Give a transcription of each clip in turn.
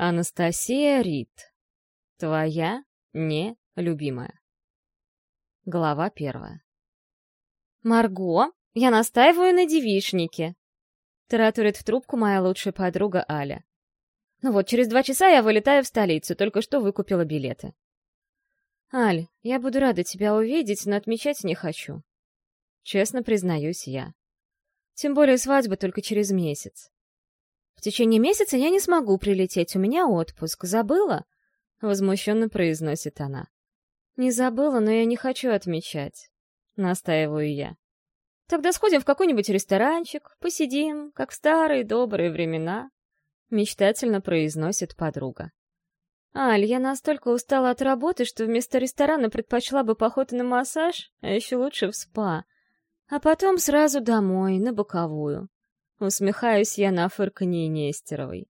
Анастасия Рид. Твоя нелюбимая. Глава первая. «Марго, я настаиваю на девичнике!» Таратурит в трубку моя лучшая подруга Аля. «Ну вот, через два часа я вылетаю в столицу, только что выкупила билеты». «Аль, я буду рада тебя увидеть, но отмечать не хочу». Честно признаюсь я. Тем более свадьба только через месяц. В течение месяца я не смогу прилететь, у меня отпуск. Забыла? Возмущенно произносит она. Не забыла, но я не хочу отмечать. Настаиваю я. Тогда сходим в какой-нибудь ресторанчик, посидим, как в старые добрые времена. Мечтательно произносит подруга. Аль, я настолько устала от работы, что вместо ресторана предпочла бы поход на массаж, а еще лучше в спа. А потом сразу домой, на боковую. Усмехаюсь я на фырканье Нестеровой.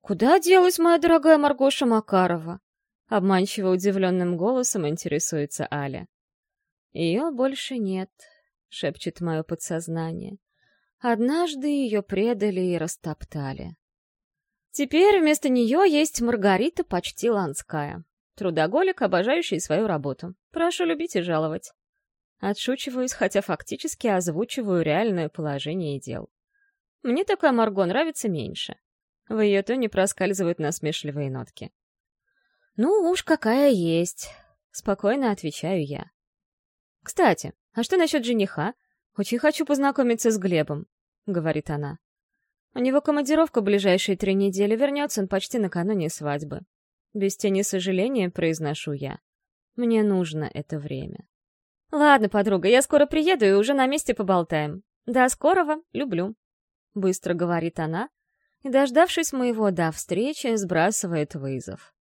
«Куда делась моя дорогая Маргоша Макарова?» Обманчиво удивленным голосом интересуется Аля. «Ее больше нет», — шепчет мое подсознание. «Однажды ее предали и растоптали». Теперь вместо нее есть Маргарита почти Ланская. Трудоголик, обожающий свою работу. Прошу любить и жаловать. Отшучиваюсь, хотя фактически озвучиваю реальное положение дел. Мне такая Марго нравится меньше. В ее тоне проскальзывают насмешливые нотки. «Ну уж какая есть», — спокойно отвечаю я. «Кстати, а что насчет жениха? Очень хочу познакомиться с Глебом», — говорит она. «У него командировка ближайшие три недели, вернется он почти накануне свадьбы. Без тени сожаления произношу я. Мне нужно это время». «Ладно, подруга, я скоро приеду и уже на месте поболтаем. До скорого, люблю». — быстро говорит она, и, дождавшись моего «до встречи», сбрасывает вызов.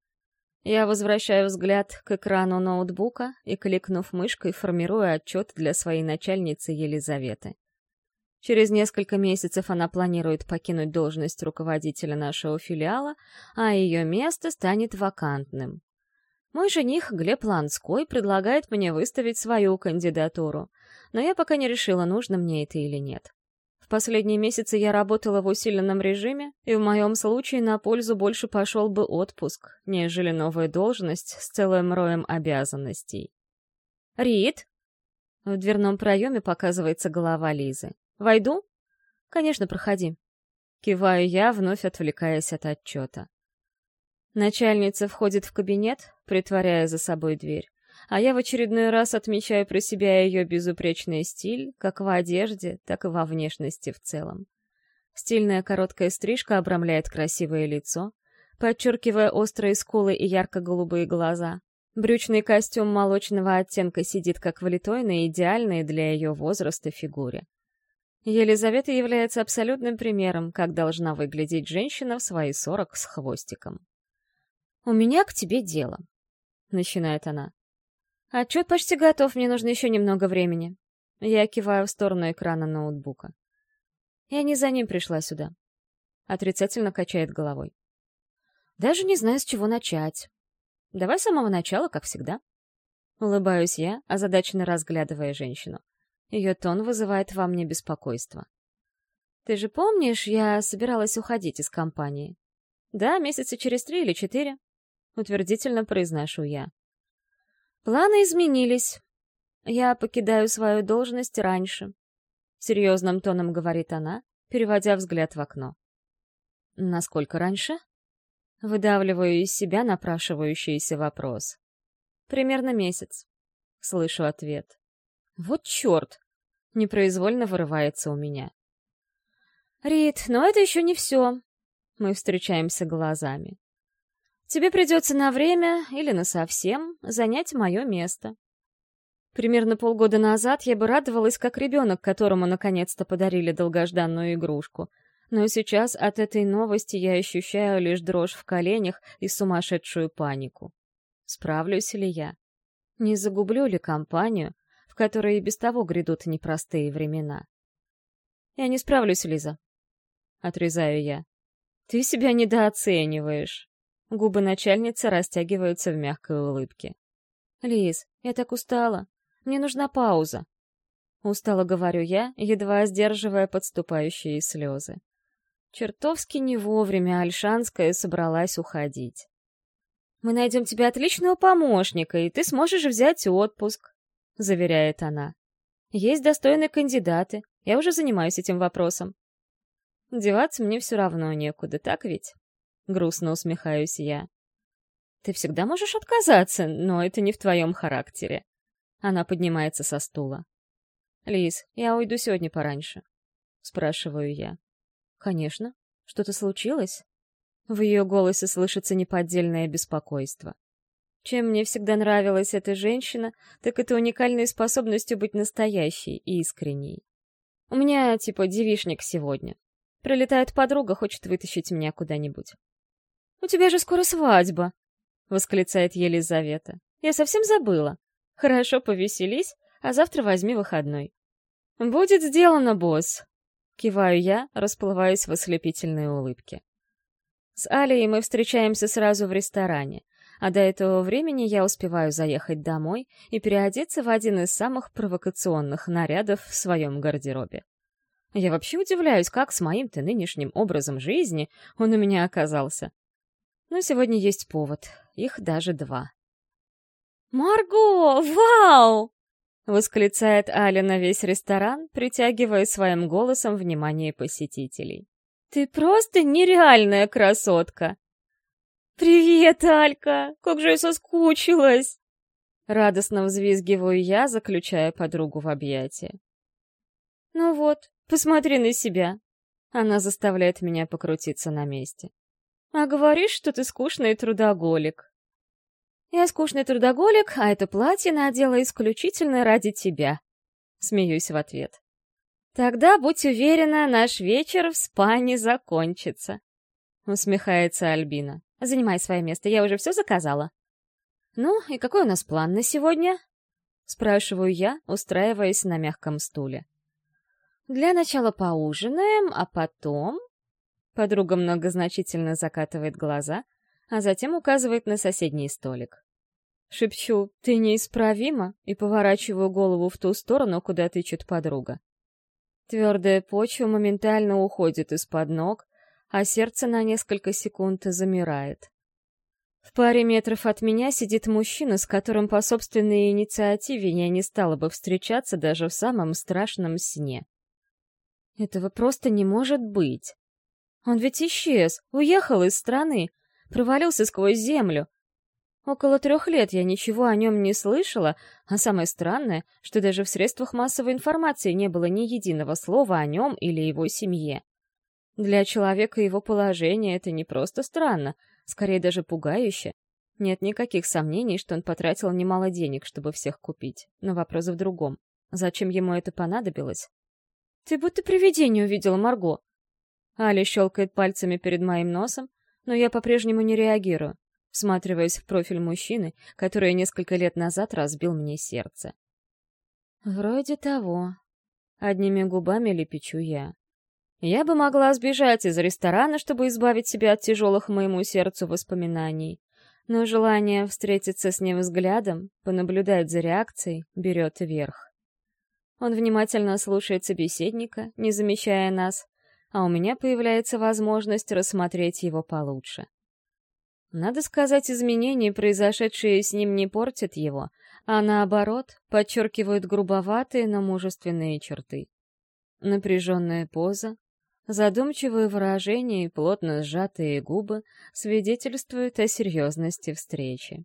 Я возвращаю взгляд к экрану ноутбука и, кликнув мышкой, формирую отчет для своей начальницы Елизаветы. Через несколько месяцев она планирует покинуть должность руководителя нашего филиала, а ее место станет вакантным. Мой жених Глеб Ланской предлагает мне выставить свою кандидатуру, но я пока не решила, нужно мне это или нет. В последние месяцы я работала в усиленном режиме, и в моем случае на пользу больше пошел бы отпуск, нежели новая должность с целым роем обязанностей. «Рит!» В дверном проеме показывается голова Лизы. «Войду?» «Конечно, проходи». Киваю я, вновь отвлекаясь от отчета. Начальница входит в кабинет, притворяя за собой дверь а я в очередной раз отмечаю про себя ее безупречный стиль, как в одежде, так и во внешности в целом. Стильная короткая стрижка обрамляет красивое лицо, подчеркивая острые скулы и ярко-голубые глаза. Брючный костюм молочного оттенка сидит как влитой на идеальной для ее возраста фигуре. Елизавета является абсолютным примером, как должна выглядеть женщина в свои сорок с хвостиком. «У меня к тебе дело», — начинает она. Отчет почти готов, мне нужно еще немного времени. Я киваю в сторону экрана ноутбука. Я не за ним пришла сюда. Отрицательно качает головой. Даже не знаю, с чего начать. Давай с самого начала, как всегда. Улыбаюсь я, озадаченно разглядывая женщину. Ее тон вызывает во мне беспокойство. Ты же помнишь, я собиралась уходить из компании? Да, месяца через три или четыре. Утвердительно произношу я. Планы изменились. Я покидаю свою должность раньше. Серьезным тоном говорит она, переводя взгляд в окно. Насколько раньше? Выдавливаю из себя напрашивающийся вопрос. Примерно месяц. Слышу ответ. Вот черт! Непроизвольно вырывается у меня. Рит, но это еще не все. Мы встречаемся глазами. Тебе придется на время или на совсем занять мое место. Примерно полгода назад я бы радовалась, как ребенок, которому наконец-то подарили долгожданную игрушку. Но сейчас от этой новости я ощущаю лишь дрожь в коленях и сумасшедшую панику. Справлюсь ли я? Не загублю ли компанию, в которой и без того грядут непростые времена? Я не справлюсь, Лиза. Отрезаю я. Ты себя недооцениваешь. Губы начальницы растягиваются в мягкой улыбке. «Лиз, я так устала. Мне нужна пауза». Устало говорю я, едва сдерживая подступающие слезы. Чертовски не вовремя Альшанская собралась уходить. «Мы найдем тебе отличного помощника, и ты сможешь взять отпуск», — заверяет она. «Есть достойные кандидаты, я уже занимаюсь этим вопросом». Деваться мне все равно некуда, так ведь? Грустно усмехаюсь я. Ты всегда можешь отказаться, но это не в твоем характере. Она поднимается со стула. Лиз, я уйду сегодня пораньше. Спрашиваю я. Конечно. Что-то случилось? В ее голосе слышится неподдельное беспокойство. Чем мне всегда нравилась эта женщина, так это уникальной способностью быть настоящей и искренней. У меня, типа, девишник сегодня. Прилетает подруга, хочет вытащить меня куда-нибудь. «У тебя же скоро свадьба!» — восклицает Елизавета. «Я совсем забыла. Хорошо, повеселись, а завтра возьми выходной». «Будет сделано, босс!» — киваю я, расплываясь в ослепительной улыбке. С Алией мы встречаемся сразу в ресторане, а до этого времени я успеваю заехать домой и переодеться в один из самых провокационных нарядов в своем гардеробе. Я вообще удивляюсь, как с моим-то нынешним образом жизни он у меня оказался. Но сегодня есть повод, их даже два. «Марго, вау!» — восклицает Аля на весь ресторан, притягивая своим голосом внимание посетителей. «Ты просто нереальная красотка!» «Привет, Алька! Как же я соскучилась!» Радостно взвизгиваю я, заключая подругу в объятия. «Ну вот, посмотри на себя!» Она заставляет меня покрутиться на месте. «А говоришь, что ты скучный трудоголик!» «Я скучный трудоголик, а это платье надела исключительно ради тебя!» Смеюсь в ответ. «Тогда, будь уверена, наш вечер в спане закончится!» Усмехается Альбина. «Занимай свое место, я уже все заказала». «Ну, и какой у нас план на сегодня?» Спрашиваю я, устраиваясь на мягком стуле. Для начала поужинаем, а потом...» Подруга многозначительно закатывает глаза, а затем указывает на соседний столик. Шепчу «ты неисправима» и поворачиваю голову в ту сторону, куда тычет подруга. Твердая почва моментально уходит из-под ног, а сердце на несколько секунд замирает. В паре метров от меня сидит мужчина, с которым по собственной инициативе я не стала бы встречаться даже в самом страшном сне. Этого просто не может быть. Он ведь исчез, уехал из страны, провалился сквозь землю. Около трех лет я ничего о нем не слышала, а самое странное, что даже в средствах массовой информации не было ни единого слова о нем или его семье. Для человека его положение это не просто странно, скорее даже пугающе. Нет никаких сомнений, что он потратил немало денег, чтобы всех купить. Но вопрос в другом. Зачем ему это понадобилось? «Ты будто привидение увидела, Марго!» Аля щелкает пальцами перед моим носом, но я по-прежнему не реагирую, всматриваясь в профиль мужчины, который несколько лет назад разбил мне сердце. «Вроде того», — одними губами лепечу я. Я бы могла сбежать из ресторана, чтобы избавить себя от тяжелых моему сердцу воспоминаний, но желание встретиться с ним взглядом, понаблюдать за реакцией, берет верх. Он внимательно слушает собеседника, не замечая нас, а у меня появляется возможность рассмотреть его получше. Надо сказать, изменения, произошедшие с ним, не портят его, а наоборот, подчеркивают грубоватые, но мужественные черты. Напряженная поза, задумчивые выражения и плотно сжатые губы свидетельствуют о серьезности встречи.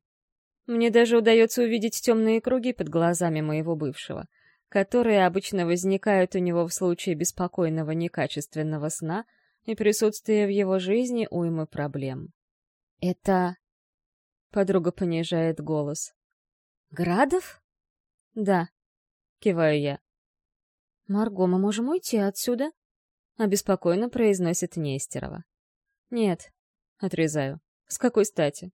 Мне даже удается увидеть темные круги под глазами моего бывшего — которые обычно возникают у него в случае беспокойного некачественного сна и присутствия в его жизни уймы проблем. «Это...» — подруга понижает голос. «Градов?» «Да», — киваю я. «Марго, мы можем уйти отсюда?» — обеспокоенно произносит Нестерова. «Нет», — отрезаю. «С какой стати?»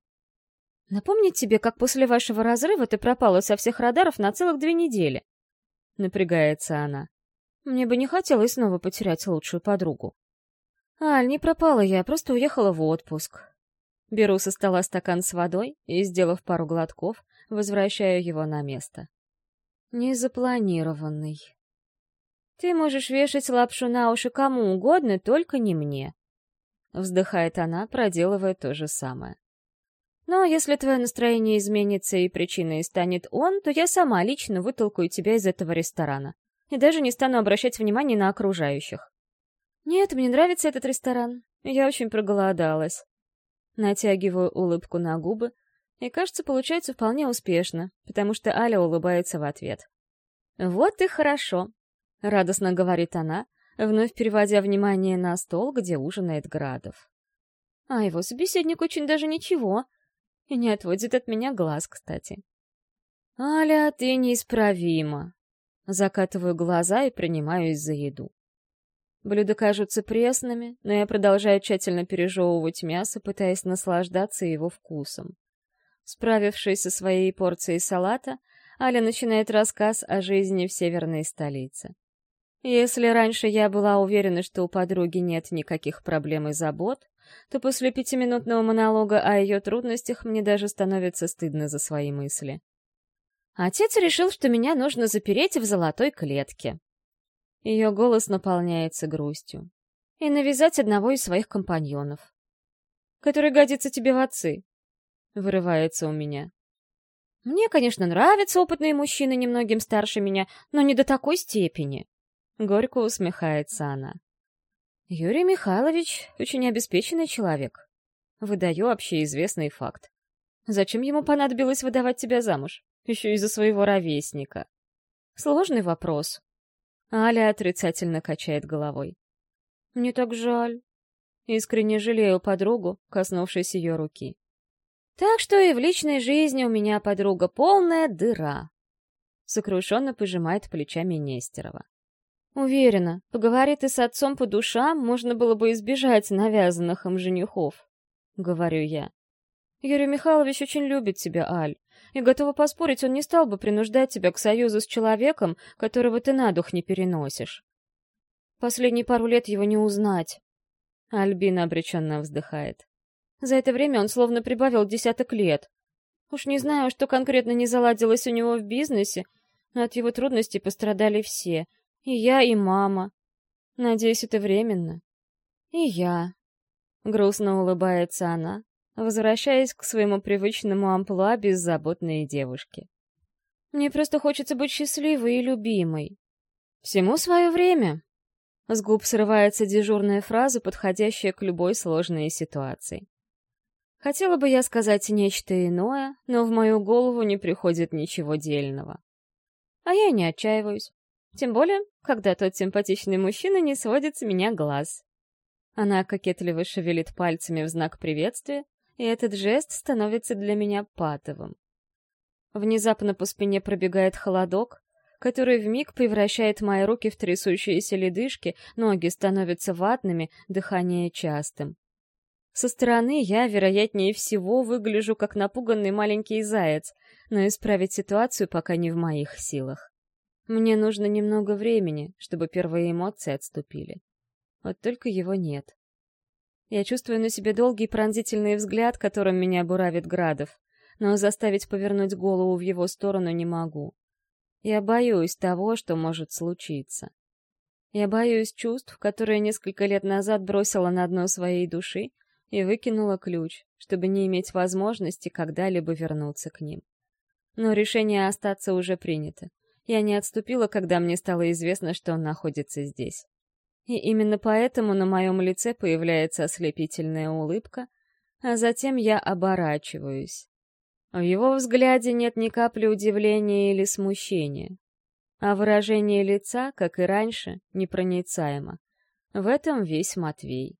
«Напомнить тебе, как после вашего разрыва ты пропала со всех радаров на целых две недели?» — напрягается она. «Мне бы не хотелось снова потерять лучшую подругу». «Аль, не пропала я, просто уехала в отпуск». Беру со стола стакан с водой и, сделав пару глотков, возвращаю его на место. «Незапланированный». «Ты можешь вешать лапшу на уши кому угодно, только не мне», — вздыхает она, проделывая то же самое. «Но если твое настроение изменится и причиной станет он, то я сама лично вытолкаю тебя из этого ресторана. И даже не стану обращать внимания на окружающих. Нет, мне нравится этот ресторан. Я очень проголодалась. Натягиваю улыбку на губы, и, кажется, получается вполне успешно, потому что Аля улыбается в ответ. «Вот и хорошо», — радостно говорит она, вновь переводя внимание на стол, где ужинает Градов. А его собеседник очень даже ничего, и не отводит от меня глаз, кстати. «Аля, ты неисправима!» Закатываю глаза и принимаюсь за еду. Блюда кажутся пресными, но я продолжаю тщательно пережевывать мясо, пытаясь наслаждаться его вкусом. Справившись со своей порцией салата, Аля начинает рассказ о жизни в северной столице. Если раньше я была уверена, что у подруги нет никаких проблем и забот, то после пятиминутного монолога о ее трудностях мне даже становится стыдно за свои мысли. Отец решил, что меня нужно запереть в золотой клетке. Ее голос наполняется грустью. И навязать одного из своих компаньонов. Который годится тебе в отцы. Вырывается у меня. Мне, конечно, нравятся опытные мужчины, немногим старше меня, но не до такой степени. Горько усмехается она. Юрий Михайлович очень обеспеченный человек. Выдаю общеизвестный факт. Зачем ему понадобилось выдавать тебя замуж? Еще из-за своего ровесника. Сложный вопрос, Аля отрицательно качает головой. «Мне так жаль». Искренне жалею подругу, коснувшись ее руки. «Так что и в личной жизни у меня подруга полная дыра», — сокрушенно пожимает плечами Нестерова. «Уверена, поговорит и с отцом по душам, можно было бы избежать навязанных им женихов», — говорю я. «Юрий Михайлович очень любит тебя, Аль и готова поспорить, он не стал бы принуждать тебя к союзу с человеком, которого ты на дух не переносишь. Последние пару лет его не узнать. Альбина обреченно вздыхает. За это время он словно прибавил десяток лет. Уж не знаю, что конкретно не заладилось у него в бизнесе, но от его трудностей пострадали все. И я, и мама. Надеюсь, это временно. И я. Грустно улыбается она, возвращаясь к своему привычному амплуа беззаботной девушки. «Мне просто хочется быть счастливой и любимой. Всему свое время». С губ срывается дежурная фраза, подходящая к любой сложной ситуации. Хотела бы я сказать нечто иное, но в мою голову не приходит ничего дельного. А я не отчаиваюсь. Тем более, когда тот симпатичный мужчина не сводит с меня глаз. Она кокетливо шевелит пальцами в знак приветствия, и этот жест становится для меня патовым. Внезапно по спине пробегает холодок, который вмиг превращает мои руки в трясущиеся ледышки, ноги становятся ватными, дыхание частым. Со стороны я, вероятнее всего, выгляжу как напуганный маленький заяц, но исправить ситуацию пока не в моих силах. Мне нужно немного времени, чтобы первые эмоции отступили. Вот только его нет. Я чувствую на себе долгий пронзительный взгляд, которым меня буравит Градов, но заставить повернуть голову в его сторону не могу. Я боюсь того, что может случиться. Я боюсь чувств, которые несколько лет назад бросила на дно своей души и выкинула ключ, чтобы не иметь возможности когда-либо вернуться к ним. Но решение остаться уже принято. Я не отступила, когда мне стало известно, что он находится здесь. И именно поэтому на моем лице появляется ослепительная улыбка, а затем я оборачиваюсь. В его взгляде нет ни капли удивления или смущения, а выражение лица, как и раньше, непроницаемо. В этом весь Матвей.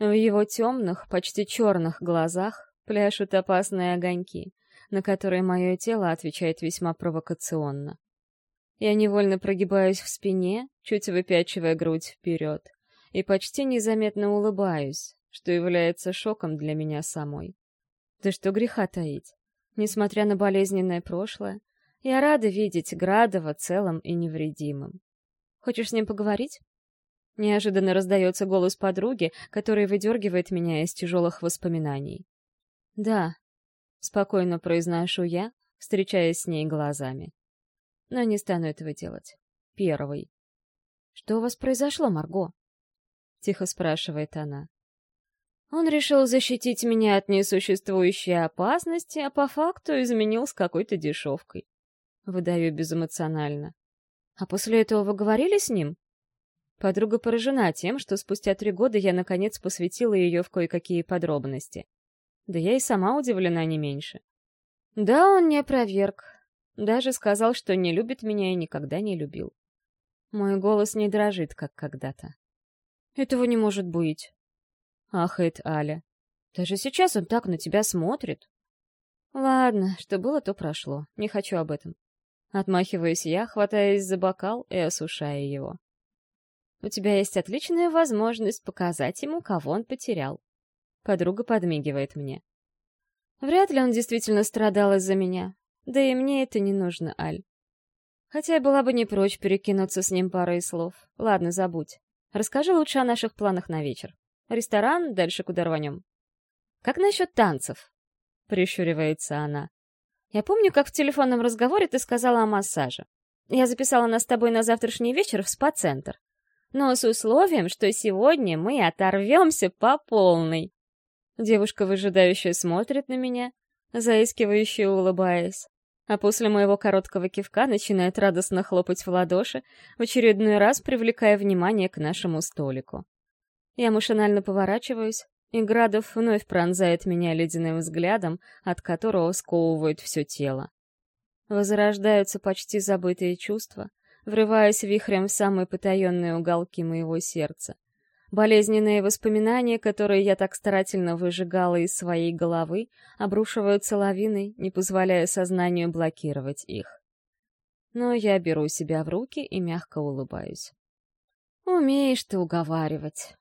В его темных, почти черных глазах пляшут опасные огоньки, на которые мое тело отвечает весьма провокационно. Я невольно прогибаюсь в спине, чуть выпячивая грудь вперед, и почти незаметно улыбаюсь, что является шоком для меня самой. Да что греха таить. Несмотря на болезненное прошлое, я рада видеть Градова целым и невредимым. Хочешь с ним поговорить? Неожиданно раздается голос подруги, который выдергивает меня из тяжелых воспоминаний. «Да», — спокойно произношу я, встречаясь с ней глазами но не стану этого делать. Первый. «Что у вас произошло, Марго?» — тихо спрашивает она. Он решил защитить меня от несуществующей опасности, а по факту изменил с какой-то дешевкой. Выдаю безэмоционально. А после этого вы говорили с ним? Подруга поражена тем, что спустя три года я наконец посвятила ее в кое-какие подробности. Да я и сама удивлена не меньше. Да, он не опроверг. Даже сказал, что не любит меня и никогда не любил. Мой голос не дрожит, как когда-то. «Этого не может быть!» Ахает Аля. «Даже сейчас он так на тебя смотрит!» «Ладно, что было, то прошло. Не хочу об этом». Отмахиваюсь я, хватаясь за бокал и осушая его. «У тебя есть отличная возможность показать ему, кого он потерял». Подруга подмигивает мне. Вряд ли он действительно страдал из-за меня. Да и мне это не нужно, Аль. Хотя я была бы не прочь перекинуться с ним парой слов. Ладно, забудь. Расскажи лучше о наших планах на вечер. Ресторан, дальше куда рванем. Как насчет танцев? Прищуривается она. Я помню, как в телефонном разговоре ты сказала о массаже. Я записала нас с тобой на завтрашний вечер в спа-центр. Но с условием, что сегодня мы оторвемся по полной. Девушка выжидающая смотрит на меня, заискивающе улыбаясь а после моего короткого кивка начинает радостно хлопать в ладоши, в очередной раз привлекая внимание к нашему столику. Я машинально поворачиваюсь, и Градов вновь пронзает меня ледяным взглядом, от которого сковывает все тело. Возрождаются почти забытые чувства, врываясь вихрем в самые потаенные уголки моего сердца. Болезненные воспоминания, которые я так старательно выжигала из своей головы, обрушиваются лавиной, не позволяя сознанию блокировать их. Но я беру себя в руки и мягко улыбаюсь. «Умеешь ты уговаривать!»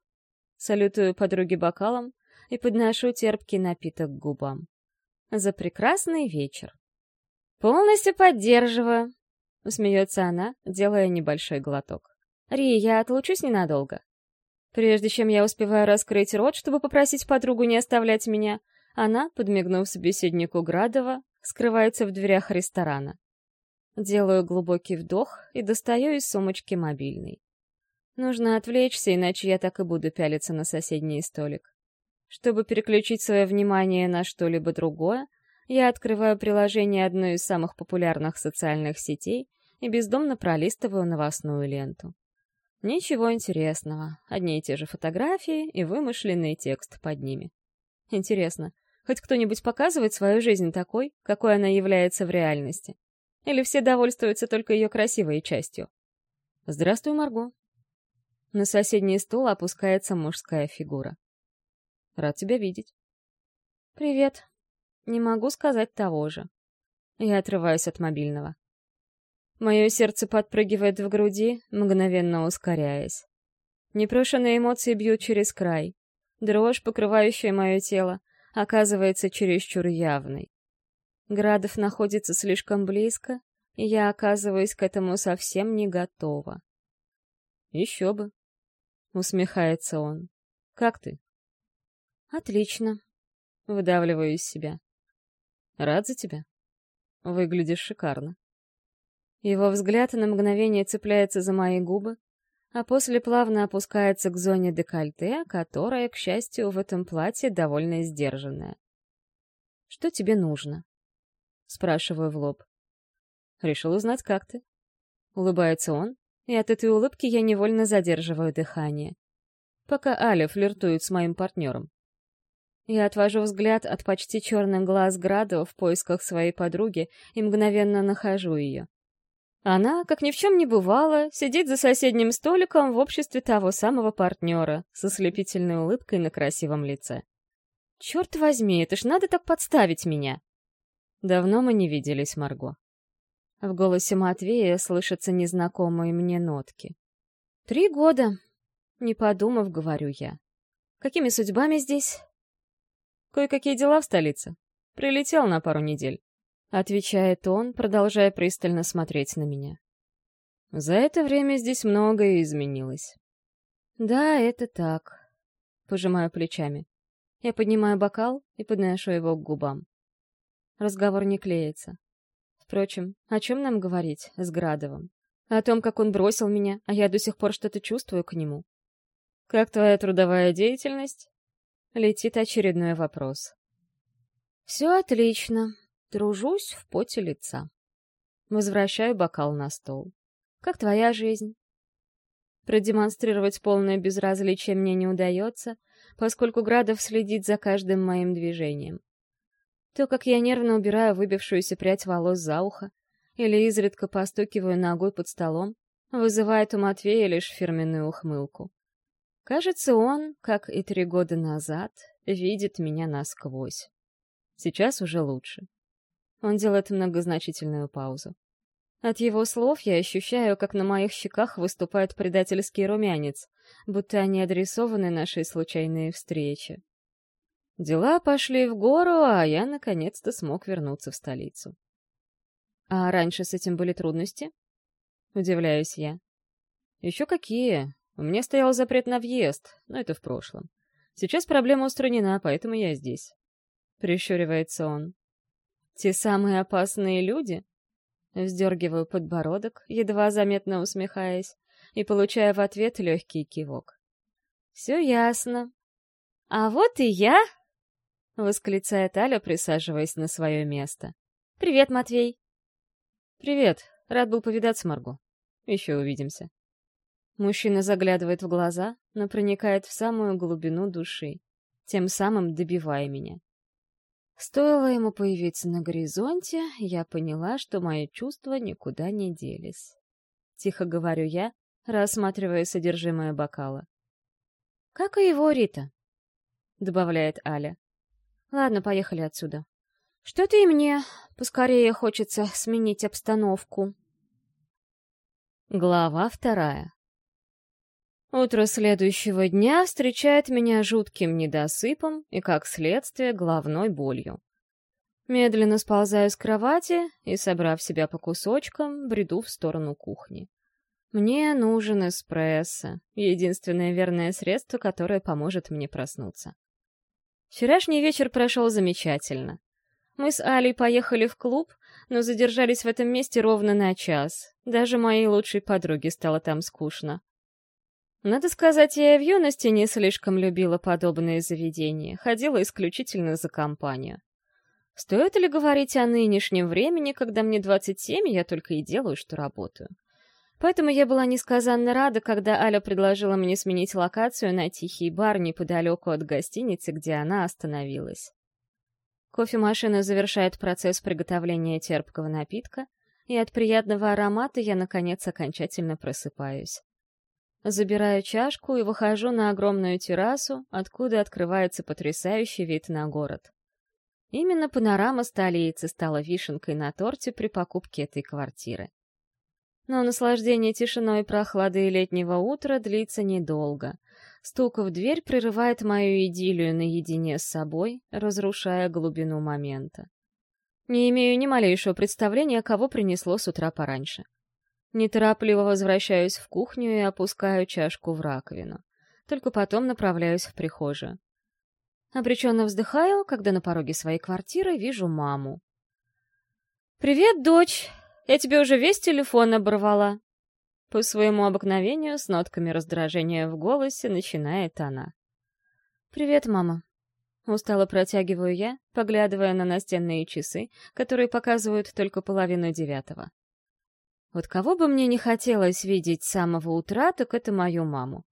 Салютую подруге бокалом и подношу терпкий напиток к губам. «За прекрасный вечер!» «Полностью поддерживаю!» — смеется она, делая небольшой глоток. «Ри, я отлучусь ненадолго. Прежде чем я успеваю раскрыть рот, чтобы попросить подругу не оставлять меня, она, подмигнув собеседнику Градова, скрывается в дверях ресторана. Делаю глубокий вдох и достаю из сумочки мобильный. Нужно отвлечься, иначе я так и буду пялиться на соседний столик. Чтобы переключить свое внимание на что-либо другое, я открываю приложение одной из самых популярных социальных сетей и бездомно пролистываю новостную ленту. Ничего интересного, одни и те же фотографии и вымышленный текст под ними. Интересно, хоть кто-нибудь показывает свою жизнь такой, какой она является в реальности? Или все довольствуются только ее красивой частью? «Здравствуй, Марго». На соседний стул опускается мужская фигура. «Рад тебя видеть». «Привет. Не могу сказать того же». Я отрываюсь от мобильного. Мое сердце подпрыгивает в груди, мгновенно ускоряясь. Непрошенные эмоции бьют через край. Дрожь, покрывающая мое тело, оказывается чересчур явной. Градов находится слишком близко, и я оказываюсь к этому совсем не готова. «Еще бы», — усмехается он. «Как ты?» «Отлично», — выдавливаю из себя. «Рад за тебя. Выглядишь шикарно». Его взгляд на мгновение цепляется за мои губы, а после плавно опускается к зоне декольте, которая, к счастью, в этом платье довольно сдержанная. «Что тебе нужно?» — спрашиваю в лоб. «Решил узнать, как ты?» Улыбается он, и от этой улыбки я невольно задерживаю дыхание. Пока Аля флиртует с моим партнером. Я отвожу взгляд от почти черных глаз Градова в поисках своей подруги и мгновенно нахожу ее. Она, как ни в чем не бывало, сидит за соседним столиком в обществе того самого партнера с ослепительной улыбкой на красивом лице. «Черт возьми, это ж надо так подставить меня!» Давно мы не виделись, Марго. В голосе Матвея слышатся незнакомые мне нотки. «Три года!» Не подумав, говорю я. «Какими судьбами здесь?» «Кое-какие дела в столице. Прилетел на пару недель. — отвечает он, продолжая пристально смотреть на меня. За это время здесь многое изменилось. Да, это так. Пожимаю плечами. Я поднимаю бокал и подношу его к губам. Разговор не клеится. Впрочем, о чем нам говорить с Градовым? О том, как он бросил меня, а я до сих пор что-то чувствую к нему. Как твоя трудовая деятельность? Летит очередной вопрос. Все отлично. Тружусь в поте лица. Возвращаю бокал на стол. Как твоя жизнь? Продемонстрировать полное безразличие мне не удается, поскольку Градов следит за каждым моим движением. То, как я нервно убираю выбившуюся прядь волос за ухо или изредка постукиваю ногой под столом, вызывает у Матвея лишь фирменную ухмылку. Кажется, он, как и три года назад, видит меня насквозь. Сейчас уже лучше. Он делает многозначительную паузу. От его слов я ощущаю, как на моих щеках выступает предательский румянец, будто они адресованы нашей случайной встрече. Дела пошли в гору, а я наконец-то смог вернуться в столицу. А раньше с этим были трудности? Удивляюсь я. Еще какие? У меня стоял запрет на въезд, но это в прошлом. Сейчас проблема устранена, поэтому я здесь. Прищуривается он. Те самые опасные люди? Вздергиваю подбородок, едва заметно усмехаясь, и получаю в ответ легкий кивок. «Все ясно. А вот и я!» — восклицает Аля, присаживаясь на свое место. «Привет, Матвей!» «Привет. Рад был повидаться, Марго. Еще увидимся». Мужчина заглядывает в глаза, но проникает в самую глубину души, тем самым добивая меня. Стоило ему появиться на горизонте, я поняла, что мои чувства никуда не делись. Тихо говорю я, рассматривая содержимое бокала. «Как и его Рита», — добавляет Аля. «Ладно, поехали отсюда. Что-то и мне поскорее хочется сменить обстановку». Глава вторая Утро следующего дня встречает меня жутким недосыпом и, как следствие, головной болью. Медленно сползаю с кровати и, собрав себя по кусочкам, бреду в сторону кухни. Мне нужен эспрессо, единственное верное средство, которое поможет мне проснуться. Вчерашний вечер прошел замечательно. Мы с Алей поехали в клуб, но задержались в этом месте ровно на час. Даже моей лучшей подруге стало там скучно. Надо сказать, я в юности не слишком любила подобные заведения, ходила исключительно за компанию. Стоит ли говорить о нынешнем времени, когда мне 27, и я только и делаю, что работаю? Поэтому я была несказанно рада, когда Аля предложила мне сменить локацию на тихий бар неподалеку от гостиницы, где она остановилась. Кофемашина завершает процесс приготовления терпкого напитка, и от приятного аромата я, наконец, окончательно просыпаюсь. Забираю чашку и выхожу на огромную террасу, откуда открывается потрясающий вид на город. Именно панорама столицы стала вишенкой на торте при покупке этой квартиры. Но наслаждение тишиной и прохладой летнего утра длится недолго. Стук в дверь прерывает мою идиллию наедине с собой, разрушая глубину момента. Не имею ни малейшего представления, кого принесло с утра пораньше. Неторопливо возвращаюсь в кухню и опускаю чашку в раковину. Только потом направляюсь в прихожую. Обреченно вздыхаю, когда на пороге своей квартиры вижу маму. «Привет, дочь! Я тебе уже весь телефон оборвала!» По своему обыкновению, с нотками раздражения в голосе, начинает она. «Привет, мама!» Устало протягиваю я, поглядывая на настенные часы, которые показывают только половину девятого. Вот кого бы мне не хотелось видеть с самого утра, так это мою маму.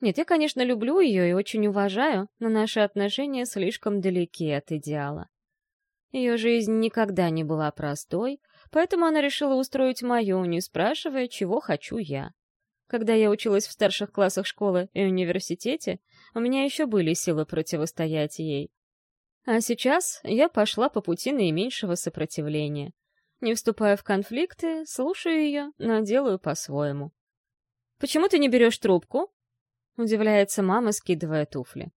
Нет, я, конечно, люблю ее и очень уважаю, но наши отношения слишком далеки от идеала. Ее жизнь никогда не была простой, поэтому она решила устроить мою, не спрашивая, чего хочу я. Когда я училась в старших классах школы и университете, у меня еще были силы противостоять ей. А сейчас я пошла по пути наименьшего сопротивления. Не вступая в конфликты, слушаю ее, но делаю по-своему. «Почему ты не берешь трубку?» — удивляется мама, скидывая туфли.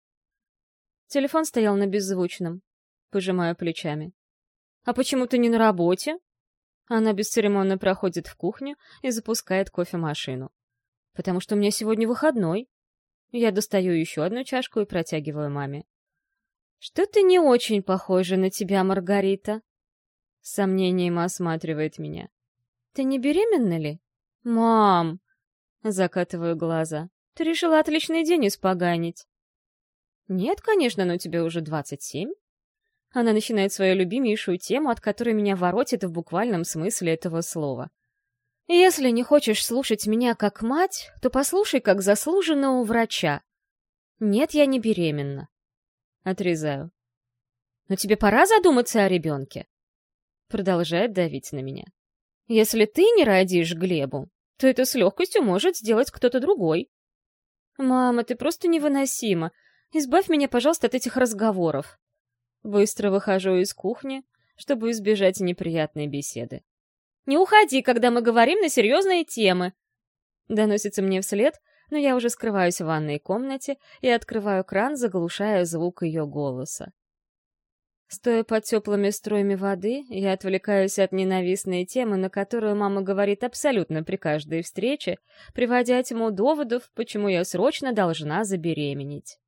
Телефон стоял на беззвучном. Пожимаю плечами. «А почему ты не на работе?» Она бесцеремонно проходит в кухню и запускает кофемашину. «Потому что у меня сегодня выходной». Я достаю еще одну чашку и протягиваю маме. «Что-то не очень похоже на тебя, Маргарита», с сомнением осматривает меня. «Ты не беременна ли?» «Мам!» Закатываю глаза. «Ты решила отличный день испоганить». Нет, конечно, но тебе уже 27. Она начинает свою любимейшую тему, от которой меня воротит в буквальном смысле этого слова. Если не хочешь слушать меня как мать, то послушай как заслуженного врача. Нет, я не беременна. Отрезаю. Но тебе пора задуматься о ребенке. Продолжает давить на меня. Если ты не родишь Глебу, то это с легкостью может сделать кто-то другой. Мама, ты просто невыносима. Избавь меня, пожалуйста, от этих разговоров. Быстро выхожу из кухни, чтобы избежать неприятной беседы. Не уходи, когда мы говорим на серьезные темы!» Доносится мне вслед, но я уже скрываюсь в ванной комнате и открываю кран, заглушая звук ее голоса. Стоя под теплыми струями воды, я отвлекаюсь от ненавистной темы, на которую мама говорит абсолютно при каждой встрече, приводя тьму доводов, почему я срочно должна забеременеть.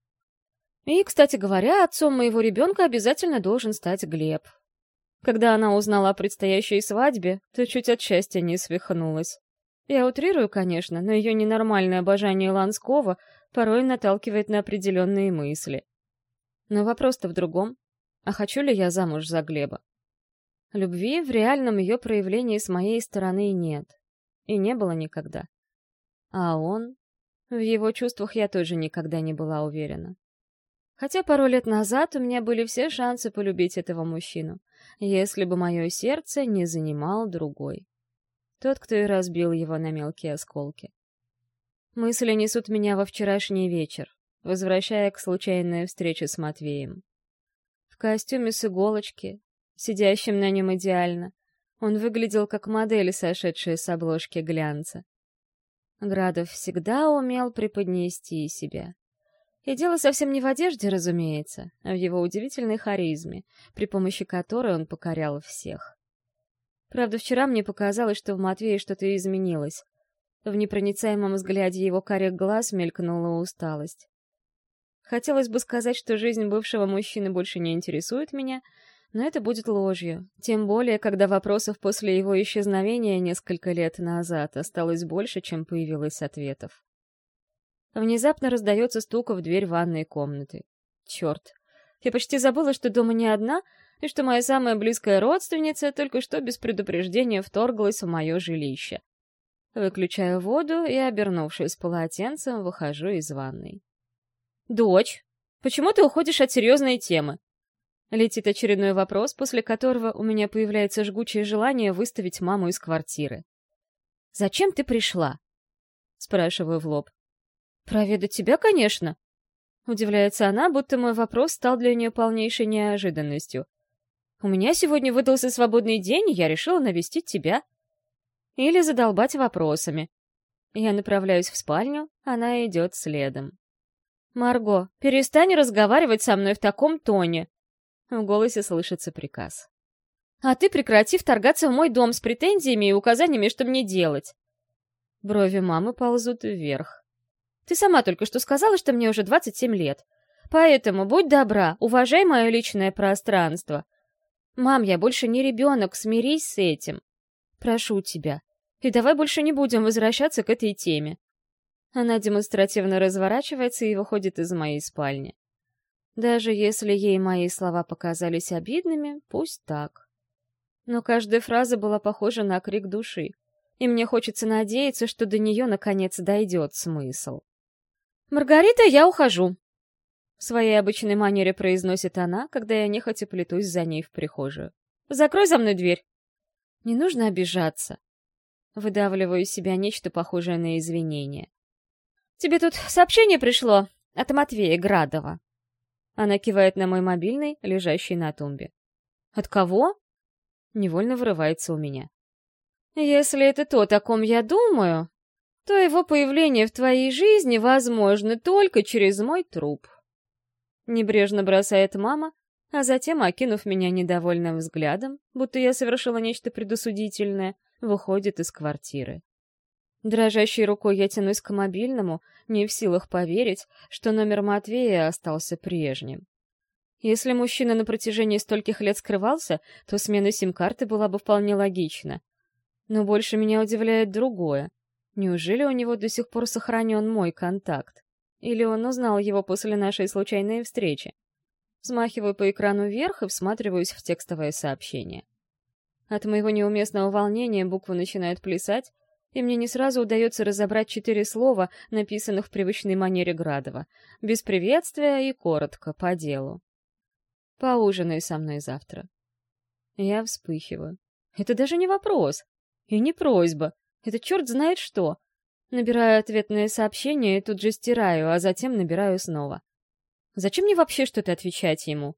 И, кстати говоря, отцом моего ребенка обязательно должен стать Глеб. Когда она узнала о предстоящей свадьбе, то чуть от счастья не свихнулась. Я утрирую, конечно, но ее ненормальное обожание Ланского порой наталкивает на определенные мысли. Но вопрос-то в другом. А хочу ли я замуж за Глеба? Любви в реальном ее проявлении с моей стороны нет. И не было никогда. А он? В его чувствах я тоже никогда не была уверена. Хотя пару лет назад у меня были все шансы полюбить этого мужчину если бы мое сердце не занимал другой. Тот, кто и разбил его на мелкие осколки. Мысли несут меня во вчерашний вечер, возвращая к случайной встрече с Матвеем. Костюме с иголочки, сидящим на нем идеально, он выглядел как модель, сошедшая с обложки глянца. Градов всегда умел преподнести себя. И дело совсем не в одежде, разумеется, а в его удивительной харизме, при помощи которой он покорял всех. Правда, вчера мне показалось, что в Матвее что-то изменилось. В непроницаемом взгляде его карих глаз мелькнула усталость. Хотелось бы сказать, что жизнь бывшего мужчины больше не интересует меня, но это будет ложью, тем более, когда вопросов после его исчезновения несколько лет назад осталось больше, чем появилось ответов. Внезапно раздается стук в дверь ванной комнаты. Черт. Я почти забыла, что дома не одна, и что моя самая близкая родственница только что без предупреждения вторглась в мое жилище. Выключаю воду и, обернувшись полотенцем, выхожу из ванной. «Дочь, почему ты уходишь от серьезной темы?» Летит очередной вопрос, после которого у меня появляется жгучее желание выставить маму из квартиры. «Зачем ты пришла?» Спрашиваю в лоб. «Проведать тебя, конечно!» Удивляется она, будто мой вопрос стал для нее полнейшей неожиданностью. «У меня сегодня выдался свободный день, и я решила навестить тебя». Или задолбать вопросами. Я направляюсь в спальню, она идет следом. «Марго, перестань разговаривать со мной в таком тоне!» В голосе слышится приказ. «А ты прекрати вторгаться в мой дом с претензиями и указаниями, что мне делать!» Брови мамы ползут вверх. Ты сама только что сказала, что мне уже 27 лет. Поэтому будь добра, уважай мое личное пространство. Мам, я больше не ребенок, смирись с этим. Прошу тебя. И давай больше не будем возвращаться к этой теме. Она демонстративно разворачивается и выходит из моей спальни. Даже если ей мои слова показались обидными, пусть так. Но каждая фраза была похожа на крик души, и мне хочется надеяться, что до нее наконец дойдет смысл. «Маргарита, я ухожу!» В своей обычной манере произносит она, когда я нехотя плетусь за ней в прихожую. «Закрой за мной дверь!» «Не нужно обижаться!» Выдавливаю из себя нечто похожее на извинение. «Тебе тут сообщение пришло от Матвея Градова!» Она кивает на мой мобильный, лежащий на тумбе. «От кого?» Невольно вырывается у меня. «Если это то, о ком я думаю, то его появление в твоей жизни возможно только через мой труп. Небрежно бросает мама, а затем, окинув меня недовольным взглядом, будто я совершила нечто предосудительное, выходит из квартиры. Дрожащей рукой я тянусь к мобильному, не в силах поверить, что номер Матвея остался прежним. Если мужчина на протяжении стольких лет скрывался, то смена сим-карты была бы вполне логична. Но больше меня удивляет другое. Неужели у него до сих пор сохранен мой контакт? Или он узнал его после нашей случайной встречи? Смахиваю по экрану вверх и всматриваюсь в текстовое сообщение. От моего неуместного волнения буквы начинают плясать, и мне не сразу удается разобрать четыре слова, написанных в привычной манере Градова, без приветствия и коротко, по делу. «Поужинай со мной завтра». Я вспыхиваю. Это даже не вопрос. И не просьба. Это черт знает что. Набираю ответное сообщение и тут же стираю, а затем набираю снова. Зачем мне вообще что-то отвечать ему?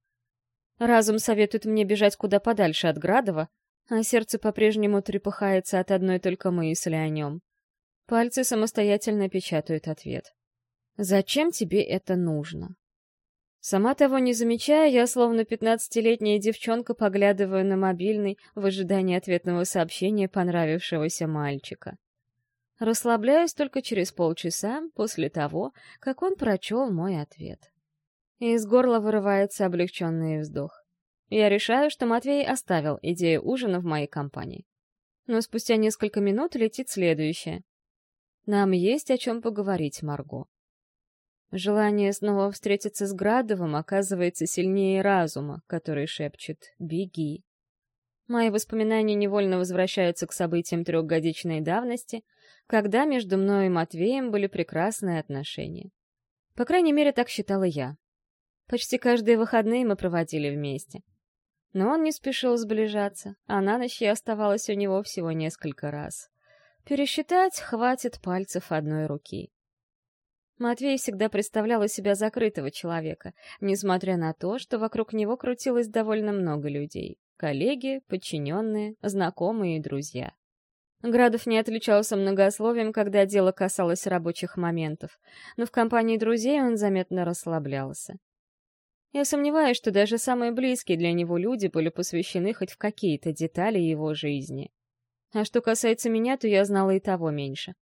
Разум советует мне бежать куда подальше от Градова, а сердце по-прежнему трепыхается от одной только мысли о нем. Пальцы самостоятельно печатают ответ. «Зачем тебе это нужно?» Сама того не замечая, я, словно пятнадцатилетняя девчонка, поглядываю на мобильный в ожидании ответного сообщения понравившегося мальчика. Расслабляюсь только через полчаса после того, как он прочел мой ответ. Из горла вырывается облегченный вздох. Я решаю, что Матвей оставил идею ужина в моей компании. Но спустя несколько минут летит следующее. Нам есть о чем поговорить, Марго. Желание снова встретиться с Градовым оказывается сильнее разума, который шепчет «беги». Мои воспоминания невольно возвращаются к событиям трехгодичной давности, когда между мной и Матвеем были прекрасные отношения. По крайней мере, так считала я. Почти каждые выходные мы проводили вместе. Но он не спешил сближаться, а на ночь я оставалась у него всего несколько раз. Пересчитать хватит пальцев одной руки. Матвей всегда представлял из себя закрытого человека, несмотря на то, что вокруг него крутилось довольно много людей. Коллеги, подчиненные, знакомые и друзья. Градов не отличался многословием, когда дело касалось рабочих моментов, но в компании друзей он заметно расслаблялся. Я сомневаюсь, что даже самые близкие для него люди были посвящены хоть в какие-то детали его жизни. А что касается меня, то я знала и того меньше.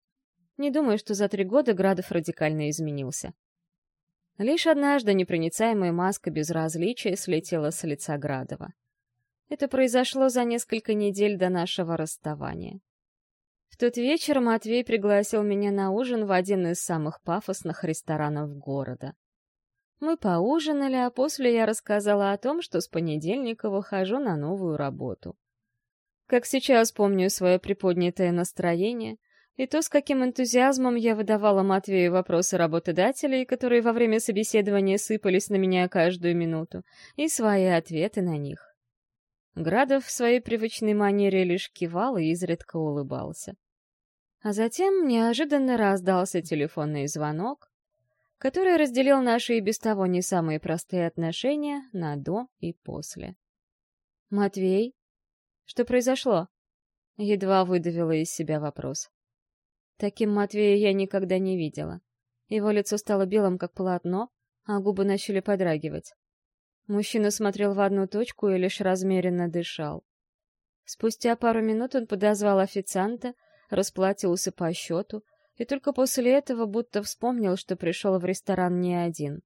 Не думаю, что за три года Градов радикально изменился. Лишь однажды непроницаемая маска безразличия слетела с лица Градова. Это произошло за несколько недель до нашего расставания. В тот вечер Матвей пригласил меня на ужин в один из самых пафосных ресторанов города. Мы поужинали, а после я рассказала о том, что с понедельника выхожу на новую работу. Как сейчас помню свое приподнятое настроение и то, с каким энтузиазмом я выдавала Матвею вопросы работодателей, которые во время собеседования сыпались на меня каждую минуту, и свои ответы на них. Градов в своей привычной манере лишь кивал и изредка улыбался. А затем неожиданно раздался телефонный звонок, который разделил наши и без того не самые простые отношения на «до» и «после». «Матвей? Что произошло?» Едва выдавила из себя вопрос. Таким Матвея я никогда не видела. Его лицо стало белым, как полотно, а губы начали подрагивать. Мужчина смотрел в одну точку и лишь размеренно дышал. Спустя пару минут он подозвал официанта, расплатился по счету, и только после этого будто вспомнил, что пришел в ресторан не один.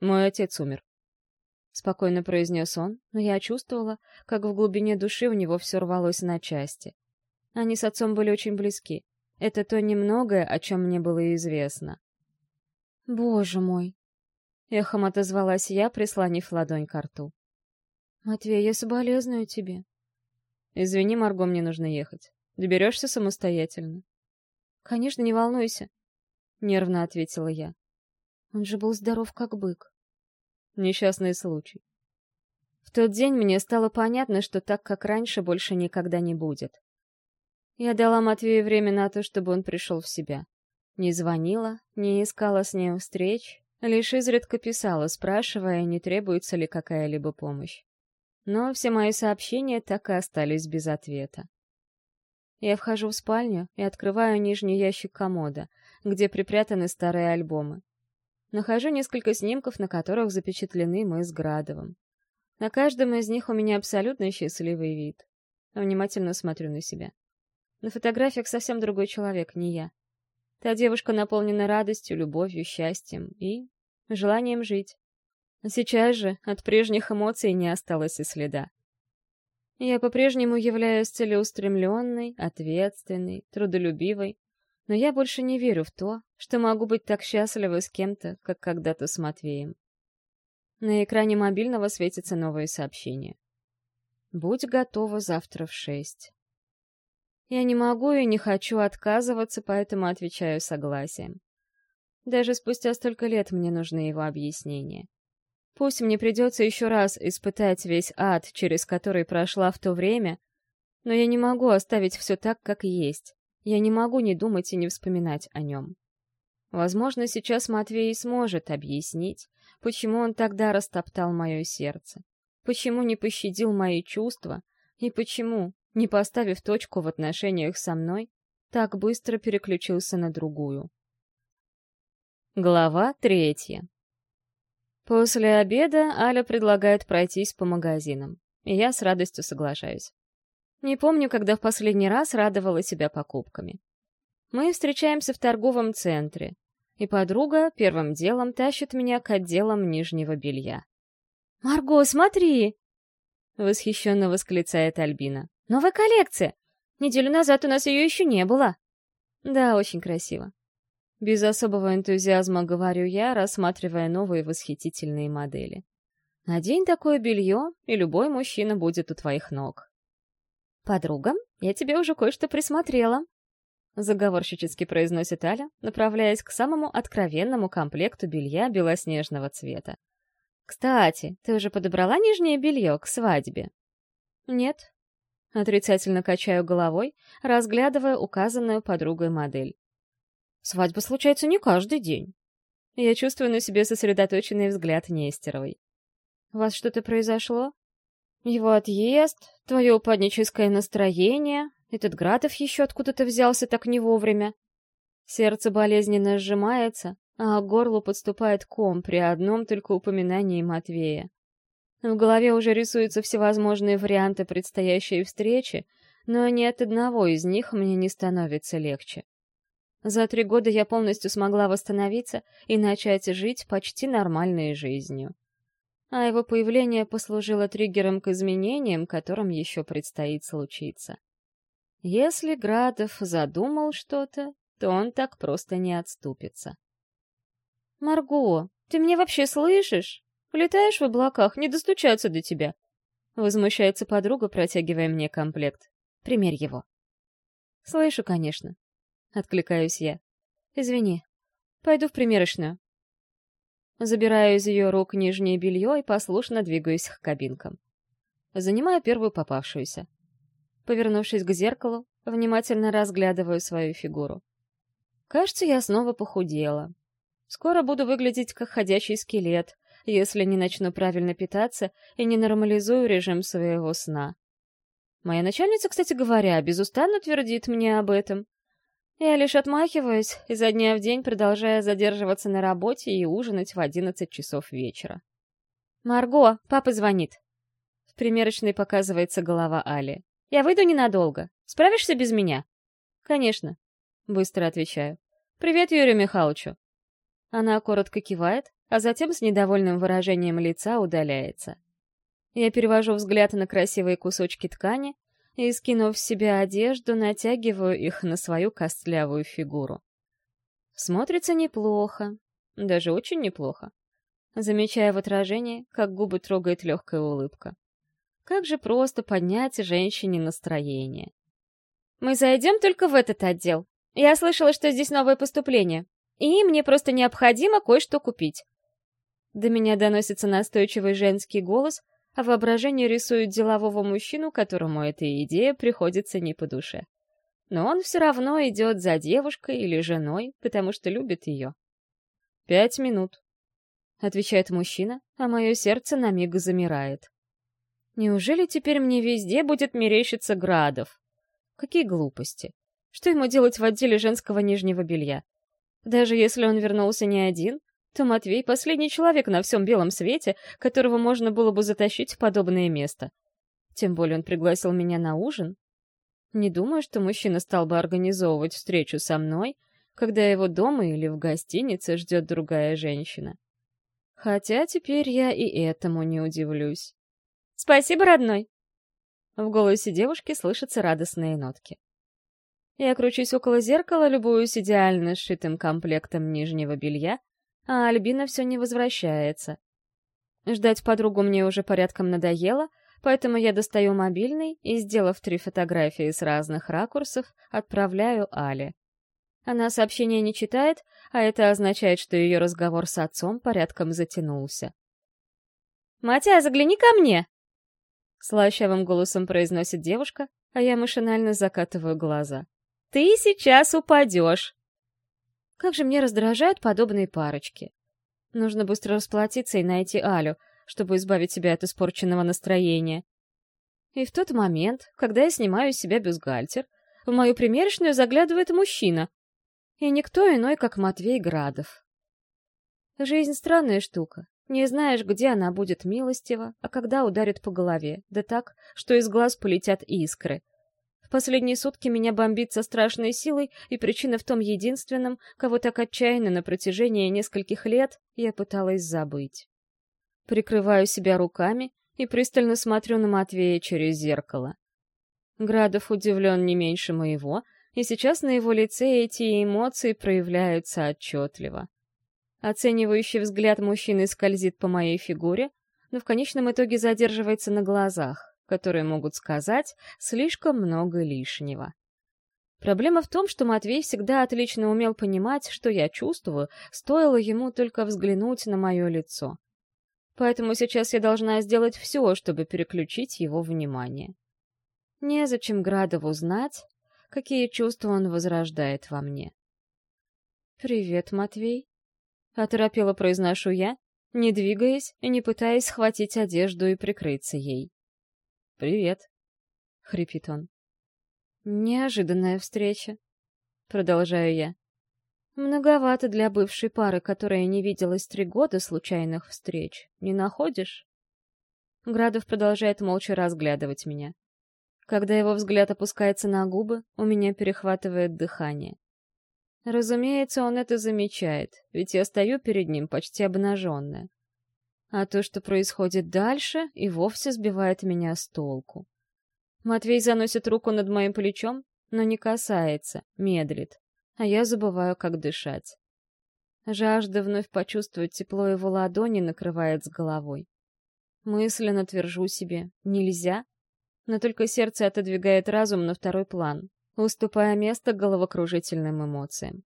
«Мой отец умер», — спокойно произнес он, но я чувствовала, как в глубине души у него все рвалось на части. Они с отцом были очень близки. Это то немногое, о чем мне было известно. «Боже мой!» — эхом отозвалась я, прислонив ладонь к рту. «Матвей, я соболезную тебе». «Извини, Марго, мне нужно ехать. Доберешься самостоятельно?» «Конечно, не волнуйся», — нервно ответила я. Он же был здоров, как бык. Несчастный случай. В тот день мне стало понятно, что так, как раньше, больше никогда не будет. Я дала Матвею время на то, чтобы он пришел в себя. Не звонила, не искала с ним встреч, лишь изредка писала, спрашивая, не требуется ли какая-либо помощь. Но все мои сообщения так и остались без ответа. Я вхожу в спальню и открываю нижний ящик комода, где припрятаны старые альбомы. Нахожу несколько снимков, на которых запечатлены мы с Градовым. На каждом из них у меня абсолютно счастливый вид. Внимательно смотрю на себя. На фотографиях совсем другой человек, не я. Та девушка наполнена радостью, любовью, счастьем и желанием жить. Сейчас же от прежних эмоций не осталось и следа. Я по-прежнему являюсь целеустремленной, ответственной, трудолюбивой, Но я больше не верю в то, что могу быть так счастлива с кем-то, как когда-то с Матвеем. На экране мобильного светится новое сообщение. «Будь готова завтра в шесть». Я не могу и не хочу отказываться, поэтому отвечаю согласием. Даже спустя столько лет мне нужны его объяснения. Пусть мне придется еще раз испытать весь ад, через который прошла в то время, но я не могу оставить все так, как есть. Я не могу не думать и не вспоминать о нем. Возможно, сейчас Матвей сможет объяснить, почему он тогда растоптал мое сердце, почему не пощадил мои чувства и почему, не поставив точку в отношениях со мной, так быстро переключился на другую. Глава третья. После обеда Аля предлагает пройтись по магазинам, и я с радостью соглашаюсь. Не помню, когда в последний раз радовала себя покупками. Мы встречаемся в торговом центре, и подруга первым делом тащит меня к отделам нижнего белья. «Марго, смотри!» — восхищенно восклицает Альбина. «Новая коллекция! Неделю назад у нас ее еще не было!» «Да, очень красиво. Без особого энтузиазма говорю я, рассматривая новые восхитительные модели. Надень такое белье, и любой мужчина будет у твоих ног. «Подруга, я тебе уже кое-что присмотрела», — заговорщически произносит Аля, направляясь к самому откровенному комплекту белья белоснежного цвета. «Кстати, ты уже подобрала нижнее белье к свадьбе?» «Нет». Отрицательно качаю головой, разглядывая указанную подругой модель. Свадьба случается не каждый день. Я чувствую на себе сосредоточенный взгляд Нестеровой. «У вас что-то произошло?» «Его отъезд, твое упадническое настроение, этот Гратов еще откуда-то взялся так не вовремя». Сердце болезненно сжимается, а к горлу подступает ком при одном только упоминании Матвея. В голове уже рисуются всевозможные варианты предстоящей встречи, но ни от одного из них мне не становится легче. За три года я полностью смогла восстановиться и начать жить почти нормальной жизнью. А его появление послужило триггером к изменениям, которым еще предстоит случиться. Если Градов задумал что-то, то он так просто не отступится. «Марго, ты меня вообще слышишь? Летаешь в облаках, не достучаться до тебя!» Возмущается подруга, протягивая мне комплект. «Примерь его». «Слышу, конечно. — откликаюсь я. «Извини. Пойду в примерочную». Забираю из ее рук нижнее белье и послушно двигаюсь к кабинкам. Занимаю первую попавшуюся. Повернувшись к зеркалу, внимательно разглядываю свою фигуру. Кажется, я снова похудела. Скоро буду выглядеть как ходячий скелет, если не начну правильно питаться и не нормализую режим своего сна. Моя начальница, кстати говоря, безустанно твердит мне об этом, я лишь отмахиваюсь, изо дня в день продолжая задерживаться на работе и ужинать в одиннадцать часов вечера. «Марго, папа звонит». В примерочной показывается голова Али. «Я выйду ненадолго. Справишься без меня?» «Конечно», — быстро отвечаю. «Привет Юрию Михайловичу». Она коротко кивает, а затем с недовольным выражением лица удаляется. Я перевожу взгляд на красивые кусочки ткани, и, скинув с себя одежду, натягиваю их на свою костлявую фигуру. Смотрится неплохо, даже очень неплохо. Замечая в отражении, как губы трогает легкая улыбка. Как же просто поднять женщине настроение. «Мы зайдем только в этот отдел. Я слышала, что здесь новое поступление, и мне просто необходимо кое-что купить». До меня доносится настойчивый женский голос, а воображение рисует делового мужчину, которому эта идея приходится не по душе. Но он все равно идет за девушкой или женой, потому что любит ее. «Пять минут», — отвечает мужчина, а мое сердце на миг замирает. Неужели теперь мне везде будет мерещиться Градов? Какие глупости. Что ему делать в отделе женского нижнего белья? Даже если он вернулся не один, то Матвей — последний человек на всем белом свете, которого можно было бы затащить в подобное место. Тем более он пригласил меня на ужин. Не думаю, что мужчина стал бы организовывать встречу со мной, когда его дома или в гостинице ждет другая женщина. Хотя теперь я и этому не удивлюсь. «Спасибо, родной!» В голосе девушки слышатся радостные нотки. Я кручусь около зеркала, любуюсь идеально сшитым комплектом нижнего белья, а Альбина все не возвращается. Ждать подругу мне уже порядком надоело, поэтому я достаю мобильный и, сделав три фотографии с разных ракурсов, отправляю Але. Она сообщение не читает, а это означает, что ее разговор с отцом порядком затянулся. «Матя, загляни ко мне!» Слащавым голосом произносит девушка, а я машинально закатываю глаза. «Ты сейчас упадешь!» Как же мне раздражают подобные парочки. Нужно быстро расплатиться и найти Алю, чтобы избавить себя от испорченного настроения. И в тот момент, когда я снимаю с себя бюстгальтер, в мою примерочную заглядывает мужчина. И никто иной, как Матвей Градов. Жизнь странная штука. Не знаешь, где она будет милостива, а когда ударит по голове, да так, что из глаз полетят искры. Последние сутки меня бомбит со страшной силой, и причина в том единственном, кого так отчаянно на протяжении нескольких лет я пыталась забыть. Прикрываю себя руками и пристально смотрю на Матвея через зеркало. Градов удивлен не меньше моего, и сейчас на его лице эти эмоции проявляются отчетливо. Оценивающий взгляд мужчины скользит по моей фигуре, но в конечном итоге задерживается на глазах, которые могут сказать слишком много лишнего. Проблема в том, что Матвей всегда отлично умел понимать, что я чувствую, стоило ему только взглянуть на мое лицо. Поэтому сейчас я должна сделать все, чтобы переключить его внимание. Незачем Градову знать, какие чувства он возрождает во мне. «Привет, Матвей», Оторопело произношу я, не двигаясь и не пытаясь схватить одежду и прикрыться ей. «Привет», — хрипит он. «Неожиданная встреча», — продолжаю я. «Многовато для бывшей пары, которая не виделась три года случайных встреч. Не находишь?» Градов продолжает молча разглядывать меня. Когда его взгляд опускается на губы, у меня перехватывает дыхание. Разумеется, он это замечает, ведь я стою перед ним почти обнаженная. А то, что происходит дальше, и вовсе сбивает меня с толку. Матвей заносит руку над моим плечом, но не касается, медлит, а я забываю, как дышать. Жажда вновь почувствовать тепло его ладони накрывает с головой. Мысленно твержу себе «нельзя», но только сердце отодвигает разум на второй план, уступая место головокружительным эмоциям.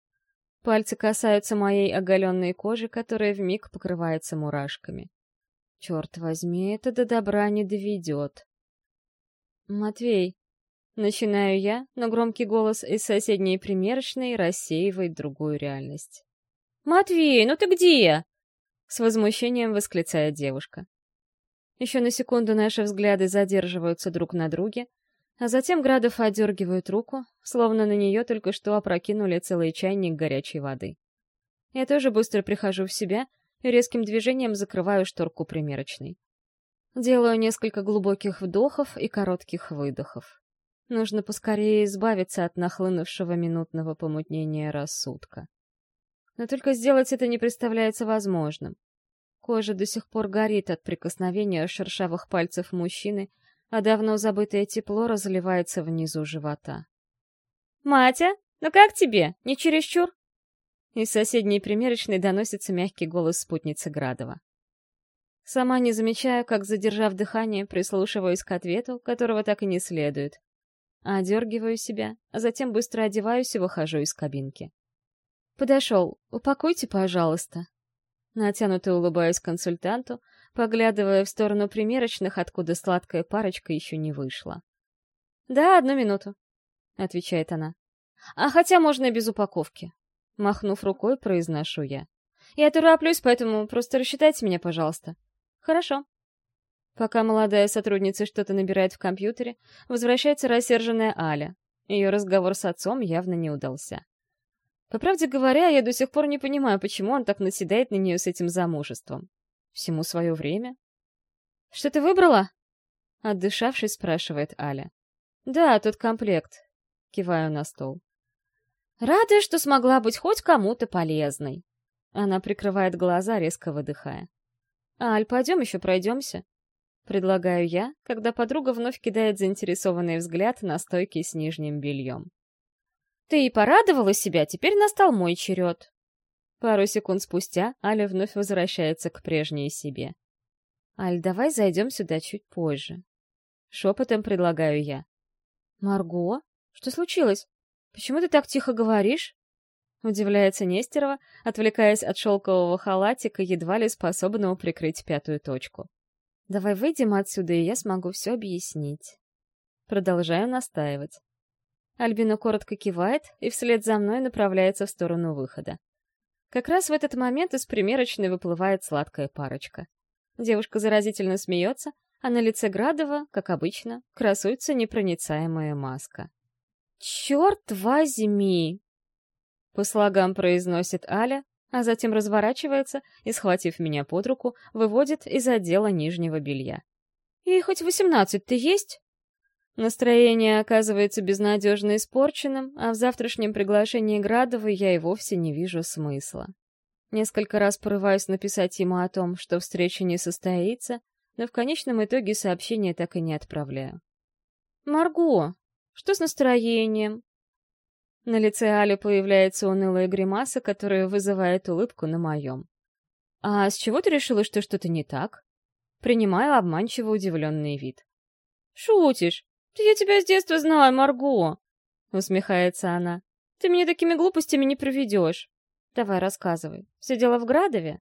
Пальцы касаются моей оголенной кожи, которая вмиг покрывается мурашками. Черт возьми, это до добра не доведет. «Матвей», — начинаю я, но громкий голос из соседней примерочной рассеивает другую реальность. «Матвей, ну ты где?» — с возмущением восклицает девушка. Еще на секунду наши взгляды задерживаются друг на друге, а затем Градов отдергивает руку, словно на нее только что опрокинули целый чайник горячей воды. Я тоже быстро прихожу в себя резким движением закрываю шторку примерочной. Делаю несколько глубоких вдохов и коротких выдохов. Нужно поскорее избавиться от нахлынувшего минутного помутнения рассудка. Но только сделать это не представляется возможным. Кожа до сих пор горит от прикосновения шершавых пальцев мужчины, а давно забытое тепло разливается внизу живота. «Матя, ну как тебе? Не чересчур?» Из соседней примерочной доносится мягкий голос спутницы Градова. Сама не замечаю, как, задержав дыхание, прислушиваюсь к ответу, которого так и не следует. Одергиваю себя, а затем быстро одеваюсь и выхожу из кабинки. «Подошел. Упакуйте, пожалуйста». Натянуто улыбаюсь консультанту, поглядывая в сторону примерочных, откуда сладкая парочка еще не вышла. «Да, одну минуту», — отвечает она. «А хотя можно и без упаковки». Махнув рукой, произношу я. «Я тороплюсь, поэтому просто рассчитайте меня, пожалуйста». «Хорошо». Пока молодая сотрудница что-то набирает в компьютере, возвращается рассерженная Аля. Ее разговор с отцом явно не удался. По правде говоря, я до сих пор не понимаю, почему он так наседает на нее с этим замужеством. Всему свое время. «Что ты выбрала?» Отдышавшись, спрашивает Аля. «Да, тот комплект». Киваю на стол. «Рада, что смогла быть хоть кому-то полезной». Она прикрывает глаза, резко выдыхая. «Аль, пойдем еще пройдемся?» Предлагаю я, когда подруга вновь кидает заинтересованный взгляд на стойки с нижним бельем. Ты и порадовала себя, теперь настал мой черед. Пару секунд спустя Аля вновь возвращается к прежней себе. «Аль, давай зайдем сюда чуть позже». Шепотом предлагаю я. «Марго? Что случилось? Почему ты так тихо говоришь?» Удивляется Нестерова, отвлекаясь от шелкового халатика, едва ли способного прикрыть пятую точку. «Давай выйдем отсюда, и я смогу все объяснить». Продолжаю настаивать. Альбина коротко кивает и вслед за мной направляется в сторону выхода. Как раз в этот момент из примерочной выплывает сладкая парочка. Девушка заразительно смеется, а на лице Градова, как обычно, красуется непроницаемая маска. «Черт возьми!» По слогам произносит Аля, а затем разворачивается и, схватив меня под руку, выводит из отдела нижнего белья. «Ей хоть восемнадцать-то есть?» Настроение оказывается безнадежно испорченным, а в завтрашнем приглашении Градова я и вовсе не вижу смысла. Несколько раз порываюсь написать ему о том, что встреча не состоится, но в конечном итоге сообщение так и не отправляю. «Марго, что с настроением?» На лице Али появляется унылая гримаса, которая вызывает улыбку на моем. «А с чего ты решила, что что-то не так?» Принимаю обманчиво удивленный вид. «Шутишь? «Да я тебя с детства знаю, Марго!» — усмехается она. «Ты меня такими глупостями не проведешь. Давай, рассказывай. Все дело в Градове?»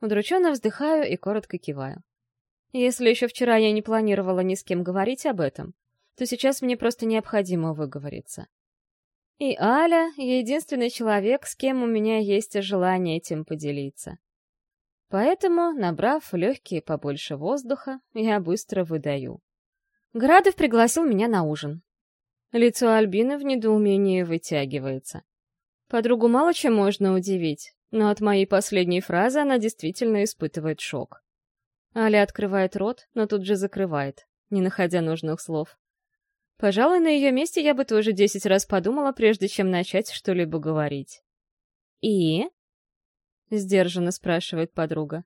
Удрученно вздыхаю и коротко киваю. Если еще вчера я не планировала ни с кем говорить об этом, то сейчас мне просто необходимо выговориться. И Аля — единственный человек, с кем у меня есть желание этим поделиться. Поэтому, набрав легкие побольше воздуха, я быстро выдаю. Градов пригласил меня на ужин. Лицо Альбины в недоумении вытягивается. Подругу мало чем можно удивить, но от моей последней фразы она действительно испытывает шок. Аля открывает рот, но тут же закрывает, не находя нужных слов. Пожалуй, на ее месте я бы тоже десять раз подумала, прежде чем начать что-либо говорить. «И?» — сдержанно спрашивает подруга.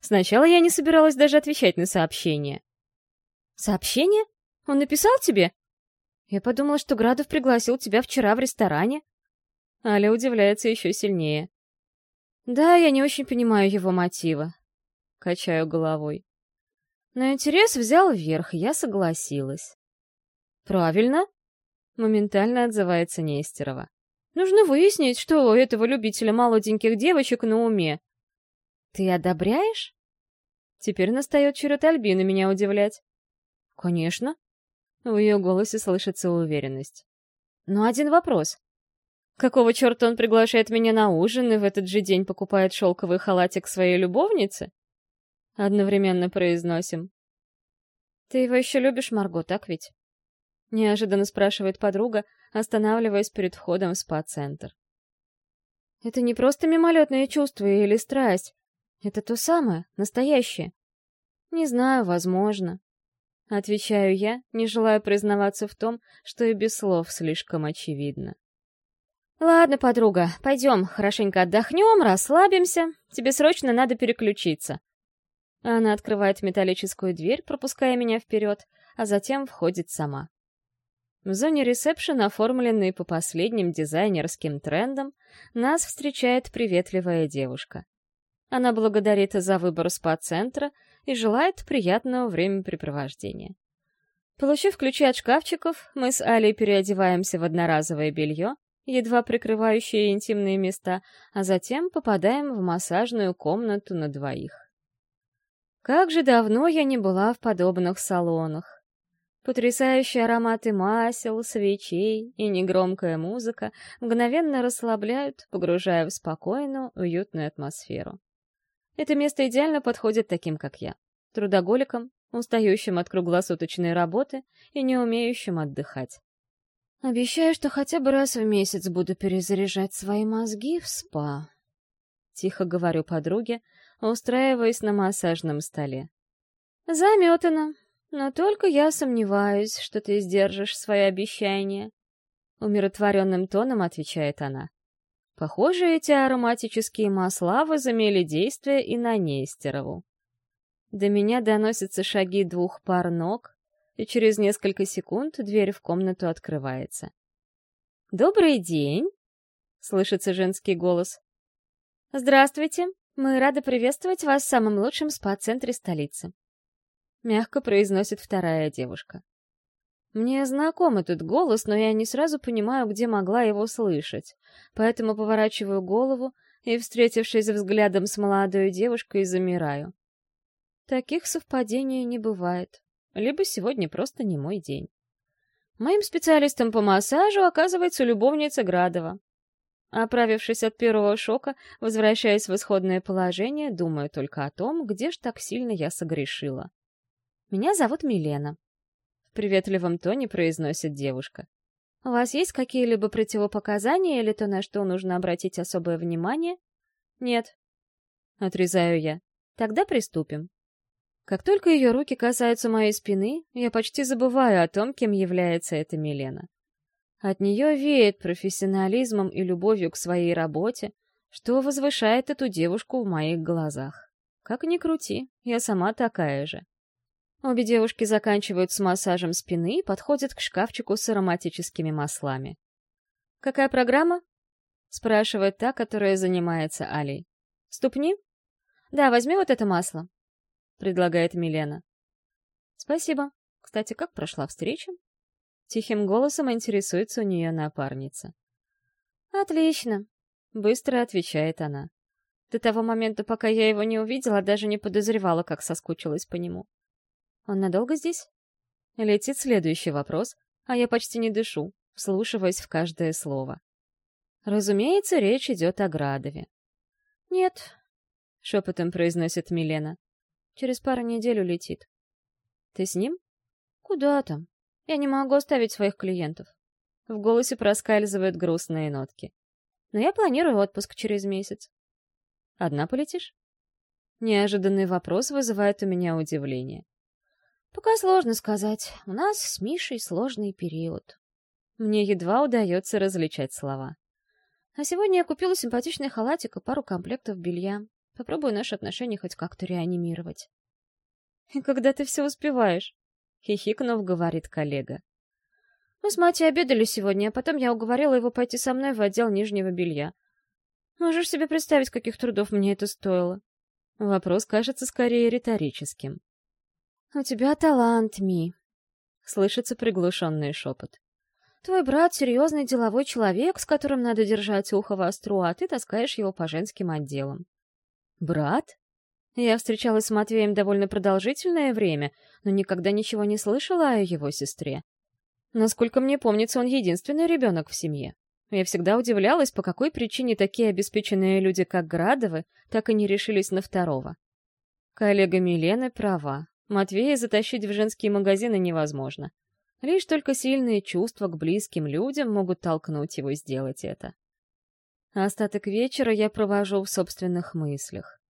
Сначала я не собиралась даже отвечать на сообщение. «Сообщение? Он написал тебе?» «Я подумала, что Градов пригласил тебя вчера в ресторане». Аля удивляется еще сильнее. «Да, я не очень понимаю его мотива». Качаю головой. Но интерес взял вверх, я согласилась. «Правильно», — моментально отзывается Нестерова. «Нужно выяснить, что у этого любителя молоденьких девочек на уме». «Ты одобряешь?» Теперь настает черед Альбины меня удивлять. «Конечно». В ее голосе слышится уверенность. «Но один вопрос. Какого черта он приглашает меня на ужин и в этот же день покупает шелковый халатик своей любовнице?» Одновременно произносим. «Ты его еще любишь, Марго, так ведь?» Неожиданно спрашивает подруга, останавливаясь перед входом в спа-центр. «Это не просто мимолетное чувство или страсть. Это то самое, настоящее. Не знаю, возможно. Отвечаю я, не желая признаваться в том, что и без слов слишком очевидно. «Ладно, подруга, пойдем, хорошенько отдохнем, расслабимся. Тебе срочно надо переключиться». Она открывает металлическую дверь, пропуская меня вперед, а затем входит сама. В зоне ресепшн, оформленной по последним дизайнерским трендам, нас встречает приветливая девушка. Она благодарит за выбор спа-центра и желает приятного времяпрепровождения. Получив ключи от шкафчиков, мы с Алей переодеваемся в одноразовое белье, едва прикрывающее интимные места, а затем попадаем в массажную комнату на двоих. Как же давно я не была в подобных салонах. Потрясающие ароматы масел, свечей и негромкая музыка мгновенно расслабляют, погружая в спокойную, уютную атмосферу. Это место идеально подходит таким, как я. Трудоголикам, устающим от круглосуточной работы и не умеющим отдыхать. Обещаю, что хотя бы раз в месяц буду перезаряжать свои мозги в спа. Тихо говорю подруге, устраиваясь на массажном столе. Заметано, но только я сомневаюсь, что ты сдержишь свои обещания. Умиротворенным тоном отвечает она. Похоже, эти ароматические масла возымели действие и на Нестерову. До меня доносятся шаги двух пар ног, и через несколько секунд дверь в комнату открывается. «Добрый день!» — слышится женский голос. «Здравствуйте! Мы рады приветствовать вас в самом лучшем спа-центре столицы!» Мягко произносит вторая девушка. Мне знаком этот голос, но я не сразу понимаю, где могла его слышать, поэтому поворачиваю голову и, встретившись взглядом с молодой девушкой, замираю. Таких совпадений не бывает. Либо сегодня просто не мой день. Моим специалистом по массажу оказывается любовница Градова. Оправившись от первого шока, возвращаясь в исходное положение, думаю только о том, где ж так сильно я согрешила. Меня зовут Милена приветливом тоне произносит девушка. «У вас есть какие-либо противопоказания или то, на что нужно обратить особое внимание?» «Нет». Отрезаю я. «Тогда приступим». Как только ее руки касаются моей спины, я почти забываю о том, кем является эта Милена. От нее веет профессионализмом и любовью к своей работе, что возвышает эту девушку в моих глазах. Как ни крути, я сама такая же. Обе девушки заканчивают с массажем спины и подходят к шкафчику с ароматическими маслами. «Какая программа?» — спрашивает та, которая занимается Алей. «Ступни?» «Да, возьми вот это масло», — предлагает Милена. «Спасибо. Кстати, как прошла встреча?» Тихим голосом интересуется у нее напарница. «Отлично», — быстро отвечает она. До того момента, пока я его не увидела, даже не подозревала, как соскучилась по нему. Он надолго здесь? Летит следующий вопрос, а я почти не дышу, вслушиваясь в каждое слово. Разумеется, речь идет о Градове. «Нет», — шепотом произносит Милена. «Через пару недель улетит». «Ты с ним?» «Куда там? Я не могу оставить своих клиентов». В голосе проскальзывают грустные нотки. «Но я планирую отпуск через месяц». «Одна полетишь?» Неожиданный вопрос вызывает у меня удивление. Пока сложно сказать. У нас с Мишей сложный период. Мне едва удается различать слова. А сегодня я купила симпатичный халатик и пару комплектов белья. Попробую наши отношения хоть как-то реанимировать. «И когда ты все успеваешь?» — хихикнув, говорит коллега. Мы с Матей обедали сегодня, а потом я уговорила его пойти со мной в отдел нижнего белья. Можешь себе представить, каких трудов мне это стоило? Вопрос кажется скорее риторическим. «У тебя талант, Ми», — слышится приглушенный шепот. «Твой брат — серьезный деловой человек, с которым надо держать ухо востро, а ты таскаешь его по женским отделам». «Брат?» Я встречалась с Матвеем довольно продолжительное время, но никогда ничего не слышала о его сестре. Насколько мне помнится, он единственный ребенок в семье. Я всегда удивлялась, по какой причине такие обеспеченные люди, как Градовы, так и не решились на второго. Коллега Милены права. Матвея затащить в женские магазины невозможно. Лишь только сильные чувства к близким людям могут толкнуть его сделать это. Остаток вечера я провожу в собственных мыслях.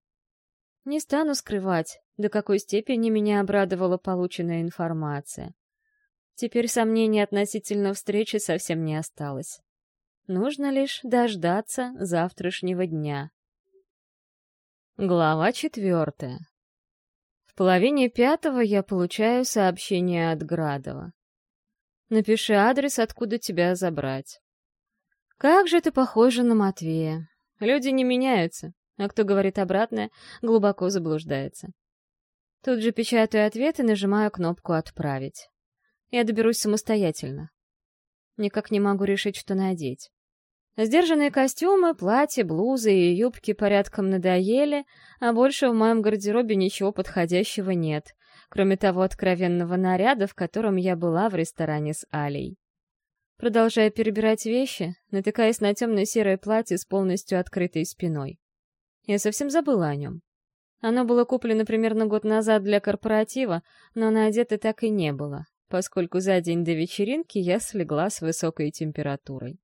Не стану скрывать, до какой степени меня обрадовала полученная информация. Теперь сомнений относительно встречи совсем не осталось. Нужно лишь дождаться завтрашнего дня. Глава четвертая половине пятого я получаю сообщение от Градова. Напиши адрес, откуда тебя забрать. Как же ты похожа на Матвея. Люди не меняются, а кто говорит обратное, глубоко заблуждается. Тут же печатаю ответ и нажимаю кнопку «Отправить». Я доберусь самостоятельно. Никак не могу решить, что надеть. Сдержанные костюмы, платья, блузы и юбки порядком надоели, а больше в моем гардеробе ничего подходящего нет, кроме того откровенного наряда, в котором я была в ресторане с Алей. Продолжая перебирать вещи, натыкаясь на темно-серое платье с полностью открытой спиной. Я совсем забыла о нем. Оно было куплено примерно год назад для корпоратива, но надето так и не было, поскольку за день до вечеринки я слегла с высокой температурой.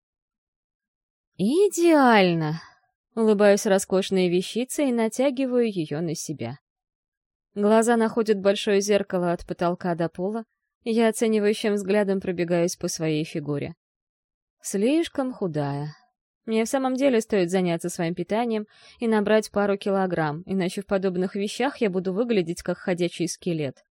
«Идеально!» Улыбаюсь роскошной вещицей и натягиваю ее на себя. Глаза находят большое зеркало от потолка до пола, и я оценивающим взглядом пробегаюсь по своей фигуре. Слишком худая. Мне в самом деле стоит заняться своим питанием и набрать пару килограмм, иначе в подобных вещах я буду выглядеть как ходячий скелет.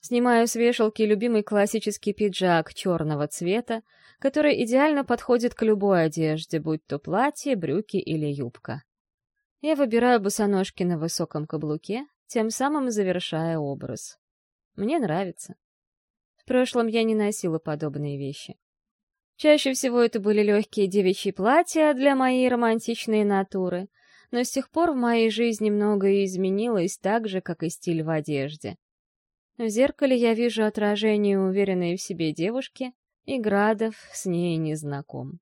Снимаю с вешалки любимый классический пиджак черного цвета, который идеально подходит к любой одежде, будь то платье, брюки или юбка. Я выбираю босоножки на высоком каблуке, тем самым завершая образ. Мне нравится. В прошлом я не носила подобные вещи. Чаще всего это были легкие девичьи платья для моей романтичной натуры, но с тех пор в моей жизни многое изменилось так же, как и стиль в одежде. В зеркале я вижу отражение уверенной в себе девушки, и Градов с ней не знаком.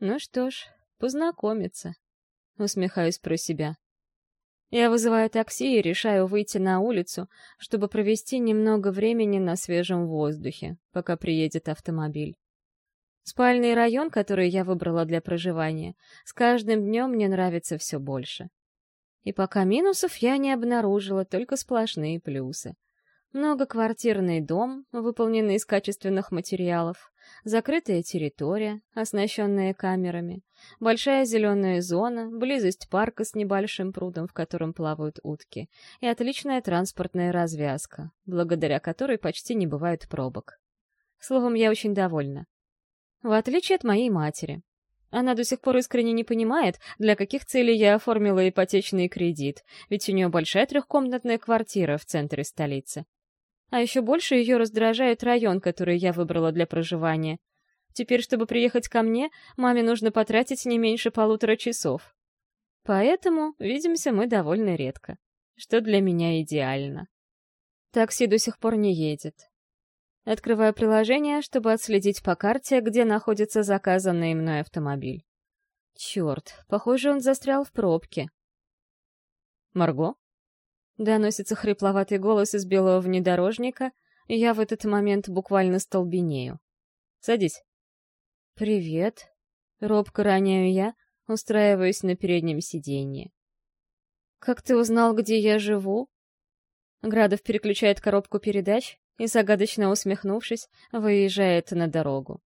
Ну что ж, познакомиться. Усмехаюсь про себя. Я вызываю такси и решаю выйти на улицу, чтобы провести немного времени на свежем воздухе, пока приедет автомобиль. Спальный район, который я выбрала для проживания, с каждым днем мне нравится все больше. И пока минусов я не обнаружила, только сплошные плюсы. Многоквартирный дом, выполненный из качественных материалов, закрытая территория, оснащенная камерами, большая зеленая зона, близость парка с небольшим прудом, в котором плавают утки, и отличная транспортная развязка, благодаря которой почти не бывает пробок. Словом, я очень довольна. В отличие от моей матери. Она до сих пор искренне не понимает, для каких целей я оформила ипотечный кредит, ведь у нее большая трехкомнатная квартира в центре столицы. А еще больше ее раздражает район, который я выбрала для проживания. Теперь, чтобы приехать ко мне, маме нужно потратить не меньше полутора часов. Поэтому видимся мы довольно редко, что для меня идеально. Такси до сих пор не едет. Открываю приложение, чтобы отследить по карте, где находится заказанный мной автомобиль. Черт, похоже, он застрял в пробке. «Марго?» Доносится хрипловатый голос из белого внедорожника, и я в этот момент буквально столбенею. «Садись». «Привет». Робко роняю я, устраиваясь на переднем сиденье. «Как ты узнал, где я живу?» Градов переключает коробку передач и, загадочно усмехнувшись, выезжает на дорогу.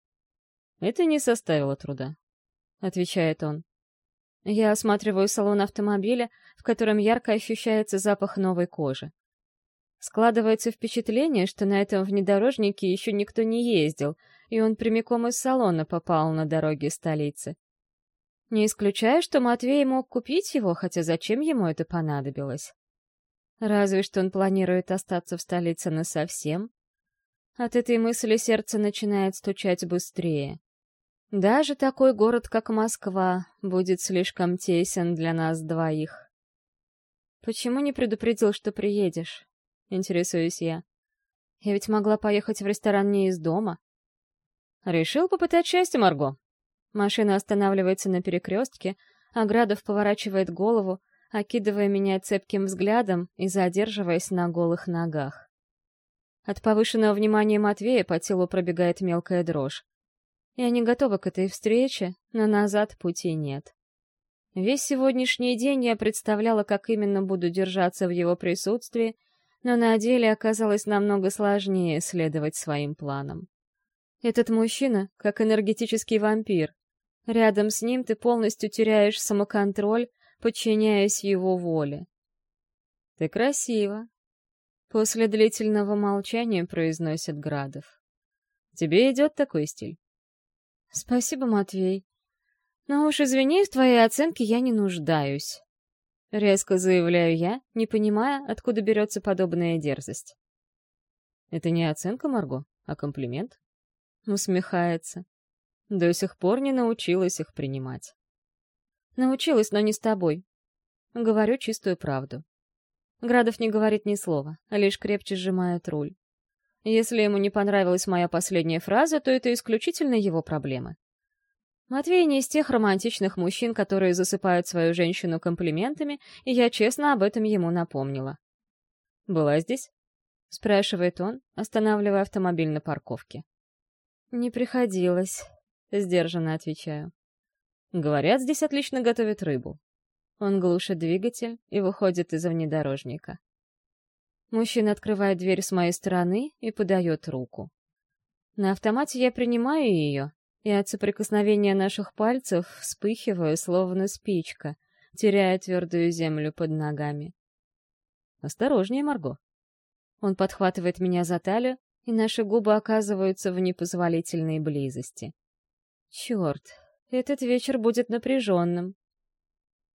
«Это не составило труда», — отвечает он. Я осматриваю салон автомобиля, в котором ярко ощущается запах новой кожи. Складывается впечатление, что на этом внедорожнике еще никто не ездил, и он прямиком из салона попал на дороги столицы. Не исключаю, что Матвей мог купить его, хотя зачем ему это понадобилось? Разве что он планирует остаться в столице насовсем. От этой мысли сердце начинает стучать быстрее. Даже такой город, как Москва, будет слишком тесен для нас двоих. Почему не предупредил, что приедешь? Интересуюсь я. Я ведь могла поехать в ресторан не из дома. Решил попытать счастье, Марго. Машина останавливается на перекрестке, а Градов поворачивает голову, окидывая меня цепким взглядом и задерживаясь на голых ногах. От повышенного внимания Матвея по телу пробегает мелкая дрожь. Я не готова к этой встрече, но назад пути нет. Весь сегодняшний день я представляла, как именно буду держаться в его присутствии, но на деле оказалось намного сложнее следовать своим планам. Этот мужчина, как энергетический вампир. Рядом с ним ты полностью теряешь самоконтроль, подчиняясь его воле. «Ты красива», — после длительного молчания произносит Градов. «Тебе идет такой стиль?» «Спасибо, Матвей. Но уж извини, в твоей оценке я не нуждаюсь». Резко заявляю я, не понимая, откуда берется подобная дерзость. «Это не оценка, Марго, а комплимент?» Усмехается. До сих пор не научилась их принимать. Научилась, но не с тобой. Говорю чистую правду. Градов не говорит ни слова, а лишь крепче сжимает руль. Если ему не понравилась моя последняя фраза, то это исключительно его проблемы. Матвей не из тех романтичных мужчин, которые засыпают свою женщину комплиментами, и я честно об этом ему напомнила. «Была здесь?» — спрашивает он, останавливая автомобиль на парковке. «Не приходилось», — сдержанно отвечаю. «Говорят, здесь отлично готовят рыбу». Он глушит двигатель и выходит из внедорожника. Мужчина открывает дверь с моей стороны и подает руку. На автомате я принимаю ее, и от соприкосновения наших пальцев вспыхиваю, словно спичка, теряя твердую землю под ногами. «Осторожнее, Марго!» Он подхватывает меня за талию, и наши губы оказываются в непозволительной близости. Черт, этот вечер будет напряженным.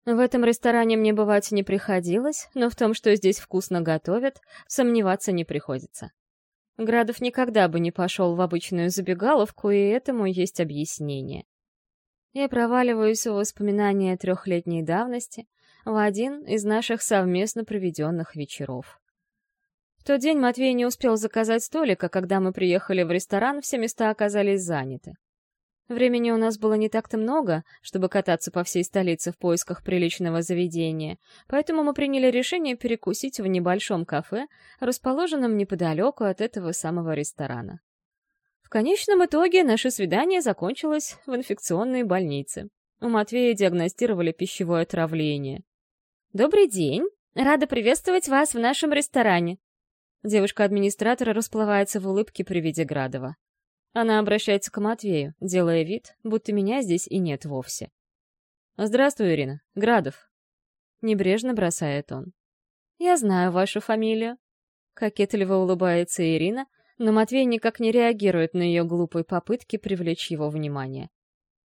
В этом ресторане мне бывать не приходилось, но в том, что здесь вкусно готовят, сомневаться не приходится. Градов никогда бы не пошел в обычную забегаловку, и этому есть объяснение. Я проваливаюсь в воспоминания трехлетней давности в один из наших совместно проведенных вечеров. В тот день Матвей не успел заказать столик, а когда мы приехали в ресторан, все места оказались заняты. Времени у нас было не так-то много, чтобы кататься по всей столице в поисках приличного заведения, поэтому мы приняли решение перекусить в небольшом кафе, расположенном неподалеку от этого самого ресторана. В конечном итоге наше свидание закончилось в инфекционной больнице. У Матвея диагностировали пищевое отравление. «Добрый день! Рада приветствовать вас в нашем ресторане!» Девушка-администратора расплывается в улыбке при виде Градова. Она обращается к Матвею, делая вид, будто меня здесь и нет вовсе. «Здравствуй, Ирина. Градов». Небрежно бросает он. «Я знаю вашу фамилию». Кокетливо улыбается Ирина, но Матвей никак не реагирует на ее глупые попытки привлечь его внимание.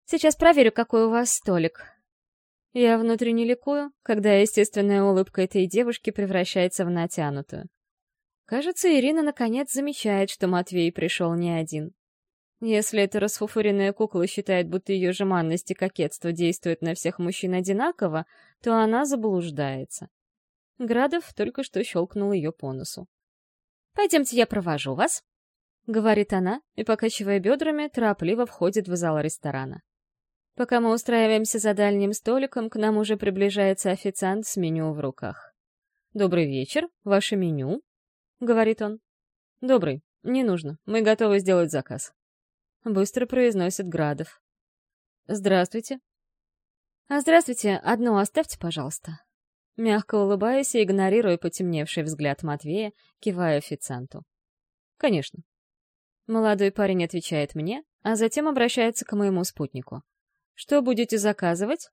«Сейчас проверю, какой у вас столик». Я внутренне ликую, когда естественная улыбка этой девушки превращается в натянутую. Кажется, Ирина наконец замечает, что Матвей пришел не один. Если эта расфуфуренная кукла считает, будто ее жеманность и кокетство действуют на всех мужчин одинаково, то она заблуждается. Градов только что щелкнул ее по носу. «Пойдемте, я провожу вас», — говорит она, и, покачивая бедрами, торопливо входит в зал ресторана. Пока мы устраиваемся за дальним столиком, к нам уже приближается официант с меню в руках. «Добрый вечер, ваше меню», — говорит он. «Добрый, не нужно, мы готовы сделать заказ», — быстро произносит Градов. «Здравствуйте». «А здравствуйте, одно оставьте, пожалуйста». Мягко улыбаясь и игнорируя потемневший взгляд Матвея, кивая официанту. «Конечно». Молодой парень отвечает мне, а затем обращается к моему спутнику. «Что будете заказывать?»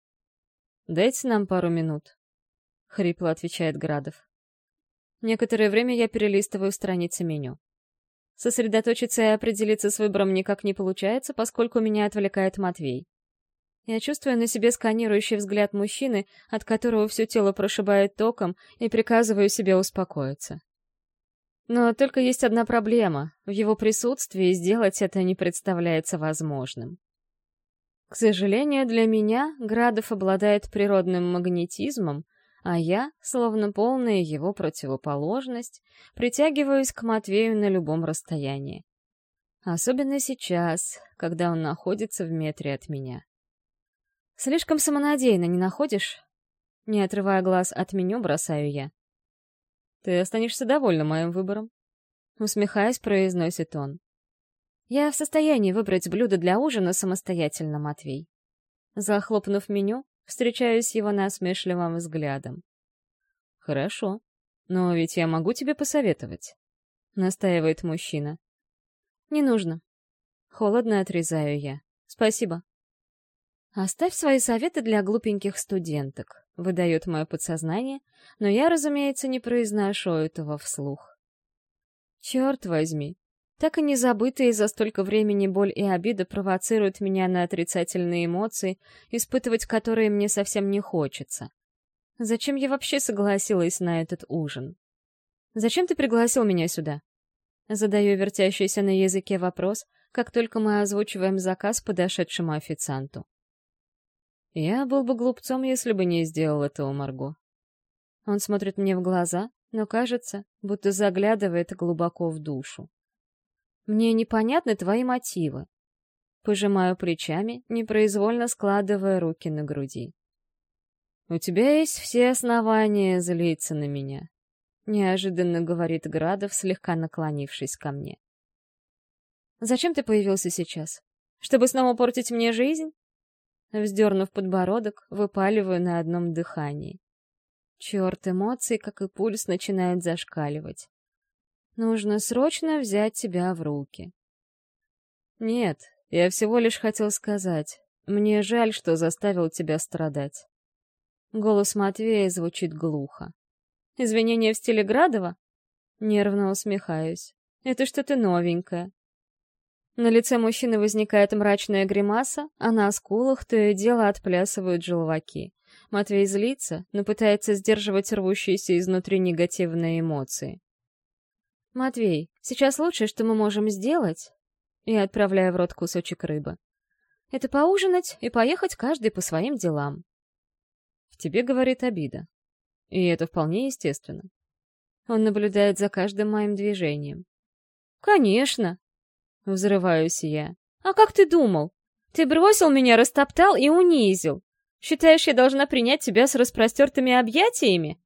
«Дайте нам пару минут», — хрипло отвечает Градов. Некоторое время я перелистываю страницы меню. Сосредоточиться и определиться с выбором никак не получается, поскольку меня отвлекает Матвей. Я чувствую на себе сканирующий взгляд мужчины, от которого все тело прошибает током, и приказываю себе успокоиться. Но только есть одна проблема. В его присутствии сделать это не представляется возможным. К сожалению, для меня Градов обладает природным магнетизмом, а я, словно полная его противоположность, притягиваюсь к Матвею на любом расстоянии. Особенно сейчас, когда он находится в метре от меня. Слишком самонадеянно, не находишь? Не отрывая глаз от меню, бросаю я. Ты останешься довольна моим выбором. Усмехаясь, произносит он. Я в состоянии выбрать блюдо для ужина самостоятельно, Матвей. Захлопнув меню, встречаюсь его насмешливым взглядом. «Хорошо, но ведь я могу тебе посоветовать», — настаивает мужчина. «Не нужно». Холодно отрезаю я. «Спасибо». «Оставь свои советы для глупеньких студенток», — выдает мое подсознание, но я, разумеется, не произношу этого вслух. «Черт возьми, так и не забытые за столько времени боль и обида провоцируют меня на отрицательные эмоции, испытывать которые мне совсем не хочется. Зачем я вообще согласилась на этот ужин? Зачем ты пригласил меня сюда? Задаю вертящийся на языке вопрос, как только мы озвучиваем заказ подошедшему официанту. Я был бы глупцом, если бы не сделал этого, Марго. Он смотрит мне в глаза, но кажется, будто заглядывает глубоко в душу. Мне непонятны твои мотивы. Пожимаю плечами, непроизвольно складывая руки на груди. У тебя есть все основания злиться на меня, неожиданно говорит Градов, слегка наклонившись ко мне. Зачем ты появился сейчас? Чтобы снова портить мне жизнь? Вздернув подбородок, выпаливаю на одном дыхании. Черт, эмоции, как и пульс, начинают зашкаливать. Нужно срочно взять тебя в руки. Нет, я всего лишь хотел сказать. Мне жаль, что заставил тебя страдать. Голос Матвея звучит глухо. Извинения в стиле Градова? Нервно усмехаюсь. Это что-то новенькое. На лице мужчины возникает мрачная гримаса, а на скулах то и дело отплясывают желваки. Матвей злится, но пытается сдерживать рвущиеся изнутри негативные эмоции. «Матвей, сейчас лучшее, что мы можем сделать...» Я отправляю в рот кусочек рыбы. «Это поужинать и поехать каждый по своим делам». В тебе говорит обида. И это вполне естественно. Он наблюдает за каждым моим движением. «Конечно!» — взрываюсь я. «А как ты думал? Ты бросил меня, растоптал и унизил. Считаешь, я должна принять тебя с распростертыми объятиями?»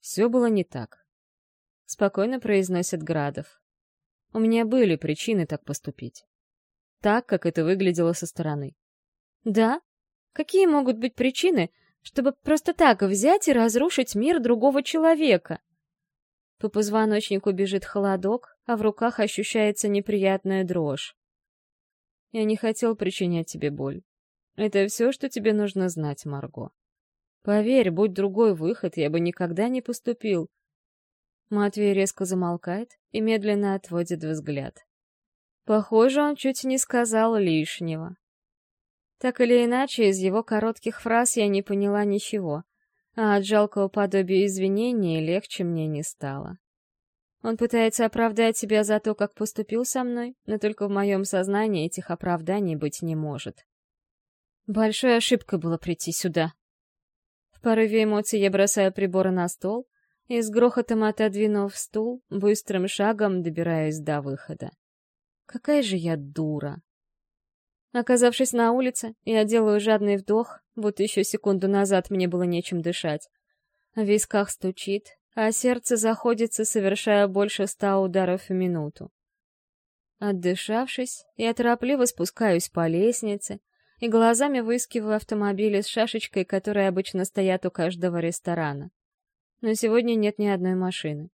Все было не так. Спокойно произносит Градов. У меня были причины так поступить. Так, как это выглядело со стороны. Да? Какие могут быть причины, чтобы просто так взять и разрушить мир другого человека? По позвоночнику бежит холодок, а в руках ощущается неприятная дрожь. Я не хотел причинять тебе боль. Это все, что тебе нужно знать, Марго. Поверь, будь другой выход, я бы никогда не поступил. Матвей резко замолкает и медленно отводит взгляд. Похоже, он чуть не сказал лишнего. Так или иначе, из его коротких фраз я не поняла ничего — а от жалкого подобия извинения легче мне не стало. Он пытается оправдать себя за то, как поступил со мной, но только в моем сознании этих оправданий быть не может. Большой ошибкой было прийти сюда. В порыве эмоций я бросаю приборы на стол и с грохотом отодвинув стул, быстрым шагом добираюсь до выхода. Какая же я дура! Оказавшись на улице, я делаю жадный вдох, будто еще секунду назад мне было нечем дышать. В висках стучит, а сердце заходится, совершая больше ста ударов в минуту. Отдышавшись, я торопливо спускаюсь по лестнице и глазами выискиваю автомобили с шашечкой, которые обычно стоят у каждого ресторана. Но сегодня нет ни одной машины.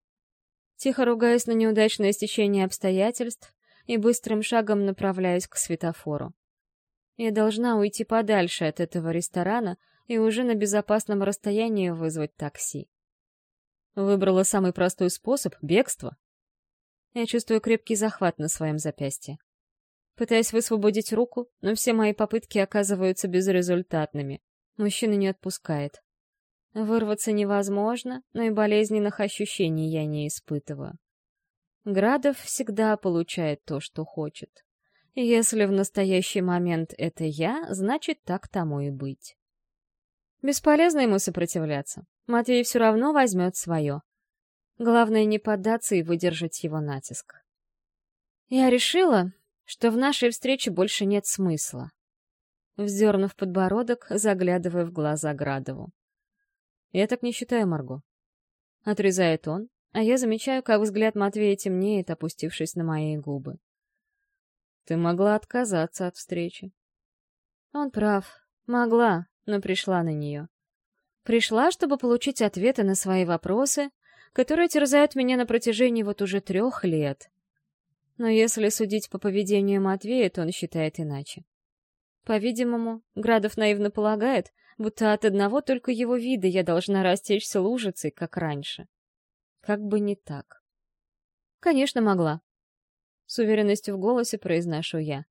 Тихо ругаюсь на неудачное стечение обстоятельств и быстрым шагом направляюсь к светофору. Я должна уйти подальше от этого ресторана и уже на безопасном расстоянии вызвать такси. Выбрала самый простой способ — бегство. Я чувствую крепкий захват на своем запястье. Пытаюсь высвободить руку, но все мои попытки оказываются безрезультатными. Мужчина не отпускает. Вырваться невозможно, но и болезненных ощущений я не испытываю. Градов всегда получает то, что хочет. Если в настоящий момент это я, значит, так тому и быть. Бесполезно ему сопротивляться. Матвей все равно возьмет свое. Главное не поддаться и выдержать его натиск. Я решила, что в нашей встрече больше нет смысла. Вздернув подбородок, заглядывая в глаза Градову. «Я так не считаю, Марго». Отрезает он, а я замечаю, как взгляд Матвея темнеет, опустившись на мои губы. Ты могла отказаться от встречи. Он прав. Могла, но пришла на нее. Пришла, чтобы получить ответы на свои вопросы, которые терзают меня на протяжении вот уже трех лет. Но если судить по поведению Матвея, то он считает иначе. По-видимому, Градов наивно полагает, будто от одного только его вида я должна растечься лужицей, как раньше. Как бы не так. Конечно, могла. С уверенностью в голосе произношу я.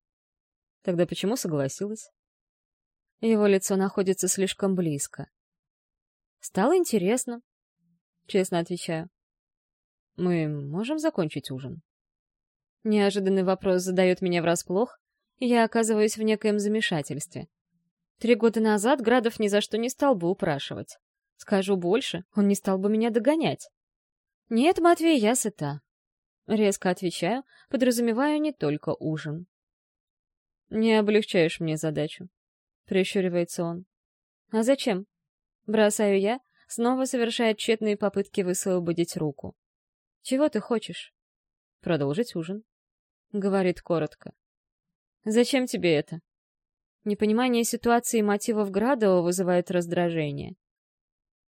Тогда почему согласилась? Его лицо находится слишком близко. Стало интересно. Честно отвечаю. Мы можем закончить ужин? Неожиданный вопрос задает меня врасплох, и я оказываюсь в некоем замешательстве. Три года назад Градов ни за что не стал бы упрашивать. Скажу больше, он не стал бы меня догонять. Нет, Матвей, я сыта. Резко отвечаю, подразумеваю не только ужин. «Не облегчаешь мне задачу», — прищуривается он. «А зачем?» Бросаю я, снова совершая тщетные попытки высвободить руку. «Чего ты хочешь?» «Продолжить ужин», — говорит коротко. «Зачем тебе это?» Непонимание ситуации и мотивов Градова вызывает раздражение.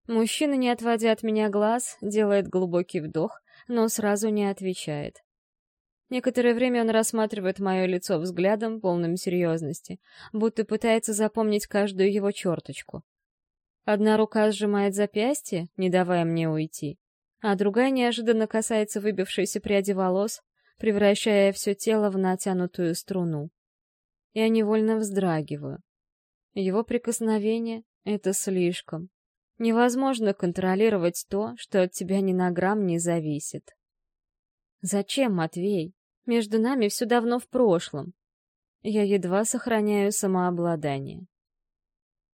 Мужчина, не отводя от меня глаз, делает глубокий вдох, но сразу не отвечает. Некоторое время он рассматривает мое лицо взглядом, полным серьезности, будто пытается запомнить каждую его черточку. Одна рука сжимает запястье, не давая мне уйти, а другая неожиданно касается выбившейся пряди волос, превращая все тело в натянутую струну. Я невольно вздрагиваю. Его прикосновение — это слишком. Невозможно контролировать то, что от тебя ни на грамм не зависит. Зачем, Матвей? Между нами все давно в прошлом. Я едва сохраняю самообладание.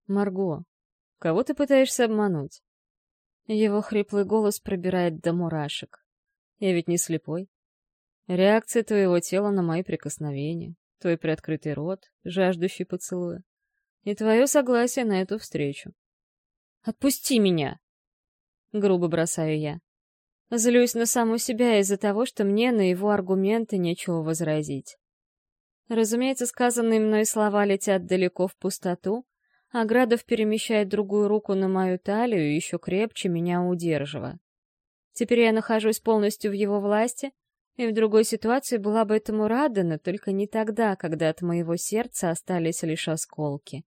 Марго, кого ты пытаешься обмануть? Его хриплый голос пробирает до мурашек. Я ведь не слепой. Реакция твоего тела на мои прикосновения, твой приоткрытый рот, жаждущий поцелуя, и твое согласие на эту встречу. «Отпусти меня!» Грубо бросаю я. Злюсь на саму себя из-за того, что мне на его аргументы нечего возразить. Разумеется, сказанные мной слова летят далеко в пустоту, а Градов перемещает другую руку на мою талию, еще крепче меня удерживая. Теперь я нахожусь полностью в его власти, и в другой ситуации была бы этому рада, но только не тогда, когда от моего сердца остались лишь осколки.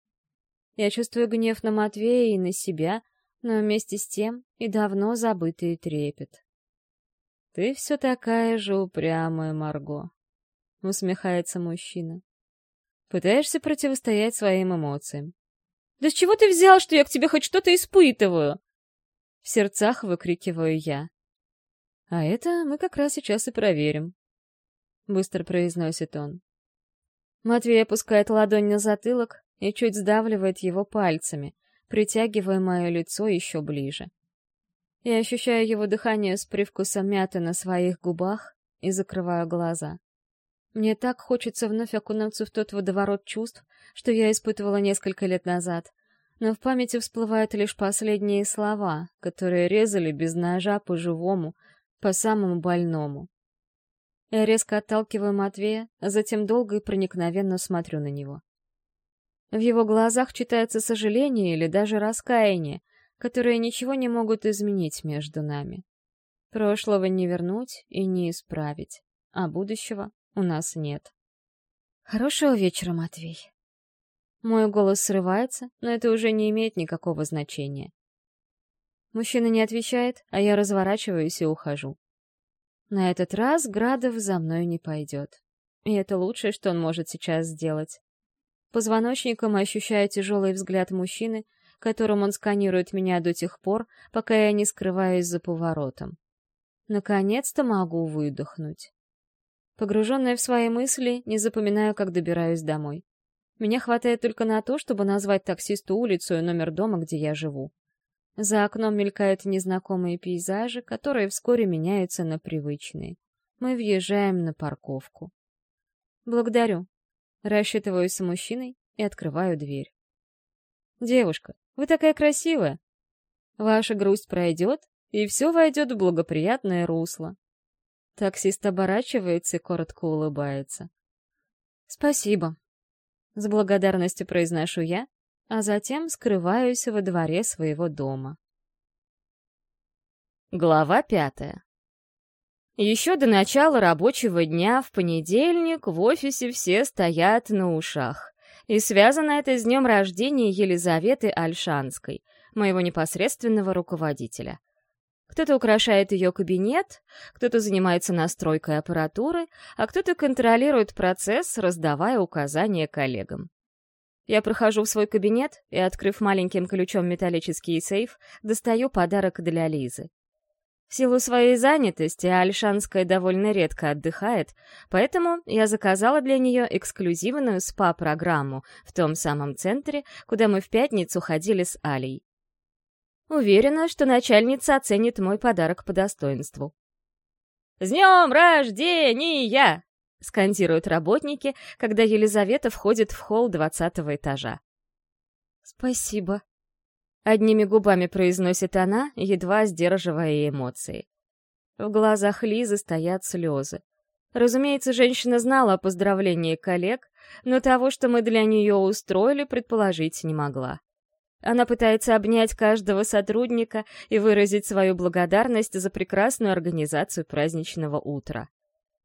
Я чувствую гнев на Матвея и на себя, но вместе с тем и давно забытый трепет. «Ты все такая же упрямая, Марго», — усмехается мужчина. «Пытаешься противостоять своим эмоциям. Да с чего ты взял, что я к тебе хоть что-то испытываю?» В сердцах выкрикиваю я. «А это мы как раз сейчас и проверим», — быстро произносит он. Матвей опускает ладонь на затылок и чуть сдавливает его пальцами, притягивая мое лицо еще ближе. Я ощущаю его дыхание с привкусом мяты на своих губах и закрываю глаза. Мне так хочется вновь окунуться в тот водоворот чувств, что я испытывала несколько лет назад, но в памяти всплывают лишь последние слова, которые резали без ножа по-живому, по самому больному. Я резко отталкиваю Матвея, а затем долго и проникновенно смотрю на него. В его глазах читается сожаление или даже раскаяние, которые ничего не могут изменить между нами. Прошлого не вернуть и не исправить, а будущего у нас нет. Хорошего вечера, Матвей. Мой голос срывается, но это уже не имеет никакого значения. Мужчина не отвечает, а я разворачиваюсь и ухожу. На этот раз Градов за мной не пойдет. И это лучшее, что он может сейчас сделать. Позвоночником ощущаю тяжелый взгляд мужчины, которым он сканирует меня до тех пор, пока я не скрываюсь за поворотом. Наконец-то могу выдохнуть. Погруженная в свои мысли, не запоминаю, как добираюсь домой. Меня хватает только на то, чтобы назвать таксисту улицу и номер дома, где я живу. За окном мелькают незнакомые пейзажи, которые вскоре меняются на привычные. Мы въезжаем на парковку. Благодарю. Рассчитываюсь с мужчиной и открываю дверь. «Девушка, вы такая красивая. Ваша грусть пройдет, и все войдет в благоприятное русло. Таксист оборачивается и коротко улыбается. «Спасибо». С благодарностью произношу я, а затем скрываюсь во дворе своего дома. Глава пятая. Еще до начала рабочего дня в понедельник в офисе все стоят на ушах. И связано это с днем рождения Елизаветы Альшанской, моего непосредственного руководителя. Кто-то украшает ее кабинет, кто-то занимается настройкой аппаратуры, а кто-то контролирует процесс, раздавая указания коллегам. Я прохожу в свой кабинет и, открыв маленьким ключом металлический сейф, достаю подарок для Лизы. В силу своей занятости Альшанская довольно редко отдыхает, поэтому я заказала для нее эксклюзивную СПА-программу в том самом центре, куда мы в пятницу ходили с Алей. Уверена, что начальница оценит мой подарок по достоинству. «С днем рождения!» — скандируют работники, когда Елизавета входит в холл двадцатого этажа. «Спасибо», — одними губами произносит она, едва сдерживая эмоции. В глазах Лизы стоят слезы. Разумеется, женщина знала о поздравлении коллег, но того, что мы для нее устроили, предположить не могла. Она пытается обнять каждого сотрудника и выразить свою благодарность за прекрасную организацию праздничного утра.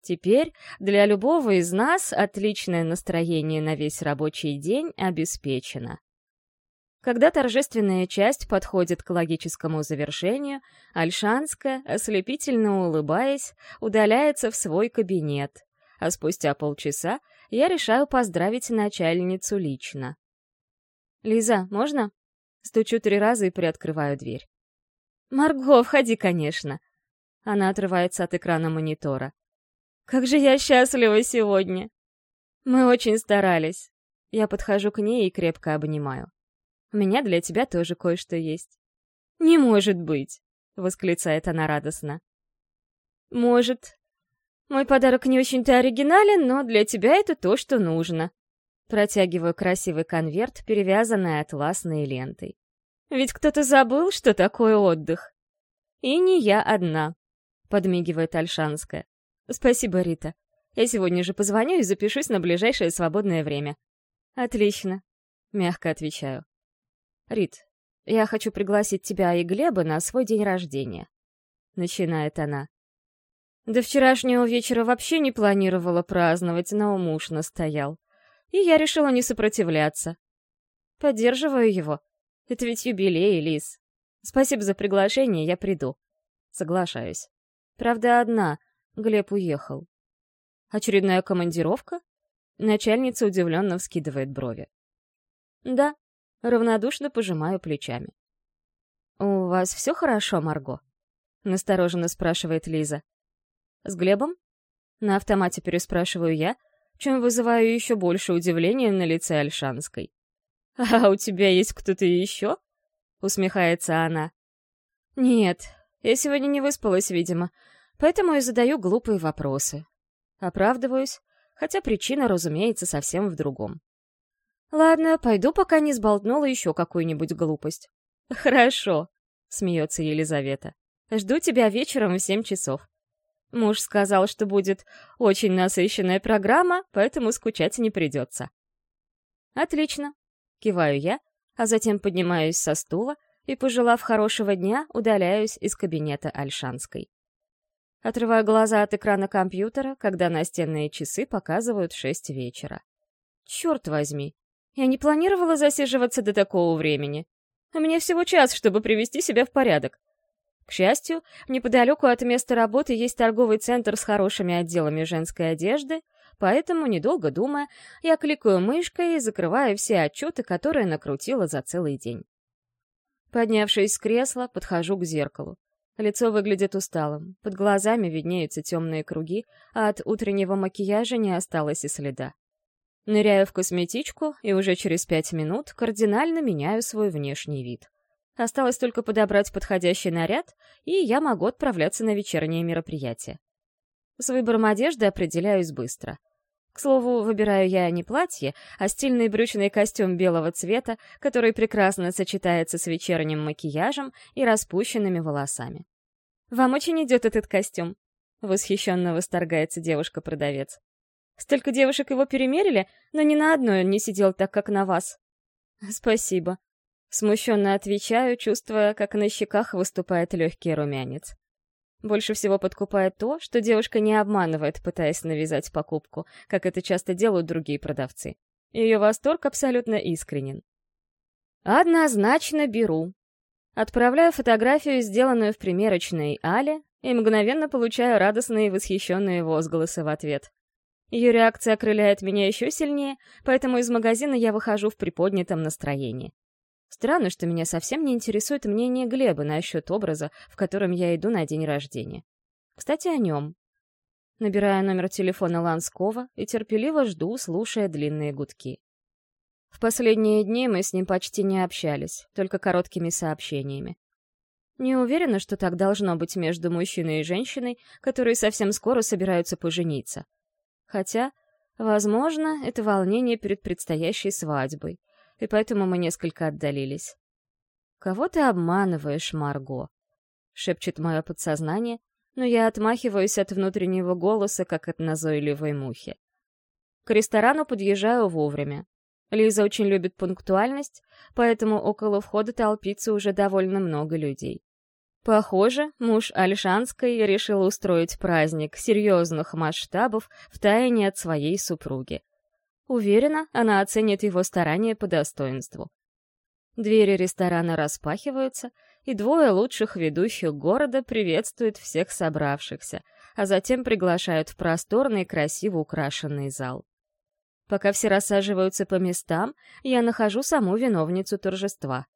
Теперь для любого из нас отличное настроение на весь рабочий день обеспечено. Когда торжественная часть подходит к логическому завершению, Альшанская, ослепительно улыбаясь, удаляется в свой кабинет, а спустя полчаса я решаю поздравить начальницу лично. «Лиза, можно?» Стучу три раза и приоткрываю дверь. «Марго, входи, конечно!» Она отрывается от экрана монитора. «Как же я счастлива сегодня!» «Мы очень старались!» Я подхожу к ней и крепко обнимаю. «У меня для тебя тоже кое-что есть». «Не может быть!» — восклицает она радостно. «Может. Мой подарок не очень-то оригинален, но для тебя это то, что нужно». Протягиваю красивый конверт, перевязанный атласной лентой. Ведь кто-то забыл, что такое отдых. И не я одна, подмигивает Альшанская. Спасибо, Рита. Я сегодня же позвоню и запишусь на ближайшее свободное время. Отлично, мягко отвечаю. Рит, я хочу пригласить тебя и Глеба на свой день рождения. Начинает она. До вчерашнего вечера вообще не планировала праздновать, но муж настоял. И я решила не сопротивляться. Поддерживаю его, это ведь юбилей, Лис. Спасибо за приглашение, я приду. Соглашаюсь. Правда, одна. Глеб уехал. Очередная командировка? Начальница удивленно вскидывает брови. Да, равнодушно пожимаю плечами. «У вас все хорошо, Марго?» — настороженно спрашивает Лиза. «С Глебом?» На автомате переспрашиваю я, чем вызываю еще больше удивления на лице Альшанской. «А у тебя есть кто-то еще?» — усмехается она. «Нет, я сегодня не выспалась, видимо, поэтому и задаю глупые вопросы. Оправдываюсь, хотя причина, разумеется, совсем в другом. Ладно, пойду, пока не сболтнула еще какую-нибудь глупость. Хорошо, смеется Елизавета. Жду тебя вечером в семь часов. Муж сказал, что будет очень насыщенная программа, поэтому скучать не придется. Отлично, Киваю я, а затем поднимаюсь со стула и, пожелав хорошего дня, удаляюсь из кабинета Альшанской. Отрываю глаза от экрана компьютера, когда настенные часы показывают шесть вечера. Черт возьми, я не планировала засиживаться до такого времени. У меня всего час, чтобы привести себя в порядок. К счастью, неподалеку от места работы есть торговый центр с хорошими отделами женской одежды, Поэтому, недолго думая, я кликаю мышкой и закрываю все отчеты, которые накрутила за целый день. Поднявшись с кресла, подхожу к зеркалу. Лицо выглядит усталым, под глазами виднеются темные круги, а от утреннего макияжа не осталось и следа. Ныряю в косметичку и уже через пять минут кардинально меняю свой внешний вид. Осталось только подобрать подходящий наряд, и я могу отправляться на вечернее мероприятие. С выбором одежды определяюсь быстро — к слову, выбираю я не платье, а стильный брючный костюм белого цвета, который прекрасно сочетается с вечерним макияжем и распущенными волосами. «Вам очень идет этот костюм», — восхищенно восторгается девушка-продавец. «Столько девушек его перемерили, но ни на одной он не сидел так, как на вас». «Спасибо», — смущенно отвечаю, чувствуя, как на щеках выступает легкий румянец. Больше всего подкупает то, что девушка не обманывает, пытаясь навязать покупку, как это часто делают другие продавцы. Ее восторг абсолютно искренен. Однозначно беру. Отправляю фотографию, сделанную в примерочной Але, и мгновенно получаю радостные и восхищенные возгласы в ответ. Ее реакция окрыляет меня еще сильнее, поэтому из магазина я выхожу в приподнятом настроении. Странно, что меня совсем не интересует мнение Глеба насчет образа, в котором я иду на день рождения. Кстати, о нем. Набираю номер телефона Ланского и терпеливо жду, слушая длинные гудки. В последние дни мы с ним почти не общались, только короткими сообщениями. Не уверена, что так должно быть между мужчиной и женщиной, которые совсем скоро собираются пожениться. Хотя, возможно, это волнение перед предстоящей свадьбой — и поэтому мы несколько отдалились. «Кого ты обманываешь, Марго?» — шепчет мое подсознание, но я отмахиваюсь от внутреннего голоса, как от назойливой мухи. К ресторану подъезжаю вовремя. Лиза очень любит пунктуальность, поэтому около входа толпится уже довольно много людей. Похоже, муж Альшанской решил устроить праздник серьезных масштабов втайне от своей супруги. Уверена, она оценит его старания по достоинству. Двери ресторана распахиваются, и двое лучших ведущих города приветствуют всех собравшихся, а затем приглашают в просторный, красиво украшенный зал. Пока все рассаживаются по местам, я нахожу саму виновницу торжества.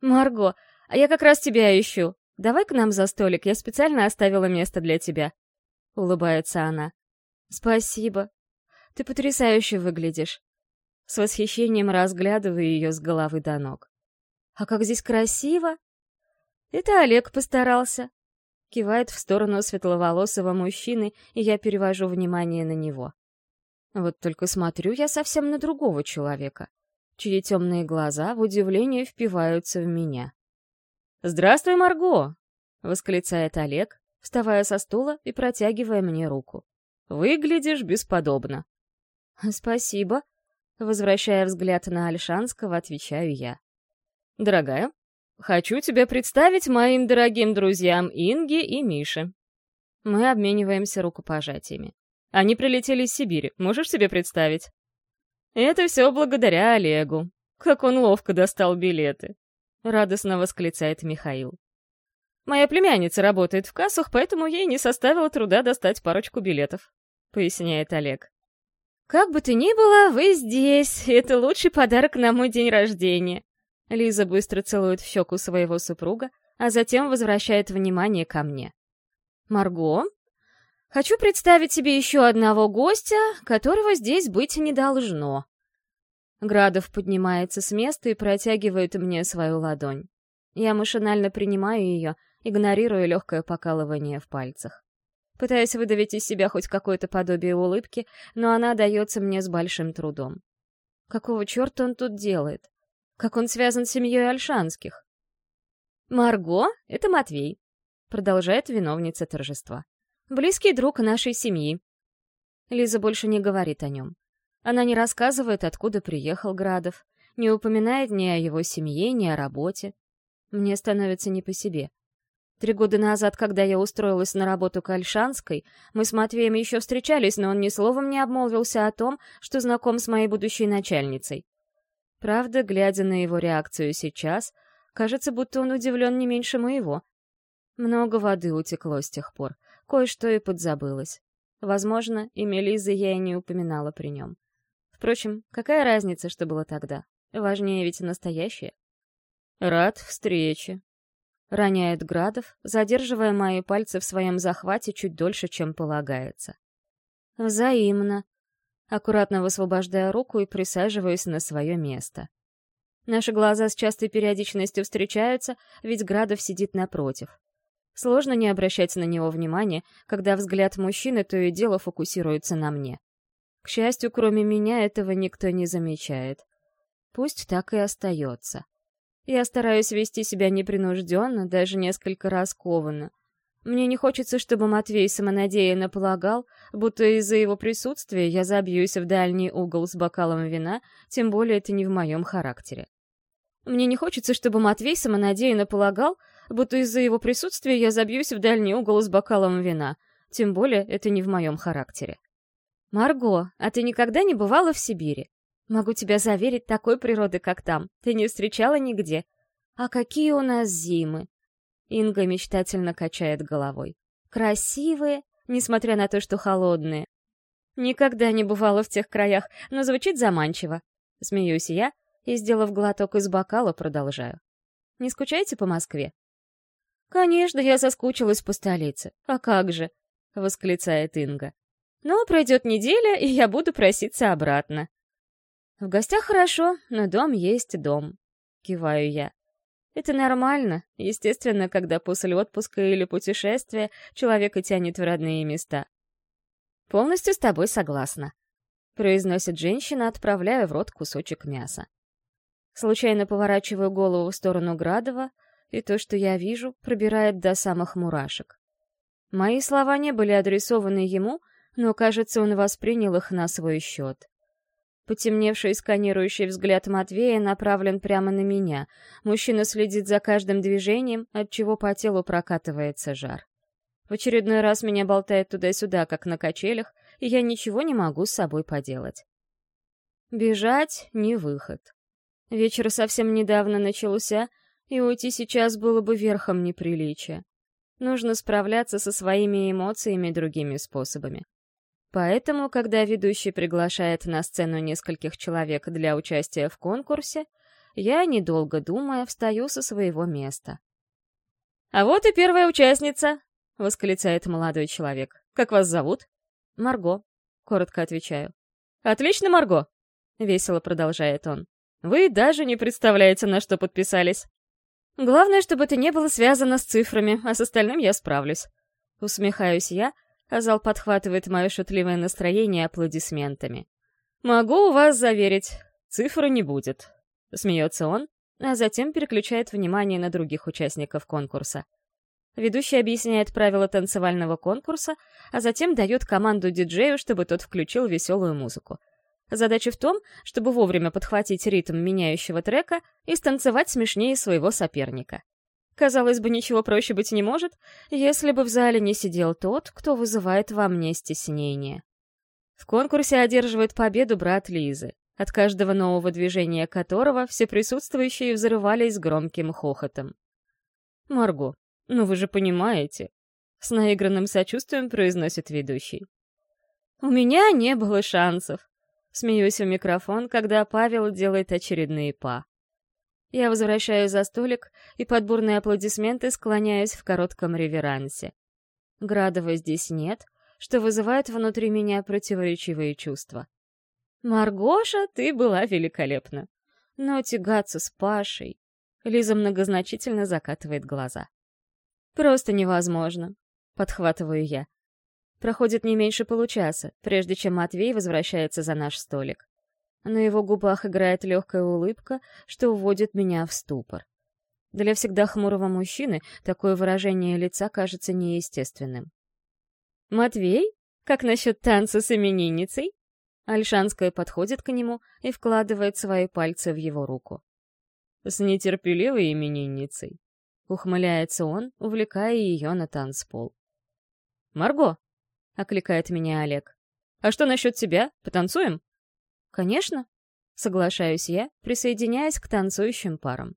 «Марго, а я как раз тебя ищу. Давай к нам за столик, я специально оставила место для тебя», — улыбается она. «Спасибо. Ты потрясающе выглядишь». С восхищением разглядываю ее с головы до ног. «А как здесь красиво!» «Это Олег постарался», — кивает в сторону светловолосого мужчины, и я перевожу внимание на него. Вот только смотрю я совсем на другого человека, чьи темные глаза в удивлении впиваются в меня. «Здравствуй, Марго!» — восклицает Олег, вставая со стула и протягивая мне руку. «Выглядишь бесподобно». «Спасибо», — возвращая взгляд на Альшанского, отвечаю я. «Дорогая, хочу тебя представить моим дорогим друзьям Инге и Мише». Мы обмениваемся рукопожатиями. Они прилетели из Сибири, можешь себе представить? Это все благодаря Олегу. Как он ловко достал билеты. Радостно восклицает Михаил. Моя племянница работает в кассах, поэтому ей не составило труда достать парочку билетов, поясняет Олег. Как бы то ни было, вы здесь. Это лучший подарок на мой день рождения. Лиза быстро целует в щеку своего супруга, а затем возвращает внимание ко мне. Марго, Хочу представить себе еще одного гостя, которого здесь быть не должно. Градов поднимается с места и протягивает мне свою ладонь. Я машинально принимаю ее, игнорируя легкое покалывание в пальцах. Пытаюсь выдавить из себя хоть какое-то подобие улыбки, но она дается мне с большим трудом. Какого черта он тут делает? Как он связан с семьей Альшанских? «Марго — это Матвей», — продолжает виновница торжества. Близкий друг нашей семьи. Лиза больше не говорит о нем. Она не рассказывает, откуда приехал Градов, не упоминает ни о его семье, ни о работе. Мне становится не по себе. Три года назад, когда я устроилась на работу к Альшанской, мы с Матвеем еще встречались, но он ни словом не обмолвился о том, что знаком с моей будущей начальницей. Правда, глядя на его реакцию сейчас, кажется, будто он удивлен не меньше моего. Много воды утекло с тех пор. Кое-что и подзабылось. Возможно, имя Лизы я и не упоминала при нем. Впрочем, какая разница, что было тогда? Важнее ведь настоящее. «Рад встрече», — роняет Градов, задерживая мои пальцы в своем захвате чуть дольше, чем полагается. «Взаимно», аккуратно высвобождая руку и присаживаюсь на свое место. Наши глаза с частой периодичностью встречаются, ведь Градов сидит напротив. Сложно не обращать на него внимания, когда взгляд мужчины то и дело фокусируется на мне. К счастью, кроме меня этого никто не замечает. Пусть так и остается. Я стараюсь вести себя непринужденно, даже несколько раскованно. Мне не хочется, чтобы Матвей самонадеянно полагал, будто из-за его присутствия я забьюсь в дальний угол с бокалом вина, тем более это не в моем характере. Мне не хочется, чтобы Матвей самонадеянно полагал, будто из-за его присутствия я забьюсь в дальний угол с бокалом вина. Тем более это не в моем характере. «Марго, а ты никогда не бывала в Сибири? Могу тебя заверить, такой природы, как там, ты не встречала нигде. А какие у нас зимы!» Инга мечтательно качает головой. «Красивые, несмотря на то, что холодные. Никогда не бывала в тех краях, но звучит заманчиво. Смеюсь я и, сделав глоток из бокала, продолжаю. Не скучаете по Москве? «Конечно, я соскучилась по столице. А как же?» — восклицает Инга. «Но пройдет неделя, и я буду проситься обратно». «В гостях хорошо, но дом есть дом», — киваю я. Это нормально, естественно, когда после отпуска или путешествия человека тянет в родные места. «Полностью с тобой согласна», — произносит женщина, отправляя в рот кусочек мяса. Случайно поворачиваю голову в сторону Градова, и то, что я вижу, пробирает до самых мурашек. Мои слова не были адресованы ему, но, кажется, он воспринял их на свой счет. Потемневший сканирующий взгляд Матвея направлен прямо на меня. Мужчина следит за каждым движением, от чего по телу прокатывается жар. В очередной раз меня болтает туда-сюда, как на качелях, и я ничего не могу с собой поделать. Бежать — не выход. Вечер совсем недавно начался, и уйти сейчас было бы верхом неприличия. Нужно справляться со своими эмоциями другими способами. Поэтому, когда ведущий приглашает на сцену нескольких человек для участия в конкурсе, я, недолго думая, встаю со своего места. «А вот и первая участница!» — восклицает молодой человек. «Как вас зовут?» «Марго», — коротко отвечаю. «Отлично, Марго!» — весело продолжает он. «Вы даже не представляете, на что подписались. Главное, чтобы это не было связано с цифрами, а с остальным я справлюсь». Усмехаюсь я, а зал подхватывает мое шутливое настроение аплодисментами. «Могу вас заверить, цифры не будет», — смеется он, а затем переключает внимание на других участников конкурса. Ведущий объясняет правила танцевального конкурса, а затем дает команду диджею, чтобы тот включил веселую музыку. Задача в том, чтобы вовремя подхватить ритм меняющего трека и станцевать смешнее своего соперника. Казалось бы, ничего проще быть не может, если бы в зале не сидел тот, кто вызывает во мне стеснение. В конкурсе одерживает победу брат Лизы, от каждого нового движения которого все присутствующие взрывались громким хохотом. «Марго, ну вы же понимаете», — с наигранным сочувствием произносит ведущий. «У меня не было шансов», — смеюсь в микрофон, когда Павел делает очередные па. Я возвращаюсь за столик и под бурные аплодисменты склоняюсь в коротком реверансе. Градова здесь нет, что вызывает внутри меня противоречивые чувства. «Маргоша, ты была великолепна!» Но тягаться с Пашей... Лиза многозначительно закатывает глаза. «Просто невозможно», — подхватываю я. Проходит не меньше получаса, прежде чем Матвей возвращается за наш столик. На его губах играет легкая улыбка, что вводит меня в ступор. Для всегда хмурого мужчины такое выражение лица кажется неестественным. «Матвей? Как насчет танца с именинницей?» Альшанская подходит к нему и вкладывает свои пальцы в его руку. «С нетерпеливой именинницей», — ухмыляется он, увлекая ее на танцпол. «Марго!» — окликает меня Олег. «А что насчет тебя? Потанцуем?» «Конечно», — соглашаюсь я, присоединяясь к танцующим парам.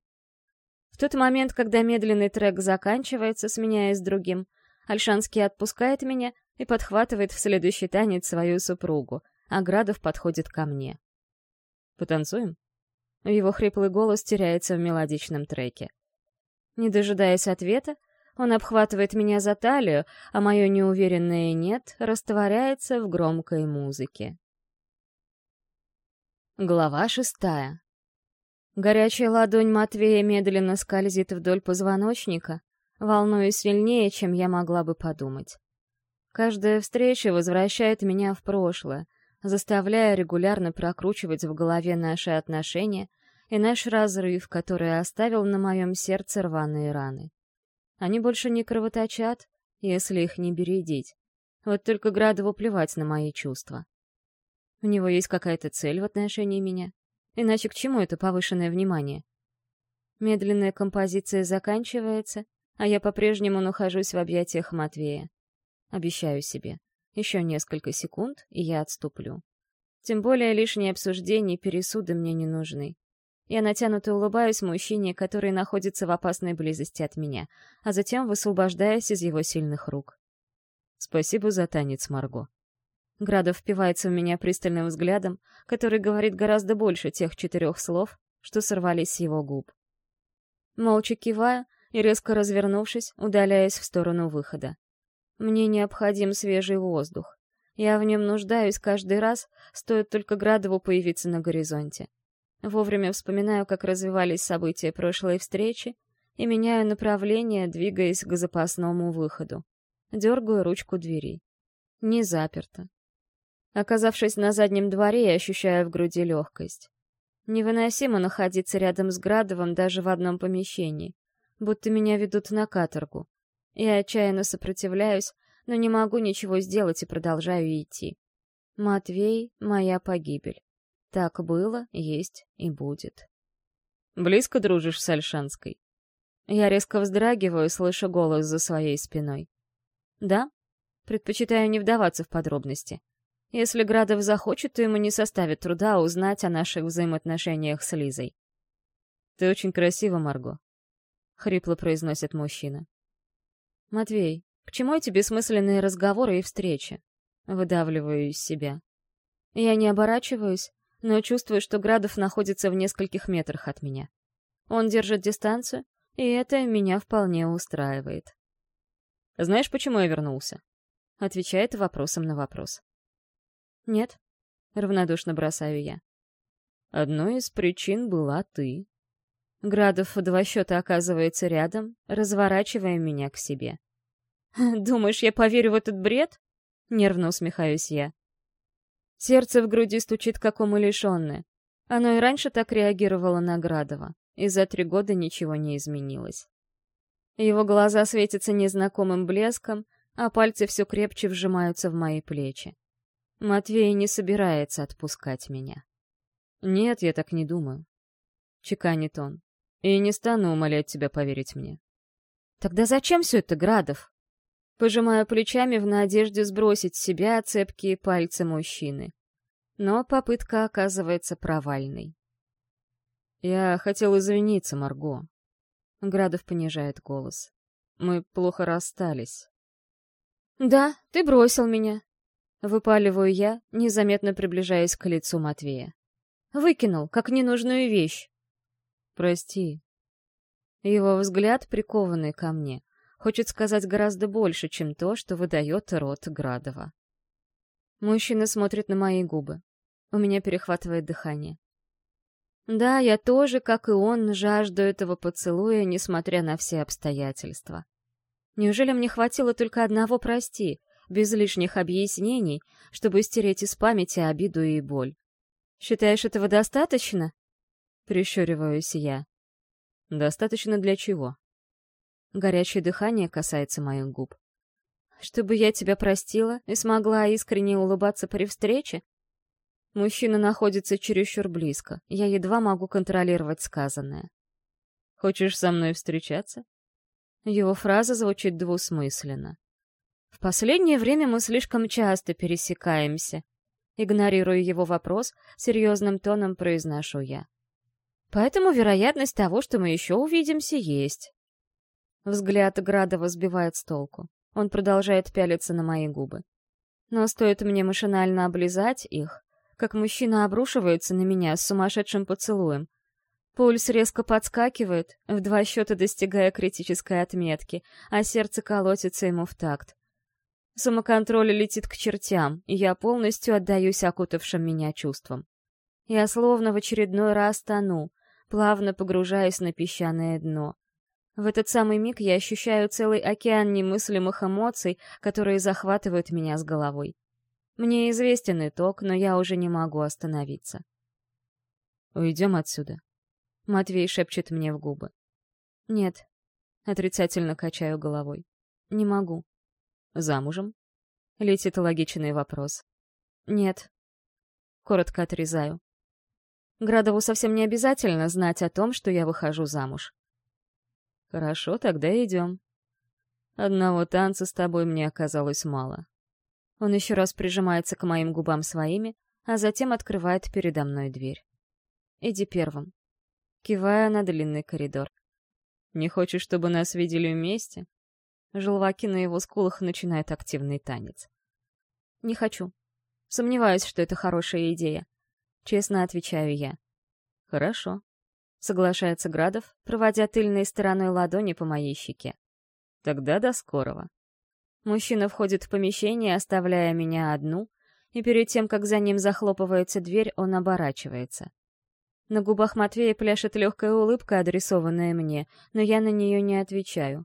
В тот момент, когда медленный трек заканчивается, сменяясь другим, Альшанский отпускает меня и подхватывает в следующий танец свою супругу, а Градов подходит ко мне. «Потанцуем?» Его хриплый голос теряется в мелодичном треке. Не дожидаясь ответа, он обхватывает меня за талию, а мое неуверенное «нет» растворяется в громкой музыке. Глава шестая. Горячая ладонь Матвея медленно скользит вдоль позвоночника, волнуясь сильнее, чем я могла бы подумать. Каждая встреча возвращает меня в прошлое, заставляя регулярно прокручивать в голове наши отношения и наш разрыв, который оставил на моем сердце рваные раны. Они больше не кровоточат, если их не бередить. Вот только Градову плевать на мои чувства. У него есть какая-то цель в отношении меня. Иначе к чему это повышенное внимание? Медленная композиция заканчивается, а я по-прежнему нахожусь в объятиях Матвея. Обещаю себе. Еще несколько секунд, и я отступлю. Тем более лишние обсуждения и пересуды мне не нужны. Я натянуто улыбаюсь мужчине, который находится в опасной близости от меня, а затем высвобождаюсь из его сильных рук. Спасибо за танец, Марго. Градов впивается в меня пристальным взглядом, который говорит гораздо больше тех четырех слов, что сорвались с его губ. Молча кивая и резко развернувшись, удаляясь в сторону выхода. Мне необходим свежий воздух. Я в нем нуждаюсь каждый раз, стоит только Градову появиться на горизонте. Вовремя вспоминаю, как развивались события прошлой встречи, и меняю направление, двигаясь к запасному выходу. Дергаю ручку двери. Не заперто. Оказавшись на заднем дворе, я ощущаю в груди легкость. Невыносимо находиться рядом с Градовым даже в одном помещении, будто меня ведут на каторгу. Я отчаянно сопротивляюсь, но не могу ничего сделать и продолжаю идти. Матвей — моя погибель. Так было, есть и будет. Близко дружишь с Альшанской? Я резко вздрагиваю, слыша голос за своей спиной. Да? Предпочитаю не вдаваться в подробности. Если Градов захочет, то ему не составит труда узнать о наших взаимоотношениях с Лизой. Ты очень красива, Марго. Хрипло произносит мужчина. Матвей, к чему эти бессмысленные разговоры и встречи? Выдавливаю из себя. Я не оборачиваюсь, но чувствую, что Градов находится в нескольких метрах от меня. Он держит дистанцию, и это меня вполне устраивает. «Знаешь, почему я вернулся?» Отвечает вопросом на вопрос. «Нет», — равнодушно бросаю я. «Одной из причин была ты». Градов в два счета оказывается рядом, разворачивая меня к себе. «Думаешь, я поверю в этот бред?» — нервно усмехаюсь я. Сердце в груди стучит, как умалишенное. Оно и раньше так реагировало на Градова, и за три года ничего не изменилось. Его глаза светятся незнакомым блеском, а пальцы все крепче вжимаются в мои плечи. Матвей не собирается отпускать меня. «Нет, я так не думаю», — чеканит он. «И не стану умолять тебя поверить мне». «Тогда зачем все это, Градов?» Пожимаю плечами в надежде сбросить с себя цепкие пальцы мужчины. Но попытка оказывается провальной. «Я хотел извиниться, Марго». Градов понижает голос. «Мы плохо расстались». «Да, ты бросил меня». Выпаливаю я, незаметно приближаясь к лицу Матвея. Выкинул, как ненужную вещь. «Прости». Его взгляд, прикованный ко мне, хочет сказать гораздо больше, чем то, что выдает рот Градова. Мужчина смотрит на мои губы. У меня перехватывает дыхание. Да, я тоже, как и он, жажду этого поцелуя, несмотря на все обстоятельства. Неужели мне хватило только одного «прости», без лишних объяснений, чтобы стереть из памяти обиду и боль? Считаешь, этого достаточно? Прищуриваюсь я. Достаточно для чего? Горячее дыхание касается моих губ. Чтобы я тебя простила и смогла искренне улыбаться при встрече? Мужчина находится чересчур близко. Я едва могу контролировать сказанное. Хочешь со мной встречаться? Его фраза звучит двусмысленно. В последнее время мы слишком часто пересекаемся. Игнорируя его вопрос, серьезным тоном произношу я. Поэтому вероятность того, что мы еще увидимся, есть. Взгляд Градова сбивает с толку. Он продолжает пялиться на мои губы. Но стоит мне машинально облизать их, как мужчина обрушивается на меня с сумасшедшим поцелуем. Пульс резко подскакивает, в два счета достигая критической отметки, а сердце колотится ему в такт. Самоконтроль летит к чертям, и я полностью отдаюсь окутавшим меня чувствам. Я словно в очередной раз тону, плавно погружаясь на песчаное дно. В этот самый миг я ощущаю целый океан немыслимых эмоций, которые захватывают меня с головой. Мне известен итог, но я уже не могу остановиться. «Уйдем отсюда», — Матвей шепчет мне в губы. «Нет», — отрицательно качаю головой. «Не могу». «Замужем?» — летит логичный вопрос. «Нет». Коротко отрезаю. Градову совсем не обязательно знать о том, что я выхожу замуж. Хорошо, тогда идем. Одного танца с тобой мне оказалось мало. Он еще раз прижимается к моим губам своими, а затем открывает передо мной дверь. Иди первым. Кивая на длинный коридор. Не хочешь, чтобы нас видели вместе? Желваки на его скулах начинают активный танец. Не хочу. Сомневаюсь, что это хорошая идея. Честно отвечаю я. Хорошо. — соглашается Градов, проводя тыльной стороной ладони по моей щеке. «Тогда до скорого». Мужчина входит в помещение, оставляя меня одну, и перед тем, как за ним захлопывается дверь, он оборачивается. На губах Матвея пляшет легкая улыбка, адресованная мне, но я на нее не отвечаю.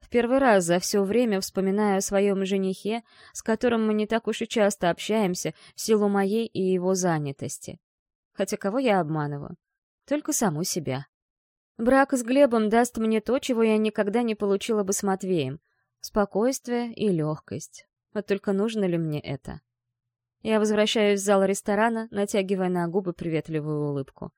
В первый раз за все время вспоминаю о своем женихе, с которым мы не так уж и часто общаемся в силу моей и его занятости. Хотя кого я обманываю? Только саму себя. Брак с Глебом даст мне то, чего я никогда не получила бы с Матвеем — спокойствие и легкость. Вот только нужно ли мне это? Я возвращаюсь в зал ресторана, натягивая на губы приветливую улыбку.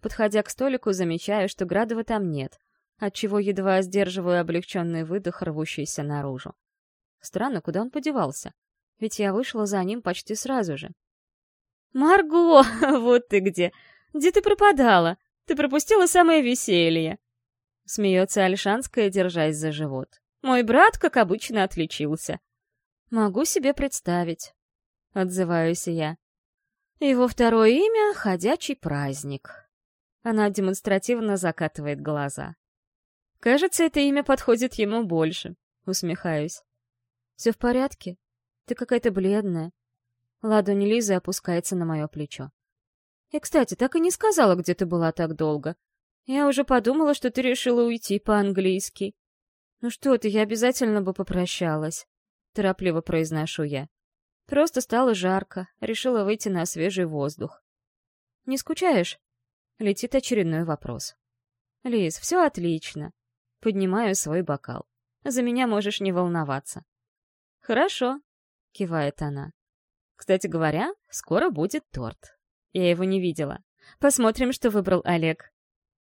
Подходя к столику, замечаю, что Градова там нет, отчего едва сдерживаю облегченный выдох, рвущийся наружу. Странно, куда он подевался? Ведь я вышла за ним почти сразу же. «Марго, вот ты где! Где ты пропадала?» Ты пропустила самое веселье!» Смеется Альшанская, держась за живот. «Мой брат, как обычно, отличился». «Могу себе представить», — отзываюсь я. «Его второе имя — Ходячий праздник». Она демонстративно закатывает глаза. «Кажется, это имя подходит ему больше», — усмехаюсь. «Все в порядке? Ты какая-то бледная». Ладонь Лизы опускается на мое плечо. И, кстати, так и не сказала, где ты была так долго. Я уже подумала, что ты решила уйти по-английски. Ну что ты, я обязательно бы попрощалась. Торопливо произношу я. Просто стало жарко, решила выйти на свежий воздух. Не скучаешь? Летит очередной вопрос. Лиз, все отлично. Поднимаю свой бокал. За меня можешь не волноваться. Хорошо, кивает она. Кстати говоря, скоро будет торт. Я его не видела. Посмотрим, что выбрал Олег.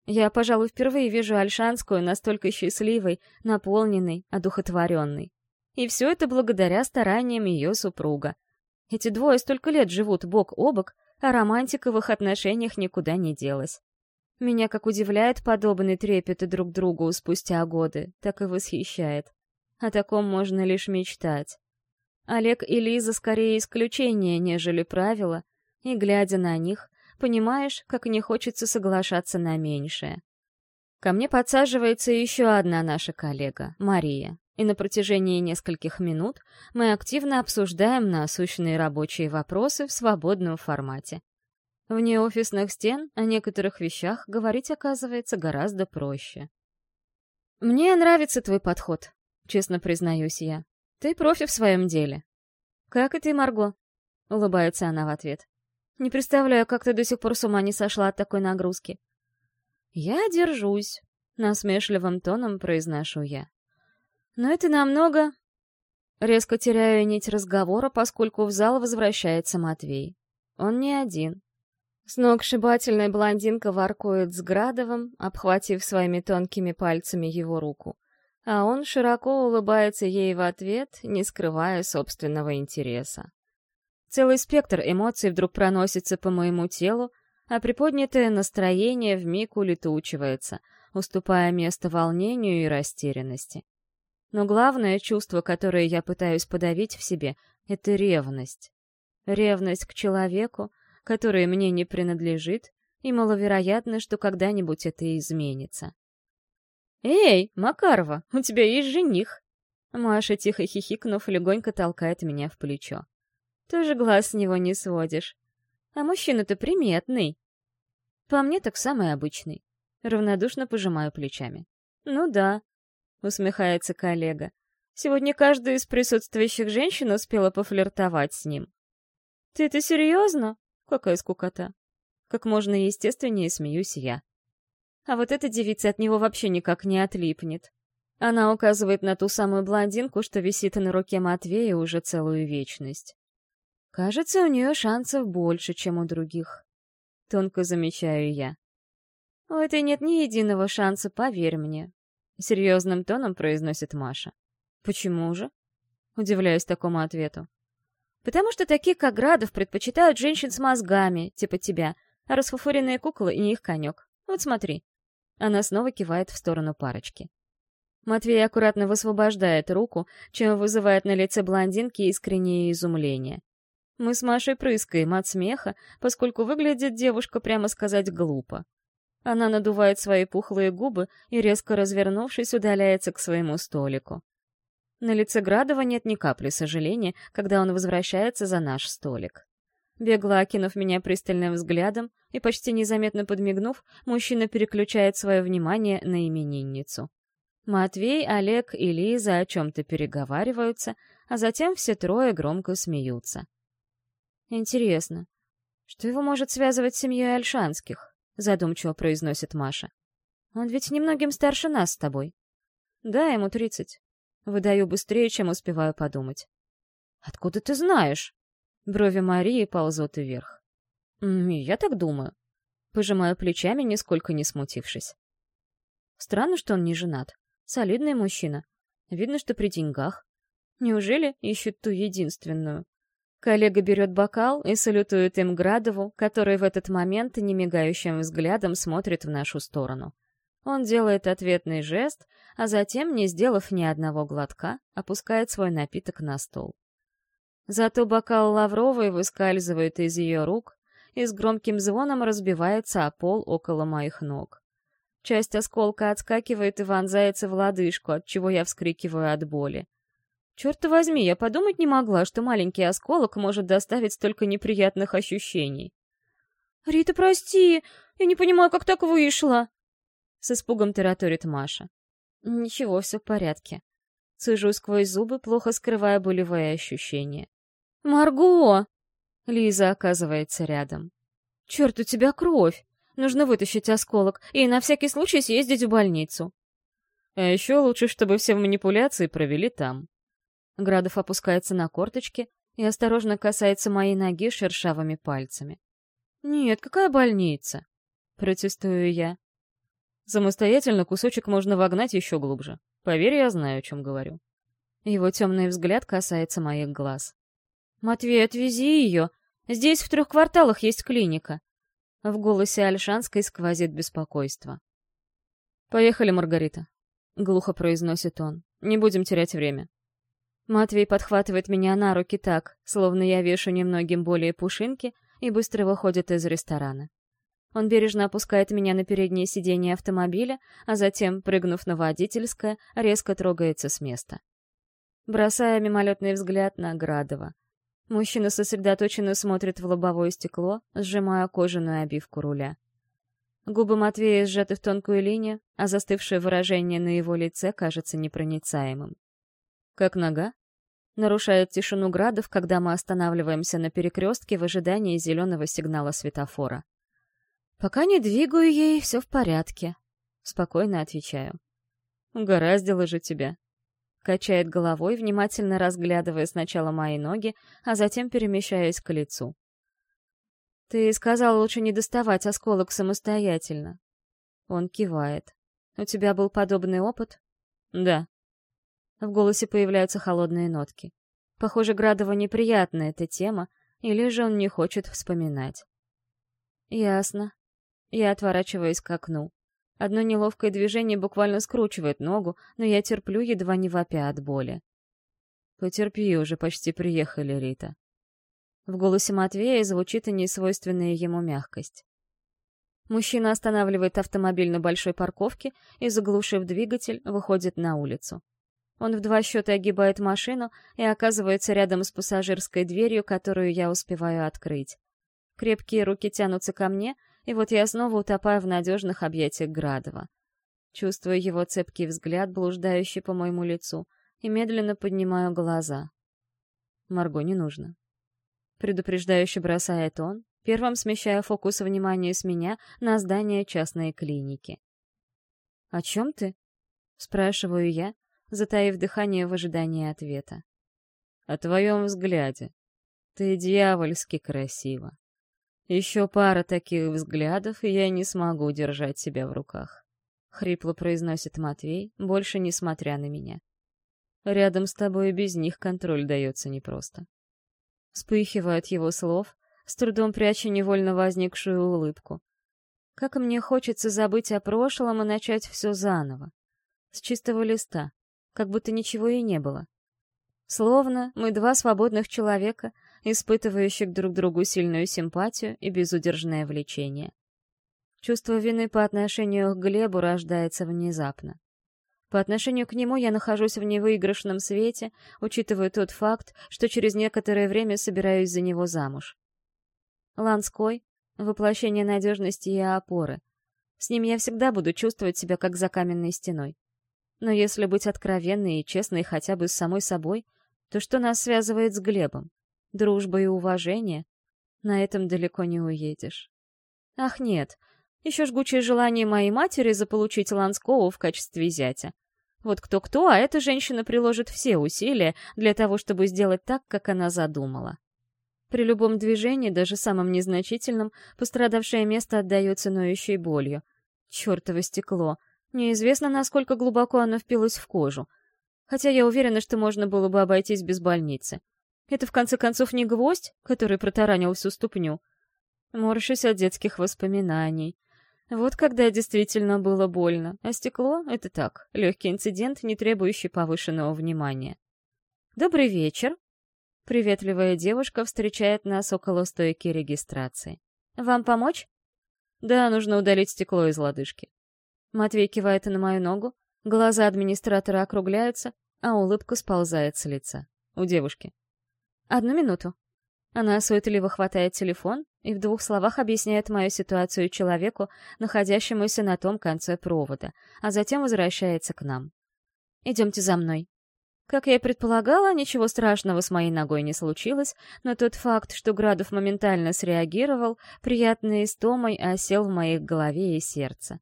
Я, пожалуй, впервые вижу Альшанскую настолько счастливой, наполненной, одухотворенной. И все это благодаря стараниям ее супруга. Эти двое столько лет живут бок о бок, а романтика в их отношениях никуда не делась. Меня как удивляет подобный трепет друг другу спустя годы, так и восхищает. О таком можно лишь мечтать. Олег и Лиза скорее исключение, нежели правило, и, глядя на них, понимаешь, как не хочется соглашаться на меньшее. Ко мне подсаживается еще одна наша коллега, Мария, и на протяжении нескольких минут мы активно обсуждаем насущные рабочие вопросы в свободном формате. Вне офисных стен о некоторых вещах говорить оказывается гораздо проще. «Мне нравится твой подход», — честно признаюсь я. «Ты профи в своем деле». «Как и ты, Марго», — улыбается она в ответ. Не представляю, как ты до сих пор с ума не сошла от такой нагрузки. Я держусь, насмешливым тоном произношу я. Но это намного... Резко теряю нить разговора, поскольку в зал возвращается Матвей. Он не один. Сногсшибательная блондинка воркует с Градовым, обхватив своими тонкими пальцами его руку. А он широко улыбается ей в ответ, не скрывая собственного интереса. Целый спектр эмоций вдруг проносится по моему телу, а приподнятое настроение вмиг улетучивается, уступая место волнению и растерянности. Но главное чувство, которое я пытаюсь подавить в себе, — это ревность. Ревность к человеку, который мне не принадлежит, и маловероятно, что когда-нибудь это изменится. «Эй, Макарова, у тебя есть жених!» Маша, тихо хихикнув, легонько толкает меня в плечо. Тоже глаз с него не сводишь. А мужчина-то приметный. По мне так самый обычный. Равнодушно пожимаю плечами. Ну да, усмехается коллега. Сегодня каждая из присутствующих женщин успела пофлиртовать с ним. Ты это серьезно? Какая скукота. Как можно естественнее смеюсь я. А вот эта девица от него вообще никак не отлипнет. Она указывает на ту самую блондинку, что висит на руке Матвея уже целую вечность. Кажется, у нее шансов больше, чем у других. Тонко замечаю я. У этой нет ни единого шанса, поверь мне. Серьезным тоном произносит Маша. Почему же? Удивляюсь такому ответу. Потому что такие, как Градов, предпочитают женщин с мозгами, типа тебя, а расфуфуренные куклы и их конек. Вот смотри. Она снова кивает в сторону парочки. Матвей аккуратно высвобождает руку, чем вызывает на лице блондинки искреннее изумление. Мы с Машей прыскаем от смеха, поскольку выглядит девушка, прямо сказать, глупо. Она надувает свои пухлые губы и, резко развернувшись, удаляется к своему столику. На лице Градова нет ни капли сожаления, когда он возвращается за наш столик. Бегло окинув меня пристальным взглядом и почти незаметно подмигнув, мужчина переключает свое внимание на именинницу. Матвей, Олег и Лиза о чем-то переговариваются, а затем все трое громко смеются. Интересно, что его может связывать с семьей Альшанских? Задумчиво произносит Маша. Он ведь немногим старше нас с тобой. Да, ему тридцать. Выдаю быстрее, чем успеваю подумать. Откуда ты знаешь? Брови Марии ползут вверх. Я так думаю. Пожимаю плечами, нисколько не смутившись. Странно, что он не женат. Солидный мужчина. Видно, что при деньгах. Неужели ищет ту единственную? Коллега берет бокал и салютует им Градову, который в этот момент немигающим взглядом смотрит в нашу сторону. Он делает ответный жест, а затем, не сделав ни одного глотка, опускает свой напиток на стол. Зато бокал Лавровой выскальзывает из ее рук и с громким звоном разбивается о пол около моих ног. Часть осколка отскакивает и вонзается в лодыжку, от чего я вскрикиваю от боли. Черт возьми, я подумать не могла, что маленький осколок может доставить столько неприятных ощущений. «Рита, прости! Я не понимаю, как так вышло!» С испугом тараторит Маша. «Ничего, все в порядке». Цежу сквозь зубы, плохо скрывая болевые ощущения. «Марго!» Лиза оказывается рядом. «Черт, у тебя кровь! Нужно вытащить осколок и на всякий случай съездить в больницу». А еще лучше, чтобы все манипуляции провели там. Градов опускается на корточки и осторожно касается моей ноги шершавыми пальцами. «Нет, какая больница?» — протестую я. Самостоятельно кусочек можно вогнать еще глубже. Поверь, я знаю, о чем говорю. Его темный взгляд касается моих глаз. «Матвей, отвези ее! Здесь в трех кварталах есть клиника!» В голосе Альшанской сквозит беспокойство. «Поехали, Маргарита», — глухо произносит он. «Не будем терять время». Матвей подхватывает меня на руки так, словно я вешу немногим более пушинки, и быстро выходит из ресторана. Он бережно опускает меня на переднее сиденье автомобиля, а затем, прыгнув на водительское, резко трогается с места. Бросая мимолетный взгляд на Градова. Мужчина сосредоточенно смотрит в лобовое стекло, сжимая кожаную обивку руля. Губы Матвея сжаты в тонкую линию, а застывшее выражение на его лице кажется непроницаемым. «Как нога?» Нарушает тишину градов, когда мы останавливаемся на перекрестке в ожидании зеленого сигнала светофора. «Пока не двигаю ей, все в порядке», — спокойно отвечаю. «Угораздило же тебя», Качает головой, внимательно разглядывая сначала мои ноги, а затем перемещаясь к лицу. «Ты сказал лучше не доставать осколок самостоятельно». Он кивает. «У тебя был подобный опыт?» «Да». В голосе появляются холодные нотки. Похоже, Градову неприятна эта тема, или же он не хочет вспоминать. «Ясно». Я отворачиваюсь к окну. Одно неловкое движение буквально скручивает ногу, но я терплю, едва не вопя от боли. «Потерпи, уже почти приехали, Рита». В голосе Матвея звучит и несвойственная ему мягкость. Мужчина останавливает автомобиль на большой парковке и, заглушив двигатель, выходит на улицу. Он в два счета огибает машину и оказывается рядом с пассажирской дверью, которую я успеваю открыть. Крепкие руки тянутся ко мне, и вот я снова утопаю в надежных объятиях Градова. Чувствую его цепкий взгляд, блуждающий по моему лицу, и медленно поднимаю глаза. Марго не нужно. Предупреждающе бросает он, первым смещая фокус внимания с меня на здание частной клиники. «О чем ты?» — спрашиваю я, затаив дыхание в ожидании ответа. «О твоем взгляде. Ты дьявольски красива». Еще пара таких взглядов, и я не смогу держать себя в руках. Хрипло произносит Матвей, больше не смотря на меня. Рядом с тобой без них контроль дается непросто. Вспыхиваю от его слов, с трудом пряча невольно возникшую улыбку. Как мне хочется забыть о прошлом и начать все заново. С чистого листа, как будто ничего и не было. Словно мы два свободных человека, испытывающих друг другу сильную симпатию и безудержное влечение. Чувство вины по отношению к Глебу рождается внезапно. По отношению к нему я нахожусь в невыигрышном свете, учитывая тот факт, что через некоторое время собираюсь за него замуж. Ланской — воплощение надежности и опоры. С ним я всегда буду чувствовать себя как за каменной стеной. Но если быть откровенной и честной хотя бы с самой собой, то что нас связывает с Глебом? дружба и уважение, на этом далеко не уедешь. Ах нет, еще жгучее желание моей матери заполучить Ланского в качестве зятя. Вот кто-кто, а эта женщина приложит все усилия для того, чтобы сделать так, как она задумала. При любом движении, даже самом незначительном, пострадавшее место отдается ноющей болью. Чёртово стекло. Неизвестно, насколько глубоко оно впилось в кожу. Хотя я уверена, что можно было бы обойтись без больницы. Это, в конце концов, не гвоздь, который протаранил всю ступню. Морщусь от детских воспоминаний. Вот когда действительно было больно, а стекло — это так, легкий инцидент, не требующий повышенного внимания. «Добрый вечер!» Приветливая девушка встречает нас около стойки регистрации. «Вам помочь?» «Да, нужно удалить стекло из лодыжки». Матвей кивает на мою ногу, глаза администратора округляются, а улыбка сползает с лица. У девушки. «Одну минуту». Она суетливо хватает телефон и в двух словах объясняет мою ситуацию человеку, находящемуся на том конце провода, а затем возвращается к нам. «Идемте за мной». Как я и предполагала, ничего страшного с моей ногой не случилось, но тот факт, что Градов моментально среагировал, приятной истомой осел в моей голове и сердце.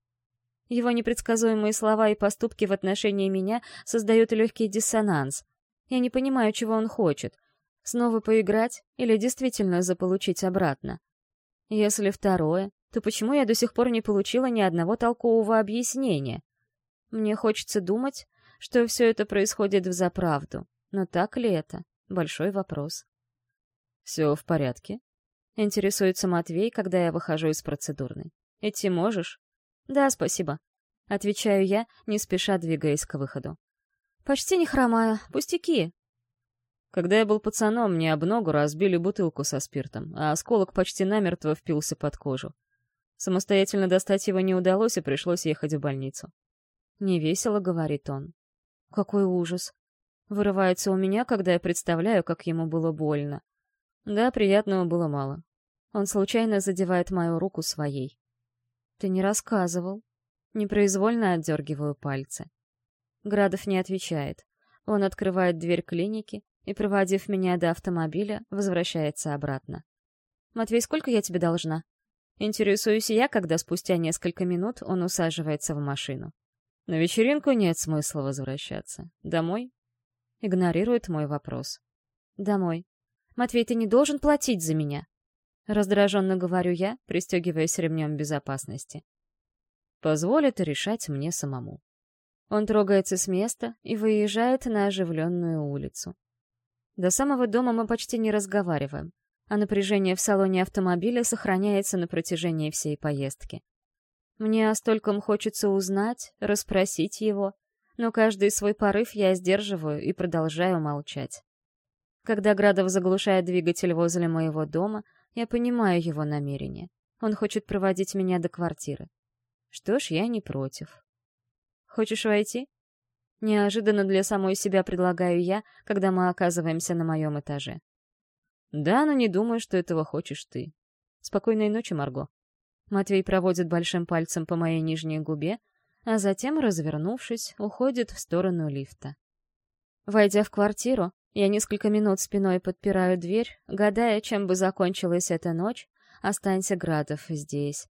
Его непредсказуемые слова и поступки в отношении меня создают легкий диссонанс. Я не понимаю, чего он хочет. Снова поиграть или действительно заполучить обратно? Если второе, то почему я до сих пор не получила ни одного толкового объяснения? Мне хочется думать, что все это происходит в заправду. Но так ли это? Большой вопрос. «Все в порядке?» — интересуется Матвей, когда я выхожу из процедурной. «Идти можешь?» «Да, спасибо», — отвечаю я, не спеша двигаясь к выходу. «Почти не хромаю. Пустяки». Когда я был пацаном, мне об ногу разбили бутылку со спиртом, а осколок почти намертво впился под кожу. Самостоятельно достать его не удалось, и пришлось ехать в больницу. Невесело, говорит он. Какой ужас. Вырывается у меня, когда я представляю, как ему было больно. Да, приятного было мало. Он случайно задевает мою руку своей. Ты не рассказывал. Непроизвольно отдергиваю пальцы. Градов не отвечает. Он открывает дверь клиники и, проводив меня до автомобиля, возвращается обратно. «Матвей, сколько я тебе должна?» Интересуюсь я, когда спустя несколько минут он усаживается в машину. На вечеринку нет смысла возвращаться. Домой? Игнорирует мой вопрос. Домой. Матвей, ты не должен платить за меня. Раздраженно говорю я, пристегиваясь ремнем безопасности. Позволь это решать мне самому. Он трогается с места и выезжает на оживленную улицу. До самого дома мы почти не разговариваем, а напряжение в салоне автомобиля сохраняется на протяжении всей поездки. Мне о стольком хочется узнать, расспросить его, но каждый свой порыв я сдерживаю и продолжаю молчать. Когда Градов заглушает двигатель возле моего дома, я понимаю его намерение. Он хочет проводить меня до квартиры. Что ж, я не против. «Хочешь войти?» Неожиданно для самой себя предлагаю я, когда мы оказываемся на моем этаже. «Да, но не думаю, что этого хочешь ты. Спокойной ночи, Марго». Матвей проводит большим пальцем по моей нижней губе, а затем, развернувшись, уходит в сторону лифта. Войдя в квартиру, я несколько минут спиной подпираю дверь, гадая, чем бы закончилась эта ночь, останься Градов здесь.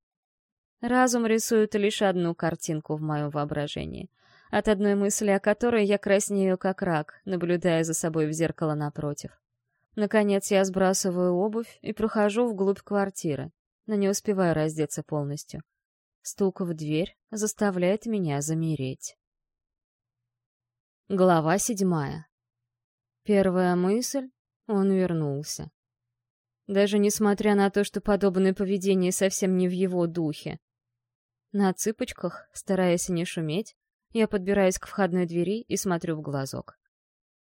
Разум рисует лишь одну картинку в моем воображении, от одной мысли о которой я краснею как рак, наблюдая за собой в зеркало напротив. Наконец я сбрасываю обувь и прохожу вглубь квартиры но не успеваю раздеться полностью. Стук в дверь заставляет меня замереть. Глава седьмая. Первая мысль — он вернулся. Даже несмотря на то, что подобное поведение совсем не в его духе. На цыпочках, стараясь не шуметь, я подбираюсь к входной двери и смотрю в глазок.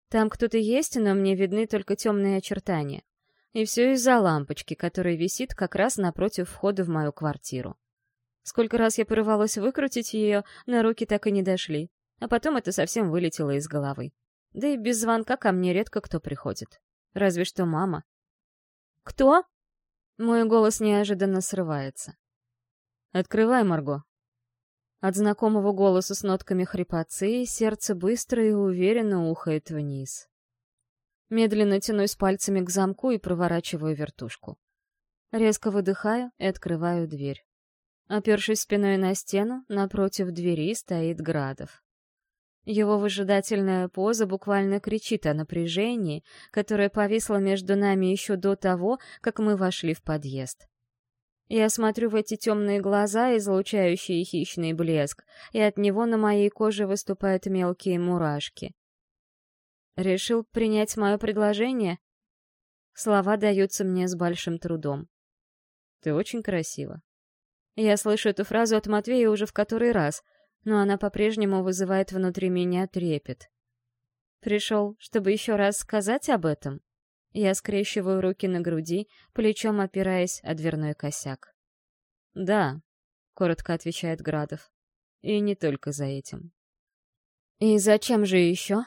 Там кто-то есть, но мне видны только темные очертания. И все из-за лампочки, которая висит как раз напротив входа в мою квартиру. Сколько раз я порывалась выкрутить ее, на руки так и не дошли. А потом это совсем вылетело из головы. Да и без звонка ко мне редко кто приходит. Разве что мама. «Кто?» Мой голос неожиданно срывается. «Открывай, Марго». От знакомого голоса с нотками хрипотцы сердце быстро и уверенно ухает вниз. Медленно тянусь пальцами к замку и проворачиваю вертушку. Резко выдыхаю и открываю дверь. Опершись спиной на стену, напротив двери стоит Градов. Его выжидательная поза буквально кричит о напряжении, которое повисло между нами еще до того, как мы вошли в подъезд. Я смотрю в эти темные глаза, излучающие хищный блеск, и от него на моей коже выступают мелкие мурашки. Решил принять мое предложение? Слова даются мне с большим трудом. «Ты очень красива». Я слышу эту фразу от Матвея уже в который раз, но она по-прежнему вызывает внутри меня трепет. Пришел, чтобы еще раз сказать об этом? Я скрещиваю руки на груди, плечом опираясь о дверной косяк. «Да», — коротко отвечает Градов. «И не только за этим». «И зачем же еще?»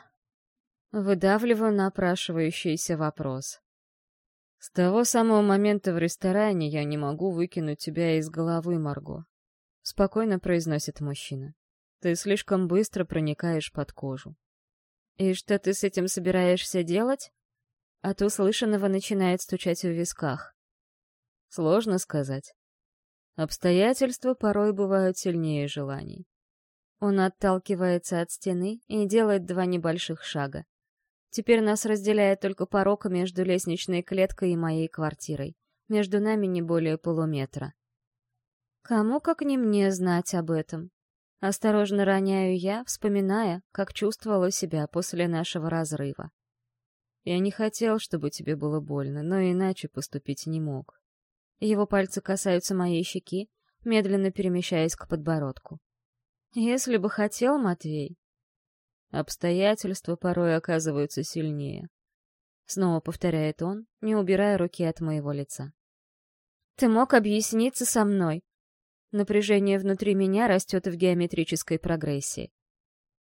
Выдавливаю напрашивающийся вопрос. «С того самого момента в ресторане я не могу выкинуть тебя из головы, Марго», — спокойно произносит мужчина. «Ты слишком быстро проникаешь под кожу». «И что ты с этим собираешься делать?» От услышанного начинает стучать в висках. Сложно сказать. Обстоятельства порой бывают сильнее желаний. Он отталкивается от стены и делает два небольших шага. Теперь нас разделяет только порог между лестничной клеткой и моей квартирой. Между нами не более полуметра. Кому, как не мне, знать об этом? Осторожно роняю я, вспоминая, как чувствовала себя после нашего разрыва. Я не хотел, чтобы тебе было больно, но иначе поступить не мог. Его пальцы касаются моей щеки, медленно перемещаясь к подбородку. Если бы хотел, Матвей. Обстоятельства порой оказываются сильнее. Снова повторяет он, не убирая руки от моего лица. Ты мог объясниться со мной. Напряжение внутри меня растет в геометрической прогрессии.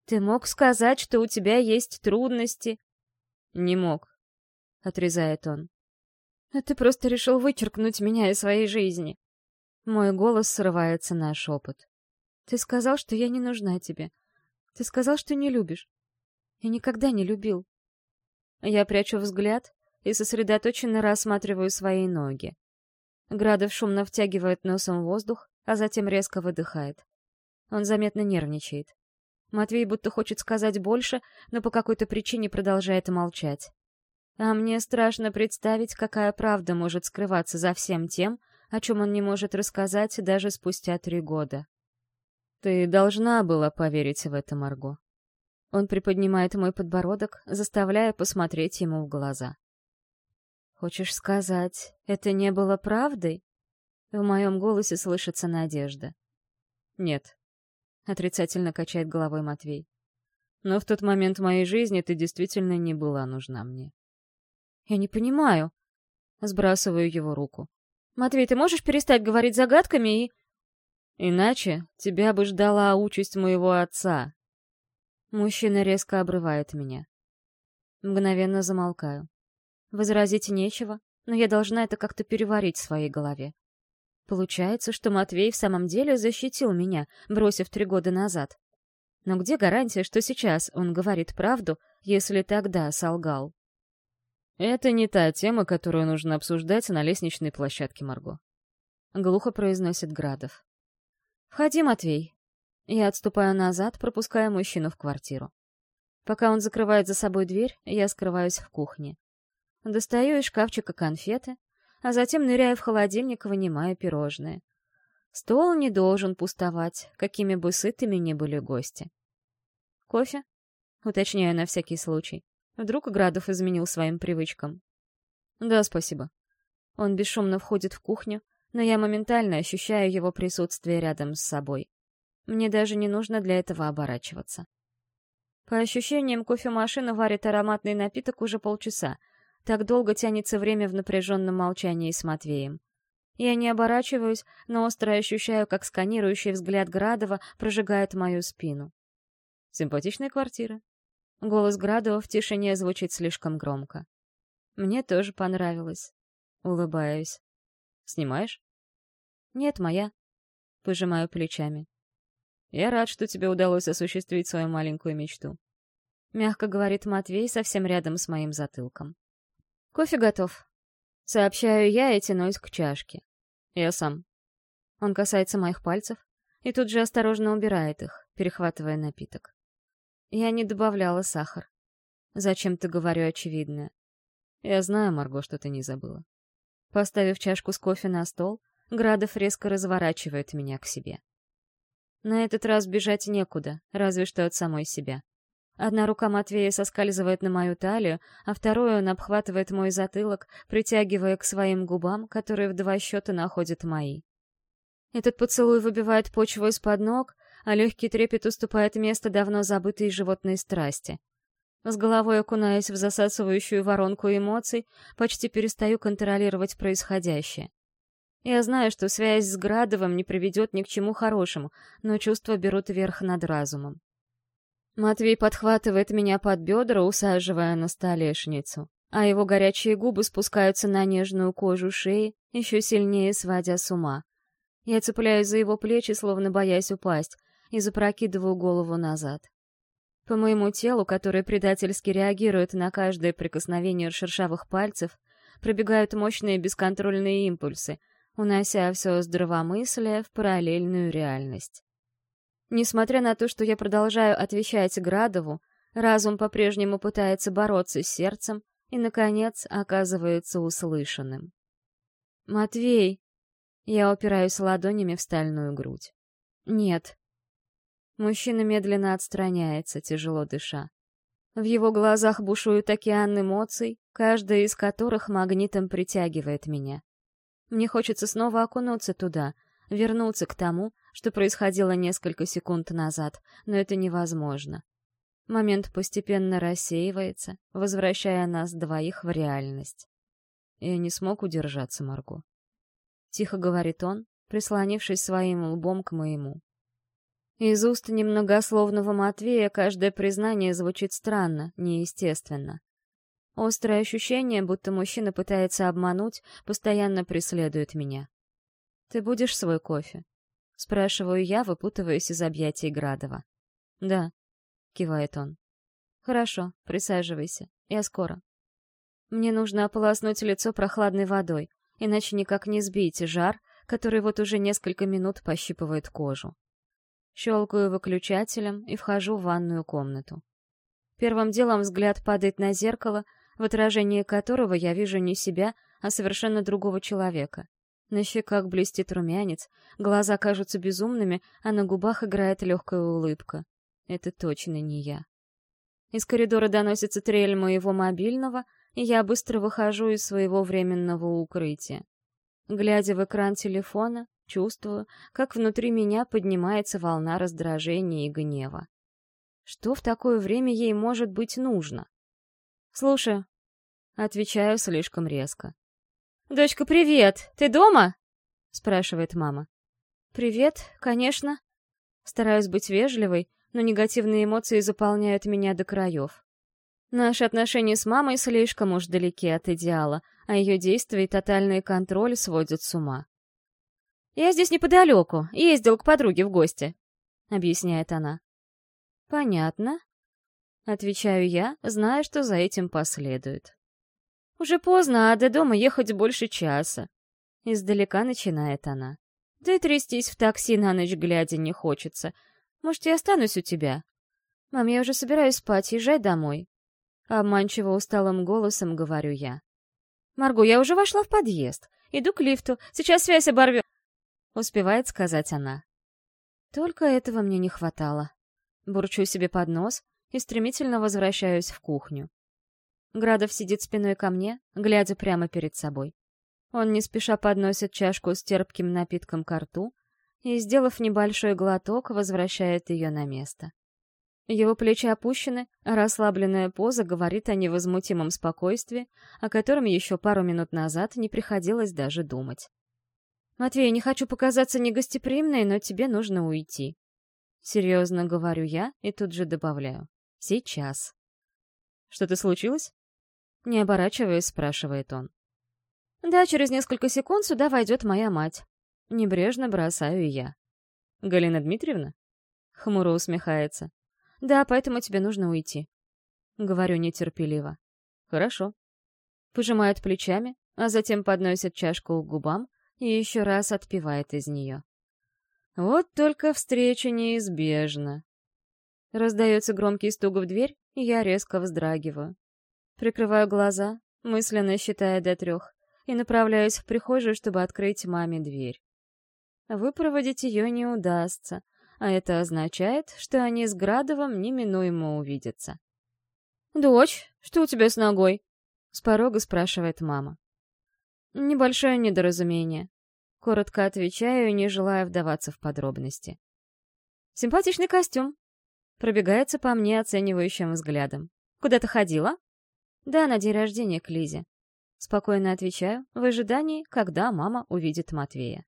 Ты мог сказать, что у тебя есть трудности. Не мог, отрезает он. А ты просто решил вычеркнуть меня из своей жизни. Мой голос срывается на шепот. Ты сказал, что я не нужна тебе. Ты сказал, что не любишь. Я никогда не любил. Я прячу взгляд и сосредоточенно рассматриваю свои ноги. Градов шумно втягивает носом воздух, а затем резко выдыхает. Он заметно нервничает. Матвей будто хочет сказать больше, но по какой-то причине продолжает молчать. А мне страшно представить, какая правда может скрываться за всем тем, о чем он не может рассказать даже спустя три года. Ты должна была поверить в это, Марго. Он приподнимает мой подбородок, заставляя посмотреть ему в глаза. Хочешь сказать, это не было правдой? В моем голосе слышится надежда. Нет. Отрицательно качает головой Матвей. Но в тот момент в моей жизни ты действительно не была нужна мне. Я не понимаю. Сбрасываю его руку. Матвей, ты можешь перестать говорить загадками и... Иначе тебя бы ждала участь моего отца. Мужчина резко обрывает меня. Мгновенно замолкаю. Возразить нечего, но я должна это как-то переварить в своей голове. Получается, что Матвей в самом деле защитил меня, бросив три года назад. Но где гарантия, что сейчас он говорит правду, если тогда солгал? Это не та тема, которую нужно обсуждать на лестничной площадке, Марго. Глухо произносит Градов. «Входи, Матвей». Я отступаю назад, пропуская мужчину в квартиру. Пока он закрывает за собой дверь, я скрываюсь в кухне. Достаю из шкафчика конфеты, а затем ныряю в холодильник, вынимая пирожные. Стол не должен пустовать, какими бы сытыми ни были гости. «Кофе?» — уточняю на всякий случай. Вдруг Градов изменил своим привычкам. «Да, спасибо». Он бесшумно входит в кухню, но я моментально ощущаю его присутствие рядом с собой. Мне даже не нужно для этого оборачиваться. По ощущениям, кофемашина варит ароматный напиток уже полчаса. Так долго тянется время в напряженном молчании с Матвеем. Я не оборачиваюсь, но остро ощущаю, как сканирующий взгляд Градова прожигает мою спину. «Симпатичная квартира». Голос Градова в тишине звучит слишком громко. Мне тоже понравилось. Улыбаюсь. Снимаешь? Нет, моя. Пожимаю плечами. Я рад, что тебе удалось осуществить свою маленькую мечту. Мягко говорит Матвей совсем рядом с моим затылком. Кофе готов. Сообщаю я и тянусь к чашке. Я сам. Он касается моих пальцев и тут же осторожно убирает их, перехватывая напиток. Я не добавляла сахар. Зачем-то говорю очевидное. Я знаю, Марго, что ты не забыла. Поставив чашку с кофе на стол, Градов резко разворачивает меня к себе. На этот раз бежать некуда, разве что от самой себя. Одна рука Матвея соскальзывает на мою талию, а вторую он обхватывает мой затылок, притягивая к своим губам, которые в два счета находят мои. Этот поцелуй выбивает почву из-под ног, а легкий трепет уступает место давно забытой животной страсти. С головой окунаясь в засасывающую воронку эмоций, почти перестаю контролировать происходящее. Я знаю, что связь с Градовым не приведет ни к чему хорошему, но чувства берут верх над разумом. Матвей подхватывает меня под бедра, усаживая на столешницу, а его горячие губы спускаются на нежную кожу шеи, еще сильнее сводя с ума. Я цепляюсь за его плечи, словно боясь упасть, и запрокидываю голову назад. По моему телу, которое предательски реагирует на каждое прикосновение шершавых пальцев, пробегают мощные бесконтрольные импульсы, унося все здравомыслие в параллельную реальность. Несмотря на то, что я продолжаю отвечать Градову, разум по-прежнему пытается бороться с сердцем и, наконец, оказывается услышанным. «Матвей!» Я упираюсь ладонями в стальную грудь. «Нет». Мужчина медленно отстраняется, тяжело дыша. В его глазах бушует океан эмоций, каждая из которых магнитом притягивает меня. Мне хочется снова окунуться туда, вернуться к тому, что происходило несколько секунд назад, но это невозможно. Момент постепенно рассеивается, возвращая нас двоих в реальность. Я не смог удержаться, Марго. Тихо говорит он, прислонившись своим лбом к моему. Из уст немногословного Матвея каждое признание звучит странно, неестественно. Острое ощущение, будто мужчина пытается обмануть, постоянно преследует меня. «Ты будешь свой кофе?» — спрашиваю я, выпутываясь из объятий Градова. «Да», — кивает он. «Хорошо, присаживайся. Я скоро». Мне нужно ополоснуть лицо прохладной водой, иначе никак не сбить жар, который вот уже несколько минут пощипывает кожу. Щелкаю выключателем и вхожу в ванную комнату. Первым делом взгляд падает на зеркало, в отражении которого я вижу не себя, а совершенно другого человека. На щеках блестит румянец, глаза кажутся безумными, а на губах играет легкая улыбка. Это точно не я. Из коридора доносится трель моего мобильного, и я быстро выхожу из своего временного укрытия. Глядя в экран телефона, чувствую, как внутри меня поднимается волна раздражения и гнева. Что в такое время ей может быть нужно? «Слушай», — отвечаю слишком резко. «Дочка, привет! Ты дома?» — спрашивает мама. «Привет, конечно». Стараюсь быть вежливой, но негативные эмоции заполняют меня до краев. Наши отношения с мамой слишком уж далеки от идеала, а ее действия и тотальный контроль сводят с ума. «Я здесь неподалеку, ездил к подруге в гости», — объясняет она. «Понятно», — отвечаю я, зная, что за этим последует. Уже поздно, а до дома ехать больше часа. Издалека начинает она. Да и трястись в такси на ночь глядя не хочется. Может, я останусь у тебя? Мам, я уже собираюсь спать, езжай домой. Обманчиво усталым голосом говорю я. Марго, я уже вошла в подъезд. Иду к лифту. Сейчас связь оборвет. Успевает сказать она. Только этого мне не хватало. Бурчу себе под нос и стремительно возвращаюсь в кухню. Градов сидит спиной ко мне, глядя прямо перед собой. Он не спеша подносит чашку с терпким напитком ко рту и, сделав небольшой глоток, возвращает ее на место. Его плечи опущены, а расслабленная поза говорит о невозмутимом спокойствии, о котором еще пару минут назад не приходилось даже думать. «Матвей, не хочу показаться негостеприимной, но тебе нужно уйти». Серьезно говорю я и тут же добавляю. «Сейчас». «Что-то случилось?» Не оборачиваясь, спрашивает он. Да, через несколько секунд сюда войдет моя мать. Небрежно бросаю я. Галина Дмитриевна? Хмуро усмехается. Да, поэтому тебе нужно уйти. Говорю нетерпеливо. Хорошо. Пожимает плечами, а затем подносит чашку к губам и еще раз отпивает из нее. Вот только встреча неизбежна. Раздается громкий стук в дверь, и я резко вздрагиваю. Прикрываю глаза, мысленно считая до трех, и направляюсь в прихожую, чтобы открыть маме дверь. Выпроводить ее не удастся, а это означает, что они с Градовым неминуемо увидятся. «Дочь, что у тебя с ногой?» — с порога спрашивает мама. «Небольшое недоразумение». Коротко отвечаю, не желая вдаваться в подробности. «Симпатичный костюм», — пробегается по мне оценивающим взглядом. «Куда ты ходила?» «Да, на день рождения к Лизе». Спокойно отвечаю, в ожидании, когда мама увидит Матвея.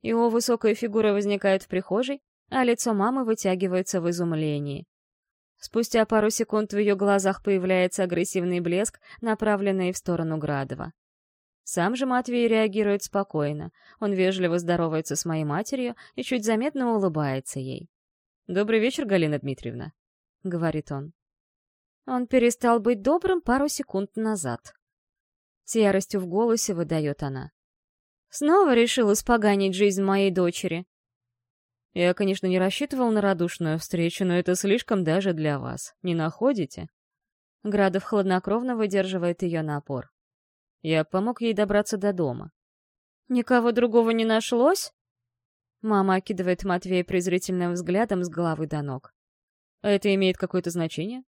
Его высокая фигура возникает в прихожей, а лицо мамы вытягивается в изумлении. Спустя пару секунд в ее глазах появляется агрессивный блеск, направленный в сторону Градова. Сам же Матвей реагирует спокойно. Он вежливо здоровается с моей матерью и чуть заметно улыбается ей. «Добрый вечер, Галина Дмитриевна», — говорит он. Он перестал быть добрым пару секунд назад. С яростью в голосе выдает она. Снова решил испоганить жизнь моей дочери. Я, конечно, не рассчитывал на радушную встречу, но это слишком даже для вас. Не находите? Градов хладнокровно выдерживает ее напор. Я помог ей добраться до дома. Никого другого не нашлось? Мама окидывает Матвея презрительным взглядом с головы до ног. А это имеет какое-то значение?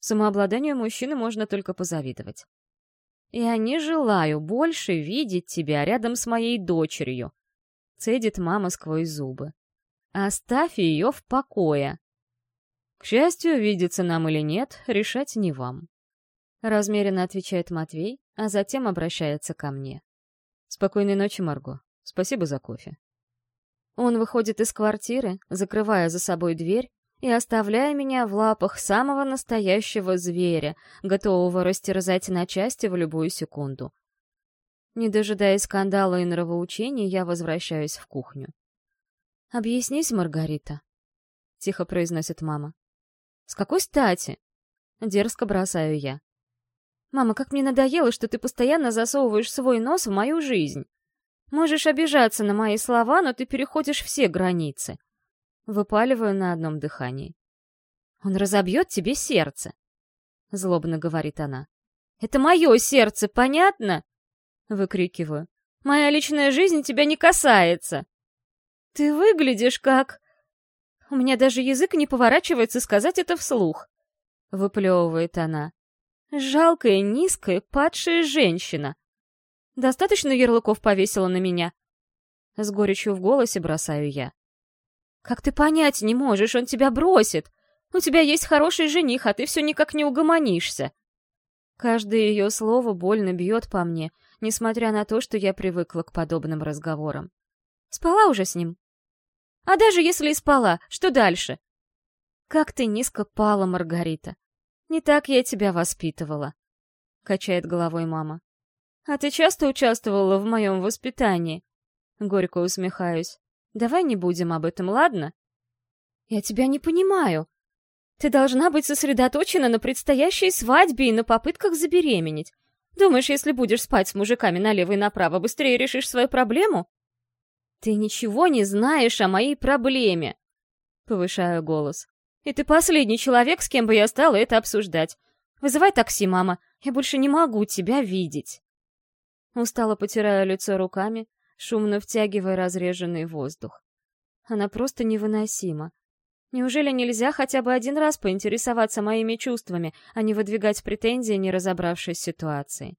Самообладанию мужчины можно только позавидовать. «Я не желаю больше видеть тебя рядом с моей дочерью», — цедит мама сквозь зубы. «Оставь ее в покое». «К счастью, видится нам или нет, решать не вам», — размеренно отвечает Матвей, а затем обращается ко мне. «Спокойной ночи, Марго. Спасибо за кофе». Он выходит из квартиры, закрывая за собой дверь, и оставляя меня в лапах самого настоящего зверя, готового растерзать на части в любую секунду. Не дожидаясь скандала и нравоучений, я возвращаюсь в кухню. «Объяснись, Маргарита», — тихо произносит мама. «С какой стати?» — дерзко бросаю я. «Мама, как мне надоело, что ты постоянно засовываешь свой нос в мою жизнь. Можешь обижаться на мои слова, но ты переходишь все границы. Выпаливаю на одном дыхании. «Он разобьет тебе сердце», — злобно говорит она. «Это мое сердце, понятно?» — выкрикиваю. «Моя личная жизнь тебя не касается!» «Ты выглядишь как...» У меня даже язык не поворачивается сказать это вслух. Выплевывает она. Жалкая, низкая, падшая женщина. Достаточно ярлыков повесила на меня. С горечью в голосе бросаю я. Как ты понять не можешь, он тебя бросит. У тебя есть хороший жених, а ты все никак не угомонишься. Каждое ее слово больно бьет по мне, несмотря на то, что я привыкла к подобным разговорам. Спала уже с ним? А даже если и спала, что дальше? Как ты низко пала, Маргарита. Не так я тебя воспитывала. Качает головой мама. А ты часто участвовала в моем воспитании? Горько усмехаюсь. Давай не будем об этом, ладно? Я тебя не понимаю. Ты должна быть сосредоточена на предстоящей свадьбе и на попытках забеременеть. Думаешь, если будешь спать с мужиками налево и направо, быстрее решишь свою проблему? Ты ничего не знаешь о моей проблеме. Повышаю голос. И ты последний человек, с кем бы я стала это обсуждать. Вызывай такси, мама. Я больше не могу тебя видеть. Устало потираю лицо руками, шумно втягивая разреженный воздух. Она просто невыносима. Неужели нельзя хотя бы один раз поинтересоваться моими чувствами, а не выдвигать претензии, не разобравшись с ситуацией?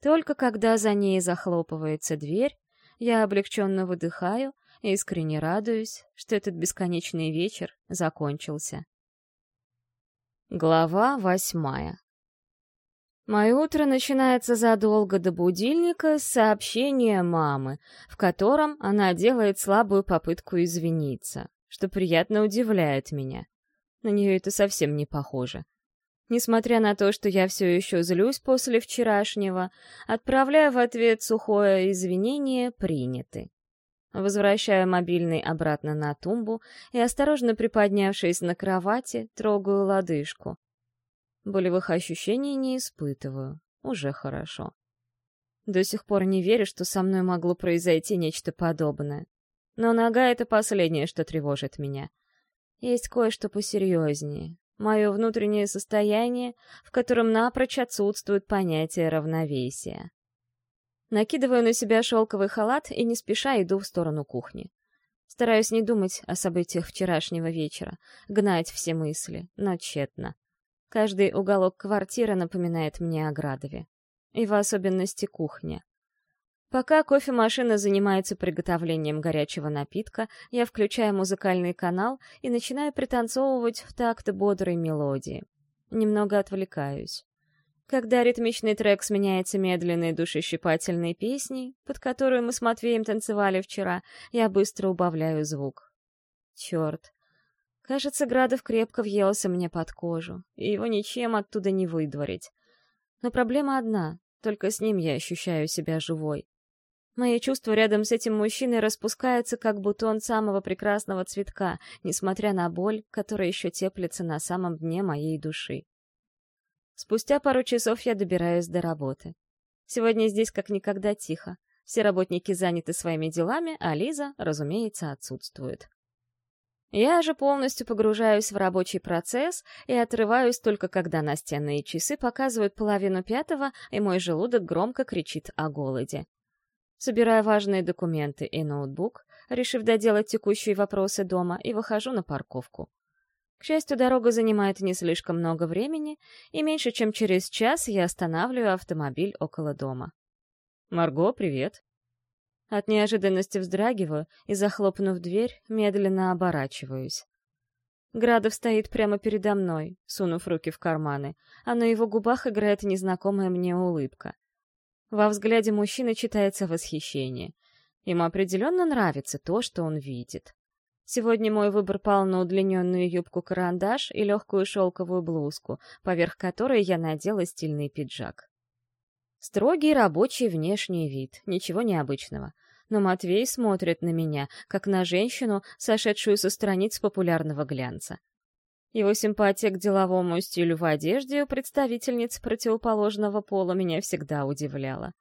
Только когда за ней захлопывается дверь, я облегченно выдыхаю и искренне радуюсь, что этот бесконечный вечер закончился. Глава восьмая Мое утро начинается задолго до будильника с сообщения мамы, в котором она делает слабую попытку извиниться, что приятно удивляет меня. На нее это совсем не похоже. Несмотря на то, что я все еще злюсь после вчерашнего, отправляю в ответ сухое извинение «приняты». Возвращаю мобильный обратно на тумбу и, осторожно приподнявшись на кровати, трогаю лодыжку. Болевых ощущений не испытываю. Уже хорошо. До сих пор не верю, что со мной могло произойти нечто подобное. Но нога — это последнее, что тревожит меня. Есть кое-что посерьезнее. Мое внутреннее состояние, в котором напрочь отсутствует понятие равновесия. Накидываю на себя шелковый халат и не спеша иду в сторону кухни. Стараюсь не думать о событиях вчерашнего вечера, гнать все мысли, но тщетно. Каждый уголок квартиры напоминает мне о Градове. И в особенности кухня. Пока кофемашина занимается приготовлением горячего напитка, я включаю музыкальный канал и начинаю пританцовывать в такт бодрой мелодии. Немного отвлекаюсь. Когда ритмичный трек сменяется медленной душещипательной песней, под которую мы с Матвеем танцевали вчера, я быстро убавляю звук. Черт. Кажется, Градов крепко въелся мне под кожу, и его ничем оттуда не выдворить. Но проблема одна — только с ним я ощущаю себя живой. Мои чувства рядом с этим мужчиной распускаются, как бутон самого прекрасного цветка, несмотря на боль, которая еще теплится на самом дне моей души. Спустя пару часов я добираюсь до работы. Сегодня здесь как никогда тихо. Все работники заняты своими делами, а Лиза, разумеется, отсутствует. Я же полностью погружаюсь в рабочий процесс и отрываюсь только когда настенные часы показывают половину пятого, и мой желудок громко кричит о голоде. Собираю важные документы и ноутбук, решив доделать текущие вопросы дома, и выхожу на парковку. К счастью, дорога занимает не слишком много времени, и меньше чем через час я останавливаю автомобиль около дома. «Марго, привет!» От неожиданности вздрагиваю и, захлопнув дверь, медленно оборачиваюсь. Градов стоит прямо передо мной, сунув руки в карманы, а на его губах играет незнакомая мне улыбка. Во взгляде мужчины читается восхищение. Ему определенно нравится то, что он видит. Сегодня мой выбор пал на удлиненную юбку-карандаш и легкую шелковую блузку, поверх которой я надела стильный пиджак. Строгий рабочий внешний вид, ничего необычного. Но Матвей смотрит на меня, как на женщину, сошедшую со страниц популярного глянца. Его симпатия к деловому стилю в одежде у представительниц противоположного пола меня всегда удивляла.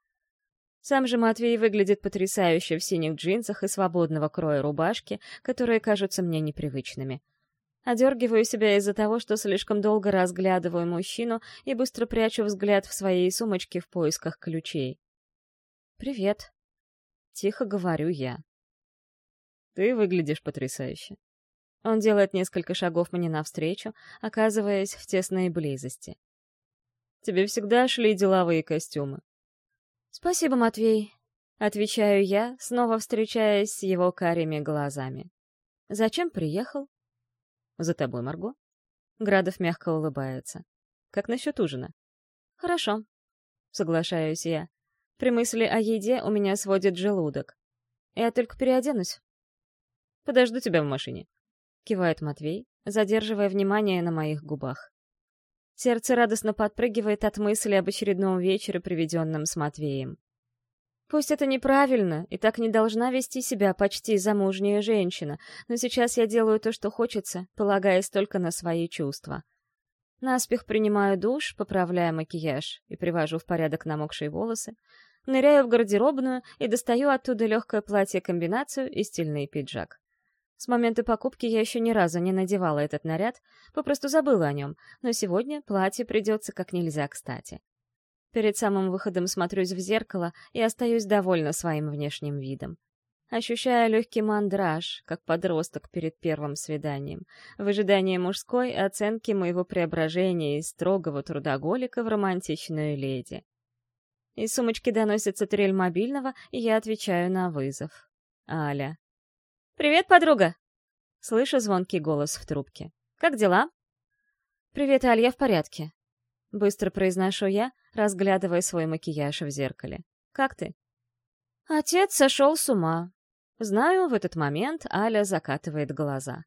Сам же Матвей выглядит потрясающе в синих джинсах и свободного кроя рубашки, которые кажутся мне непривычными. Одергиваю себя из-за того, что слишком долго разглядываю мужчину и быстро прячу взгляд в своей сумочке в поисках ключей. «Привет», — тихо говорю я. «Ты выглядишь потрясающе». Он делает несколько шагов мне навстречу, оказываясь в тесной близости. «Тебе всегда шли деловые костюмы», «Спасибо, Матвей», — отвечаю я, снова встречаясь с его карими глазами. «Зачем приехал?» «За тобой, Марго». Градов мягко улыбается. «Как насчет ужина?» «Хорошо», — соглашаюсь я. При мысли о еде у меня сводит желудок. Я только переоденусь. «Подожду тебя в машине», — кивает Матвей, задерживая внимание на моих губах. Сердце радостно подпрыгивает от мысли об очередном вечере, приведенном с Матвеем. Пусть это неправильно, и так не должна вести себя почти замужняя женщина, но сейчас я делаю то, что хочется, полагаясь только на свои чувства. Наспех принимаю душ, поправляю макияж и привожу в порядок намокшие волосы, ныряю в гардеробную и достаю оттуда легкое платье-комбинацию и стильный пиджак. С момента покупки я еще ни разу не надевала этот наряд, попросту забыла о нем, но сегодня платье придется как нельзя кстати. Перед самым выходом смотрюсь в зеркало и остаюсь довольна своим внешним видом. Ощущаю легкий мандраж, как подросток перед первым свиданием, в ожидании мужской оценки моего преображения из строгого трудоголика в романтичную леди. Из сумочки доносится трель мобильного, и я отвечаю на вызов. Аля. «Привет, подруга!» Слышу звонкий голос в трубке. «Как дела?» «Привет, Аль, я в порядке». Быстро произношу я, разглядывая свой макияж в зеркале. «Как ты?» Отец сошел с ума. Знаю, в этот момент Аля закатывает глаза.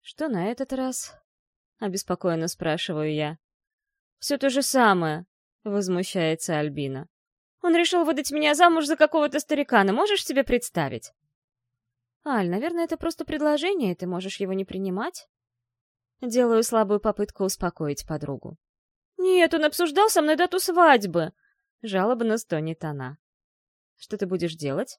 «Что на этот раз?» — обеспокоенно спрашиваю я. «Все то же самое», — возмущается Альбина. «Он решил выдать меня замуж за какого-то старикана, можешь себе представить?» «Аль, наверное, это просто предложение, и ты можешь его не принимать?» Делаю слабую попытку успокоить подругу. «Нет, он обсуждал со мной дату свадьбы!» Жалобно стонет она. «Что ты будешь делать?»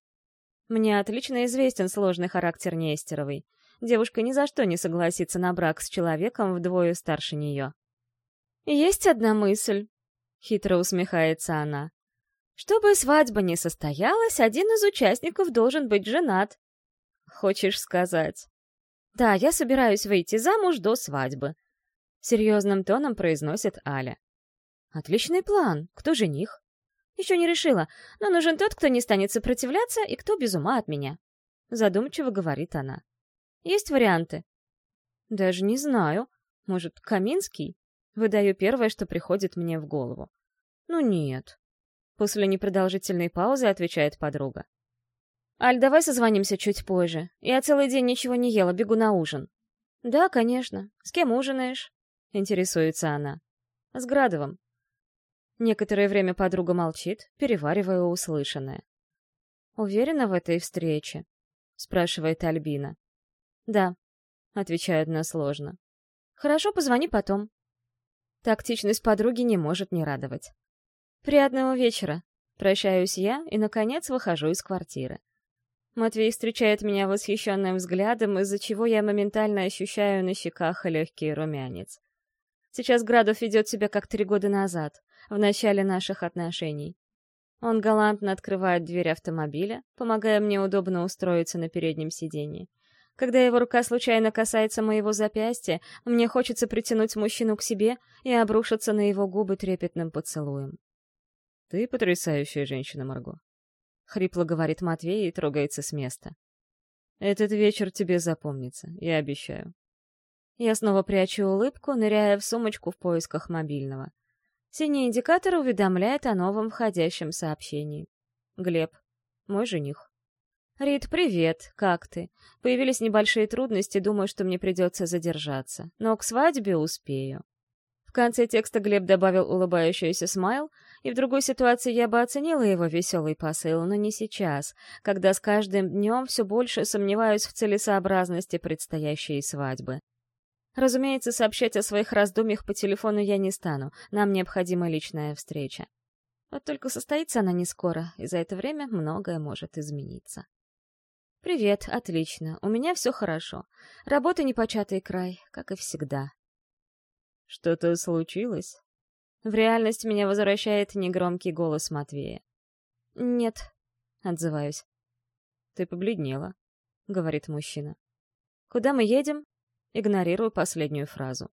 Мне отлично известен сложный характер Нестеровой. Девушка ни за что не согласится на брак с человеком вдвое старше нее. «Есть одна мысль», — хитро усмехается она. «Чтобы свадьба не состоялась, один из участников должен быть женат. хочешь сказать?» «Да, я собираюсь выйти замуж до свадьбы», — серьезным тоном произносит Аля. «Отличный план. Кто жених?» «Еще не решила, но нужен тот, кто не станет сопротивляться и кто без ума от меня», — задумчиво говорит она. «Есть варианты?» «Даже не знаю. Может, Каминский?» Выдаю первое, что приходит мне в голову. «Ну нет». После непродолжительной паузы отвечает подруга. «Аль, давай созвонимся чуть позже. Я целый день ничего не ела, бегу на ужин». «Да, конечно. С кем ужинаешь?» — интересуется она. «С Градовым». Некоторое время подруга молчит, переваривая услышанное. «Уверена в этой встрече?» — спрашивает Альбина. «Да», — отвечает односложно. «Хорошо, позвони потом». Тактичность подруги не может не радовать. «Приятного вечера!» Прощаюсь я и, наконец, выхожу из квартиры. Матвей встречает меня восхищенным взглядом, из-за чего я моментально ощущаю на щеках легкий румянец. Сейчас Градов ведет себя как три года назад, в начале наших отношений. Он галантно открывает дверь автомобиля, помогая мне удобно устроиться на переднем сиденье. Когда его рука случайно касается моего запястья, мне хочется притянуть мужчину к себе и обрушиться на его губы трепетным поцелуем. «Ты потрясающая женщина, Марго», — хрипло говорит Матвей и трогается с места. «Этот вечер тебе запомнится, я обещаю». Я снова прячу улыбку, ныряя в сумочку в поисках мобильного. Синий индикатор уведомляет о новом входящем сообщении. Глеб, мой жених. «Рит, привет, как ты? Появились небольшие трудности, думаю, что мне придется задержаться. Но к свадьбе успею». В конце текста Глеб добавил улыбающийся смайл, и в другой ситуации я бы оценила его веселый посыл, но не сейчас, когда с каждым днем все больше сомневаюсь в целесообразности предстоящей свадьбы. Разумеется, сообщать о своих раздумьях по телефону я не стану, нам необходима личная встреча. Вот только состоится она не скоро, и за это время многое может измениться. «Привет, отлично. У меня все хорошо. Работа непочатый край, как и всегда». «Что-то случилось?» В реальность меня возвращает негромкий голос Матвея. «Нет», — отзываюсь. «Ты побледнела», — говорит мужчина. «Куда мы едем?» Игнорирую последнюю фразу.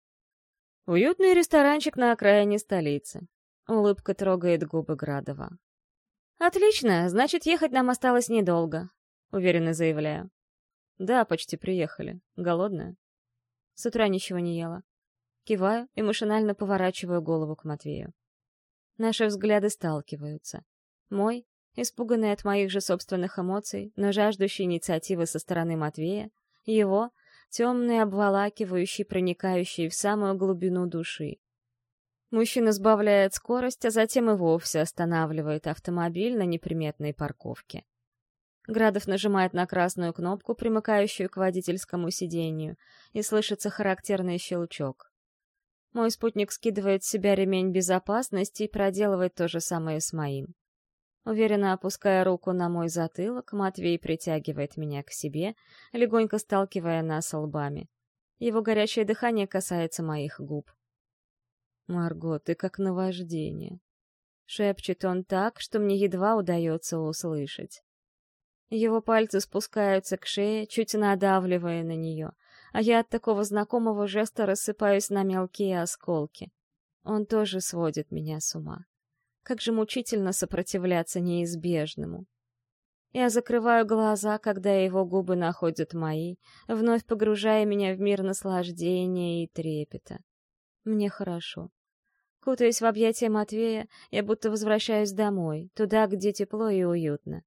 Уютный ресторанчик на окраине столицы. Улыбка трогает губы Градова. «Отлично, значит, ехать нам осталось недолго», — уверенно заявляю. «Да, почти приехали. Голодная?» С утра ничего не ела. Киваю и машинально поворачиваю голову к Матвею. Наши взгляды сталкиваются. Мой, испуганный от моих же собственных эмоций, но жаждущий инициативы со стороны Матвея, его, темный, обволакивающий, проникающий в самую глубину души. Мужчина сбавляет скорость, а затем и вовсе останавливает автомобиль на неприметной парковке. Градов нажимает на красную кнопку, примыкающую к водительскому сиденью, и слышится характерный щелчок. Мой спутник скидывает с себя ремень безопасности и проделывает то же самое с моим. Уверенно опуская руку на мой затылок, Матвей притягивает меня к себе, легонько сталкивая нас лбами. Его горячее дыхание касается моих губ. «Марго, ты как наваждение», — шепчет он так, что мне едва удается услышать. Его пальцы спускаются к шее, чуть надавливая на нее — а я от такого знакомого жеста рассыпаюсь на мелкие осколки. Он тоже сводит меня с ума. Как же мучительно сопротивляться неизбежному. Я закрываю глаза, когда его губы находят мои, вновь погружая меня в мир наслаждения и трепета. Мне хорошо. Кутаясь в объятия Матвея, я будто возвращаюсь домой, туда, где тепло и уютно.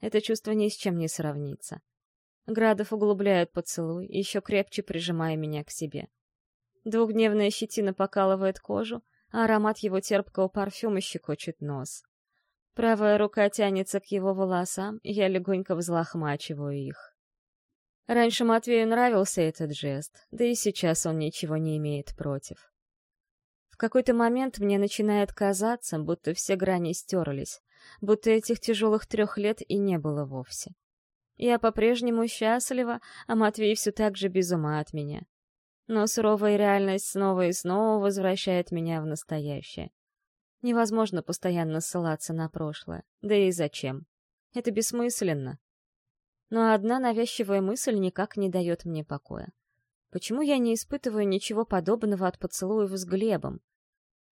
Это чувство ни с чем не сравнится. Градов углубляет поцелуй, еще крепче прижимая меня к себе. Двухдневная щетина покалывает кожу, аромат его терпкого парфюма щекочет нос. Правая рука тянется к его волосам, я легонько взлохмачиваю их. Раньше Матвею нравился этот жест, да и сейчас он ничего не имеет против. В какой-то момент мне начинает казаться, будто все грани стерлись, будто этих тяжелых трех лет и не было вовсе. Я по-прежнему счастлива, а Матвей все так же без ума от меня. Но суровая реальность снова и снова возвращает меня в настоящее. Невозможно постоянно ссылаться на прошлое. Да и зачем? Это бессмысленно. Но одна навязчивая мысль никак не дает мне покоя. Почему я не испытываю ничего подобного от поцелуев с Глебом?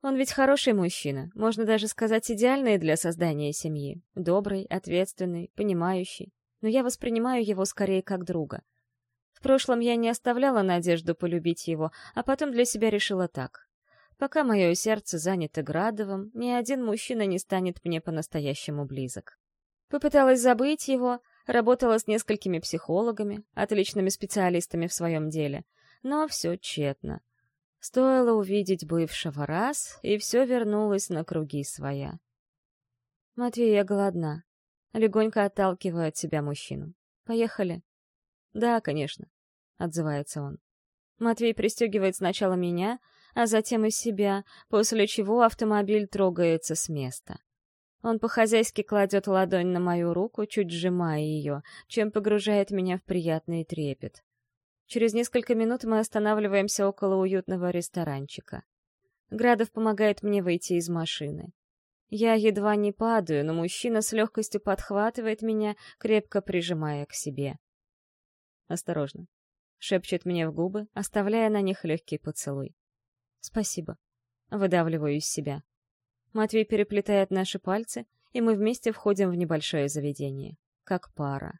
Он ведь хороший мужчина, можно даже сказать идеальный для создания семьи. Добрый, ответственный, понимающий. Но я воспринимаю его скорее как друга. В прошлом я не оставляла надежду полюбить его, а потом для себя решила так. Пока мое сердце занято Градовым, ни один мужчина не станет мне по-настоящему близок. Попыталась забыть его, работала с несколькими психологами, отличными специалистами в своем деле, но все тщетно. Стоило увидеть бывшего раз, и все вернулось на круги своя. «Матвей, я голодна», — легонько отталкиваю от себя мужчину. «Поехали?» «Да, конечно», — отзывается он. Матвей пристегивает сначала меня, а затем и себя, после чего автомобиль трогается с места. Он по-хозяйски кладет ладонь на мою руку, чуть сжимая ее, чем погружает меня в приятный трепет. Через несколько минут мы останавливаемся около уютного ресторанчика. Градов помогает мне выйти из машины. Я едва не падаю, но мужчина с легкостью подхватывает меня, крепко прижимая к себе. «Осторожно», — шепчет мне в губы, оставляя на них легкий поцелуй. «Спасибо». Выдавливаю из себя. Матвей переплетает наши пальцы, и мы вместе входим в небольшое заведение. Как пара.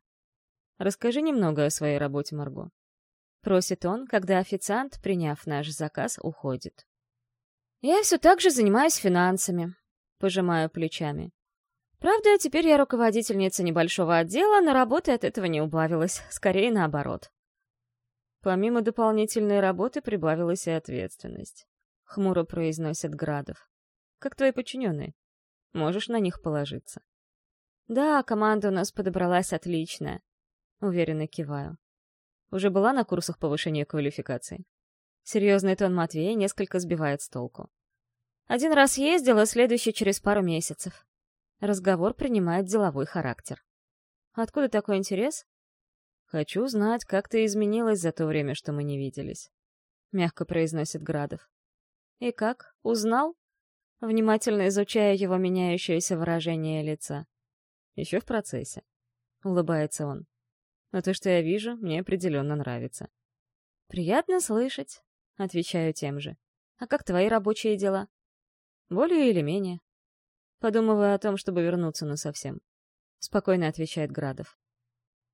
«Расскажи немного о своей работе, Марго», — просит он, когда официант, приняв наш заказ, уходит. «Я все так же занимаюсь финансами», — пожимаю плечами. Правда, теперь я руководительница небольшого отдела, но работы от этого не убавилось, скорее наоборот. Помимо дополнительной работы прибавилась и ответственность. Хмуро произносит Градов. Как твои подчиненные? Можешь на них положиться. Да, команда у нас подобралась отличная. Уверенно киваю. Уже была на курсах повышения квалификации. Серьезный тон Матвея несколько сбивает с толку. Один раз ездила, следующий через пару месяцев. Разговор принимает деловой характер. Откуда такой интерес? «Хочу знать, как ты изменилась за то время, что мы не виделись», — мягко произносит Градов. «И как? Узнал?» Внимательно изучая его меняющееся выражение лица. «Еще в процессе», — улыбается он. «Но то, что я вижу, мне определенно нравится». «Приятно слышать», — отвечаю тем же. «А как твои рабочие дела?» «Более или менее». Подумываю о том, чтобы вернуться насовсем. Спокойно отвечает Градов.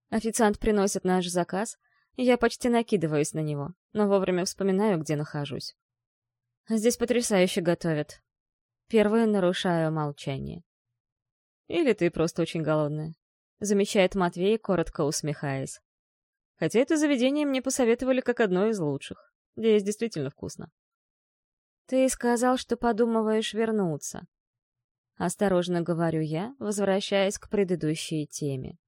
Официант приносит наш заказ, и я почти накидываюсь на него, но вовремя вспоминаю, где нахожусь. Здесь потрясающе готовят. Первое нарушаю молчание. Или ты просто очень голодная, замечает Матвей, коротко усмехаясь. Хотя это заведение мне посоветовали как одно из лучших. Здесь действительно вкусно. Ты сказал, что подумываешь вернуться. Осторожно говорю я, возвращаясь к предыдущей теме.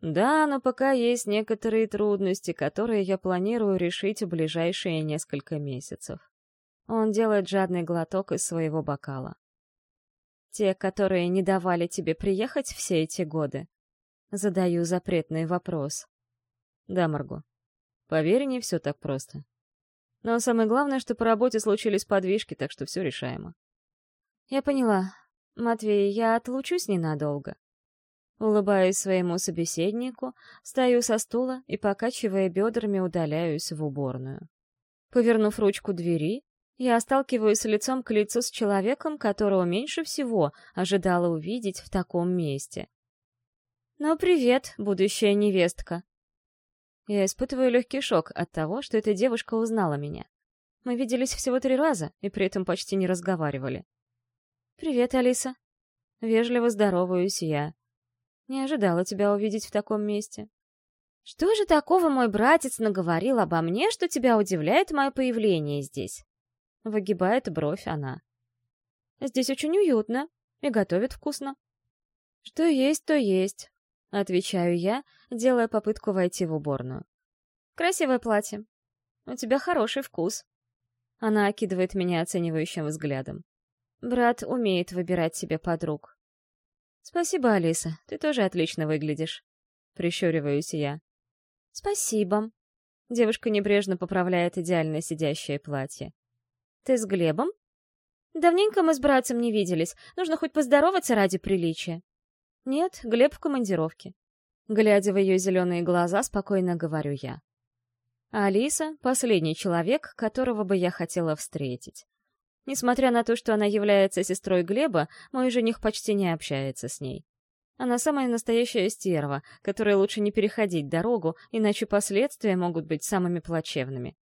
Да, но пока есть некоторые трудности, которые я планирую решить в ближайшие несколько месяцев. Он делает жадный глоток из своего бокала. Те, которые не давали тебе приехать все эти годы? Задаю запретный вопрос. Да, Марго. Поверь, не все так просто. Но самое главное, что по работе случились подвижки, так что все решаемо. Я поняла. Матвей, я отлучусь ненадолго. Улыбаюсь своему собеседнику, стою со стула и, покачивая бедрами, удаляюсь в уборную. Повернув ручку двери, я сталкиваюсь лицом к лицу с человеком, которого меньше всего ожидала увидеть в таком месте. «Ну, привет, будущая невестка!» Я испытываю легкий шок от того, что эта девушка узнала меня. Мы виделись всего три раза и при этом почти не разговаривали. «Привет, Алиса!» Вежливо здороваюсь я. Не ожидала тебя увидеть в таком месте. Что же такого мой братец наговорил обо мне, что тебя удивляет мое появление здесь? Выгибает бровь она. Здесь очень уютно и готовят вкусно. Что есть, то есть, отвечаю я, делая попытку войти в уборную. Красивое платье. У тебя хороший вкус. Она окидывает меня оценивающим взглядом. Брат умеет выбирать себе подруг. «Спасибо, Алиса, ты тоже отлично выглядишь», — прищуриваюсь я. «Спасибо». Девушка небрежно поправляет идеально сидящее платье. «Ты с Глебом?» «Давненько мы с братцем не виделись. Нужно хоть поздороваться ради приличия». «Нет, Глеб в командировке». Глядя в ее зеленые глаза, спокойно говорю я. Алиса — последний человек, которого бы я хотела встретить. Несмотря на то, что она является сестрой Глеба, мой жених почти не общается с ней. Она самая настоящая стерва, которой лучше не переходить дорогу, иначе последствия могут быть самыми плачевными.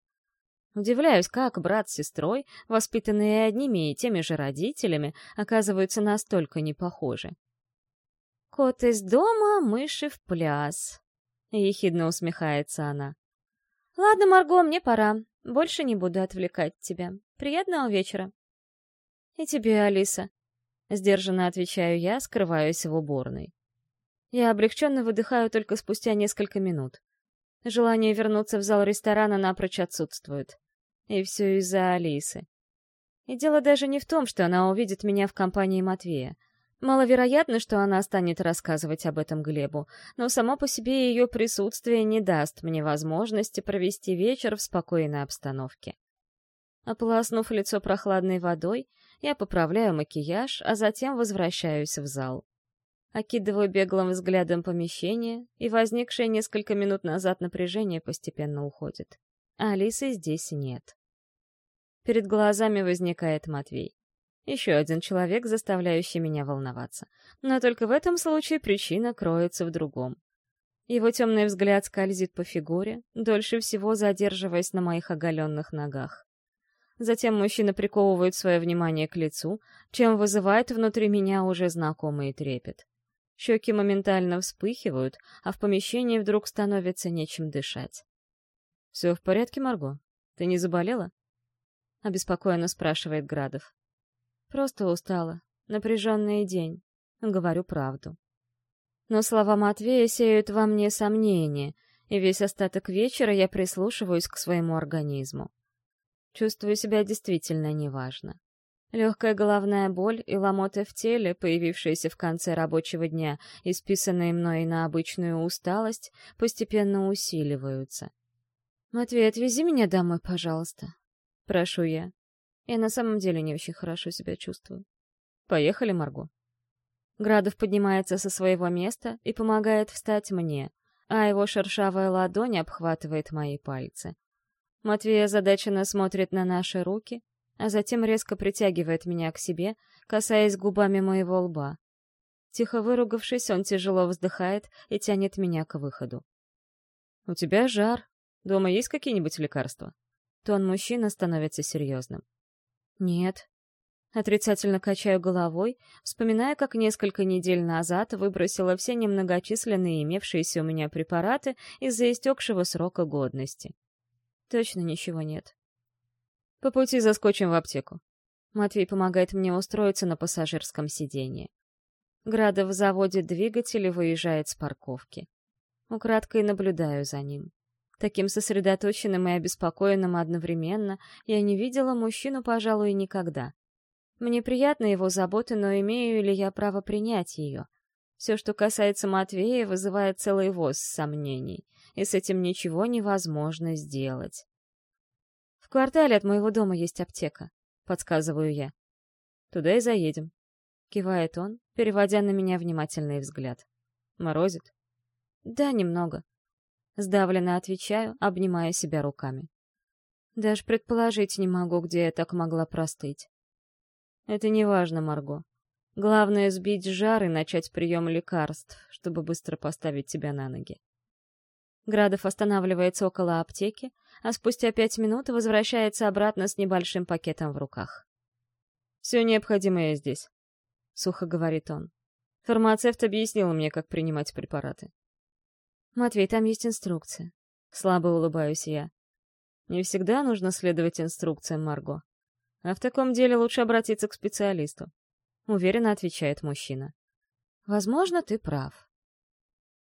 Удивляюсь, как брат с сестрой, воспитанные одними и теми же родителями, оказываются настолько непохожи. «Кот из дома, мыши в пляс», — ехидно усмехается она. «Ладно, Марго, мне пора. Больше не буду отвлекать тебя. Приятного вечера». «И тебе, Алиса», — сдержанно отвечаю я, скрываюсь в уборной. Я облегченно выдыхаю только спустя несколько минут. Желание вернуться в зал ресторана напрочь отсутствует. И все из-за Алисы. И дело даже не в том, что она увидит меня в компании Матвея. Маловероятно, что она станет рассказывать об этом Глебу, но само по себе ее присутствие не даст мне возможности провести вечер в спокойной обстановке. Ополоснув лицо прохладной водой, я поправляю макияж, а затем возвращаюсь в зал. Окидываю беглым взглядом помещение, и возникшее несколько минут назад напряжение постепенно уходит. А Алисы здесь нет. Перед глазами возникает Матвей. Еще один человек, заставляющий меня волноваться. Но только в этом случае причина кроется в другом. Его темный взгляд скользит по фигуре, дольше всего задерживаясь на моих оголенных ногах. Затем мужчина приковывает свое внимание к лицу, чем вызывает внутри меня уже знакомый трепет. Щеки моментально вспыхивают, а в помещении вдруг становится нечем дышать. «Все в порядке, Марго? Ты не заболела?» — обеспокоенно спрашивает Градов. «Просто устала. Напряженный день. Говорю правду». Но слова Матвея сеют во мне сомнения, и весь остаток вечера я прислушиваюсь к своему организму. Чувствую себя действительно неважно. Легкая головная боль и ломота в теле, появившиеся в конце рабочего дня и списанные мной на обычную усталость, постепенно усиливаются. «Матвей, отвези меня домой, пожалуйста», — прошу я. Я на самом деле не очень хорошо себя чувствую. «Поехали, Марго». Градов поднимается со своего места и помогает встать мне, а его шершавая ладонь обхватывает мои пальцы. Матвей озадаченно смотрит на наши руки, а затем резко притягивает меня к себе, касаясь губами моего лба. Тихо выругавшись, он тяжело вздыхает и тянет меня к выходу. «У тебя жар. Дома есть какие-нибудь лекарства?» Тон мужчины становится серьезным. «Нет». Отрицательно качаю головой, вспоминая, как несколько недель назад выбросила все немногочисленные имевшиеся у меня препараты из-за истекшего срока годности. Точно ничего нет. По пути заскочим в аптеку. Матвей помогает мне устроиться на пассажирском сиденье. Градов заводит двигатель и выезжает с парковки. Украдкой наблюдаю за ним. Таким сосредоточенным и обеспокоенным одновременно я не видела мужчину, пожалуй, никогда. Мне приятна его забота, но имею ли я право принять ее? Все, что касается Матвея, вызывает целый воз сомнений и с этим ничего невозможно сделать. «В квартале от моего дома есть аптека», — подсказываю я. «Туда и заедем», — кивает он, переводя на меня внимательный взгляд. «Морозит?» «Да, немного». Сдавленно отвечаю, обнимая себя руками. Даже предположить не могу, где я так могла простыть. Это не важно, Марго. Главное — сбить жар и начать прием лекарств, чтобы быстро поставить тебя на ноги. Градов останавливается около аптеки, а спустя пять минут возвращается обратно с небольшим пакетом в руках. «Все необходимое здесь», — сухо говорит он. Фармацевт объяснил мне, как принимать препараты. «Матвей, там есть инструкция». Слабо улыбаюсь я. Не всегда нужно следовать инструкциям, Марго. А в таком деле лучше обратиться к специалисту. Уверенно отвечает мужчина. Возможно, ты прав.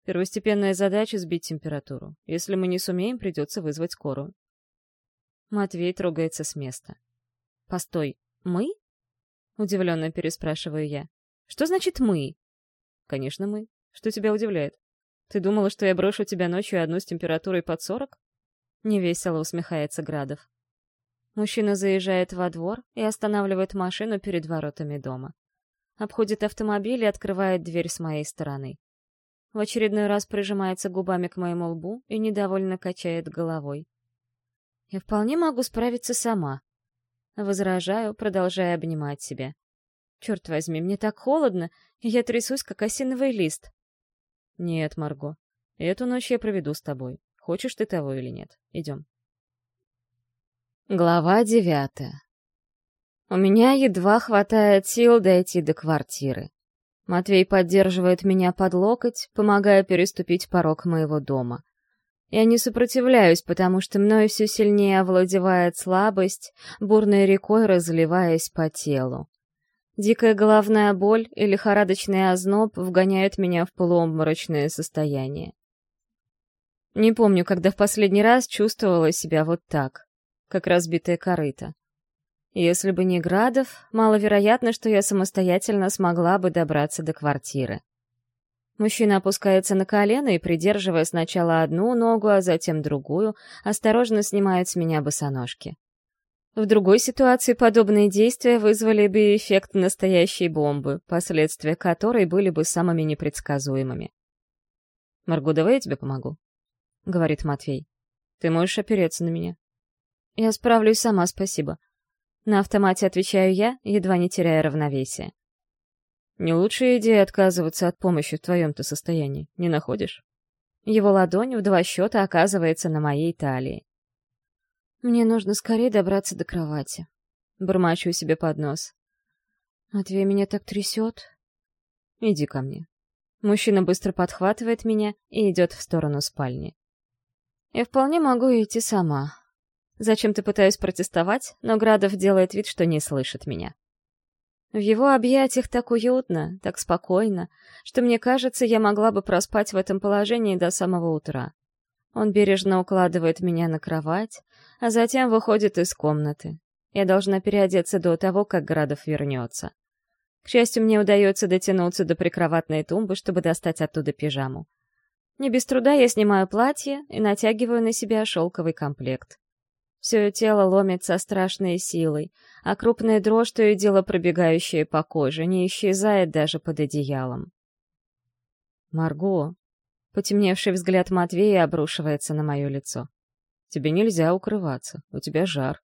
Первостепенная задача — сбить температуру. Если мы не сумеем, придется вызвать скорую. Матвей трогается с места. «Постой, мы?» — удивленно переспрашиваю я. «Что значит «мы»?» «Конечно, мы. Что тебя удивляет? Ты думала, что я брошу тебя ночью одну с температурой под сорок?» Невесело усмехается Градов. Мужчина заезжает во двор и останавливает машину перед воротами дома. Обходит автомобиль и открывает дверь с моей стороны. В очередной раз прижимается губами к моему лбу и недовольно качает головой. Я вполне могу справиться сама. Возражаю, продолжая обнимать себя. Черт возьми, мне так холодно, и я трясусь, как осиновый лист. Нет, Марго, эту ночь я проведу с тобой. Хочешь ты того или нет? Идем. Глава девятая. У меня едва хватает сил дойти до квартиры. Матвей поддерживает меня под локоть, помогая переступить порог моего дома. Я не сопротивляюсь, потому что мною все сильнее овладевает слабость, бурной рекой разливаясь по телу. Дикая головная боль и лихорадочный озноб вгоняют меня в полуобморочное состояние. Не помню, когда в последний раз чувствовала себя вот так, как разбитая корыто. Если бы не Градов, маловероятно, что я самостоятельно смогла бы добраться до квартиры. Мужчина опускается на колено и, придерживая сначала одну ногу, а затем другую, осторожно снимает с меня босоножки. В другой ситуации подобные действия вызвали бы эффект настоящей бомбы, последствия которой были бы самыми непредсказуемыми. «Марго, давай я тебе помогу», — говорит Матвей. «Ты можешь опереться на меня». «Я справлюсь сама, спасибо». На автомате отвечаю я, едва не теряя равновесия. Не лучшая идея отказываться от помощи в твоем-то состоянии, не находишь? Его ладонь в два счета оказывается на моей талии. Мне нужно скорее добраться до кровати. Бормочу себе под нос. Матвей меня так трясет. Иди ко мне. Мужчина быстро подхватывает меня и идет в сторону спальни. Я вполне могу идти сама. Зачем-то пытаюсь протестовать, но Градов делает вид, что не слышит меня. В его объятиях так уютно, так спокойно, что мне кажется, я могла бы проспать в этом положении до самого утра. Он бережно укладывает меня на кровать, а затем выходит из комнаты. Я должна переодеться до того, как Градов вернется. К счастью, мне удается дотянуться до прикроватной тумбы, чтобы достать оттуда пижаму. Не без труда я снимаю платье и натягиваю на себя шелковый комплект. Все тело ломится страшной силой, а крупная дрожь, то и дело пробегающая по коже, не исчезает даже под одеялом. «Марго!» Потемневший взгляд Матвея обрушивается на мое лицо. «Тебе нельзя укрываться, у тебя жар».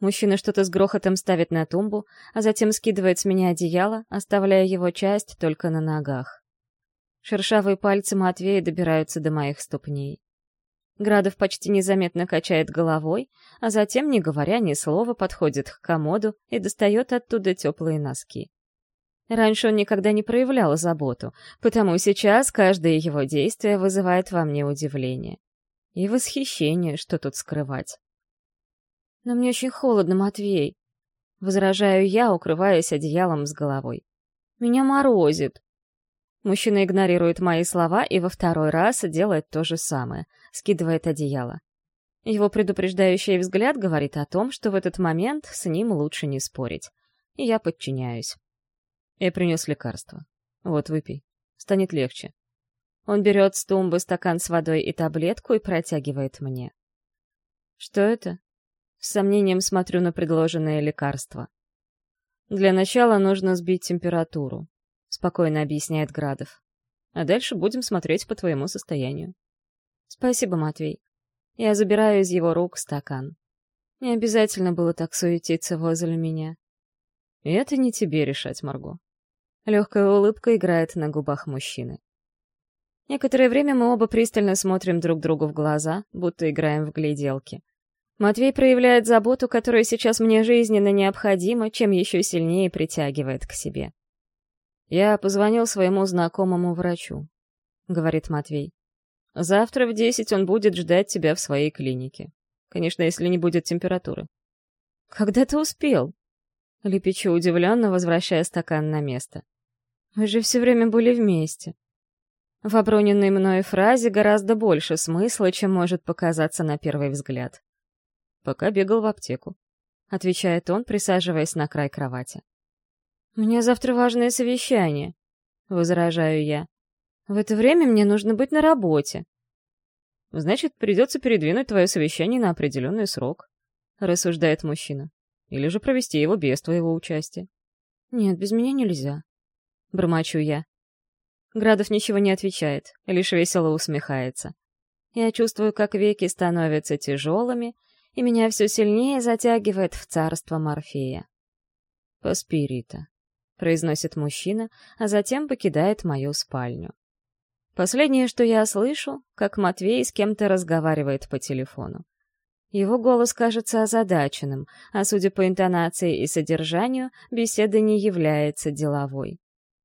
Мужчина что-то с грохотом ставит на тумбу, а затем скидывает с меня одеяло, оставляя его часть только на ногах. Шершавые пальцы Матвея добираются до моих ступней. Градов почти незаметно качает головой, а затем, не говоря ни слова, подходит к комоду и достает оттуда теплые носки. Раньше он никогда не проявлял заботу, потому сейчас каждое его действие вызывает во мне удивление. И восхищение, что тут скрывать. «Но мне очень холодно, Матвей», — возражаю я, укрываясь одеялом с головой. «Меня морозит». Мужчина игнорирует мои слова и во второй раз делает то же самое, скидывает одеяло. Его предупреждающий взгляд говорит о том, что в этот момент с ним лучше не спорить. И я подчиняюсь. Я принес лекарство. Вот, выпей. Станет легче. Он берет с тумбы стакан с водой и таблетку и протягивает мне. Что это? С сомнением смотрю на предложенное лекарство. Для начала нужно сбить температуру спокойно объясняет Градов. А дальше будем смотреть по твоему состоянию. Спасибо, Матвей. Я забираю из его рук стакан. Не обязательно было так суетиться возле меня. И это не тебе решать, Марго. Легкая улыбка играет на губах мужчины. Некоторое время мы оба пристально смотрим друг другу в глаза, будто играем в гляделки. Матвей проявляет заботу, которая сейчас мне жизненно необходима, чем еще сильнее притягивает к себе. «Я позвонил своему знакомому врачу», — говорит Матвей. «Завтра в десять он будет ждать тебя в своей клинике. Конечно, если не будет температуры». «Когда ты успел?» — лепечу удивленно, возвращая стакан на место. «Мы же все время были вместе». В оброненной мной фразе гораздо больше смысла, чем может показаться на первый взгляд. «Пока бегал в аптеку», — отвечает он, присаживаясь на край кровати. «У меня завтра важное совещание», — возражаю я. «В это время мне нужно быть на работе». «Значит, придется передвинуть твое совещание на определенный срок», — рассуждает мужчина. «Или же провести его без твоего участия». «Нет, без меня нельзя», — бормочу я. Градов ничего не отвечает, лишь весело усмехается. Я чувствую, как веки становятся тяжелыми, и меня все сильнее затягивает в царство Морфея. «Поспи, Рита», — произносит мужчина, а затем покидает мою спальню. Последнее, что я слышу, как Матвей с кем-то разговаривает по телефону. Его голос кажется озадаченным, а судя по интонации и содержанию, беседа не является деловой.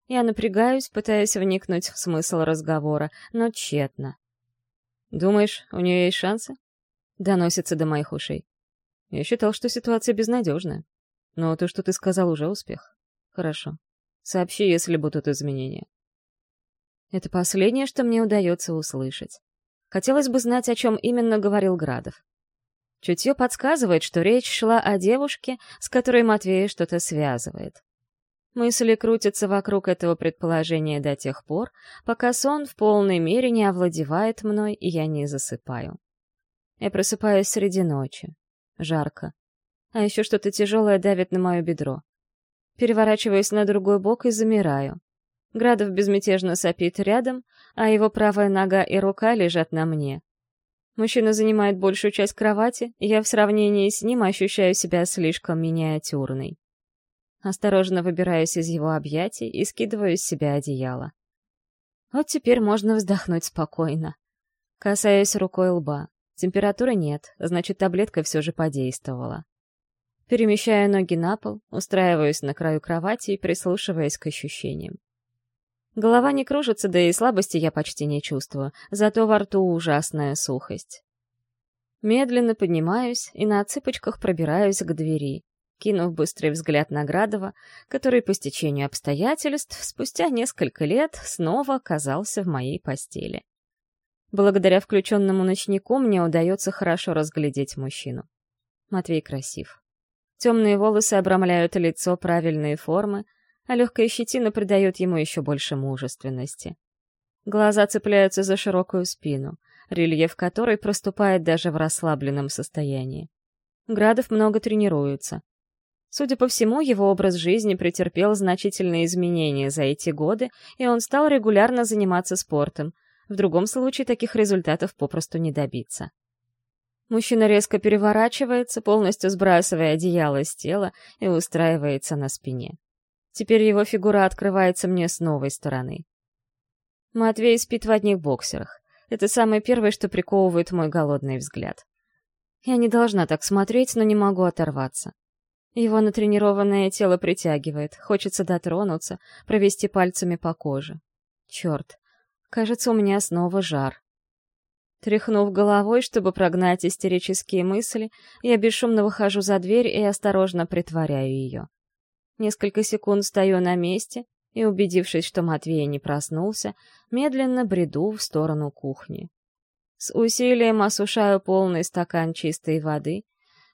Я напрягаюсь, пытаясь вникнуть в смысл разговора, но тщетно. «Думаешь, у нее есть шансы?» — доносится до моих ушей. Я считал, что ситуация безнадежная. Но то, что ты сказал, уже успех. Хорошо. Сообщи, если будут изменения. Это последнее, что мне удается услышать. Хотелось бы знать, о чем именно говорил Градов. Чутье подсказывает, что речь шла о девушке, с которой Матвея что-то связывает. Мысли крутятся вокруг этого предположения до тех пор, пока сон в полной мере не овладевает мной, и я не засыпаю. Я просыпаюсь среди ночи. Жарко. А еще что-то тяжелое давит на мое бедро. Переворачиваюсь на другой бок и замираю. Градов безмятежно сопит рядом, а его правая нога и рука лежат на мне. Мужчина занимает большую часть кровати, и я в сравнении с ним ощущаю себя слишком миниатюрной. Осторожно выбираюсь из его объятий и скидываю с себя одеяло. Вот теперь можно вздохнуть спокойно. Касаюсь рукой лба. Температуры нет, значит, таблетка все же подействовала. Перемещаю ноги на пол, устраиваюсь на краю кровати и прислушиваясь к ощущениям. Голова не кружится, да и слабости я почти не чувствую, зато во рту ужасная сухость. Медленно поднимаюсь и на цыпочках пробираюсь к двери, кинув быстрый взгляд на Градова, который по стечению обстоятельств спустя несколько лет снова оказался в моей постели. Благодаря включенному ночнику мне удается хорошо разглядеть мужчину. Матвей красив. Темные волосы обрамляют лицо правильные формы, а легкая щетина придает ему еще больше мужественности. Глаза цепляются за широкую спину, рельеф которой проступает даже в расслабленном состоянии. Градов много тренируется, Судя по всему, его образ жизни претерпел значительные изменения за эти годы, и он стал регулярно заниматься спортом. В другом случае таких результатов попросту не добиться. Мужчина резко переворачивается, полностью сбрасывая одеяло с тела и устраивается на спине. Теперь его фигура открывается мне с новой стороны. Матвей спит в одних боксерах. Это самое первое, что приковывает мой голодный взгляд. Я не должна так смотреть, но не могу оторваться. Его натренированное тело притягивает, хочется дотронуться, провести пальцами по коже. Черт, кажется, у меня снова жар. Тряхнув головой, чтобы прогнать истерические мысли, я бесшумно выхожу за дверь и осторожно притворяю ее. Несколько секунд стою на месте и, убедившись, что Матвей не проснулся, медленно бреду в сторону кухни. С усилием осушаю полный стакан чистой воды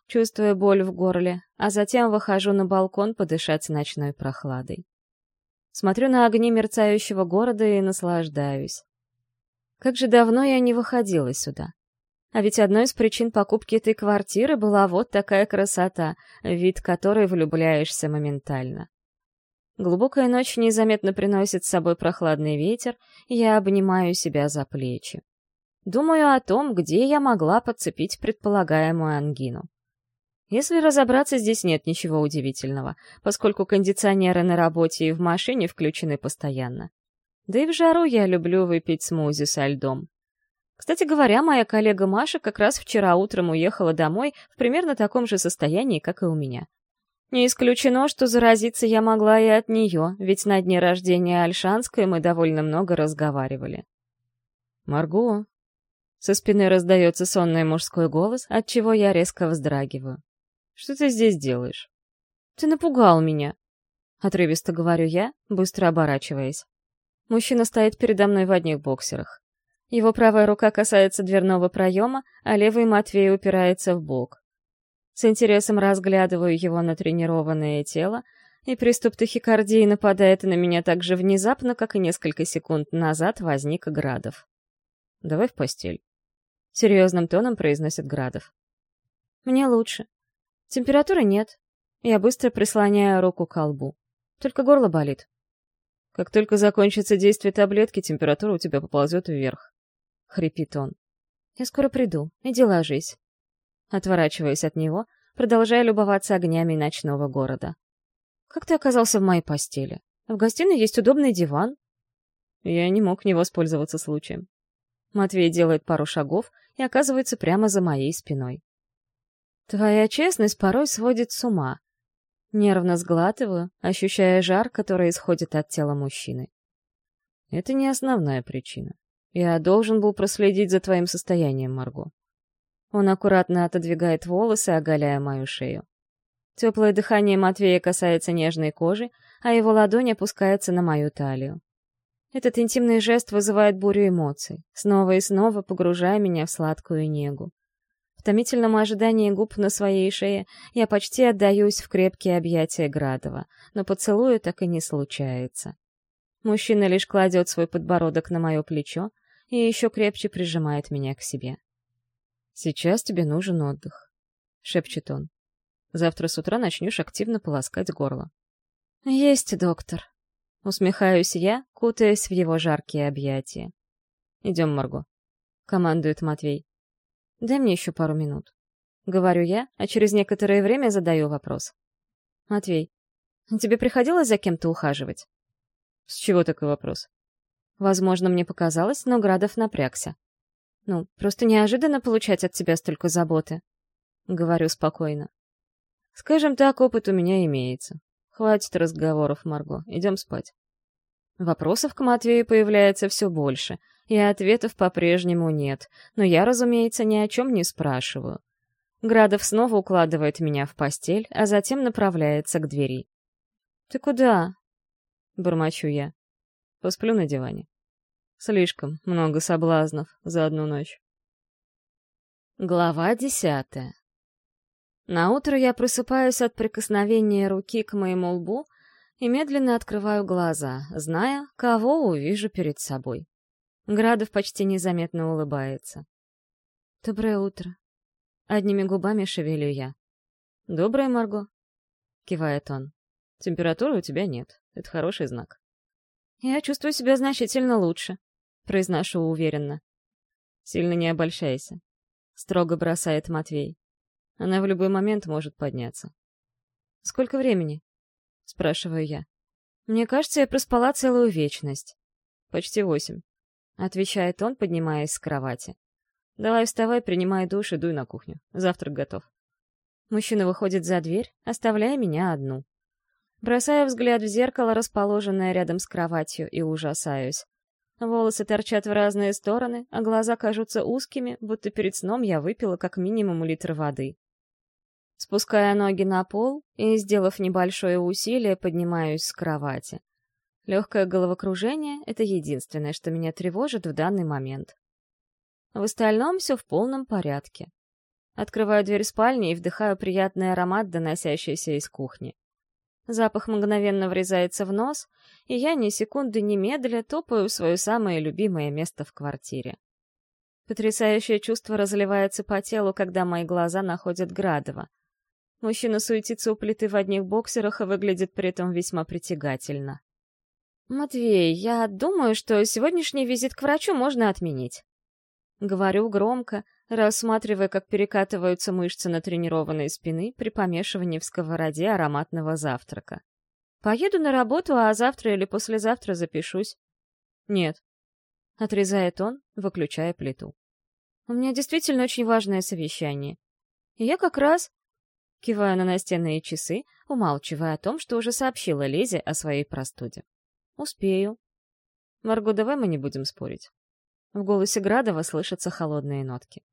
чувствуя боль в горле, а затем выхожу на балкон подышать ночной прохладой. Смотрю на огни мерцающего города и наслаждаюсь. Как же давно я не выходила сюда. А ведь одной из причин покупки этой квартиры была вот такая красота, вид которой влюбляешься моментально. Глубокая ночь незаметно приносит с собой прохладный ветер, и я обнимаю себя за плечи. Думаю о том, где я могла подцепить предполагаемую ангину. Если разобраться, здесь нет ничего удивительного, поскольку кондиционеры на работе и в машине включены постоянно. Да и в жару я люблю выпить смузи со льдом. Кстати говоря, моя коллега Маша как раз вчера утром уехала домой в примерно таком же состоянии, как и у меня. Не исключено, что заразиться я могла и от нее, ведь на дне рождения Альшанской мы довольно много разговаривали. «Марго!» Со спины раздается сонный мужской голос, от чего я резко вздрагиваю. Что ты здесь делаешь?» «Ты напугал меня», — отрывисто говорю я, быстро оборачиваясь. Мужчина стоит передо мной в одних боксерах. Его правая рука касается дверного проема, а левый Матвей упирается в бок. С интересом разглядываю его натренированное тело, и приступ тахикардии нападает на меня так же внезапно, как и несколько секунд назад возник Градов. «Давай в постель», — серьезным тоном произносит Градов. «Мне лучше», Температуры нет. Я быстро прислоняю руку к колбу. Только горло болит. Как только закончится действие таблетки, температура у тебя поползет вверх. Хрипит он. Я скоро приду. Иди ложись. Отворачиваюсь от него, продолжая любоваться огнями ночного города. Как ты оказался в моей постели? В гостиной есть удобный диван. Я не мог не воспользоваться случаем. Матвей делает пару шагов и оказывается прямо за моей спиной. Твоя честность порой сводит с ума. Нервно сглатываю, ощущая жар, который исходит от тела мужчины. Это не основная причина. Я должен был проследить за твоим состоянием, Марго. Он аккуратно отодвигает волосы, оголяя мою шею. Теплое дыхание Матвея касается нежной кожи, а его ладонь опускается на мою талию. Этот интимный жест вызывает бурю эмоций, снова и снова погружая меня в сладкую негу томительном ожидании губ на своей шее я почти отдаюсь в крепкие объятия Градова, но поцелую так и не случается. Мужчина лишь кладет свой подбородок на мое плечо и еще крепче прижимает меня к себе. «Сейчас тебе нужен отдых», — шепчет он. «Завтра с утра начнешь активно полоскать горло». «Есть, доктор», — усмехаюсь я, кутаясь в его жаркие объятия. «Идем, Марго», — командует Матвей. Дай мне еще пару минут. Говорю я, а через некоторое время задаю вопрос. Матвей, тебе приходилось за кем-то ухаживать? С чего такой вопрос? Возможно, мне показалось, но Градов напрягся. Ну, просто неожиданно получать от тебя столько заботы. Говорю спокойно. Скажем так, опыт у меня имеется. Хватит разговоров, Марго, идем спать. Вопросов к Матвею появляется все больше, и ответов по-прежнему нет, но я, разумеется, ни о чем не спрашиваю. Градов снова укладывает меня в постель, а затем направляется к двери. «Ты куда?» — бормочу я. «Посплю на диване. Слишком много соблазнов за одну ночь». Глава десятая Наутро я просыпаюсь от прикосновения руки к моему лбу и медленно открываю глаза, зная, кого увижу перед собой. Градов почти незаметно улыбается. «Доброе утро». Одними губами шевелю я. «Доброе, Марго», — кивает он. «Температуры у тебя нет. Это хороший знак». «Я чувствую себя значительно лучше», — произношу уверенно. «Сильно не обольщайся», — строго бросает Матвей. «Она в любой момент может подняться». «Сколько времени?» — спрашиваю я. «Мне кажется, я проспала целую вечность». «Почти восемь». — отвечает он, поднимаясь с кровати. «Давай вставай, принимай душ и дуй на кухню. Завтрак готов». Мужчина выходит за дверь, оставляя меня одну. Бросаю взгляд в зеркало, расположенное рядом с кроватью, и ужасаюсь. Волосы торчат в разные стороны, а глаза кажутся узкими, будто перед сном я выпила как минимум литр воды. Спуская ноги на пол и, сделав небольшое усилие, поднимаюсь с кровати. Легкое головокружение — это единственное, что меня тревожит в данный момент. В остальном все в полном порядке. Открываю дверь спальни и вдыхаю приятный аромат, доносящийся из кухни. Запах мгновенно врезается в нос, и я ни секунды не медля топаю в свое самое любимое место в квартире. Потрясающее чувство разливается по телу, когда мои глаза находят Градова. Мужчина суетится у плиты в одних боксерах и выглядит при этом весьма притягательно. «Матвей, я думаю, что сегодняшний визит к врачу можно отменить». Говорю громко, рассматривая, как перекатываются мышцы натренированной спины при помешивании в сковороде ароматного завтрака. «Поеду на работу, а завтра или послезавтра запишусь». «Нет», — отрезает он, выключая плиту. «У меня действительно очень важное совещание. И я как раз...» Киваю на настенные часы, умалчивая о том, что уже сообщила Лизе о своей простуде. «Успею». «Марго, давай мы не будем спорить». В голосе Градова слышатся холодные нотки.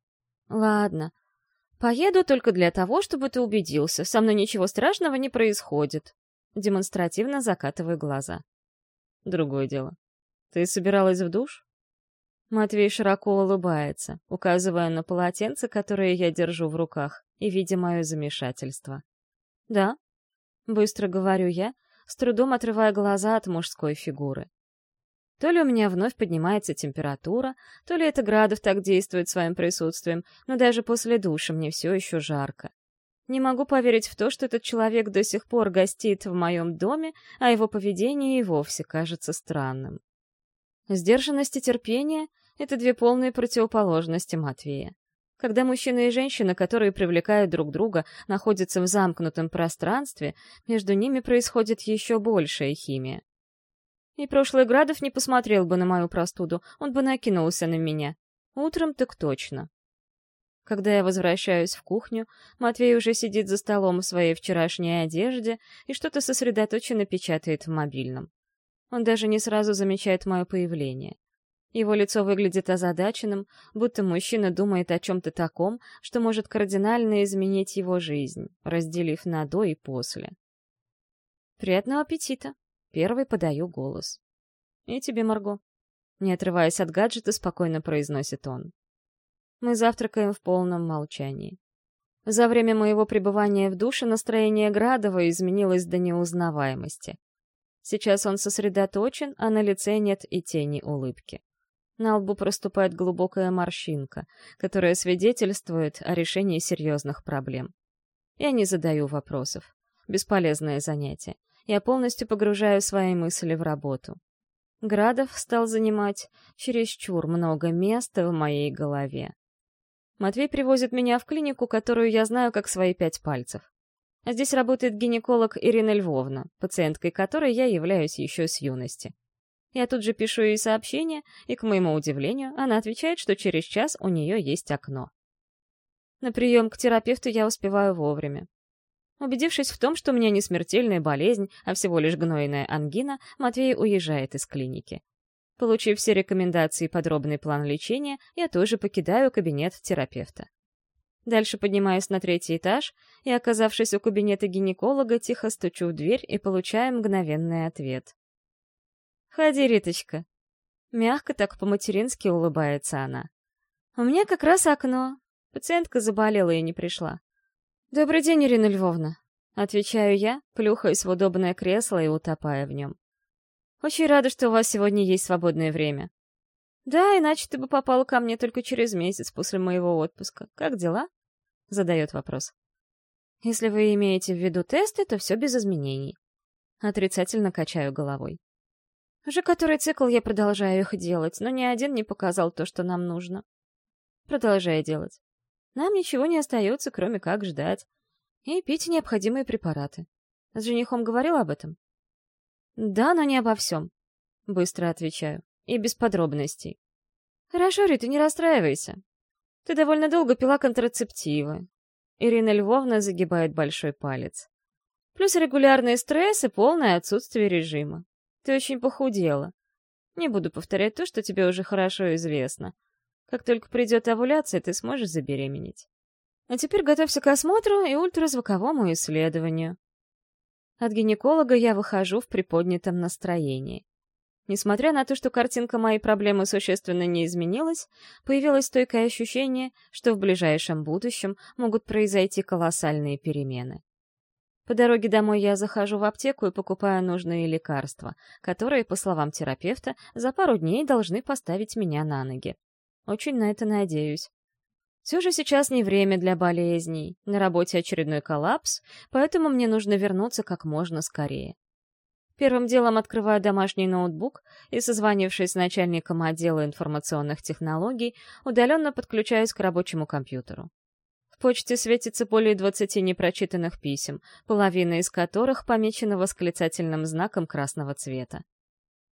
«Ладно. Поеду только для того, чтобы ты убедился, со мной ничего страшного не происходит». Демонстративно закатываю глаза. «Другое дело. Ты собиралась в душ?» Матвей широко улыбается, указывая на полотенце, которое я держу в руках, и видя мое замешательство. «Да», — быстро говорю я, с трудом отрывая глаза от мужской фигуры. То ли у меня вновь поднимается температура, то ли это Градов так действует своим присутствием, но даже после душа мне все еще жарко. Не могу поверить в то, что этот человек до сих пор гостит в моем доме, а его поведение и вовсе кажется странным. Сдержанность и терпение — это две полные противоположности Матвея. Когда мужчина и женщина, которые привлекают друг друга, находятся в замкнутом пространстве, между ними происходит еще большая химия. И прошлый Градов не посмотрел бы на мою простуду, он бы накинулся на меня. Утром так точно. Когда я возвращаюсь в кухню, Матвей уже сидит за столом в своей вчерашней одежде и что-то сосредоточенно печатает в мобильном. Он даже не сразу замечает мое появление. Его лицо выглядит озадаченным, будто мужчина думает о чем-то таком, что может кардинально изменить его жизнь, разделив на «до» и «после». «Приятного аппетита!» Первый подаю голос. «И тебе, Марго!» Не отрываясь от гаджета, спокойно произносит он. Мы завтракаем в полном молчании. За время моего пребывания в душе настроение Градова изменилось до неузнаваемости. Сейчас он сосредоточен, а на лице нет и тени улыбки. На лбу проступает глубокая морщинка, которая свидетельствует о решении серьезных проблем. Я не задаю вопросов. Бесполезное занятие. Я полностью погружаю свои мысли в работу. Градов стал занимать чересчур много места в моей голове. Матвей привозит меня в клинику, которую я знаю как свои пять пальцев. Здесь работает гинеколог Ирина Львовна, пациенткой которой я являюсь еще с юности. Я тут же пишу ей сообщение, и, к моему удивлению, она отвечает, что через час у нее есть окно. На прием к терапевту я успеваю вовремя. Убедившись в том, что у меня не смертельная болезнь, а всего лишь гнойная ангина, Матвей уезжает из клиники. Получив все рекомендации и подробный план лечения, я тоже покидаю кабинет терапевта. Дальше поднимаюсь на третий этаж и, оказавшись у кабинета гинеколога, тихо стучу в дверь и получаю мгновенный ответ. «Ходи, Риточка». Мягко так по-матерински улыбается она. «У меня как раз окно. Пациентка заболела и не пришла». «Добрый день, Ирина Львовна», — отвечаю я, плюхаясь в удобное кресло и утопая в нем. «Очень рада, что у вас сегодня есть свободное время». «Да, иначе ты бы попала ко мне только через месяц после моего отпуска. Как дела?» — задает вопрос. «Если вы имеете в виду тесты, то все без изменений». Отрицательно качаю головой. Уже который цикл я продолжаю их делать, но ни один не показал то, что нам нужно. Продолжаю делать. Нам ничего не остается, кроме как ждать. И пить необходимые препараты. С женихом говорил об этом? Да, но не обо всем. Быстро отвечаю. И без подробностей. Хорошо, Рита, не расстраивайся. Ты довольно долго пила контрацептивы. Ирина Львовна загибает большой палец. Плюс регулярный стресс и полное отсутствие режима. Ты очень похудела. Не буду повторять то, что тебе уже хорошо известно. Как только придет овуляция, ты сможешь забеременеть. А теперь готовься к осмотру и ультразвуковому исследованию. От гинеколога я выхожу в приподнятом настроении. Несмотря на то, что картинка моей проблемы существенно не изменилась, появилось стойкое ощущение, что в ближайшем будущем могут произойти колоссальные перемены. По дороге домой я захожу в аптеку и покупаю нужные лекарства, которые, по словам терапевта, за пару дней должны поставить меня на ноги. Очень на это надеюсь. Все же сейчас не время для болезней, на работе очередной коллапс, поэтому мне нужно вернуться как можно скорее. Первым делом открываю домашний ноутбук и, созвонившись с начальником отдела информационных технологий, удаленно подключаюсь к рабочему компьютеру почте светится более 20 непрочитанных писем, половина из которых помечена восклицательным знаком красного цвета.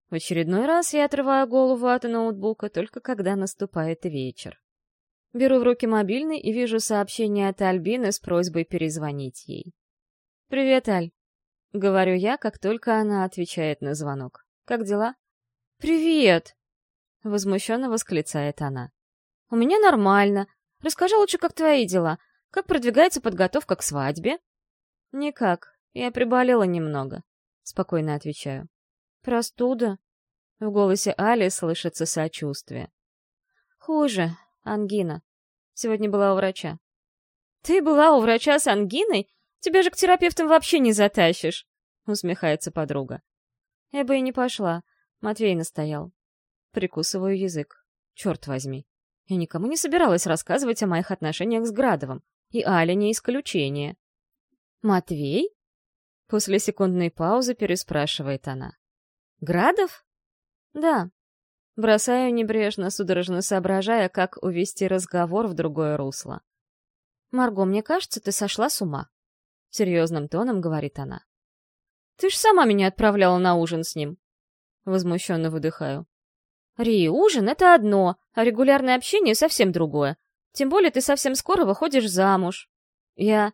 В очередной раз я отрываю голову от ноутбука только когда наступает вечер. Беру в руки мобильный и вижу сообщение от Альбины с просьбой перезвонить ей. «Привет, Аль», — говорю я, как только она отвечает на звонок. «Как дела?» «Привет!» — возмущенно восклицает она. «У меня нормально. Расскажи лучше, как твои дела? Как продвигается подготовка к свадьбе?» «Никак. Я приболела немного», — спокойно отвечаю. «Простуда?» В голосе Али слышится сочувствие. «Хуже. Ангина. Сегодня была у врача». «Ты была у врача с ангиной? Тебя же к терапевтам вообще не затащишь!» — усмехается подруга. «Я бы и не пошла. Матвей настоял». Прикусываю язык. Черт возьми. Я никому не собиралась рассказывать о моих отношениях с Градовым, и Аля не исключение. Матвей? После секундной паузы переспрашивает она. Градов? Да. Бросаю небрежно, судорожно соображая, как увести разговор в другое русло. «Марго, мне кажется, ты сошла с ума», — серьезным тоном говорит она. «Ты ж сама меня отправляла на ужин с ним». Возмущенно выдыхаю. «Ри, ужин — это одно, а регулярное общение — совсем другое. Тем более ты совсем скоро выходишь замуж. Я...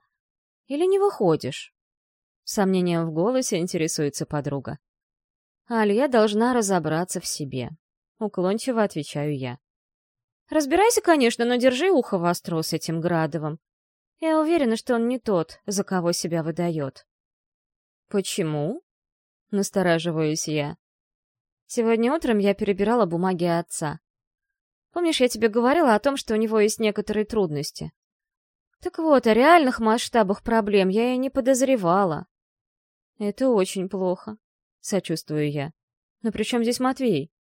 Или не выходишь?» сомнением в голосе интересуется подруга. «Аль, я должна разобраться в себе», — уклончиво отвечаю я. «Разбирайся, конечно, но держи ухо востро с этим Градовым. Я уверена, что он не тот, за кого себя выдает». «Почему?» — настораживаюсь я. Сегодня утром я перебирала бумаги отца. Помнишь, я тебе говорила о том, что у него есть некоторые трудности? Так вот, о реальных масштабах проблем я и не подозревала. Это очень плохо, сочувствую я. Но при чем здесь Матвей?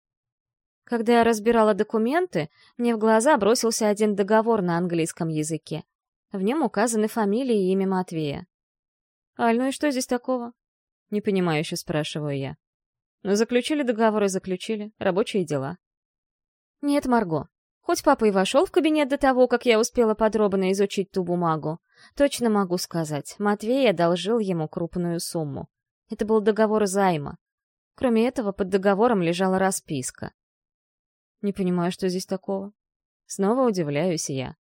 Когда я разбирала документы, мне в глаза бросился один договор на английском языке. В нем указаны фамилия и имя Матвея. «Аль, ну и что здесь такого?» Непонимающе спрашиваю я. «Ну, заключили договор и заключили. Рабочие дела». «Нет, Марго. Хоть папа и вошел в кабинет до того, как я успела подробно изучить ту бумагу, Точно могу сказать, Матвей одолжил ему крупную сумму. Это был договор займа. Кроме этого, под договором лежала расписка. Не понимаю, что здесь такого. Снова удивляюсь я.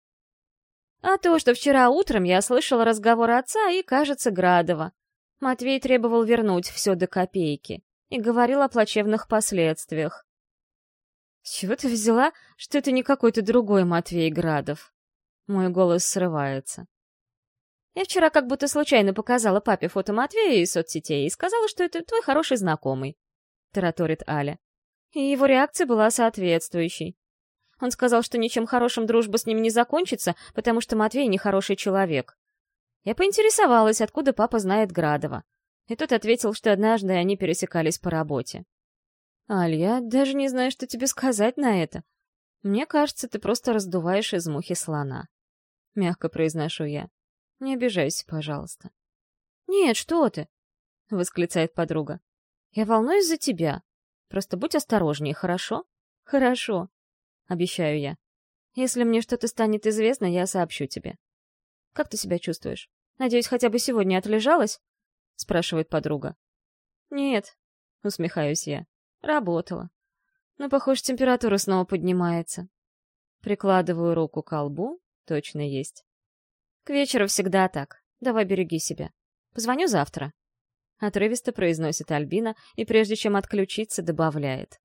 А то, что вчера утром я слышала разговор отца и, кажется, Градова. Матвей требовал вернуть все до копейки и говорил о плачевных последствиях. С чего ты взяла, что это не какой-то другой Матвей Градов? Мой голос срывается. Я вчера как будто случайно показала папе фото Матвея из соцсетей и сказала, что это твой хороший знакомый», — тараторит Аля. И его реакция была соответствующей. Он сказал, что ничем хорошим дружба с ним не закончится, потому что Матвей нехороший человек. Я поинтересовалась, откуда папа знает Градова. И тот ответил, что однажды они пересекались по работе. «Аль, я даже не знаю, что тебе сказать на это. Мне кажется, ты просто раздуваешь из мухи слона». Мягко произношу я. Не обижайся, пожалуйста. Нет, что ты? восклицает подруга. Я волнуюсь за тебя. Просто будь осторожнее, хорошо? Хорошо, обещаю я. Если мне что-то станет известно, я сообщу тебе. Как ты себя чувствуешь? Надеюсь, хотя бы сегодня отлежалась? Спрашивает подруга. Нет, усмехаюсь я. Работала. Но, похоже, температура снова поднимается. Прикладываю руку к колбу, точно есть. К вечеру всегда так. Давай береги себя. Позвоню завтра. Отрывисто произносит Альбина и прежде чем отключиться, добавляет.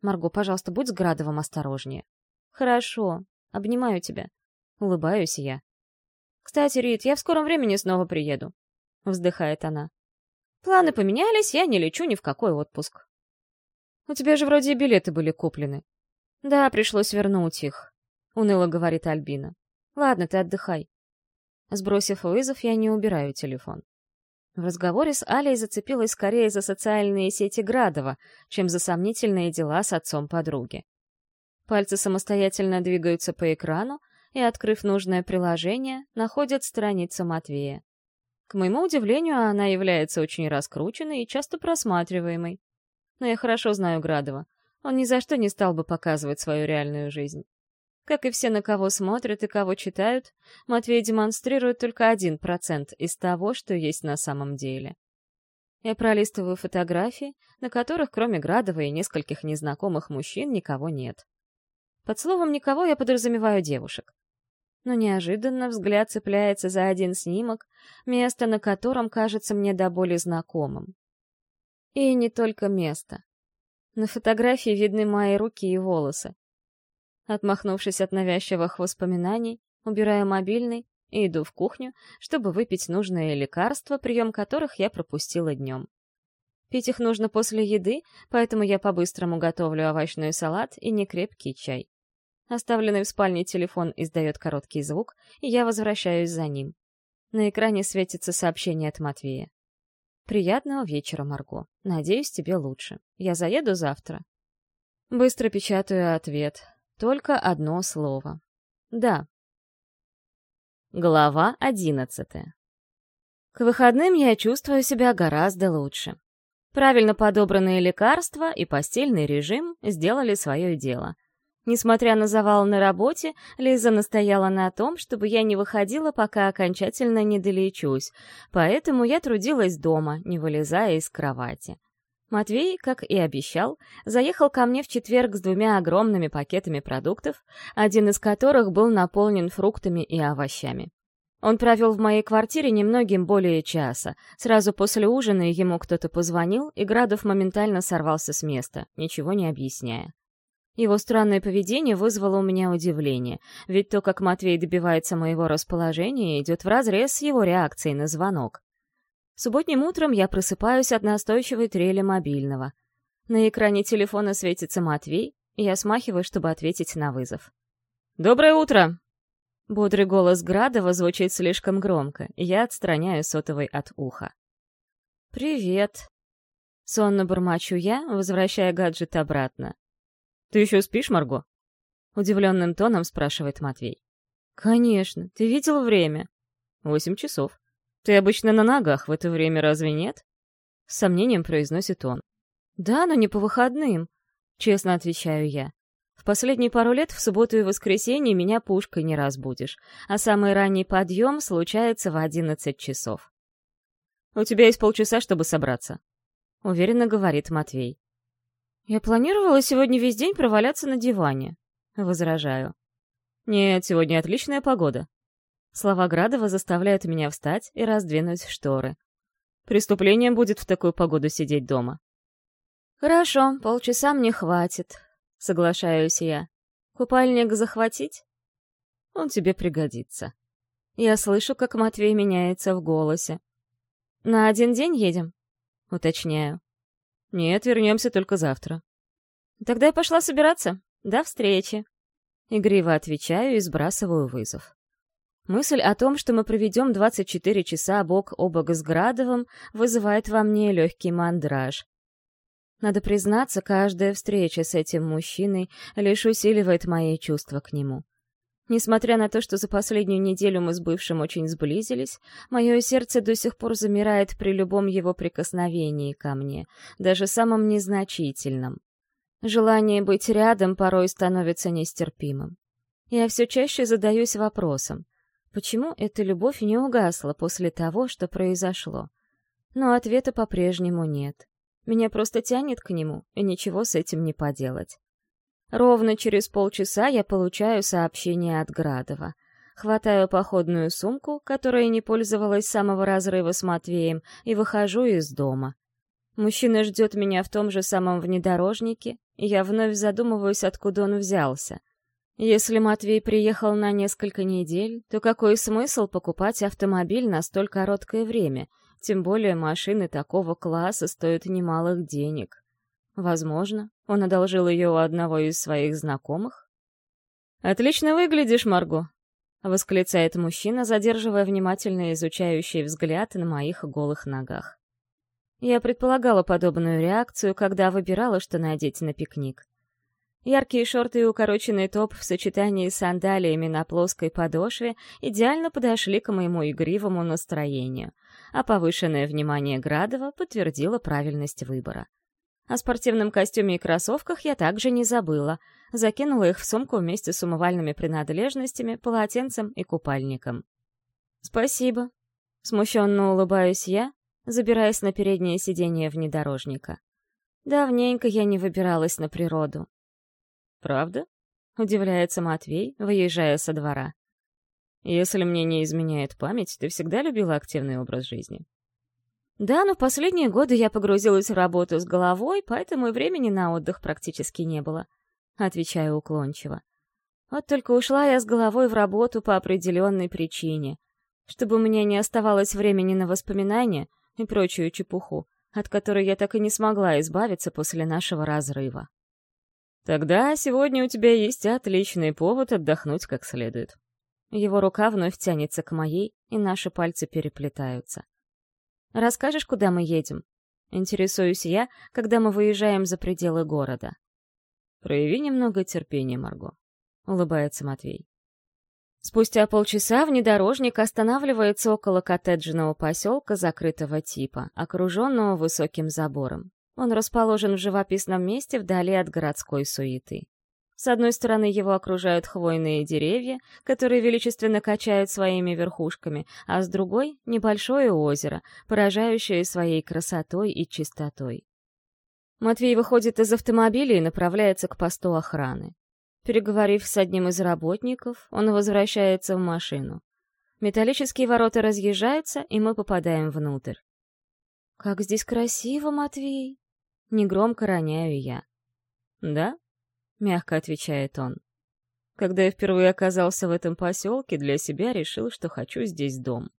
Марго, пожалуйста, будь с Градовым осторожнее. Хорошо. Обнимаю тебя. Улыбаюсь я. Кстати, Рит, я в скором времени снова приеду. Вздыхает она. Планы поменялись, я не лечу ни в какой отпуск. У тебя же вроде билеты были куплены. Да, пришлось вернуть их. Уныло говорит Альбина. Ладно, ты отдыхай. Сбросив вызов, я не убираю телефон. В разговоре с Алей зацепилась скорее за социальные сети Градова, чем за сомнительные дела с отцом подруги. Пальцы самостоятельно двигаются по экрану и, открыв нужное приложение, находят страницу Матвея. К моему удивлению, она является очень раскрученной и часто просматриваемой. Но я хорошо знаю Градова. Он ни за что не стал бы показывать свою реальную жизнь. Как и все, на кого смотрят и кого читают, Матвей демонстрирует только один процент из того, что есть на самом деле. Я пролистываю фотографии, на которых кроме Градова и нескольких незнакомых мужчин никого нет. Под словом «никого» я подразумеваю девушек. Но неожиданно взгляд цепляется за один снимок, место на котором кажется мне до боли знакомым. И не только место. На фотографии видны мои руки и волосы. Отмахнувшись от навязчивых воспоминаний, убираю мобильный и иду в кухню, чтобы выпить нужные лекарства, прием которых я пропустила днем. Пить их нужно после еды, поэтому я по-быстрому готовлю овощной салат и некрепкий чай. Оставленный в спальне телефон издает короткий звук, и я возвращаюсь за ним. На экране светится сообщение от Матвея. «Приятного вечера, Марго. Надеюсь, тебе лучше. Я заеду завтра». Быстро печатаю ответ, только одно слово. Да. Глава одиннадцатая. К выходным я чувствую себя гораздо лучше. Правильно подобранные лекарства и постельный режим сделали свое дело. Несмотря на завал на работе, Лиза настояла на том, чтобы я не выходила, пока окончательно не долечусь, поэтому я трудилась дома, не вылезая из кровати. Матвей, как и обещал, заехал ко мне в четверг с двумя огромными пакетами продуктов, один из которых был наполнен фруктами и овощами. Он провел в моей квартире немногим более часа. Сразу после ужина ему кто-то позвонил, и Градов моментально сорвался с места, ничего не объясняя. Его странное поведение вызвало у меня удивление, ведь то, как Матвей добивается моего расположения, идет вразрез с его реакцией на звонок. Субботним утром я просыпаюсь от настойчивой трели мобильного. На экране телефона светится Матвей, и я смахиваю, чтобы ответить на вызов. «Доброе утро!» Бодрый голос Градова звучит слишком громко, и я отстраняю сотовый от уха. «Привет!» Сонно бормочу я, возвращая гаджет обратно. «Ты еще спишь, Марго?» Удивленным тоном спрашивает Матвей. «Конечно. Ты видел время?» «Восемь часов. Ты обычно на ногах в это время, разве нет?» С сомнением произносит он. «Да, но не по выходным», — честно отвечаю я. В последние пару лет в субботу и воскресенье меня пушкой не разбудишь, а самый ранний подъем случается в одиннадцать часов. «У тебя есть полчаса, чтобы собраться», — уверенно говорит Матвей. «Я планировала сегодня весь день проваляться на диване», — возражаю. «Нет, сегодня отличная погода». Слова Градова заставляют меня встать и раздвинуть шторы. Преступлением будет в такую погоду сидеть дома. «Хорошо, полчаса мне хватит», — соглашаюсь я. «Купальник захватить?» «Он тебе пригодится». Я слышу, как Матвей меняется в голосе. «На один день едем?» — уточняю. «Нет, вернемся только завтра». «Тогда я пошла собираться. До встречи». Игриво отвечаю и сбрасываю вызов. Мысль о том, что мы проведем 24 часа бок о бок с Градовым, вызывает во мне легкий мандраж. Надо признаться, каждая встреча с этим мужчиной лишь усиливает мои чувства к нему. Несмотря на то, что за последнюю неделю мы с бывшим очень сблизились, мое сердце до сих пор замирает при любом его прикосновении ко мне, даже самом незначительном. Желание быть рядом порой становится нестерпимым. Я все чаще задаюсь вопросом, почему эта любовь не угасла после того, что произошло? Но ответа по-прежнему нет. Меня просто тянет к нему, и ничего с этим не поделать. Ровно через полчаса я получаю сообщение от Градова. Хватаю походную сумку, которой не пользовалась с самого разрыва с Матвеем, и выхожу из дома. Мужчина ждет меня в том же самом внедорожнике, и я вновь задумываюсь, откуда он взялся. Если Матвей приехал на несколько недель, то какой смысл покупать автомобиль на столь короткое время — тем более машины такого класса стоят немалых денег. Возможно, он одолжил ее у одного из своих знакомых? «Отлично выглядишь, Марго!» — восклицает мужчина, задерживая внимательно изучающий взгляд на моих голых ногах. Я предполагала подобную реакцию, когда выбирала, что надеть на пикник. Яркие шорты и укороченный топ в сочетании с сандалиями на плоской подошве идеально подошли к моему игривому настроению, а повышенное внимание Градова подтвердило правильность выбора. О спортивном костюме и кроссовках я также не забыла, закинула их в сумку вместе с умывальными принадлежностями, полотенцем и купальником. «Спасибо», — смущенно улыбаюсь я, забираясь на переднее сиденье внедорожника. Давненько я не выбиралась на природу. «Правда?» — удивляется Матвей, выезжая со двора. «Если мне не изменяет память, ты всегда любила активный образ жизни?» «Да, но в последние годы я погрузилась в работу с головой, поэтому и времени на отдых практически не было», — отвечаю уклончиво. «Вот только ушла я с головой в работу по определенной причине, чтобы у меня не оставалось времени на воспоминания и прочую чепуху, от которой я так и не смогла избавиться после нашего разрыва». Тогда сегодня у тебя есть отличный повод отдохнуть как следует. Его рука вновь тянется к моей, и наши пальцы переплетаются. «Расскажешь, куда мы едем?» Интересуюсь я, когда мы выезжаем за пределы города. «Прояви немного терпения, Марго», — улыбается Матвей. Спустя полчаса внедорожник останавливается около коттеджного поселка закрытого типа, окруженного высоким забором. Он расположен в живописном месте вдали от городской суеты. С одной стороны его окружают хвойные деревья, которые величественно качают своими верхушками, а с другой — небольшое озеро, поражающее своей красотой и чистотой. Матвей выходит из автомобиля и направляется к посту охраны. Переговорив с одним из работников, он возвращается в машину. Металлические ворота разъезжаются, и мы попадаем внутрь. «Как здесь красиво, Матвей!» Негромко роняю я. «Да?» — мягко отвечает он. «Когда я впервые оказался в этом поселке, для себя решил, что хочу здесь дом».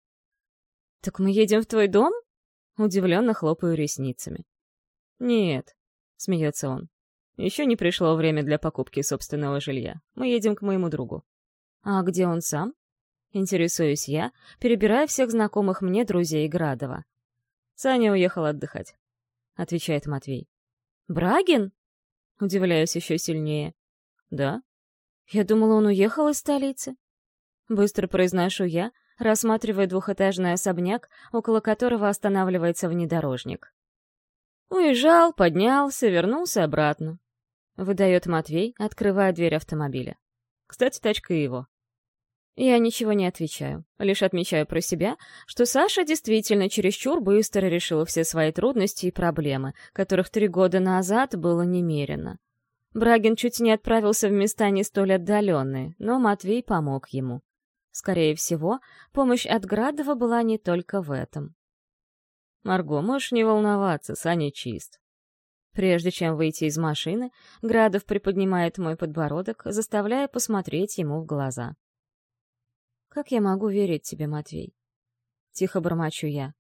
«Так мы едем в твой дом?» Удивленно хлопаю ресницами. «Нет», — смеется он. Еще не пришло время для покупки собственного жилья. Мы едем к моему другу. А где он сам? Интересуюсь я, перебирая всех знакомых мне друзей Градова. Саня уехал отдыхать, отвечает Матвей. Брагин? Удивляюсь еще сильнее. Да. Я думала, он уехал из столицы. Быстро произношу я, рассматривая двухэтажный особняк, около которого останавливается внедорожник. Уезжал, поднялся, вернулся обратно. Выдает Матвей, открывая дверь автомобиля. Кстати, тачка его. Я ничего не отвечаю, лишь отмечаю про себя, что Саша действительно чересчур быстро решила все свои трудности и проблемы, которых три года назад было немерено. Брагин чуть не отправился в места не столь отдаленные, но Матвей помог ему. Скорее всего, помощь от Градова была не только в этом. «Марго, можешь не волноваться, Саня чист. Прежде чем выйти из машины, Градов приподнимает мой подбородок, заставляя посмотреть ему в глаза. «Как я могу верить тебе, Матвей?» Тихо бормочу я.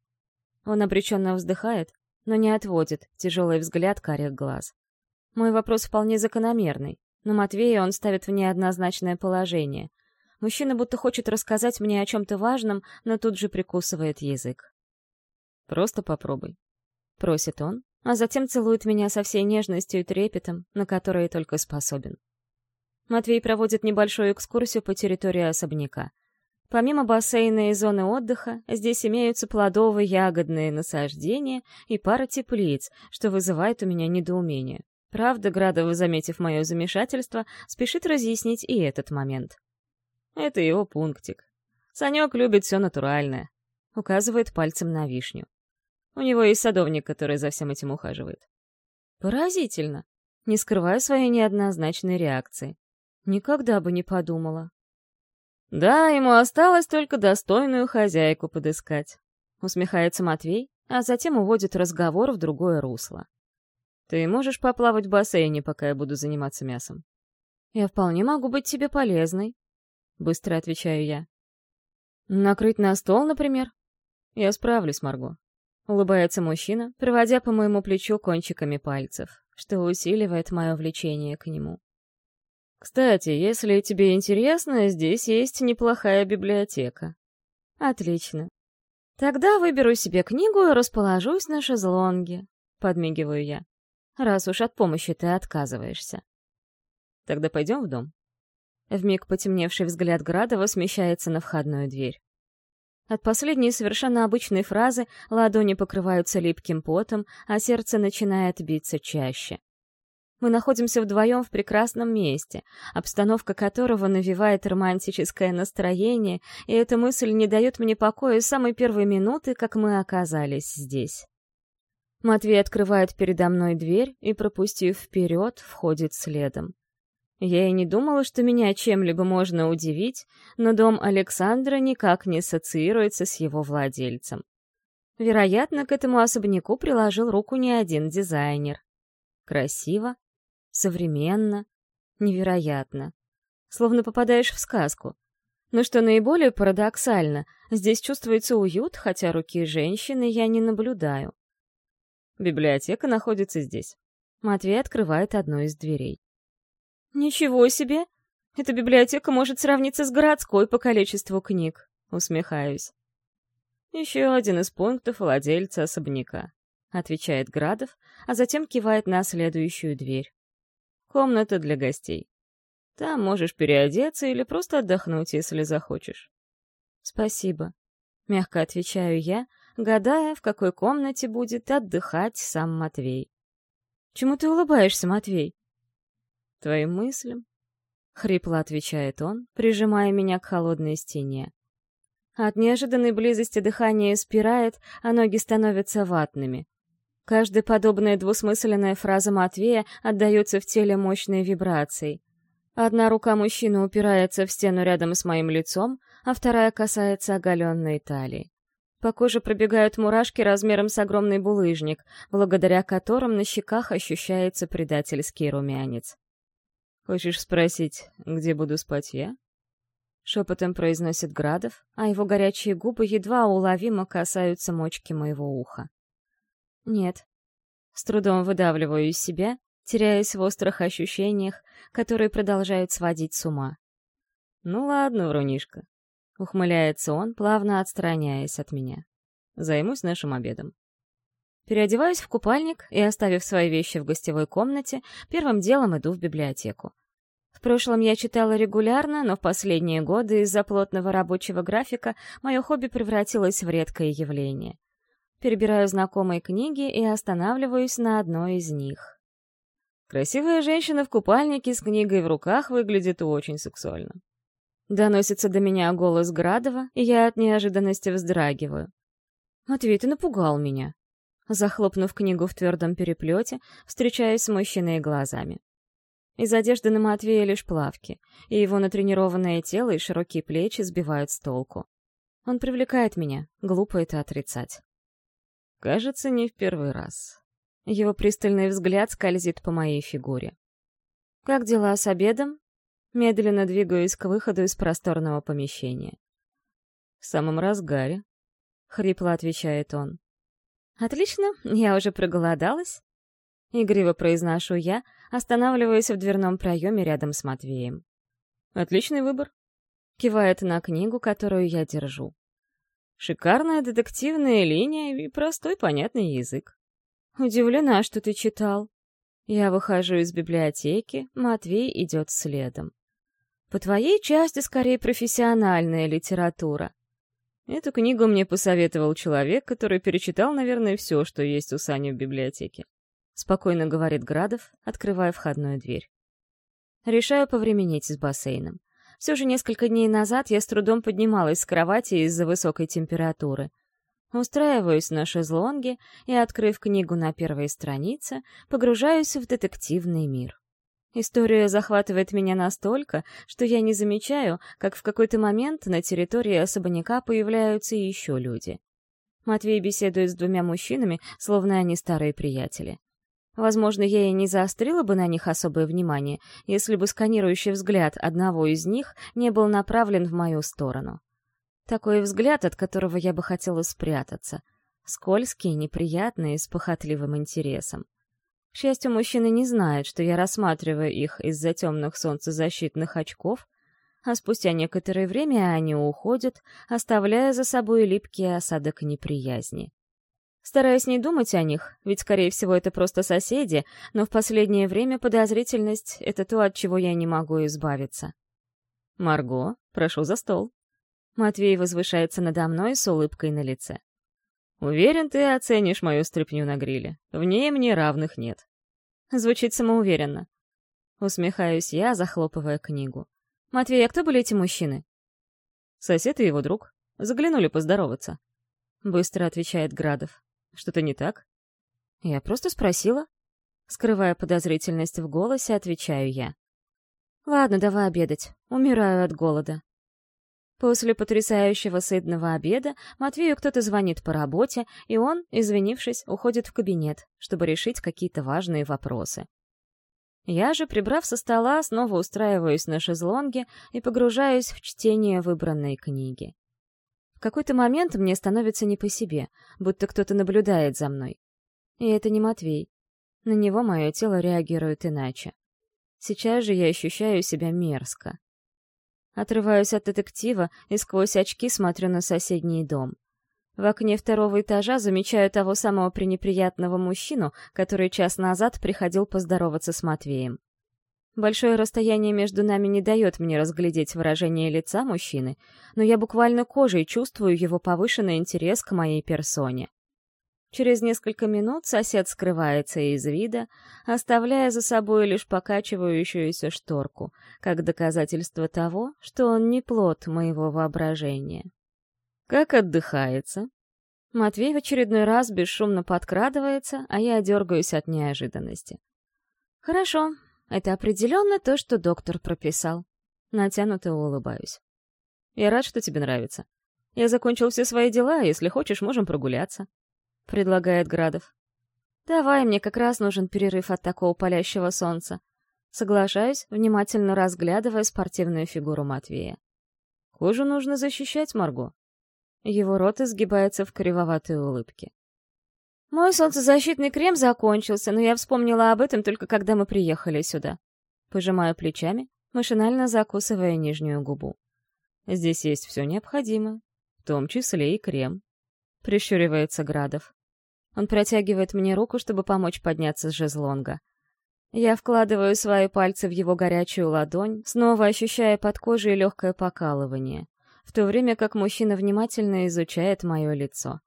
Он обреченно вздыхает, но не отводит тяжелый взгляд карих глаз. Мой вопрос вполне закономерный, но Матвея он ставит в неоднозначное положение. Мужчина будто хочет рассказать мне о чем-то важном, но тут же прикусывает язык. «Просто попробуй», — просит он, а затем целует меня со всей нежностью и трепетом, на которые только способен. Матвей проводит небольшую экскурсию по территории особняка. Помимо бассейна и зоны отдыха, здесь имеются плодовые ягодные насаждения и пара теплиц, что вызывает у меня недоумение. Правда, Градов, заметив мое замешательство, спешит разъяснить и этот момент. Это его пунктик. Санек любит все натуральное. Указывает пальцем на вишню. У него есть садовник, который за всем этим ухаживает. Поразительно. Не скрываю своей неоднозначной реакции. Никогда бы не подумала. Да, ему осталось только достойную хозяйку подыскать. Усмехается Матвей, а затем уводит разговор в другое русло. Ты можешь поплавать в бассейне, пока я буду заниматься мясом? Я вполне могу быть тебе полезной. Быстро отвечаю я. Накрыть на стол, например? Я справлюсь, Марго. Улыбается мужчина, проводя по моему плечу кончиками пальцев, что усиливает мое влечение к нему. Кстати, если тебе интересно, здесь есть неплохая библиотека. Отлично. Тогда выберу себе книгу и расположусь на шезлонге, подмигиваю я. Раз уж от помощи ты отказываешься. Тогда пойдем в дом. Вмиг потемневший взгляд Градова смещается на входную дверь. От последней совершенно обычной фразы ладони покрываются липким потом, а сердце начинает биться чаще. Мы находимся вдвоем в прекрасном месте, обстановка которого навевает романтическое настроение, и эта мысль не дает мне покоя с самой первой минуты, как мы оказались здесь. Матвей открывает передо мной дверь и, пропустив вперед, входит следом. Я и не думала, что меня чем-либо можно удивить, но дом Александра никак не ассоциируется с его владельцем. Вероятно, к этому особняку приложил руку не один дизайнер. Красиво, современно, невероятно. Словно попадаешь в сказку. Но что наиболее парадоксально, здесь чувствуется уют, хотя руки женщины я не наблюдаю. Библиотека находится здесь. Матвей открывает одну из дверей. «Ничего себе! Эта библиотека может сравниться с городской по количеству книг», — усмехаюсь. «Еще один из пунктов владельца особняка», — отвечает Градов, а затем кивает на следующую дверь. «Комната для гостей. Там можешь переодеться или просто отдохнуть, если захочешь. Спасибо. Мягко отвечаю я, гадая, в какой комнате будет отдыхать сам Матвей. Чему ты улыбаешься, Матвей? Твоим мыслям. Хрипло отвечает он, прижимая меня к холодной стене. От неожиданной близости дыхание спирает, а ноги становятся ватными. Каждая подобная двусмысленная фраза Матвея отдается в теле мощной вибрацией. Одна рука мужчины упирается в стену рядом с моим лицом, а вторая касается оголенной талии. По коже пробегают мурашки размером с огромный булыжник, благодаря которым на щеках ощущается предательский румянец. «Хочешь спросить, где буду спать я?» Шепотом произносит Градов, а его горячие губы едва уловимо касаются мочки моего уха. Нет. С трудом выдавливаю из себя, теряясь в острых ощущениях, которые продолжают сводить с ума. «Ну ладно, врунишка», — ухмыляется он, плавно отстраняясь от меня. «Займусь нашим обедом». Переодеваюсь в купальник и, оставив свои вещи в гостевой комнате, первым делом иду в библиотеку. В прошлом я читала регулярно, но в последние годы из-за плотного рабочего графика мое хобби превратилось в редкое явление. Перебираю знакомые книги и останавливаюсь на одной из них. Красивая женщина в купальнике с книгой в руках выглядит очень сексуально. Доносится до меня голос Градова, и я от неожиданности вздрагиваю. «Матвей, ты напугал меня!» Захлопнув книгу в твердом переплете, встречаюсь с мужчиной глазами. Из одежды на Матвея лишь плавки, и его натренированное тело и широкие плечи сбивают с толку. Он привлекает меня, глупо это отрицать. Кажется, не в первый раз. Его пристальный взгляд скользит по моей фигуре. «Как дела с обедом?» Медленно двигаюсь к выходу из просторного помещения. «В самом разгаре», — хрипло отвечает он. «Отлично, я уже проголодалась». Игриво произношу я, останавливаясь в дверном проеме рядом с Матвеем. «Отличный выбор», — кивает на книгу, которую я держу. «Шикарная детективная линия и простой понятный язык». «Удивлена, что ты читал». Я выхожу из библиотеки, Матвей идет следом. «По твоей части скорее профессиональная литература». Эту книгу мне посоветовал человек, который перечитал, наверное, все, что есть у Сани в библиотеке спокойно говорит Градов, открывая входную дверь. Решаю повременить с бассейном. Все же несколько дней назад я с трудом поднималась с кровати из-за высокой температуры. Устраиваюсь на шезлонге и, открыв книгу на первой странице, погружаюсь в детективный мир. История захватывает меня настолько, что я не замечаю, как в какой-то момент на территории особняка появляются еще люди. Матвей беседует с двумя мужчинами, словно они старые приятели. Возможно, я и не заострила бы на них особое внимание, если бы сканирующий взгляд одного из них не был направлен в мою сторону. Такой взгляд, от которого я бы хотела спрятаться. Скользкий, неприятный, с похотливым интересом. К счастью, мужчины не знают, что я рассматриваю их из-за темных солнцезащитных очков, а спустя некоторое время они уходят, оставляя за собой липкий осадок неприязни. Стараюсь не думать о них, ведь, скорее всего, это просто соседи, но в последнее время подозрительность — это то, от чего я не могу избавиться. «Марго, прошу за стол». Матвей возвышается надо мной с улыбкой на лице. «Уверен, ты оценишь мою стряпню на гриле. В ней мне равных нет». Звучит самоуверенно. Усмехаюсь я, захлопывая книгу. «Матвей, а кто были эти мужчины?» «Сосед и его друг. Заглянули поздороваться». Быстро отвечает Градов. Что-то не так? Я просто спросила. Скрывая подозрительность в голосе, отвечаю я. Ладно, давай обедать. Умираю от голода. После потрясающего сытного обеда Матвею кто-то звонит по работе, и он, извинившись, уходит в кабинет, чтобы решить какие-то важные вопросы. Я же, прибрав со стола, снова устраиваюсь на шезлонге и погружаюсь в чтение выбранной книги. В какой-то момент мне становится не по себе, будто кто-то наблюдает за мной. И это не Матвей. На него мое тело реагирует иначе. Сейчас же я ощущаю себя мерзко. Отрываюсь от детектива и сквозь очки смотрю на соседний дом. В окне второго этажа замечаю того самого пренеприятного мужчину, который час назад приходил поздороваться с Матвеем. Большое расстояние между нами не дает мне разглядеть выражение лица мужчины, но я буквально кожей чувствую его повышенный интерес к моей персоне. Через несколько минут сосед скрывается из вида, оставляя за собой лишь покачивающуюся шторку, как доказательство того, что он не плод моего воображения. «Как отдыхается?» Матвей в очередной раз бесшумно подкрадывается, а я дергаюсь от неожиданности. «Хорошо, это определенно то, что доктор прописал. Натянуто улыбаюсь. Я рад, что тебе нравится. Я закончил все свои дела, если хочешь, можем прогуляться. Предлагает Градов. Давай, мне как раз нужен перерыв от такого палящего солнца. Соглашаюсь, внимательно разглядывая спортивную фигуру Матвея. Кожу нужно защищать, Марго. Его рот изгибается в кривоватой улыбке. Мой солнцезащитный крем закончился, но я вспомнила об этом только когда мы приехали сюда. Пожимаю плечами, машинально закусывая нижнюю губу. Здесь есть все необходимое, в том числе и крем. Прищуривается Градов. Он протягивает мне руку, чтобы помочь подняться с жезлонга. Я вкладываю свои пальцы в его горячую ладонь, снова ощущая под кожей легкое покалывание, в то время как мужчина внимательно изучает мое лицо.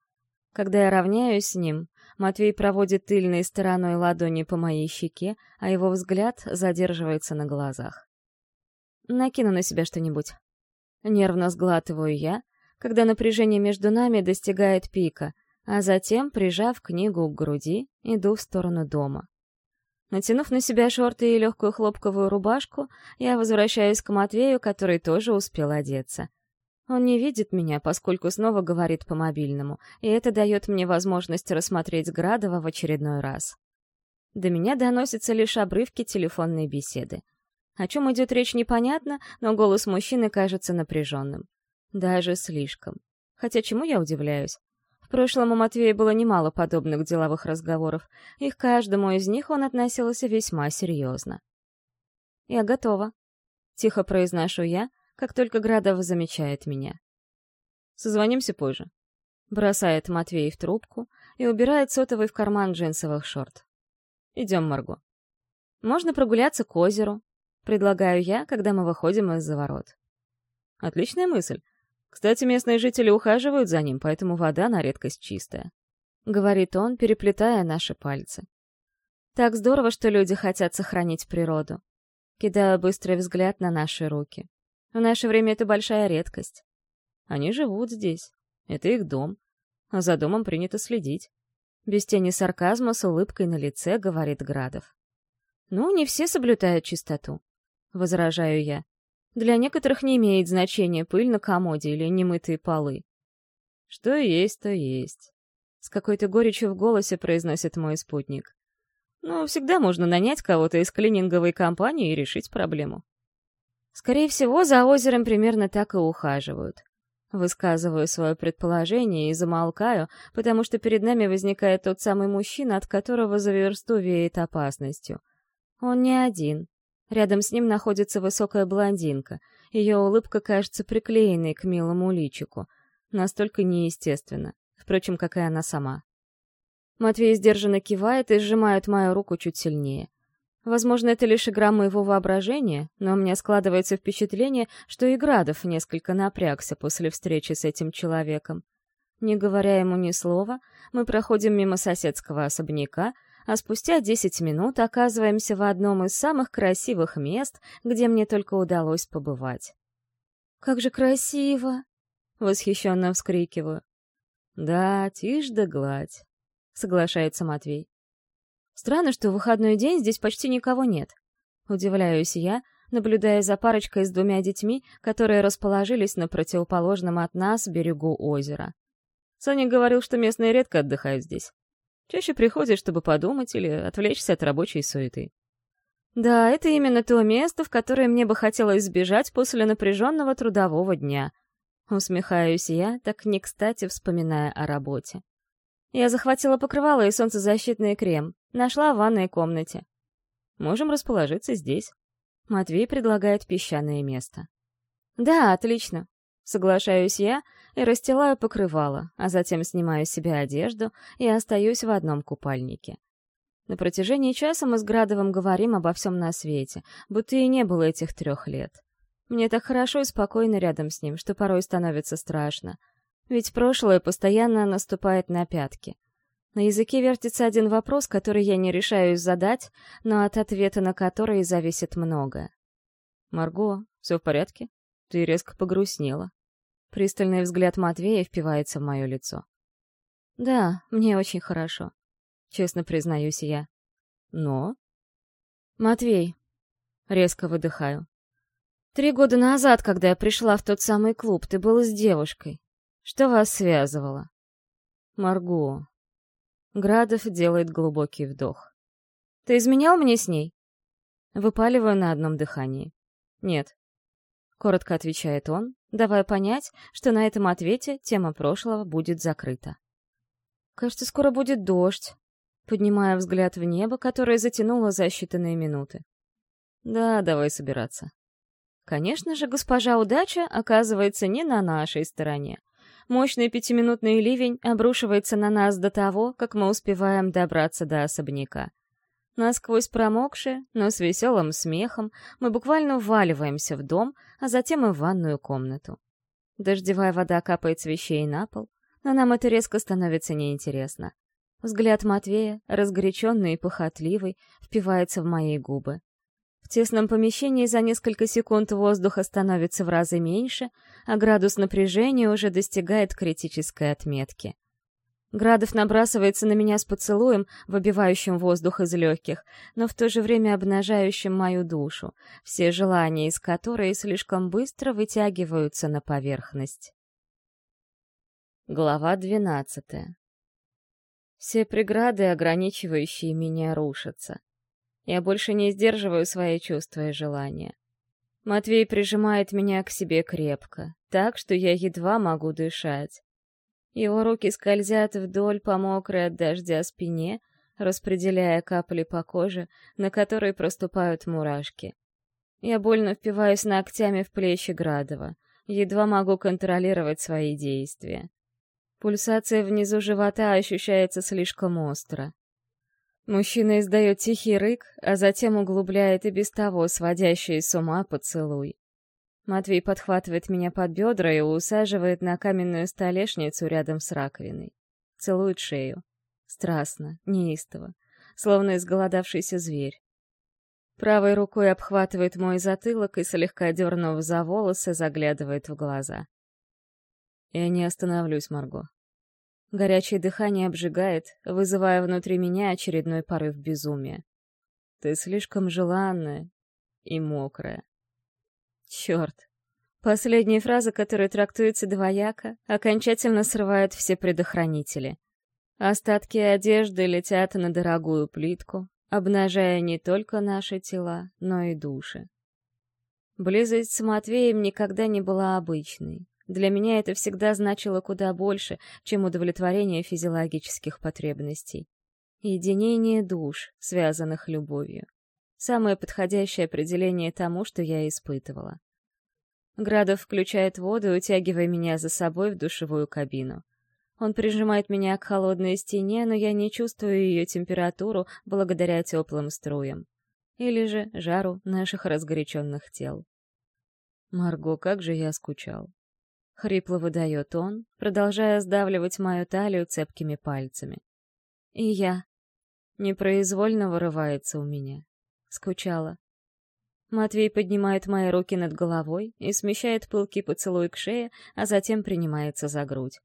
Когда я равняюсь с ним, Матвей проводит тыльной стороной ладони по моей щеке, а его взгляд задерживается на глазах. Накину на себя что-нибудь. Нервно сглатываю я, когда напряжение между нами достигает пика, а затем, прижав книгу к груди, иду в сторону дома. Натянув на себя шорты и легкую хлопковую рубашку, я возвращаюсь к Матвею, который тоже успел одеться — он не видит меня, поскольку снова говорит по мобильному, и это дает мне возможность рассмотреть Градова в очередной раз. До меня доносятся лишь обрывки телефонной беседы. О чем идет речь, непонятно, но голос мужчины кажется напряженным. Даже слишком. Хотя чему я удивляюсь? В прошлом у Матвея было немало подобных деловых разговоров, и к каждому из них он относился весьма серьезно. «Я готова», — тихо произношу я, — как только Градов замечает меня. Созвонимся позже. Бросает Матвей в трубку и убирает сотовый в карман джинсовых шорт. Идем, Марго. Можно прогуляться к озеру, предлагаю я, когда мы выходим из-за ворот. Отличная мысль. Кстати, местные жители ухаживают за ним, поэтому вода на редкость чистая. Говорит он, переплетая наши пальцы. Так здорово, что люди хотят сохранить природу. Кидаю быстрый взгляд на наши руки. В наше время это большая редкость. Они живут здесь. Это их дом. А за домом принято следить. Без тени сарказма с улыбкой на лице говорит Градов. «Ну, не все соблюдают чистоту», — возражаю я. «Для некоторых не имеет значения пыль на комоде или немытые полы». «Что есть, то есть», — с какой-то горечью в голосе произносит мой спутник. «Ну, всегда можно нанять кого-то из клининговой компании и решить проблему». Скорее всего, за озером примерно так и ухаживают. Высказываю свое предположение и замолкаю, потому что перед нами возникает тот самый мужчина, от которого за версту веет опасностью. Он не один. Рядом с ним находится высокая блондинка. Ее улыбка кажется приклеенной к милому личику. Настолько неестественно. Впрочем, как и она сама. Матвей сдержанно кивает и сжимает мою руку чуть сильнее. Возможно, это лишь игра моего воображения, но у меня складывается впечатление, что и Градов несколько напрягся после встречи с этим человеком. Не говоря ему ни слова, мы проходим мимо соседского особняка, а спустя десять минут оказываемся в одном из самых красивых мест, где мне только удалось побывать. «Как же красиво!» — восхищенно вскрикиваю. «Да, тишь да гладь», — соглашается Матвей. Странно, что в выходной день здесь почти никого нет. Удивляюсь я, наблюдая за парочкой с двумя детьми, которые расположились на противоположном от нас берегу озера. Саня говорил, что местные редко отдыхают здесь. Чаще приходят, чтобы подумать или отвлечься от рабочей суеты. Да, это именно то место, в которое мне бы хотелось сбежать после напряженного трудового дня. Усмехаюсь я, так не кстати вспоминая о работе. Я захватила покрывало и солнцезащитный крем. Нашла в ванной комнате. Можем расположиться здесь. Матвей предлагает песчаное место. Да, отлично. Соглашаюсь я и расстилаю покрывало, а затем снимаю с себя одежду и остаюсь в одном купальнике. На протяжении часа мы с Градовым говорим обо всем на свете, будто и не было этих трех лет. Мне так хорошо и спокойно рядом с ним, что порой становится страшно. Ведь прошлое постоянно наступает на пятки. На языке вертится один вопрос, который я не решаюсь задать, но от ответа на который зависит многое. «Марго, все в порядке? Ты резко погрустнела». Пристальный взгляд Матвея впивается в мое лицо. «Да, мне очень хорошо», — честно признаюсь я. «Но?» «Матвей», — резко выдыхаю. «Три года назад, когда я пришла в тот самый клуб, ты был с девушкой. Что вас связывало?» «Марго». Градов делает глубокий вдох. «Ты изменял мне с ней?» Выпаливаю на одном дыхании. «Нет», — коротко отвечает он, давая понять, что на этом ответе тема прошлого будет закрыта. «Кажется, скоро будет дождь», поднимая взгляд в небо, которое затянуло за считанные минуты. «Да, давай собираться». Конечно же, госпожа удача оказывается не на нашей стороне. Мощный пятиминутный ливень обрушивается на нас до того, как мы успеваем добраться до особняка. Насквозь промокшие, но с веселым смехом, мы буквально вваливаемся в дом, а затем и в ванную комнату. Дождевая вода капает с вещей на пол, но нам это резко становится неинтересно. Взгляд Матвея, разгоряченный и похотливый, впивается в мои губы. В тесном помещении за несколько секунд воздуха становится в разы меньше, а градус напряжения уже достигает критической отметки. Градов набрасывается на меня с поцелуем, выбивающим воздух из легких, но в то же время обнажающим мою душу, все желания из которой слишком быстро вытягиваются на поверхность. Глава двенадцатая. Все преграды, ограничивающие меня, рушатся. Я больше не сдерживаю свои чувства и желания. Матвей прижимает меня к себе крепко, так, что я едва могу дышать. Его руки скользят вдоль по мокрой от дождя спине, распределяя капли по коже, на которой проступают мурашки. Я больно впиваюсь ногтями в плечи Градова, едва могу контролировать свои действия. Пульсация внизу живота ощущается слишком остро. Мужчина издает тихий рык, а затем углубляет и без того сводящий с ума поцелуй. Матвей подхватывает меня под бедра и усаживает на каменную столешницу рядом с раковиной. Целует шею. Страстно, неистово, словно изголодавшийся зверь. Правой рукой обхватывает мой затылок и, слегка дернув за волосы, заглядывает в глаза. Я не остановлюсь, Марго. Горячее дыхание обжигает, вызывая внутри меня очередной порыв безумия. Ты слишком желанная и мокрая. Черт. Последняя фраза, которая трактуется двояко, окончательно срывает все предохранители. Остатки одежды летят на дорогую плитку, обнажая не только наши тела, но и души. Близость с Матвеем никогда не была обычной. Для меня это всегда значило куда больше, чем удовлетворение физиологических потребностей. Единение душ, связанных любовью. Самое подходящее определение тому, что я испытывала. Градов включает воду, утягивая меня за собой в душевую кабину. Он прижимает меня к холодной стене, но я не чувствую ее температуру благодаря теплым струям. Или же жару наших разгоряченных тел. Марго, как же я скучал. Хрипло выдает он, продолжая сдавливать мою талию цепкими пальцами. И я. Непроизвольно вырывается у меня. Скучала. Матвей поднимает мои руки над головой и смещает пылкий поцелуй к шее, а затем принимается за грудь.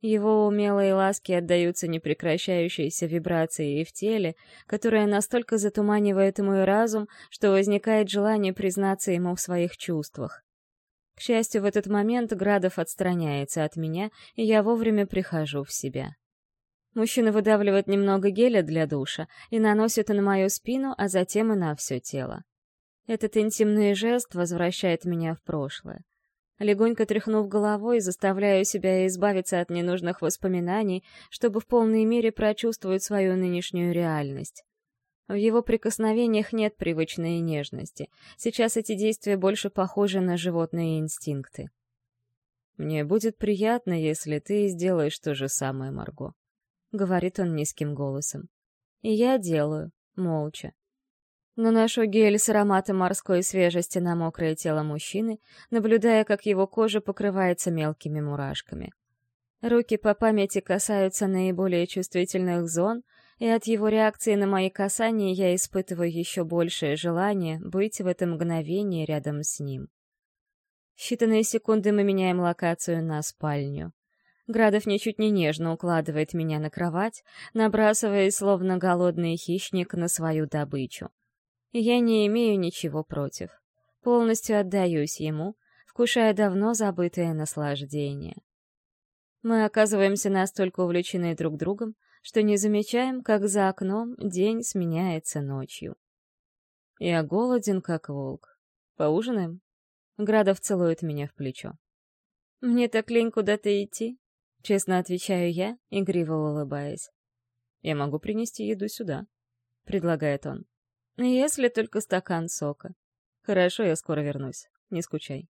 Его умелые ласки отдаются непрекращающейся вибрации в теле, которая настолько затуманивает мой разум, что возникает желание признаться ему в своих чувствах. К счастью, в этот момент Градов отстраняется от меня, и я вовремя прихожу в себя. Мужчина выдавливает немного геля для душа и наносит на мою спину, а затем и на все тело. Этот интимный жест возвращает меня в прошлое. Легонько тряхнув головой, заставляю себя избавиться от ненужных воспоминаний, чтобы в полной мере прочувствовать свою нынешнюю реальность. В его прикосновениях нет привычной нежности. Сейчас эти действия больше похожи на животные инстинкты. «Мне будет приятно, если ты сделаешь то же самое, Марго», — говорит он низким голосом. И я делаю, молча. Наношу гель с ароматом морской свежести на мокрое тело мужчины, наблюдая, как его кожа покрывается мелкими мурашками. Руки по памяти касаются наиболее чувствительных зон, и от его реакции на мои касания я испытываю еще большее желание быть в это мгновение рядом с ним. Считанные секунды мы меняем локацию на спальню. Градов ничуть не нежно укладывает меня на кровать, набрасываясь, словно голодный хищник, на свою добычу. Я не имею ничего против. Полностью отдаюсь ему, вкушая давно забытое наслаждение. Мы оказываемся настолько увлечены друг другом, что не замечаем, как за окном день сменяется ночью. Я голоден, как волк. Поужинаем? Градов целует меня в плечо. Мне так лень куда-то идти. Честно отвечаю я, игриво улыбаясь. «Я могу принести еду сюда», — предлагает он. «Если только стакан сока. Хорошо, я скоро вернусь. Не скучай».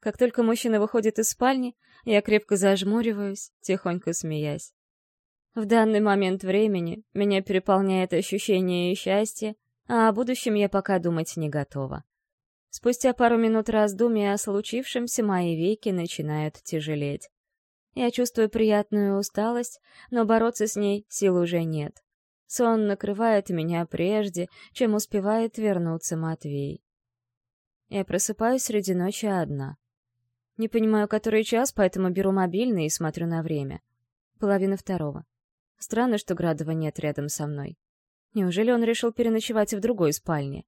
Как только мужчина выходит из спальни, я крепко зажмуриваюсь, тихонько смеясь. В данный момент времени меня переполняет ощущение счастья, а о будущем я пока думать не готова. Спустя пару минут раздумий о случившемся мои веки начинают тяжелеть. Я чувствую приятную усталость, но бороться с ней сил уже нет. Сон накрывает меня прежде, чем успевает вернуться Матвей. Я просыпаюсь среди ночи одна. Не понимаю, который час, поэтому беру мобильный и смотрю на время. Половина второго. Странно, что Градова нет рядом со мной. Неужели он решил переночевать в другой спальне?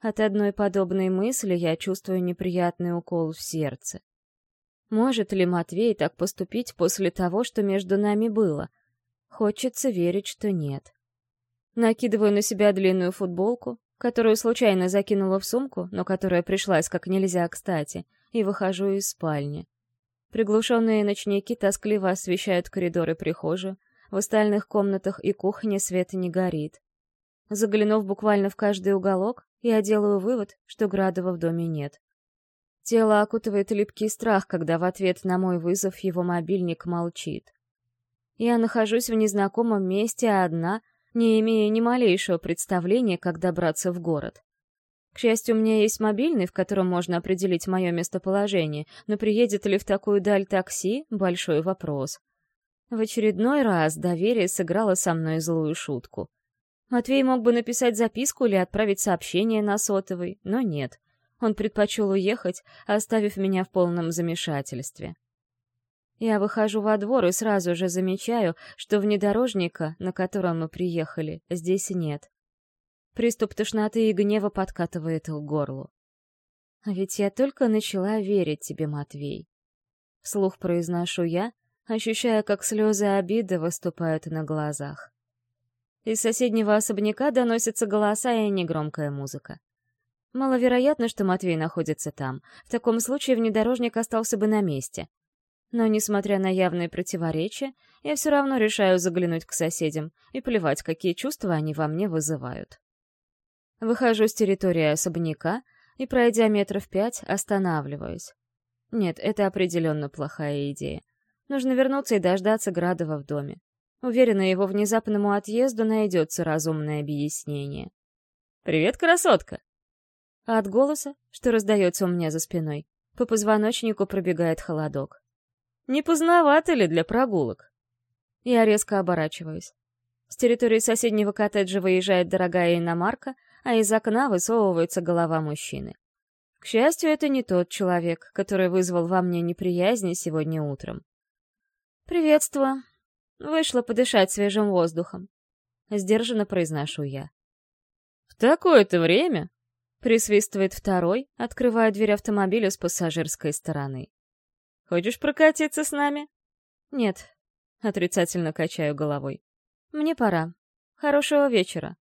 От одной подобной мысли я чувствую неприятный укол в сердце. Может ли Матвей так поступить после того, что между нами было? Хочется верить, что нет. Накидываю на себя длинную футболку, которую случайно закинула в сумку, но которая пришлась как нельзя кстати, и выхожу из спальни. Приглушенные ночники тоскливо освещают коридоры прихожую, в остальных комнатах и кухне света не горит. Заглянув буквально в каждый уголок, я делаю вывод, что Градова в доме нет. Тело окутывает липкий страх, когда в ответ на мой вызов его мобильник молчит. Я нахожусь в незнакомом месте одна, не имея ни малейшего представления, как добраться в город. К счастью, у меня есть мобильный, в котором можно определить мое местоположение, но приедет ли в такую даль такси — большой вопрос. В очередной раз доверие сыграло со мной злую шутку. Матвей мог бы написать записку или отправить сообщение на сотовый, но нет — он предпочел уехать, оставив меня в полном замешательстве. Я выхожу во двор и сразу же замечаю, что внедорожника, на котором мы приехали, здесь нет. Приступ тошноты и гнева подкатывает к горлу. А ведь я только начала верить тебе, Матвей. Вслух произношу я, ощущая, как слезы обиды выступают на глазах. Из соседнего особняка доносятся голоса и негромкая музыка. Маловероятно, что Матвей находится там. В таком случае внедорожник остался бы на месте. Но, несмотря на явные противоречия, я все равно решаю заглянуть к соседям и плевать, какие чувства они во мне вызывают. Выхожу с территории особняка и, пройдя метров пять, останавливаюсь. Нет, это определенно плохая идея. Нужно вернуться и дождаться Градова в доме. Уверена, его внезапному отъезду найдется разумное объяснение. «Привет, красотка!» а от голоса, что раздается у меня за спиной, по позвоночнику пробегает холодок. Не поздновато ли для прогулок? Я резко оборачиваюсь. С территории соседнего коттеджа выезжает дорогая иномарка, а из окна высовывается голова мужчины. К счастью, это не тот человек, который вызвал во мне неприязнь сегодня утром. «Приветствую. Вышла подышать свежим воздухом», — сдержанно произношу я. «В такое-то время?» Присвистывает второй, открывая дверь автомобиля с пассажирской стороны. «Хочешь прокатиться с нами?» «Нет», — отрицательно качаю головой. «Мне пора. Хорошего вечера».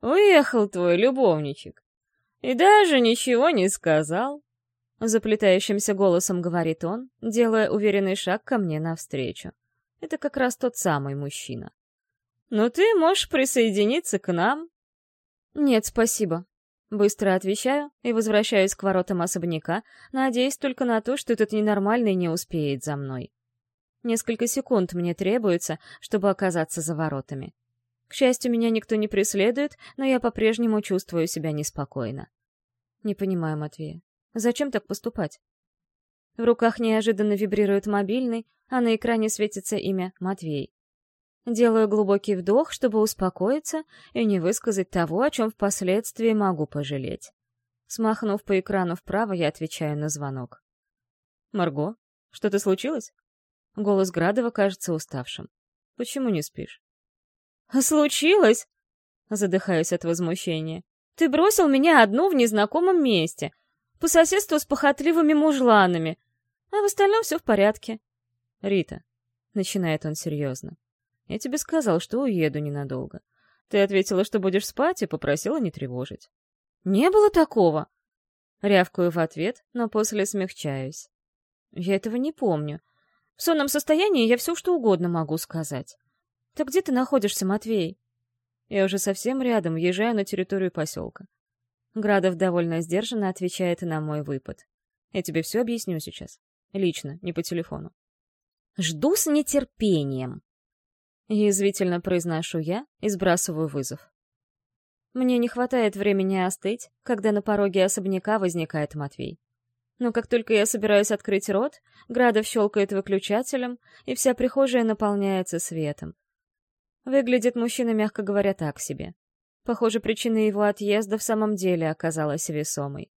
«Уехал твой любовничек. И даже ничего не сказал», — заплетающимся голосом говорит он, делая уверенный шаг ко мне навстречу. Это как раз тот самый мужчина. «Ну ты можешь присоединиться к нам». «Нет, спасибо», Быстро отвечаю и возвращаюсь к воротам особняка, надеясь только на то, что этот ненормальный не успеет за мной. Несколько секунд мне требуется, чтобы оказаться за воротами. К счастью, меня никто не преследует, но я по-прежнему чувствую себя неспокойно. Не понимаю Матвея. Зачем так поступать? В руках неожиданно вибрирует мобильный, а на экране светится имя Матвей. Делаю глубокий вдох, чтобы успокоиться и не высказать того, о чем впоследствии могу пожалеть. Смахнув по экрану вправо, я отвечаю на звонок. «Марго, что-то случилось?» Голос Градова кажется уставшим. «Почему не спишь?» «Случилось?» Задыхаюсь от возмущения. «Ты бросил меня одну в незнакомом месте, по соседству с похотливыми мужланами, а в остальном все в порядке». «Рита», — начинает он серьезно, — «я тебе сказал, что уеду ненадолго. Ты ответила, что будешь спать, и попросила не тревожить». «Не было такого!» Рявкаю в ответ, но после смягчаюсь. Я этого не помню. В сонном состоянии я все что угодно могу сказать. Так где ты находишься, Матвей? Я уже совсем рядом, въезжаю на территорию поселка. Градов довольно сдержанно отвечает на мой выпад. Я тебе все объясню сейчас. Лично, не по телефону. Жду с нетерпением. Язвительно произношу я и сбрасываю вызов. Мне не хватает времени остыть, когда на пороге особняка возникает Матвей. Но как только я собираюсь открыть рот, Градов щелкает выключателем, и вся прихожая наполняется светом. Выглядит мужчина, мягко говоря, так себе. Похоже, причина его отъезда в самом деле оказалась весомой.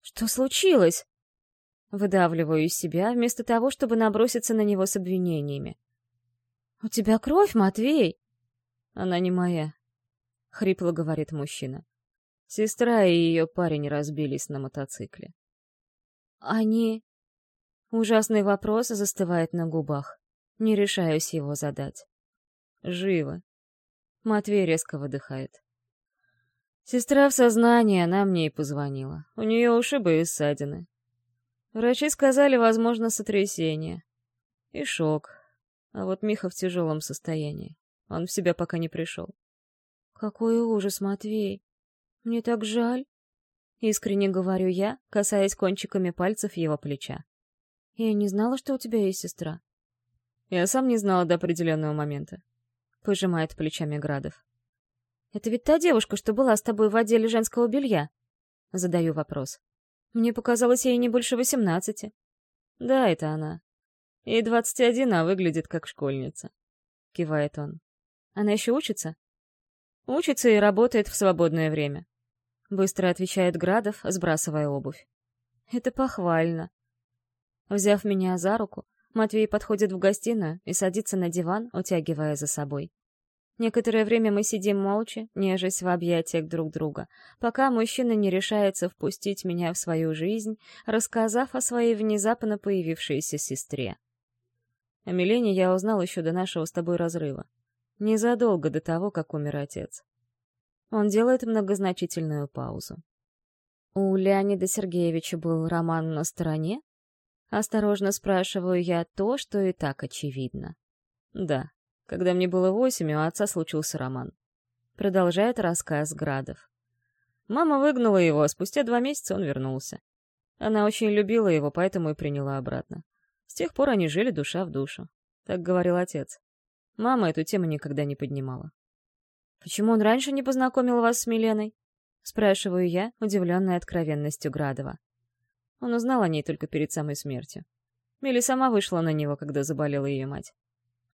«Что случилось?» Выдавливаю из себя, вместо того, чтобы наброситься на него с обвинениями. «У тебя кровь, Матвей?» «Она не моя», — хрипло говорит мужчина. Сестра и ее парень разбились на мотоцикле. Они... Ужасный вопрос застывает на губах. Не решаюсь его задать. Живо. Матвей резко выдыхает. Сестра в сознании, она мне и позвонила. У нее ушибы и ссадины. Врачи сказали, возможно, сотрясение. И шок. А вот Миха в тяжелом состоянии. Он в себя пока не пришел. Какой ужас, Матвей. Мне так жаль. Искренне говорю я, касаясь кончиками пальцев его плеча. Я не знала, что у тебя есть сестра. Я сам не знала до определенного момента. Пожимает плечами Градов. Это ведь та девушка, что была с тобой в отделе женского белья? Задаю вопрос. Мне показалось, ей не больше восемнадцати. Да, это она. Ей двадцать один, а выглядит как школьница. Кивает он. Она еще учится? Учится и работает в свободное время. Быстро отвечает Градов, сбрасывая обувь. Это похвально. Взяв меня за руку, Матвей подходит в гостиную и садится на диван, утягивая за собой. Некоторое время мы сидим молча, нежась в объятиях друг друга, пока мужчина не решается впустить меня в свою жизнь, рассказав о своей внезапно появившейся сестре. О Милене я узнал еще до нашего с тобой разрыва. Незадолго до того, как умер отец. Он делает многозначительную паузу. У Леонида Сергеевича был роман на стороне? Осторожно спрашиваю я то, что и так очевидно. Да, когда мне было восемь, у отца случился роман. Продолжает рассказ Градов. Мама выгнала его, а спустя два месяца он вернулся. Она очень любила его, поэтому и приняла обратно. С тех пор они жили душа в душу. Так говорил отец. Мама эту тему никогда не поднимала. «Почему он раньше не познакомил вас с Миленой?» — спрашиваю я, удивленная откровенностью Градова. Он узнал о ней только перед самой смертью. Милли сама вышла на него, когда заболела ее мать.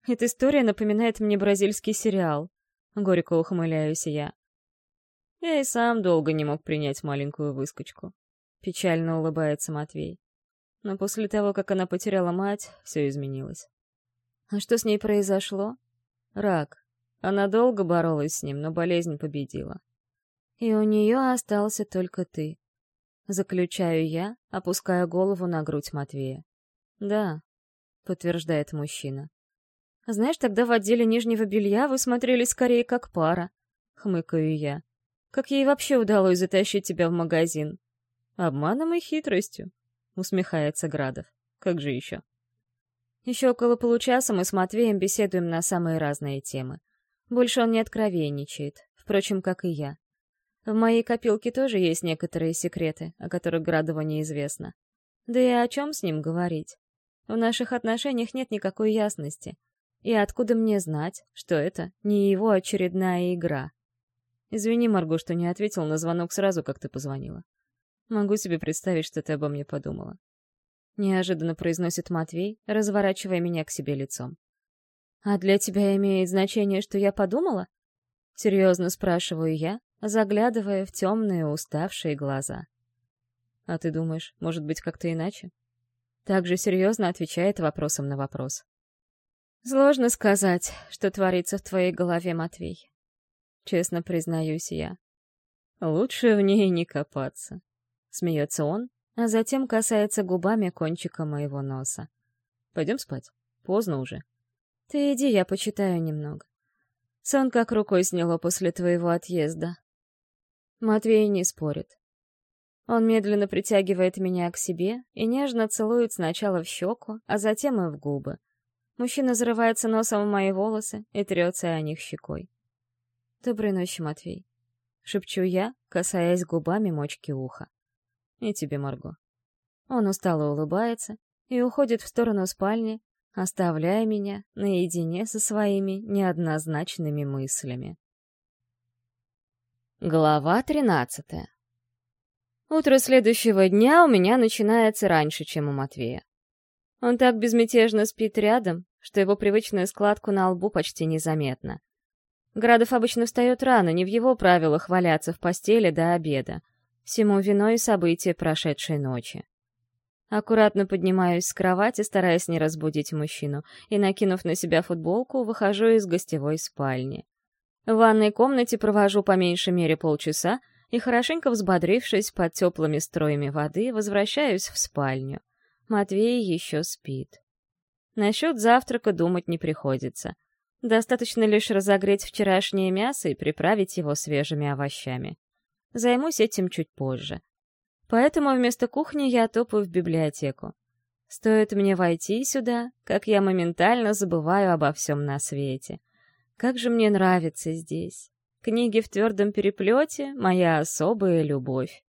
Эта история напоминает мне бразильский сериал. Горько ухмыляюсь я. Я и сам долго не мог принять маленькую выскочку. Печально улыбается Матвей. Но после того, как она потеряла мать, все изменилось. А что с ней произошло? Рак. Она долго боролась с ним, но болезнь победила. И у нее остался только ты. Заключаю я, опуская голову на грудь Матвея. Да, подтверждает мужчина. Знаешь, тогда в отделе нижнего белья вы смотрелись скорее как пара. Хмыкаю я. Как ей вообще удалось затащить тебя в магазин? Обманом и хитростью, усмехается Градов. Как же еще? Еще около получаса мы с Матвеем беседуем на самые разные темы. Больше он не откровенничает, впрочем, как и я. В моей копилке тоже есть некоторые секреты, о которых Градову неизвестно. Да и о чем с ним говорить? В наших отношениях нет никакой ясности. И откуда мне знать, что это не его очередная игра? Извини, Марго, что не ответил на звонок сразу, как ты позвонила. Могу себе представить, что ты обо мне подумала. Неожиданно произносит Матвей, разворачивая меня к себе лицом. А для тебя имеет значение, что я подумала? Серьезно спрашиваю я, заглядывая в темные уставшие глаза. А ты думаешь, может быть, как-то иначе? Также серьезно отвечает вопросом на вопрос. Сложно сказать, что творится в твоей голове, Матвей. Честно признаюсь я. Лучше в ней не копаться. Смеется он, а затем касается губами кончика моего носа. Пойдем спать. Поздно уже. Ты иди, я почитаю немного. Сон как рукой сняло после твоего отъезда. Матвей не спорит. Он медленно притягивает меня к себе и нежно целует сначала в щеку, а затем и в губы. Мужчина зарывается носом в мои волосы и трется о них щекой. «Доброй ночи, Матвей», — шепчу я, касаясь губами мочки уха. «И тебе, Марго». Он устало улыбается и уходит в сторону спальни, оставляя меня наедине со своими неоднозначными мыслями. Глава тринадцатая Утро следующего дня у меня начинается раньше, чем у Матвея. Он так безмятежно спит рядом, что его привычную складку на лбу почти незаметно. Градов обычно встает рано, не в его правилах валяться в постели до обеда. Всему виной события прошедшей ночи. Аккуратно поднимаюсь с кровати, стараясь не разбудить мужчину, и, накинув на себя футболку, выхожу из гостевой спальни. В ванной комнате провожу по меньшей мере полчаса и, хорошенько взбодрившись под теплыми строями воды, возвращаюсь в спальню. Матвей еще спит. Насчет завтрака думать не приходится. Достаточно лишь разогреть вчерашнее мясо и приправить его свежими овощами. Займусь этим чуть позже. Поэтому вместо кухни я топаю в библиотеку. Стоит мне войти сюда, как я моментально забываю обо всем на свете. Как же мне нравится здесь. Книги в твердом переплете — моя особая любовь.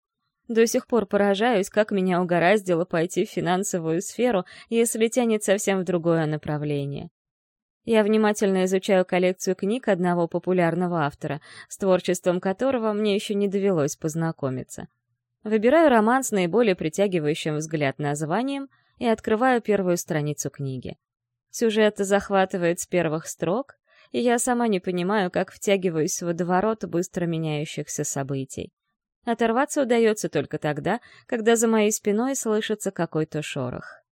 До сих пор поражаюсь, как меня угораздило пойти в финансовую сферу, если тянет совсем в другое направление. Я внимательно изучаю коллекцию книг одного популярного автора, с творчеством которого мне еще не довелось познакомиться. Выбираю роман с наиболее притягивающим взгляд названием и открываю первую страницу книги. Сюжет захватывает с первых строк, и я сама не понимаю, как втягиваюсь в водоворот быстро меняющихся событий. Оторваться удается только тогда, когда за моей спиной слышится какой-то шорох.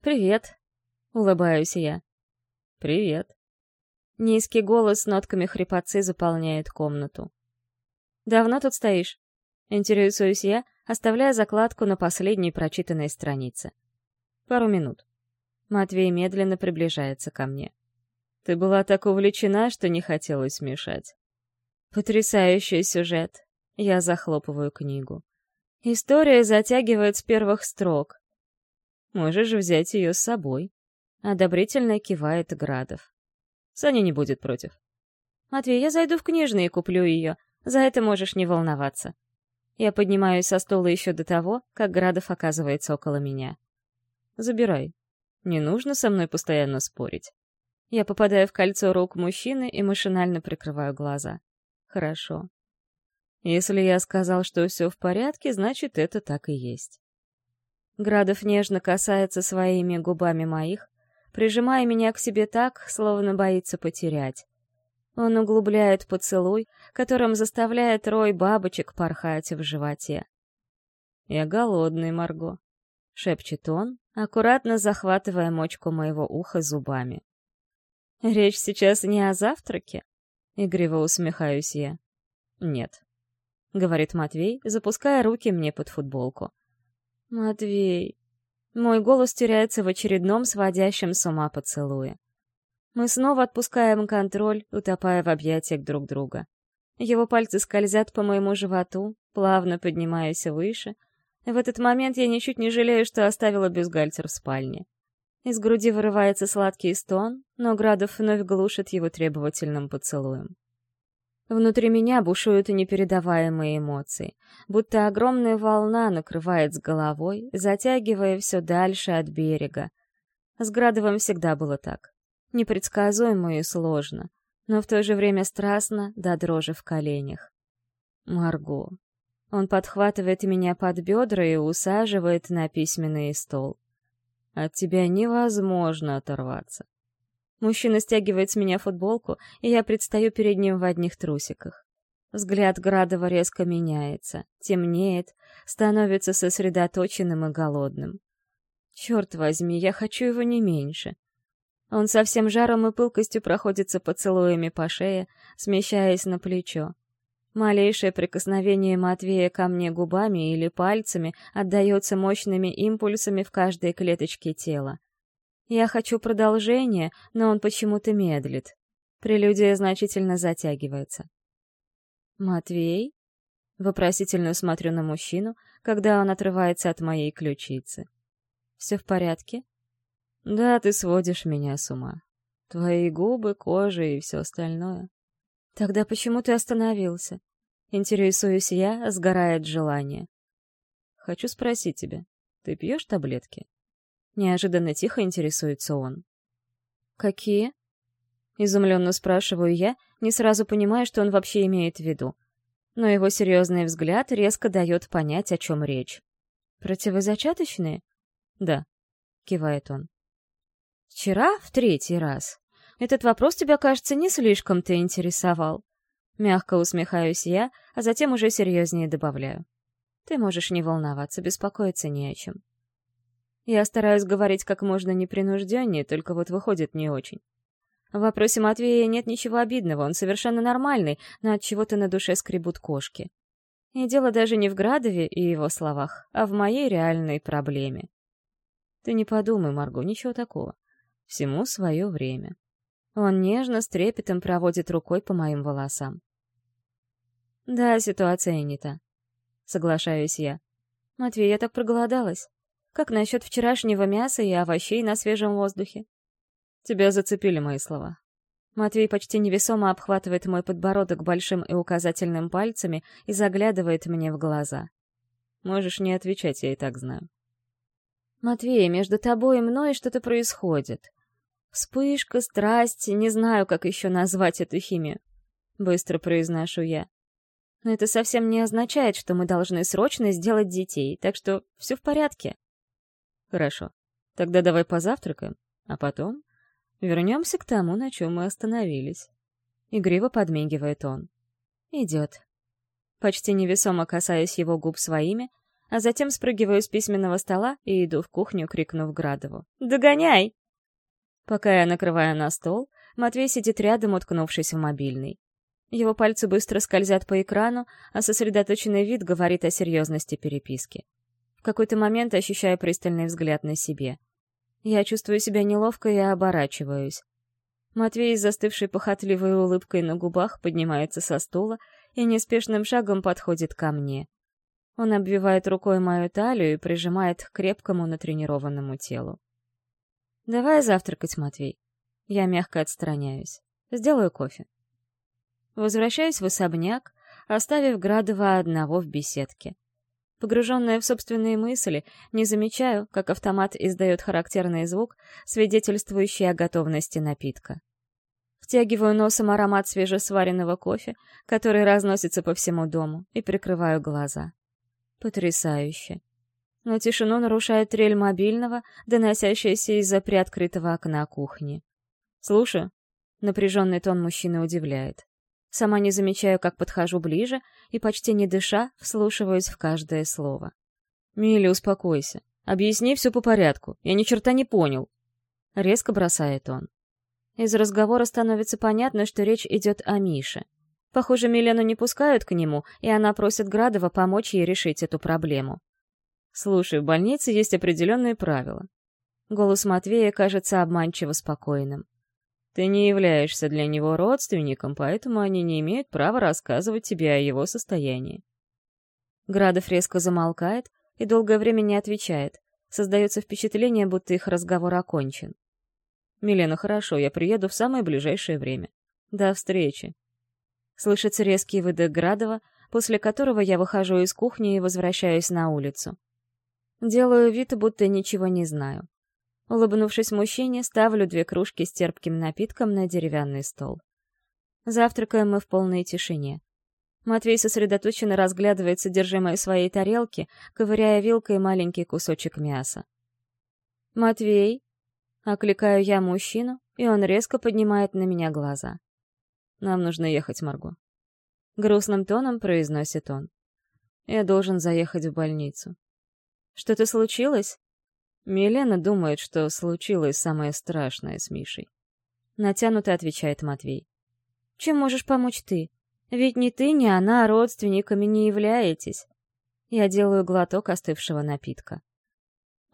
«Привет», — улыбаюсь я. «Привет». Низкий голос с нотками хрипотцы заполняет комнату. «Давно тут стоишь?» — интересуюсь я, оставляя закладку на последней прочитанной странице. «Пару минут». Матвей медленно приближается ко мне. «Ты была так увлечена, что не хотелось мешать». Потрясающий сюжет. Я захлопываю книгу. История затягивает с первых строк. Можешь взять ее с собой. Одобрительно кивает Градов. Саня не будет против. Матвей, я зайду в книжный и куплю ее. За это можешь не волноваться. Я поднимаюсь со стола еще до того, как Градов оказывается около меня. Забирай. Не нужно со мной постоянно спорить. Я попадаю в кольцо рук мужчины и машинально прикрываю глаза. Хорошо. Если я сказал, что все в порядке, значит, это так и есть. Градов нежно касается своими губами моих, прижимая меня к себе так, словно боится потерять. Он углубляет поцелуй, которым заставляет рой бабочек порхать в животе. «Я голодный, Марго», — шепчет он, аккуратно захватывая мочку моего уха зубами. «Речь сейчас не о завтраке?» — игриво усмехаюсь я. «Нет», — говорит Матвей, запуская руки мне под футболку. «Матвей...» Мой голос теряется в очередном сводящем с ума поцелуе. Мы снова отпускаем контроль, утопая в объятиях друг друга. Его пальцы скользят по моему животу, плавно поднимаясь выше. В этот момент я ничуть не жалею, что оставила бюстгальтер в спальне. Из груди вырывается сладкий стон, но Градов вновь глушит его требовательным поцелуем. Внутри меня бушуют непередаваемые эмоции, будто огромная волна накрывает с головой, затягивая все дальше от берега. С Градовым всегда было так. Непредсказуемо и сложно, но в то же время страстно до дрожи в коленях. Марго. Он подхватывает меня под бедра и усаживает на письменный стол. От тебя невозможно оторваться. Мужчина стягивает с меня футболку, и я предстаю перед ним в одних трусиках. Взгляд Градова резко меняется, темнеет, становится сосредоточенным и голодным. Черт возьми, я хочу его не меньше. Он со всем жаром и пылкостью проходится поцелуями по шее, смещаясь на плечо. Малейшее прикосновение Матвея ко мне губами или пальцами отдается мощными импульсами в каждой клеточке тела. Я хочу продолжения, но он почему-то медлит. Прелюдия значительно затягивается. «Матвей?» Вопросительно смотрю на мужчину, когда он отрывается от моей ключицы. «Все в порядке?» «Да, ты сводишь меня с ума. Твои губы, кожа и все остальное». «Тогда почему ты остановился?» Интересуюсь я, сгорает желание. «Хочу спросить тебя, ты пьешь таблетки?» Неожиданно тихо интересуется он. «Какие?» Изумленно спрашиваю я, не сразу понимая, что он вообще имеет в виду. Но его серьезный взгляд резко дает понять, о чем речь. «Противозачаточные?» «Да», — кивает он. «Вчера в третий раз. Этот вопрос тебя, кажется, не слишком-то интересовал». Мягко усмехаюсь я, а затем уже серьезнее добавляю. «Ты можешь не волноваться, беспокоиться не о чем. Я стараюсь говорить как можно непринужденнее, только вот выходит не очень. В вопросе Матвея нет ничего обидного, он совершенно нормальный, но от чего-то на душе скребут кошки. И дело даже не в Градове и его словах, а в моей реальной проблеме. Ты не подумай, Марго, ничего такого. Всему свое время. Он нежно, с трепетом проводит рукой по моим волосам. Да, ситуация не та. Соглашаюсь я. Матвей, я так проголодалась. Как насчет вчерашнего мяса и овощей на свежем воздухе? Тебя зацепили мои слова. Матвей почти невесомо обхватывает мой подбородок большим и указательным пальцами и заглядывает мне в глаза. Можешь не отвечать, я и так знаю. Матвей, между тобой и мной что-то происходит. Вспышка, страсть, не знаю, как еще назвать эту химию. Быстро произношу я. Но это совсем не означает, что мы должны срочно сделать детей, так что все в порядке. Хорошо. Тогда давай позавтракаем, а потом вернемся к тому, на чем мы остановились. Игриво подмигивает он. Идет. Почти невесомо касаясь его губ своими, а затем спрыгиваю с письменного стола и иду в кухню, крикнув Градову. «Догоняй!» Пока я накрываю на стол, Матвей сидит рядом, уткнувшись в мобильный. Его пальцы быстро скользят по экрану, а сосредоточенный вид говорит о серьезности переписки. В какой-то момент ощущаю пристальный взгляд на себе. Я чувствую себя неловко и оборачиваюсь. Матвей с застывшей похотливой улыбкой на губах поднимается со стула и неспешным шагом подходит ко мне. Он обвивает рукой мою талию и прижимает к крепкому натренированному телу. «Давай завтракать, Матвей». Я мягко отстраняюсь. «Сделаю кофе». Возвращаюсь в особняк, оставив Градова одного в беседке. Погруженная в собственные мысли, не замечаю, как автомат издает характерный звук, свидетельствующий о готовности напитка. Втягиваю носом аромат свежесваренного кофе, который разносится по всему дому, и прикрываю глаза. Потрясающе. Но тишину нарушает трель мобильного, доносящаяся из-за приоткрытого окна кухни. «Слушай», — напряженный тон мужчины удивляет. Сама не замечаю, как подхожу ближе и, почти не дыша, вслушиваюсь в каждое слово. «Милли, успокойся. Объясни все по порядку. Я ни черта не понял». Резко бросает он. Из разговора становится понятно, что речь идет о Мише. Похоже, Милену не пускают к нему, и она просит Градова помочь ей решить эту проблему. «Слушай, в больнице есть определенные правила». Голос Матвея кажется обманчиво спокойным. Ты не являешься для него родственником, поэтому они не имеют права рассказывать тебе о его состоянии. Градов резко замолкает и долгое время не отвечает. Создается впечатление, будто их разговор окончен. «Милена, хорошо, я приеду в самое ближайшее время. До встречи». Слышится резкий выдох Градова, после которого я выхожу из кухни и возвращаюсь на улицу. Делаю вид, будто ничего не знаю. Улыбнувшись мужчине, ставлю две кружки с терпким напитком на деревянный стол. Завтракаем мы в полной тишине. Матвей сосредоточенно разглядывает содержимое своей тарелки, ковыряя вилкой маленький кусочек мяса. «Матвей!» — окликаю я мужчину, и он резко поднимает на меня глаза. «Нам нужно ехать, Марго». Грустным тоном произносит он. «Я должен заехать в больницу». «Что-то случилось?» Милена думает, что случилось самое страшное с Мишей. Натянуто отвечает Матвей. «Чем можешь помочь ты? Ведь ни ты, ни она родственниками не являетесь». Я делаю глоток остывшего напитка.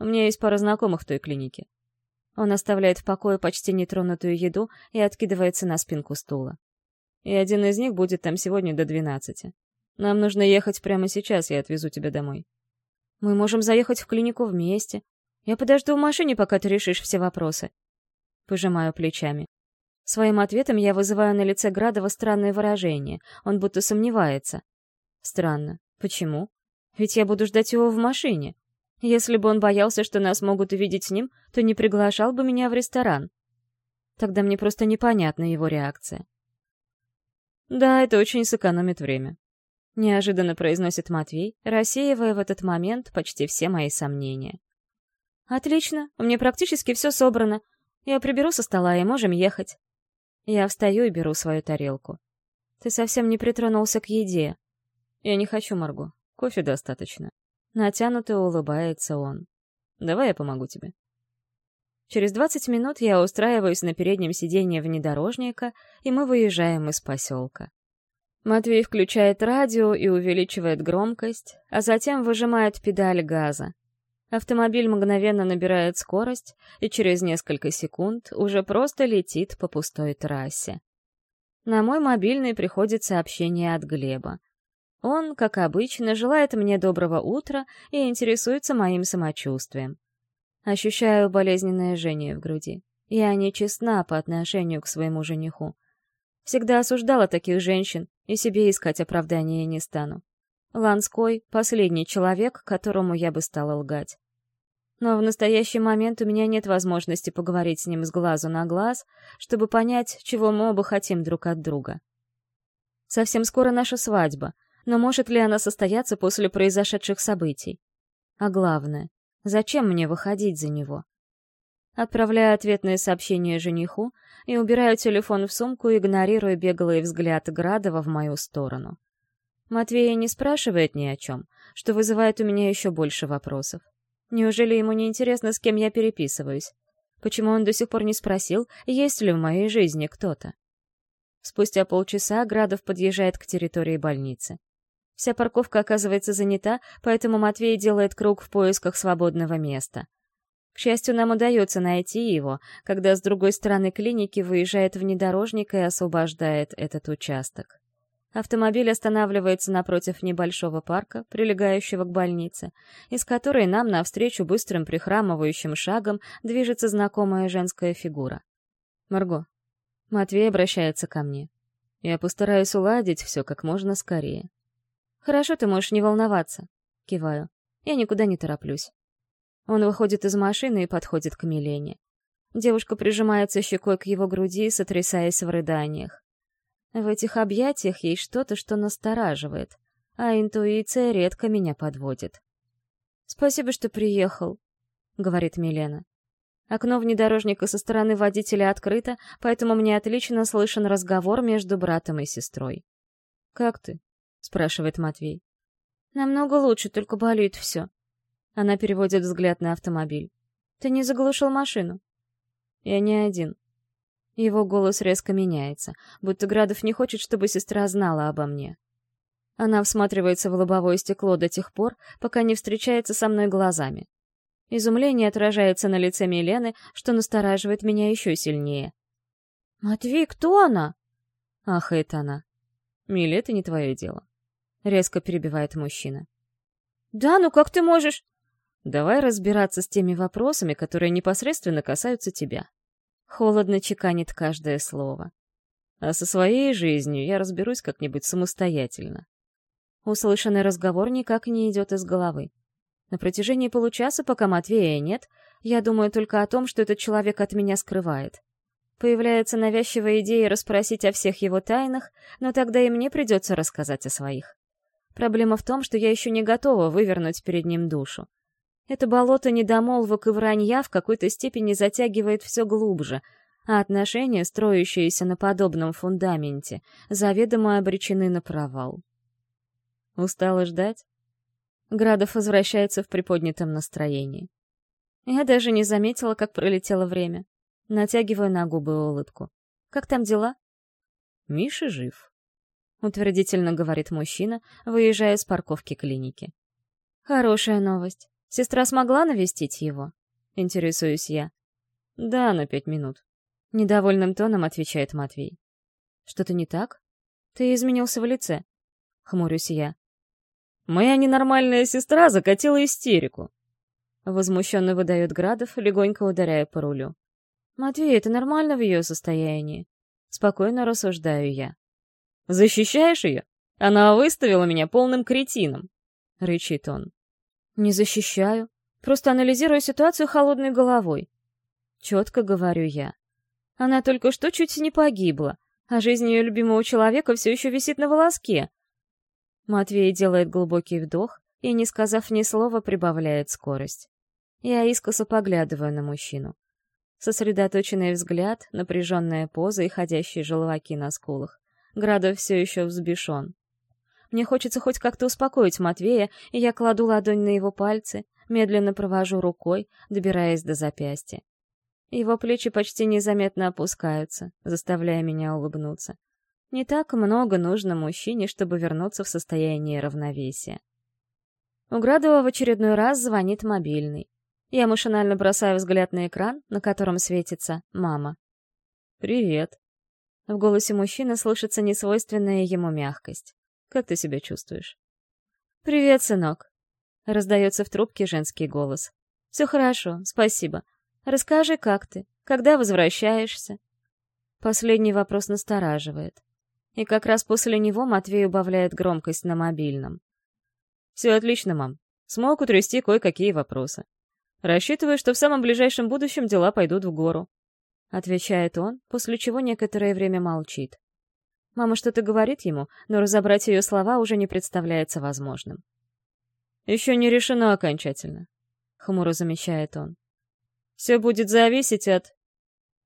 У меня есть пара знакомых в той клинике. Он оставляет в покое почти нетронутую еду и откидывается на спинку стула. И один из них будет там сегодня до двенадцати. Нам нужно ехать прямо сейчас, я отвезу тебя домой. Мы можем заехать в клинику вместе. Я подожду в машине, пока ты решишь все вопросы. Пожимаю плечами. Своим ответом я вызываю на лице Градова странное выражение. Он будто сомневается. Странно. Почему? Ведь я буду ждать его в машине. Если бы он боялся, что нас могут увидеть с ним, то не приглашал бы меня в ресторан. Тогда мне просто непонятна его реакция. Да, это очень сэкономит время. Неожиданно произносит Матвей, рассеивая в этот момент почти все мои сомнения. «Отлично, у меня практически все собрано. Я приберу со стола, и можем ехать». Я встаю и беру свою тарелку. «Ты совсем не притронулся к еде». «Я не хочу, Марго. Кофе достаточно». Натянуто улыбается он. «Давай я помогу тебе». Через 20 минут я устраиваюсь на переднем сиденье внедорожника, и мы выезжаем из поселка. Матвей включает радио и увеличивает громкость, а затем выжимает педаль газа. Автомобиль мгновенно набирает скорость и через несколько секунд уже просто летит по пустой трассе. На мой мобильный приходит сообщение от Глеба. Он, как обычно, желает мне доброго утра и интересуется моим самочувствием. Ощущаю болезненное жжение в груди. Я нечестна по отношению к своему жениху. Всегда осуждала таких женщин, и себе искать оправдания не стану. Ланской — последний человек, которому я бы стала лгать. Но в настоящий момент у меня нет возможности поговорить с ним с глазу на глаз, чтобы понять, чего мы оба хотим друг от друга. Совсем скоро наша свадьба, но может ли она состояться после произошедших событий? А главное, Зачем мне выходить за него? Отправляю ответное сообщение жениху и убираю телефон в сумку, игнорируя беглый взгляд Градова в мою сторону. Матвея не спрашивает ни о чем, что вызывает у меня еще больше вопросов. Неужели ему не интересно, с кем я переписываюсь? Почему он до сих пор не спросил, есть ли в моей жизни кто-то? Спустя полчаса Градов подъезжает к территории больницы. Вся парковка оказывается занята, поэтому Матвей делает круг в поисках свободного места. К счастью, нам удается найти его, когда с другой стороны клиники выезжает внедорожник и освобождает этот участок. Автомобиль останавливается напротив небольшого парка, прилегающего к больнице, из которой нам навстречу быстрым прихрамывающим шагом движется знакомая женская фигура. «Марго». Матвей обращается ко мне. «Я постараюсь уладить все как можно скорее. «Хорошо, ты можешь не волноваться», — киваю. «Я никуда не тороплюсь». Он выходит из машины и подходит к Милене. Девушка прижимается щекой к его груди, сотрясаясь в рыданиях. В этих объятиях есть что-то, что настораживает, а интуиция редко меня подводит. «Спасибо, что приехал», — говорит Милена. Окно внедорожника со стороны водителя открыто, поэтому мне отлично слышен разговор между братом и сестрой. «Как ты?» спрашивает Матвей. Намного лучше, только болит все. Она переводит взгляд на автомобиль. Ты не заглушил машину? Я не один. Его голос резко меняется, будто Градов не хочет, чтобы сестра знала обо мне. Она всматривается в лобовое стекло до тех пор, пока не встречается со мной глазами. Изумление отражается на лице Милены, что настораживает меня еще сильнее. «Матвей, кто она?» — ахает она. «Миле, это не твое дело. — резко перебивает мужчина. «Да, ну как ты можешь...» «Давай разбираться с теми вопросами, которые непосредственно касаются тебя». Холодно чеканит каждое слово. А со своей жизнью я разберусь как-нибудь самостоятельно. Услышанный разговор никак не идет из головы. На протяжении получаса, пока Матвея нет, я думаю только о том, что этот человек от меня скрывает. Появляется навязчивая идея расспросить о всех его тайнах, но тогда и мне придется рассказать о своих. Проблема в том, что я еще не готова вывернуть перед ним душу. Это болото недомолвок и вранья в какой-то степени затягивает все глубже, а отношения, строящиеся на подобном фундаменте, заведомо обречены на провал. Устала ждать? Градов возвращается в приподнятом настроении. Я даже не заметила, как пролетело время. Натягиваю на губы улыбку. «Как там дела?» «Миша жив», — утвердительно говорит мужчина, выезжая с парковки клиники. «Хорошая новость. Сестра смогла навестить его?» — интересуюсь я. «Да, на пять минут», — недовольным тоном отвечает Матвей. «Что-то не так? Ты изменился в лице?» — хмурюсь я. «Моя ненормальная сестра закатила истерику», — возмущенно выдает Градов, легонько ударяя по рулю. «Матвей, это нормально в ее состоянии?» Спокойно рассуждаю я. «Защищаешь ее? Она выставила меня полным кретином!» — рычит он. «Не защищаю. Просто анализирую ситуацию холодной головой. Четко говорю я. Она только что чуть не погибла, а жизнь ее любимого человека все еще висит на волоске». Матвей делает глубокий вдох и, не сказав ни слова, прибавляет скорость. Я искоса поглядываю на мужчину. Сосредоточенный взгляд, напряженная поза и ходящие желваки на скулах. Градов все еще взбешен. Мне хочется хоть как-то успокоить Матвея, и я кладу ладонь на его пальцы, медленно провожу рукой, добираясь до запястья. Его плечи почти незаметно опускаются, заставляя меня улыбнуться. Не так много нужно мужчине, чтобы вернуться в состояние равновесия. У Градова в очередной раз звонит мобильный. Я машинально бросаю взгляд на экран, на котором светится «мама». «Привет». В голосе мужчины слышится несвойственная ему мягкость. «Как ты себя чувствуешь?» «Привет, сынок», — раздается в трубке женский голос. «Все хорошо, спасибо. Расскажи, как ты? Когда возвращаешься?» Последний вопрос настораживает. И как раз после него Матвей убавляет громкость на мобильном. «Все отлично, мам. Смог утрясти кое-какие вопросы. Рассчитываю, что в самом ближайшем будущем дела пойдут в гору. Отвечает он, после чего некоторое время молчит. Мама что-то говорит ему, но разобрать ее слова уже не представляется возможным. «Еще не решено окончательно», — хмуро замечает он. «Все будет зависеть от...»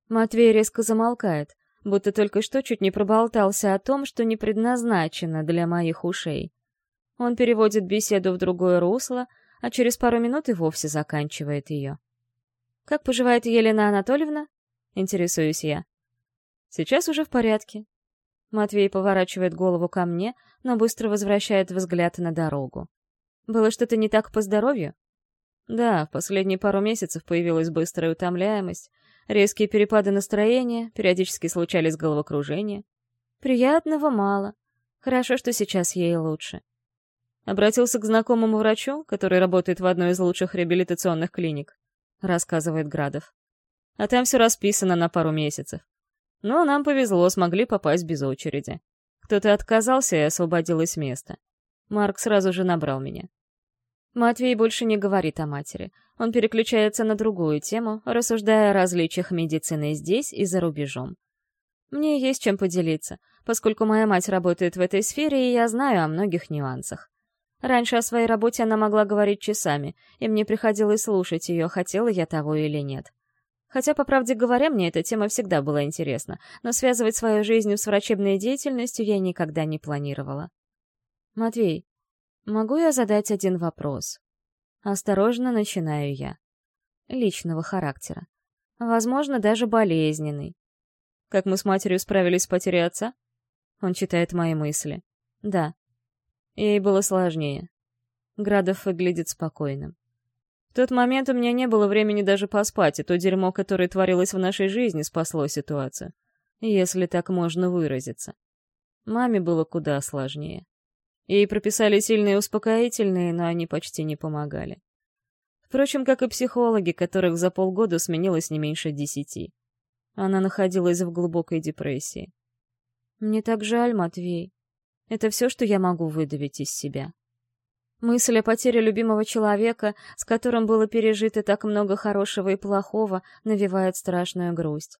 Матвей резко замолкает, будто только что чуть не проболтался о том, что не предназначено для моих ушей. Он переводит беседу в другое русло, а через пару минут и вовсе заканчивает ее. «Как поживает Елена Анатольевна?» — интересуюсь я. «Сейчас уже в порядке». Матвей поворачивает голову ко мне, но быстро возвращает взгляд на дорогу. «Было что-то не так по здоровью?» «Да, в последние пару месяцев появилась быстрая утомляемость, резкие перепады настроения, периодически случались головокружения. Приятного мало. Хорошо, что сейчас ей лучше. Обратился к знакомому врачу, который работает в одной из лучших реабилитационных клиник, рассказывает Градов. А там все расписано на пару месяцев. Но нам повезло, смогли попасть без очереди. Кто-то отказался и освободилось место. Марк сразу же набрал меня. Матвей больше не говорит о матери. Он переключается на другую тему, рассуждая о различиях медицины здесь и за рубежом. Мне есть чем поделиться, поскольку моя мать работает в этой сфере, и я знаю о многих нюансах. Раньше о своей работе она могла говорить часами, и мне приходилось слушать ее, хотела я того или нет. Хотя, по правде говоря, мне эта тема всегда была интересна, но связывать свою жизнь с врачебной деятельностью я никогда не планировала. «Матвей, могу я задать один вопрос?» Осторожно начинаю я. Личного характера. Возможно, даже болезненный. Как мы с матерью справились с потерей отца? Он читает мои мысли. Да. Ей было сложнее. Градов выглядит спокойным. В тот момент у меня не было времени даже поспать, и то дерьмо, которое творилось в нашей жизни, спасло ситуацию. Если так можно выразиться. Маме было куда сложнее. Ей прописали сильные успокоительные, но они почти не помогали. Впрочем, как и психологи, которых за полгода сменилось не меньше десяти. Она находилась в глубокой депрессии. «Мне так жаль, Матвей», это все, что я могу выдавить из себя. Мысль о потере любимого человека, с которым было пережито так много хорошего и плохого, навевает страшную грусть.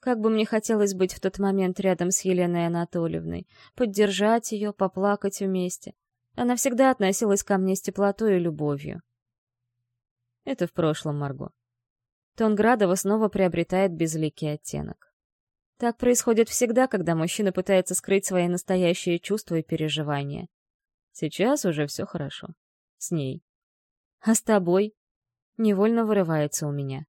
Как бы мне хотелось быть в тот момент рядом с Еленой Анатольевной, поддержать ее, поплакать вместе. Она всегда относилась ко мне с теплотой и любовью. Это в прошлом, Марго. Тон Градова снова приобретает безликий оттенок. Так происходит всегда, когда мужчина пытается скрыть свои настоящие чувства и переживания. Сейчас уже все хорошо. С ней. А с тобой? Невольно вырывается у меня.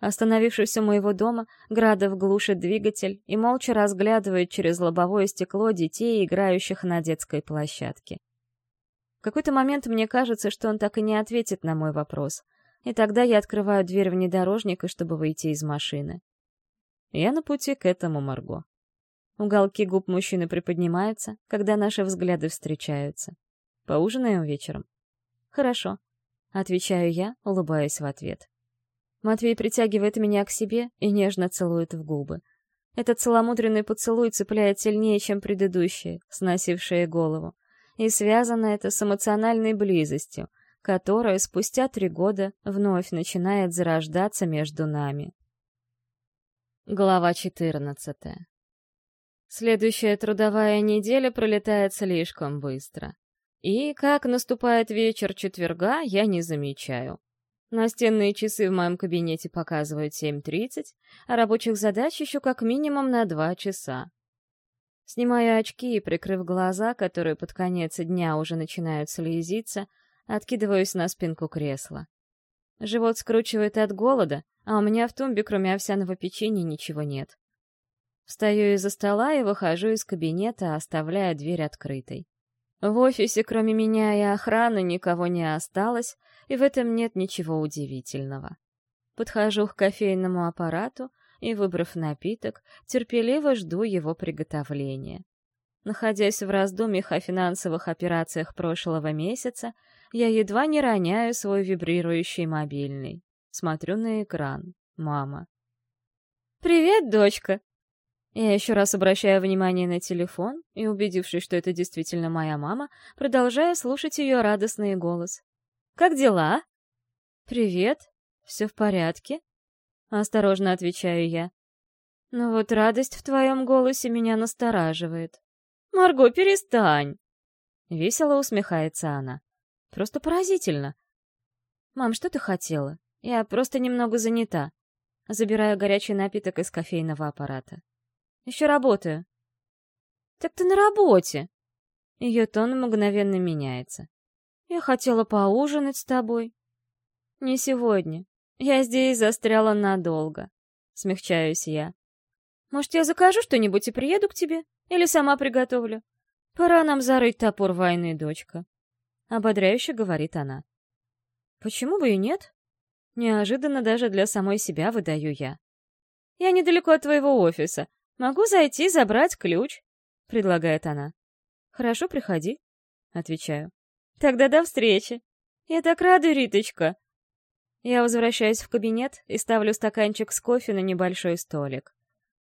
Остановившись у моего дома, Градов глушит двигатель и молча разглядывает через лобовое стекло детей, играющих на детской площадке. В какой-то момент мне кажется, что он так и не ответит на мой вопрос, и тогда я открываю дверь внедорожника, чтобы выйти из машины. Я на пути к этому, Марго. Уголки губ мужчины приподнимаются, когда наши взгляды встречаются. Поужинаем вечером? Хорошо. Отвечаю я, улыбаясь в ответ. Матвей притягивает меня к себе и нежно целует в губы. Этот целомудренный поцелуй цепляет сильнее, чем предыдущие, сносившие голову. И связано это с эмоциональной близостью, которая спустя три года вновь начинает зарождаться между нами. Глава четырнадцатая. Следующая трудовая неделя пролетает слишком быстро. И, как наступает вечер четверга, я не замечаю. Настенные часы в моем кабинете показывают 7.30, а рабочих задач еще как минимум на 2 часа. Снимаю очки и, прикрыв глаза, которые под конец дня уже начинают слезиться, откидываюсь на спинку кресла. Живот скручивает от голода, а у меня в тумбе, кроме овсяного печенья, ничего нет. Встаю из-за стола и выхожу из кабинета, оставляя дверь открытой. В офисе, кроме меня и охраны, никого не осталось, и в этом нет ничего удивительного. Подхожу к кофейному аппарату и, выбрав напиток, терпеливо жду его приготовления. Находясь в раздумьях о финансовых операциях прошлого месяца, я едва не роняю свой вибрирующий мобильный. Смотрю на экран. Мама. «Привет, дочка!» Я еще раз обращаю внимание на телефон и, убедившись, что это действительно моя мама, продолжаю слушать ее радостный голос. «Как дела?» «Привет. Все в порядке?» Осторожно отвечаю я. Но вот радость в твоем голосе меня настораживает. «Марго, перестань!» Весело усмехается она. «Просто поразительно!» «Мам, что ты хотела? Я просто немного занята». Забираю горячий напиток из кофейного аппарата. Еще работаю. Так ты на работе. Ее тон мгновенно меняется. Я хотела поужинать с тобой. Не сегодня. Я здесь застряла надолго. Смягчаюсь я. Может, я закажу что-нибудь и приеду к тебе? Или сама приготовлю? Пора нам зарыть топор войны, дочка. Ободряюще говорит она. Почему бы и нет? Неожиданно даже для самой себя выдаю я. Я недалеко от твоего офиса. «Могу зайти, забрать ключ», — предлагает она. «Хорошо, приходи», — отвечаю. «Тогда до встречи. Я так рада, Риточка». Я возвращаюсь в кабинет и ставлю стаканчик с кофе на небольшой столик.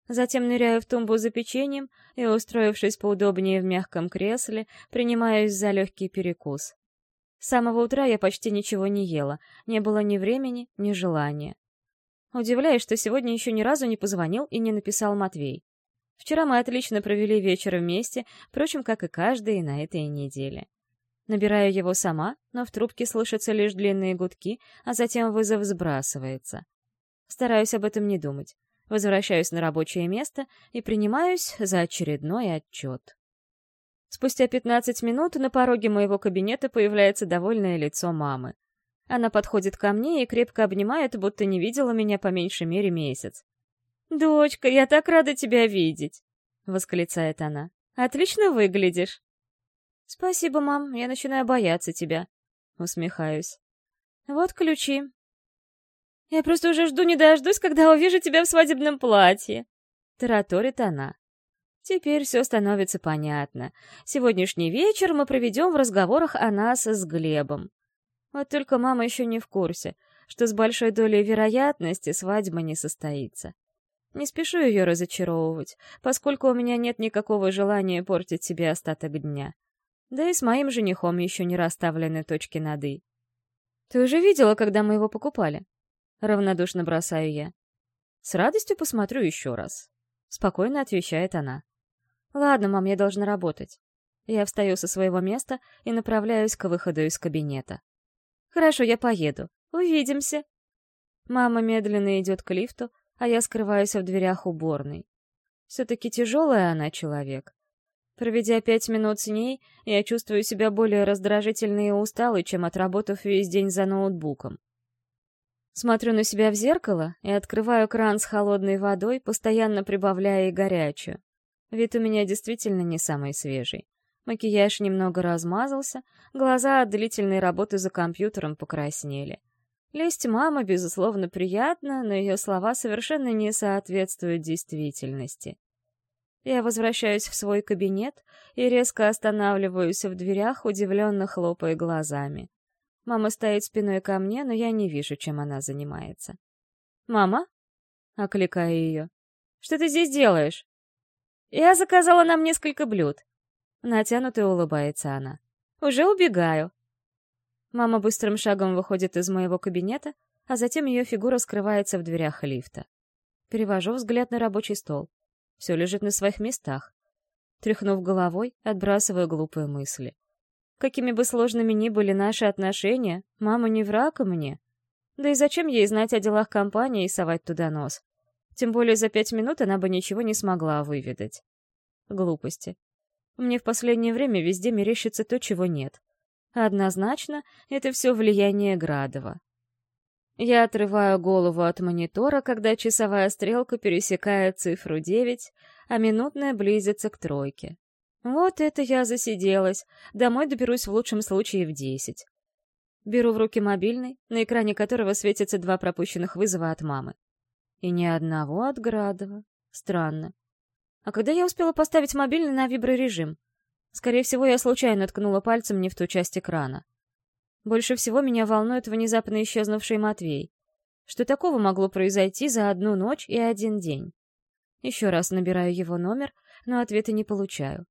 Затем ныряю в тумбу за печеньем и, устроившись поудобнее в мягком кресле, принимаюсь за легкий перекус. С самого утра я почти ничего не ела, не было ни времени, ни желания. Удивляюсь, что сегодня еще ни разу не позвонил и не написал Матвей. Вчера мы отлично провели вечер вместе, впрочем, как и каждый на этой неделе. Набираю его сама, но в трубке слышатся лишь длинные гудки, а затем вызов сбрасывается. Стараюсь об этом не думать. Возвращаюсь на рабочее место и принимаюсь за очередной отчет. Спустя 15 минут на пороге моего кабинета появляется довольное лицо мамы. Она подходит ко мне и крепко обнимает, будто не видела меня по меньшей мере месяц. «Дочка, я так рада тебя видеть!» — восклицает она. «Отлично выглядишь!» «Спасибо, мам, я начинаю бояться тебя», — усмехаюсь. «Вот ключи». «Я просто уже жду не дождусь, когда увижу тебя в свадебном платье», — тараторит она. Теперь все становится понятно. Сегодняшний вечер мы проведем в разговорах о нас с Глебом. Вот только мама еще не в курсе, что с большой долей вероятности свадьба не состоится. Не спешу ее разочаровывать, поскольку у меня нет никакого желания портить себе остаток дня. Да и с моим женихом еще не расставлены точки над «и». «Ты уже видела, когда мы его покупали?» Равнодушно бросаю я. «С радостью посмотрю еще раз», — спокойно отвечает она. «Ладно, мам, я должна работать». Я встаю со своего места и направляюсь к выходу из кабинета. «Хорошо, я поеду. Увидимся». Мама медленно идет к лифту, а я скрываюсь в дверях уборной. Все-таки тяжелая она человек. Проведя пять минут с ней, я чувствую себя более раздражительной и усталой, чем отработав весь день за ноутбуком. Смотрю на себя в зеркало и открываю кран с холодной водой, постоянно прибавляя и горячую. Вид у меня действительно не самый свежий. Макияж немного размазался, глаза от длительной работы за компьютером покраснели. Лесть мама, безусловно, приятна, но ее слова совершенно не соответствуют действительности. Я возвращаюсь в свой кабинет и резко останавливаюсь в дверях, удивленно хлопая глазами. Мама стоит спиной ко мне, но я не вижу, чем она занимается. «Мама?» — окликаю ее. «Что ты здесь делаешь?» «Я заказала нам несколько блюд». Натянуто улыбается она. «Уже убегаю». Мама быстрым шагом выходит из моего кабинета, а затем ее фигура скрывается в дверях лифта. Перевожу взгляд на рабочий стол. Все лежит на своих местах. Тряхнув головой, отбрасываю глупые мысли. Какими бы сложными ни были наши отношения, мама не враг мне. Да и зачем ей знать о делах компании и совать туда нос? Тем более за пять минут она бы ничего не смогла выведать. Глупости. Мне в последнее время везде мерещится то, чего нет. Однозначно, это все влияние Градова. Я отрываю голову от монитора, когда часовая стрелка пересекает цифру 9, а минутная близится к тройке. Вот это я засиделась. Домой доберусь в лучшем случае в 10. Беру в руки мобильный, на экране которого светятся два пропущенных вызова от мамы. И ни одного от Градова. Странно. А когда я успела поставить мобильный на виброрежим? Скорее всего, я случайно ткнула пальцем не в ту часть экрана. Больше всего меня волнует внезапно исчезнувший Матвей. Что такого могло произойти за одну ночь и один день? Еще раз набираю его номер, но ответа не получаю.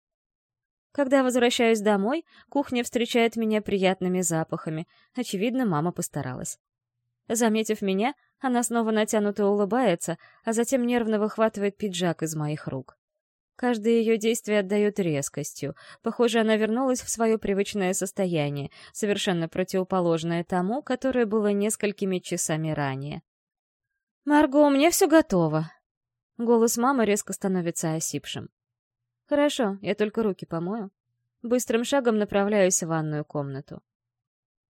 Когда возвращаюсь домой, кухня встречает меня приятными запахами. Очевидно, мама постаралась. Заметив меня, она снова натянуто улыбается, а затем нервно выхватывает пиджак из моих рук. Каждое ее действие отдает резкостью. Похоже, она вернулась в свое привычное состояние, совершенно противоположное тому, которое было несколькими часами ранее. «Марго, меня все готово!» Голос мамы резко становится осипшим. «Хорошо, я только руки помою». Быстрым шагом направляюсь в ванную комнату.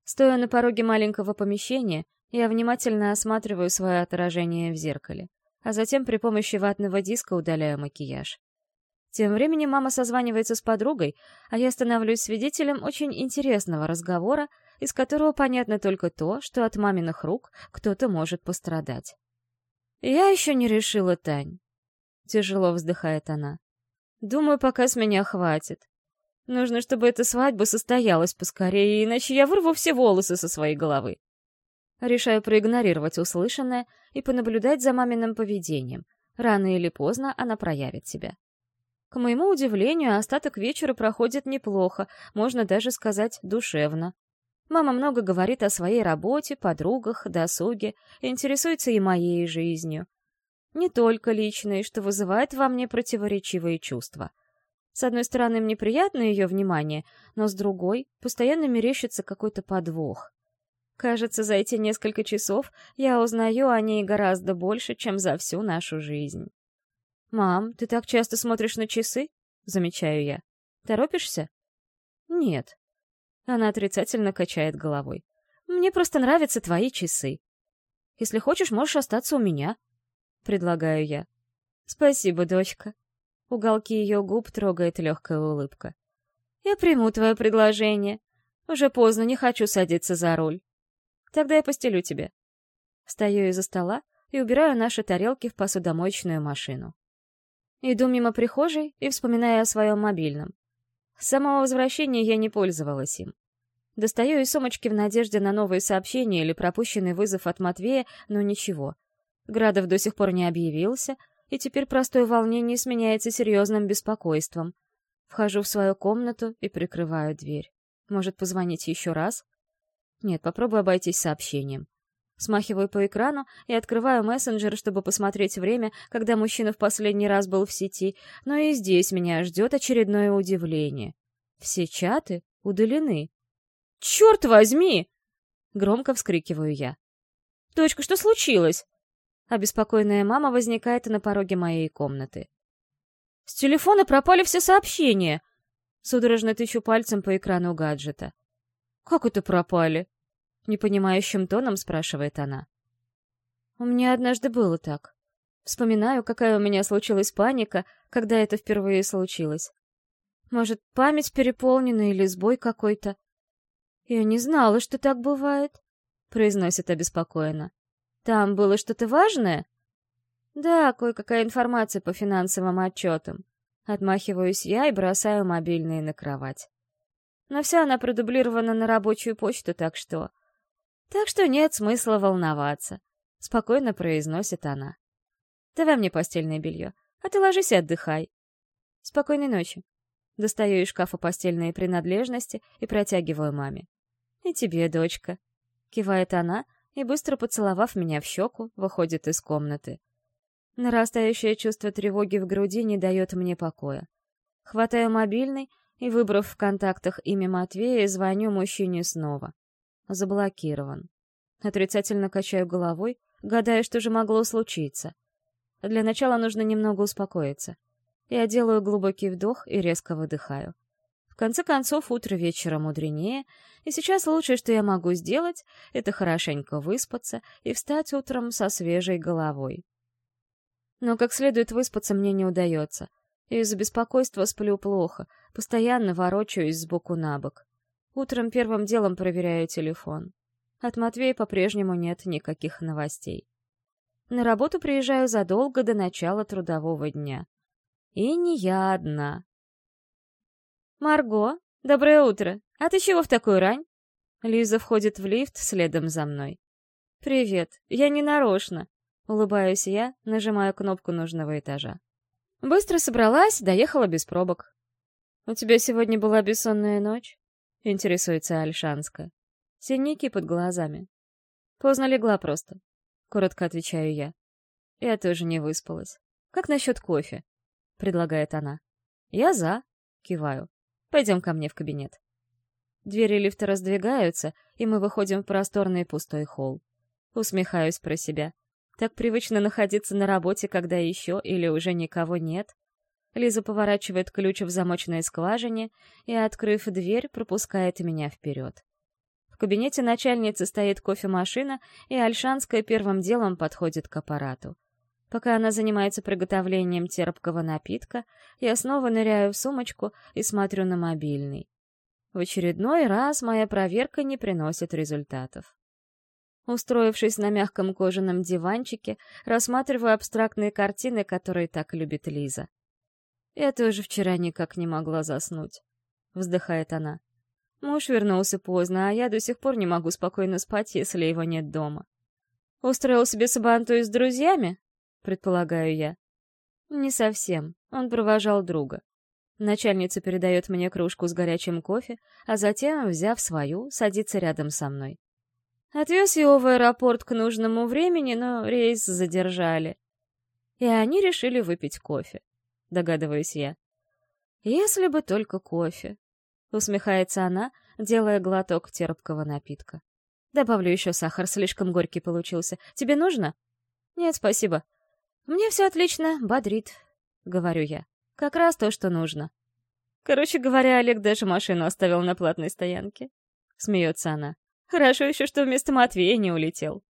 Стоя на пороге маленького помещения, я внимательно осматриваю свое отражение в зеркале, а затем при помощи ватного диска удаляю макияж. Тем временем мама созванивается с подругой, а я становлюсь свидетелем очень интересного разговора, из которого понятно только то, что от маминых рук кто-то может пострадать. «Я еще не решила, Тань», — тяжело вздыхает она. «Думаю, пока с меня хватит. Нужно, чтобы эта свадьба состоялась поскорее, иначе я вырву все волосы со своей головы». Решаю проигнорировать услышанное и понаблюдать за маминым поведением. Рано или поздно она проявит себя. К моему удивлению, остаток вечера проходит неплохо, можно даже сказать, душевно. Мама много говорит о своей работе, подругах, досуге, интересуется и моей жизнью. Не только личной, что вызывает во мне противоречивые чувства. С одной стороны, мне приятно ее внимание, но с другой, постоянно мерещится какой-то подвох. Кажется, за эти несколько часов я узнаю о ней гораздо больше, чем за всю нашу жизнь. «Мам, ты так часто смотришь на часы?» — замечаю я. «Торопишься?» «Нет». Она отрицательно качает головой. «Мне просто нравятся твои часы. Если хочешь, можешь остаться у меня», — предлагаю я. «Спасибо, дочка». Уголки ее губ трогает легкая улыбка. «Я приму твое предложение. Уже поздно, не хочу садиться за руль. Тогда я постелю тебе». Встаю из-за стола и убираю наши тарелки в посудомоечную машину. Иду мимо прихожей и вспоминаю о своем мобильном. С самого возвращения я не пользовалась им. Достаю из сумочки в надежде на новые сообщения или пропущенный вызов от Матвея, но ничего. Градов до сих пор не объявился, и теперь простое волнение сменяется серьезным беспокойством. Вхожу в свою комнату и прикрываю дверь. Может, позвонить еще раз? Нет, попробую обойтись сообщением. Смахиваю по экрану и открываю мессенджер, чтобы посмотреть время, когда мужчина в последний раз был в сети, но и здесь меня ждет очередное удивление. Все чаты удалены. «Черт возьми!» — громко вскрикиваю я. «Дочка, что случилось?» Обеспокоенная мама возникает на пороге моей комнаты. «С телефона пропали все сообщения!» Судорожно тычу пальцем по экрану гаджета. «Как это пропали?» Непонимающим тоном спрашивает она. У меня однажды было так. Вспоминаю, какая у меня случилась паника, когда это впервые случилось. Может, память переполнена или сбой какой-то. Я не знала, что так бывает, произносит обеспокоенно. Там было что-то важное? Да, кое-какая информация по финансовым отчетам. Отмахиваюсь я и бросаю мобильные на кровать. Но вся она продублирована на рабочую почту, так что... Так что нет смысла волноваться, — спокойно произносит она. Давай мне постельное белье, а ты ложись и отдыхай. Спокойной ночи. Достаю из шкафа постельные принадлежности и протягиваю маме. И тебе, дочка. Кивает она и, быстро поцеловав меня в щеку, выходит из комнаты. Нарастающее чувство тревоги в груди не дает мне покоя. Хватаю мобильный и, выбрав в контактах имя Матвея, звоню мужчине снова заблокирован. Отрицательно качаю головой, гадая, что же могло случиться. Для начала нужно немного успокоиться. Я делаю глубокий вдох и резко выдыхаю. В конце концов, утро вечера мудренее, и сейчас лучшее, что я могу сделать, это хорошенько выспаться и встать утром со свежей головой. Но как следует выспаться мне не удается. Из-за беспокойства сплю плохо, постоянно ворочаюсь сбоку на бок. Утром первым делом проверяю телефон. От Матвея по-прежнему нет никаких новостей. На работу приезжаю задолго до начала трудового дня. И не я одна. «Марго, доброе утро! А ты чего в такую рань?» Лиза входит в лифт следом за мной. «Привет, я не нарочно», — улыбаюсь я, нажимаю кнопку нужного этажа. Быстро собралась, доехала без пробок. «У тебя сегодня была бессонная ночь?» — интересуется Альшанска. Синяки под глазами. Поздно легла просто. Коротко отвечаю я. Я тоже не выспалась. Как насчет кофе? Предлагает она. Я за. Киваю. Пойдем ко мне в кабинет. Двери лифта раздвигаются, и мы выходим в просторный пустой холл. Усмехаюсь про себя. Так привычно находиться на работе, когда еще или уже никого нет. Лиза поворачивает ключ в замочной скважине и, открыв дверь, пропускает меня вперед. В кабинете начальницы стоит кофемашина, и Альшанская первым делом подходит к аппарату. Пока она занимается приготовлением терпкого напитка, я снова ныряю в сумочку и смотрю на мобильный. В очередной раз моя проверка не приносит результатов. Устроившись на мягком кожаном диванчике, рассматриваю абстрактные картины, которые так любит Лиза. Я тоже вчера никак не могла заснуть. Вздыхает она. Муж вернулся поздно, а я до сих пор не могу спокойно спать, если его нет дома. Устроил себе сабантуй с друзьями? Предполагаю я. Не совсем. Он провожал друга. Начальница передает мне кружку с горячим кофе, а затем, взяв свою, садится рядом со мной. Отвез его в аэропорт к нужному времени, но рейс задержали. И они решили выпить кофе догадываюсь я. Если бы только кофе. Усмехается она, делая глоток терпкого напитка. Добавлю еще сахар, слишком горький получился. Тебе нужно? Нет, спасибо. Мне все отлично, бодрит, говорю я. Как раз то, что нужно. Короче говоря, Олег даже машину оставил на платной стоянке. Смеется она. Хорошо еще, что вместо Матвея не улетел.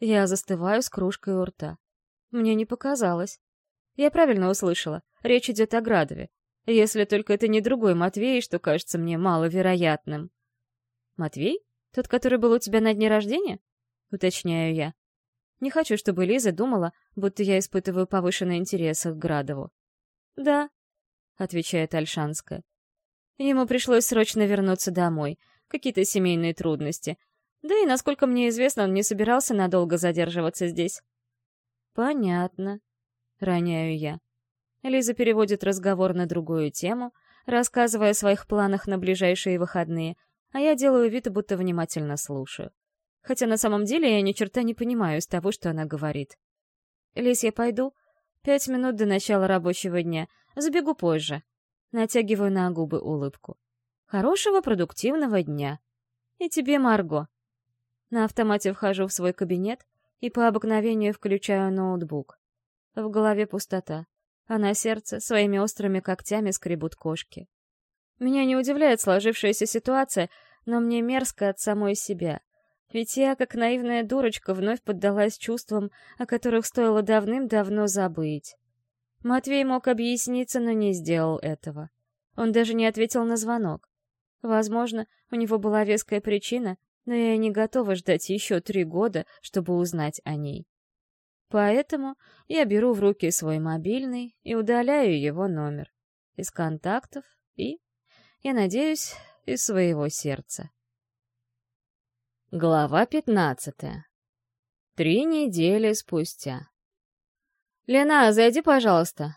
Я застываю с кружкой у рта. Мне не показалось. Я правильно услышала. Речь идет о Градове. Если только это не другой Матвей, что кажется мне маловероятным. Матвей? Тот, который был у тебя на дне рождения? Уточняю я. Не хочу, чтобы Лиза думала, будто я испытываю повышенный интерес к Градову. Да, отвечает Альшанская. Ему пришлось срочно вернуться домой. Какие-то семейные трудности. Да и, насколько мне известно, он не собирался надолго задерживаться здесь. Понятно, роняю я. Лиза переводит разговор на другую тему, рассказывая о своих планах на ближайшие выходные, а я делаю вид, будто внимательно слушаю. Хотя на самом деле я ни черта не понимаю из того, что она говорит. «Лис, я пойду. Пять минут до начала рабочего дня. Забегу позже». Натягиваю на губы улыбку. «Хорошего, продуктивного дня. И тебе, Марго». На автомате вхожу в свой кабинет и по обыкновению включаю ноутбук. В голове пустота, а на сердце своими острыми когтями скребут кошки. Меня не удивляет сложившаяся ситуация, но мне мерзко от самой себя. Ведь я, как наивная дурочка, вновь поддалась чувствам, о которых стоило давным-давно забыть. Матвей мог объясниться, но не сделал этого. Он даже не ответил на звонок. Возможно, у него была веская причина, но я не готова ждать еще три года, чтобы узнать о ней. Поэтому я беру в руки свой мобильный и удаляю его номер. Из контактов и, я надеюсь, из своего сердца. Глава пятнадцатая. Три недели спустя. «Лена, зайди, пожалуйста».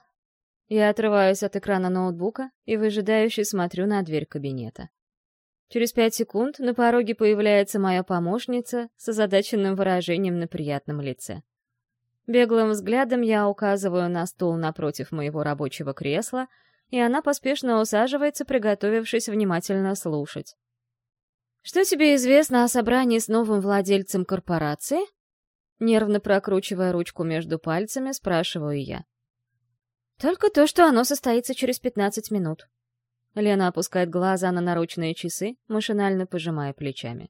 Я отрываюсь от экрана ноутбука и выжидающе смотрю на дверь кабинета. Через пять секунд на пороге появляется моя помощница с озадаченным выражением на приятном лице. Беглым взглядом я указываю на стул напротив моего рабочего кресла, и она поспешно усаживается, приготовившись внимательно слушать. «Что тебе известно о собрании с новым владельцем корпорации?» Нервно прокручивая ручку между пальцами, спрашиваю я. «Только то, что оно состоится через пятнадцать минут», Лена опускает глаза на наручные часы, машинально пожимая плечами.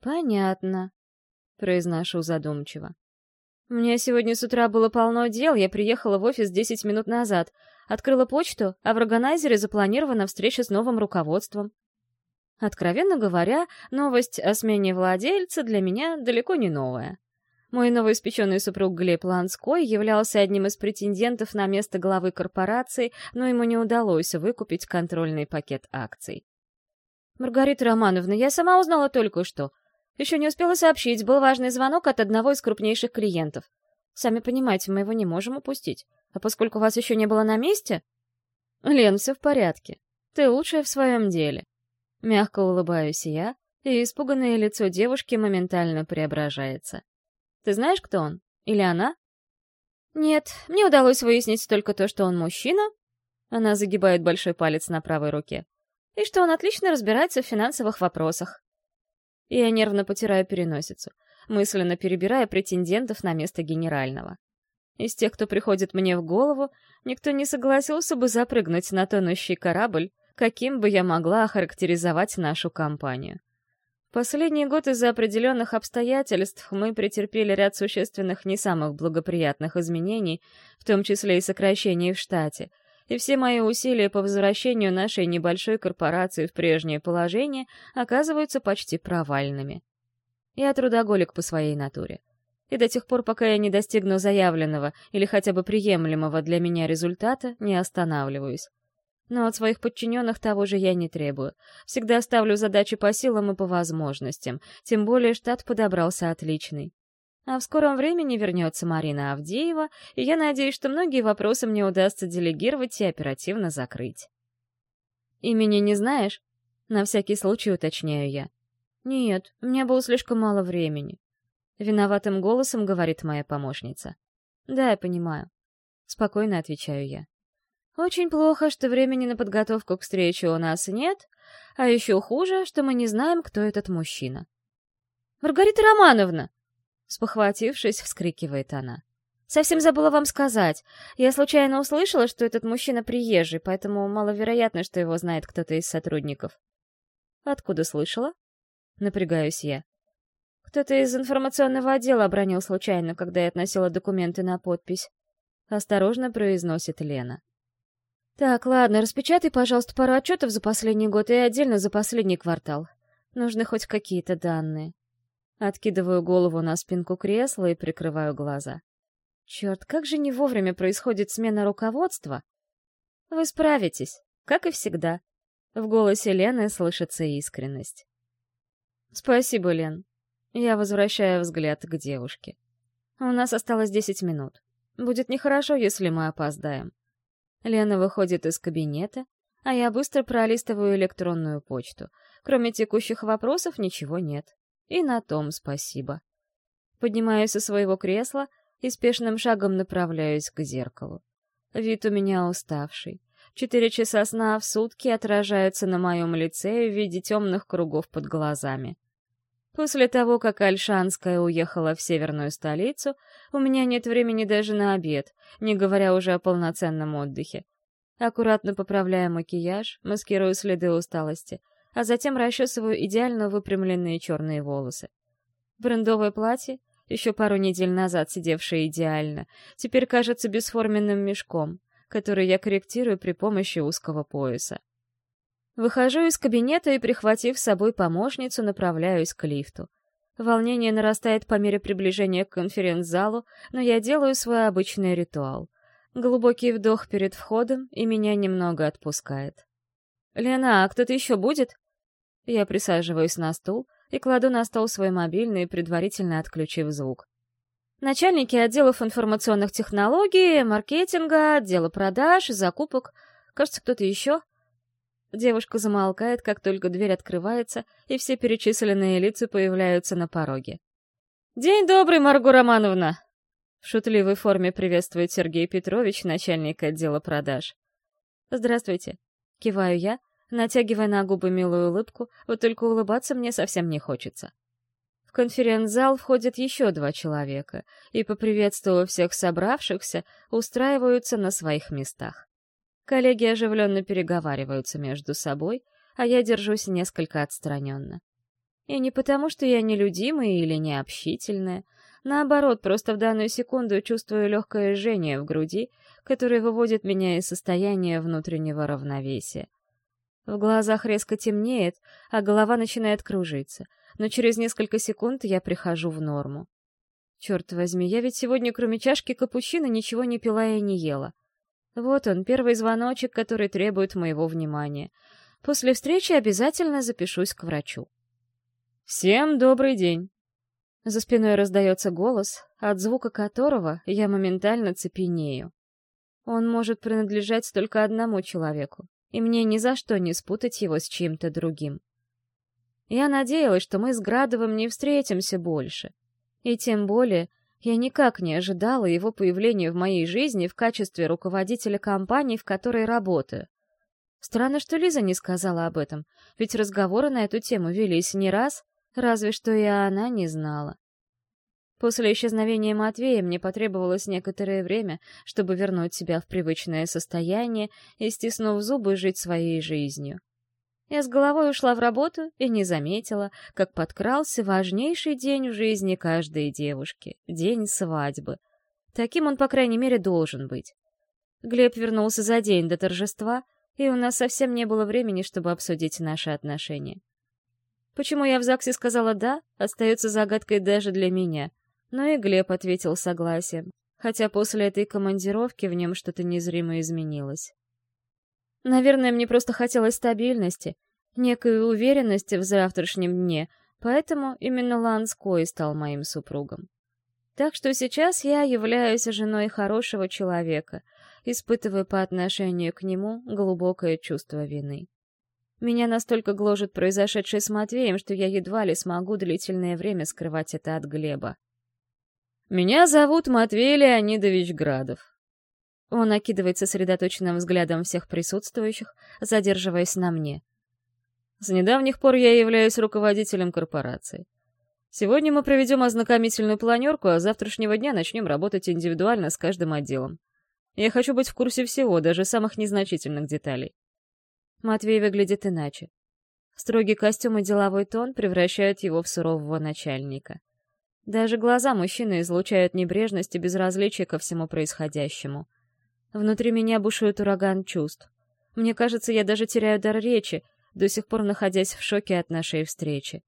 «Понятно», — произношу задумчиво. «У меня сегодня с утра было полно дел, я приехала в офис десять минут назад, открыла почту, а в органайзере запланирована встреча с новым руководством. Откровенно говоря, новость о смене владельца для меня далеко не новая. Мой новоиспеченный супруг Глеб Ланской являлся одним из претендентов на место главы корпорации, но ему не удалось выкупить контрольный пакет акций. «Маргарита Романовна, я сама узнала только что. Еще не успела сообщить, был важный звонок от одного из крупнейших клиентов. Сами понимаете, мы его не можем упустить. А поскольку вас еще не было на месте...» «Лен, все в порядке. Ты лучшая в своем деле». Мягко улыбаюсь я, и испуганное лицо девушки моментально преображается. Ты знаешь, кто он? Или она? Нет, мне удалось выяснить только то, что он мужчина. Она загибает большой палец на правой руке. И что он отлично разбирается в финансовых вопросах. Я нервно потираю переносицу, мысленно перебирая претендентов на место генерального. Из тех, кто приходит мне в голову, никто не согласился бы запрыгнуть на тонущий корабль, каким бы я могла охарактеризовать нашу компанию. Последний год из-за определенных обстоятельств мы претерпели ряд существенных не самых благоприятных изменений, в том числе и сокращений в штате, и все мои усилия по возвращению нашей небольшой корпорации в прежнее положение оказываются почти провальными. Я трудоголик по своей натуре. И до тех пор, пока я не достигну заявленного или хотя бы приемлемого для меня результата, не останавливаюсь. Но от своих подчиненных того же я не требую. Всегда ставлю задачи по силам и по возможностям, тем более штат подобрался отличный. А в скором времени вернется Марина Авдеева, и я надеюсь, что многие вопросы мне удастся делегировать и оперативно закрыть. «Имени не знаешь?» На всякий случай уточняю я. «Нет, у меня было слишком мало времени», — виноватым голосом говорит моя помощница. «Да, я понимаю». Спокойно отвечаю я. Очень плохо, что времени на подготовку к встрече у нас нет, а еще хуже, что мы не знаем, кто этот мужчина. «Маргарита Романовна!» Спохватившись, вскрикивает она. «Совсем забыла вам сказать. Я случайно услышала, что этот мужчина приезжий, поэтому маловероятно, что его знает кто-то из сотрудников». «Откуда слышала?» Напрягаюсь я. Кто-то из информационного отдела обронил случайно, когда я относила документы на подпись. Осторожно произносит Лена. Так, ладно, распечатай, пожалуйста, пару отчетов за последний год и отдельно за последний квартал. Нужны хоть какие-то данные. Откидываю голову на спинку кресла и прикрываю глаза. Черт, как же не вовремя происходит смена руководства. Вы справитесь, как и всегда. В голосе Лены слышится искренность. Спасибо, Лен. Я возвращаю взгляд к девушке. У нас осталось десять минут. Будет нехорошо, если мы опоздаем. Лена выходит из кабинета, а я быстро пролистываю электронную почту. Кроме текущих вопросов ничего нет. И на том спасибо. Поднимаюсь со своего кресла и спешным шагом направляюсь к зеркалу. Вид у меня уставший. Четыре часа сна в сутки отражаются на моем лице в виде темных кругов под глазами. После того, как Альшанская уехала в северную столицу, у меня нет времени даже на обед, не говоря уже о полноценном отдыхе. Аккуратно поправляю макияж, маскирую следы усталости, а затем расчесываю идеально выпрямленные черные волосы. Брендовое платье, еще пару недель назад сидевшее идеально, теперь кажется бесформенным мешком, который я корректирую при помощи узкого пояса. Выхожу из кабинета и, прихватив с собой помощницу, направляюсь к лифту. Волнение нарастает по мере приближения к конференц-залу, но я делаю свой обычный ритуал. Глубокий вдох перед входом, и меня немного отпускает. «Лена, а кто-то еще будет?» Я присаживаюсь на стул и кладу на стол свой мобильный, предварительно отключив звук. Начальники отделов информационных технологий, маркетинга, отдела продаж, закупок. Кажется, кто-то еще. Девушка замолкает, как только дверь открывается, и все перечисленные лица появляются на пороге. «День добрый, Марго Романовна!» В шутливой форме приветствует Сергей Петрович, начальник отдела продаж. «Здравствуйте!» — киваю я, натягивая на губы милую улыбку, вот только улыбаться мне совсем не хочется. В конференц-зал входят еще два человека, и, поприветствовав всех собравшихся, устраиваются на своих местах. Коллеги оживленно переговариваются между собой, а я держусь несколько отстраненно. И не потому, что я нелюдимая или необщительная, наоборот, просто в данную секунду чувствую легкое жжение в груди, которое выводит меня из состояния внутреннего равновесия. В глазах резко темнеет, а голова начинает кружиться, но через несколько секунд я прихожу в норму. Черт возьми, я ведь сегодня кроме чашки капучино ничего не пила и не ела. Вот он, первый звоночек, который требует моего внимания. После встречи обязательно запишусь к врачу. «Всем добрый день!» За спиной раздается голос, от звука которого я моментально цепенею. Он может принадлежать только одному человеку, и мне ни за что не спутать его с чьим-то другим. Я надеялась, что мы с Градовым не встретимся больше. И тем более, я никак не ожидала его появления в моей жизни в качестве руководителя компании, в которой работаю. Странно, что Лиза не сказала об этом, ведь разговоры на эту тему велись не раз, разве что и она не знала. После исчезновения Матвея мне потребовалось некоторое время, чтобы вернуть себя в привычное состояние и, стиснув зубы, жить своей жизнью. Я с головой ушла в работу и не заметила, как подкрался важнейший день в жизни каждой девушки — день свадьбы. Таким он, по крайней мере, должен быть. Глеб вернулся за день до торжества, и у нас совсем не было времени, чтобы обсудить наши отношения. Почему я в ЗАГСе сказала «да», остается загадкой даже для меня. Но и Глеб ответил согласием, хотя после этой командировки в нем что-то незримо изменилось. Наверное, мне просто хотелось стабильности, некой уверенности в завтрашнем дне, поэтому именно Ланской стал моим супругом. Так что сейчас я являюсь женой хорошего человека, испытывая по отношению к нему глубокое чувство вины. Меня настолько гложет произошедшее с Матвеем, что я едва ли смогу длительное время скрывать это от Глеба. «Меня зовут Матвей Леонидович Градов. Он окидывает сосредоточенным взглядом всех присутствующих, задерживаясь на мне. С недавних пор я являюсь руководителем корпорации. Сегодня мы проведем ознакомительную планерку, а с завтрашнего дня начнем работать индивидуально с каждым отделом. Я хочу быть в курсе всего, даже самых незначительных деталей. Матвей выглядит иначе. Строгий костюм и деловой тон превращают его в сурового начальника. Даже глаза мужчины излучают небрежность и безразличие ко всему происходящему — Внутри меня бушует ураган чувств. Мне кажется, я даже теряю дар речи, до сих пор находясь в шоке от нашей встречи.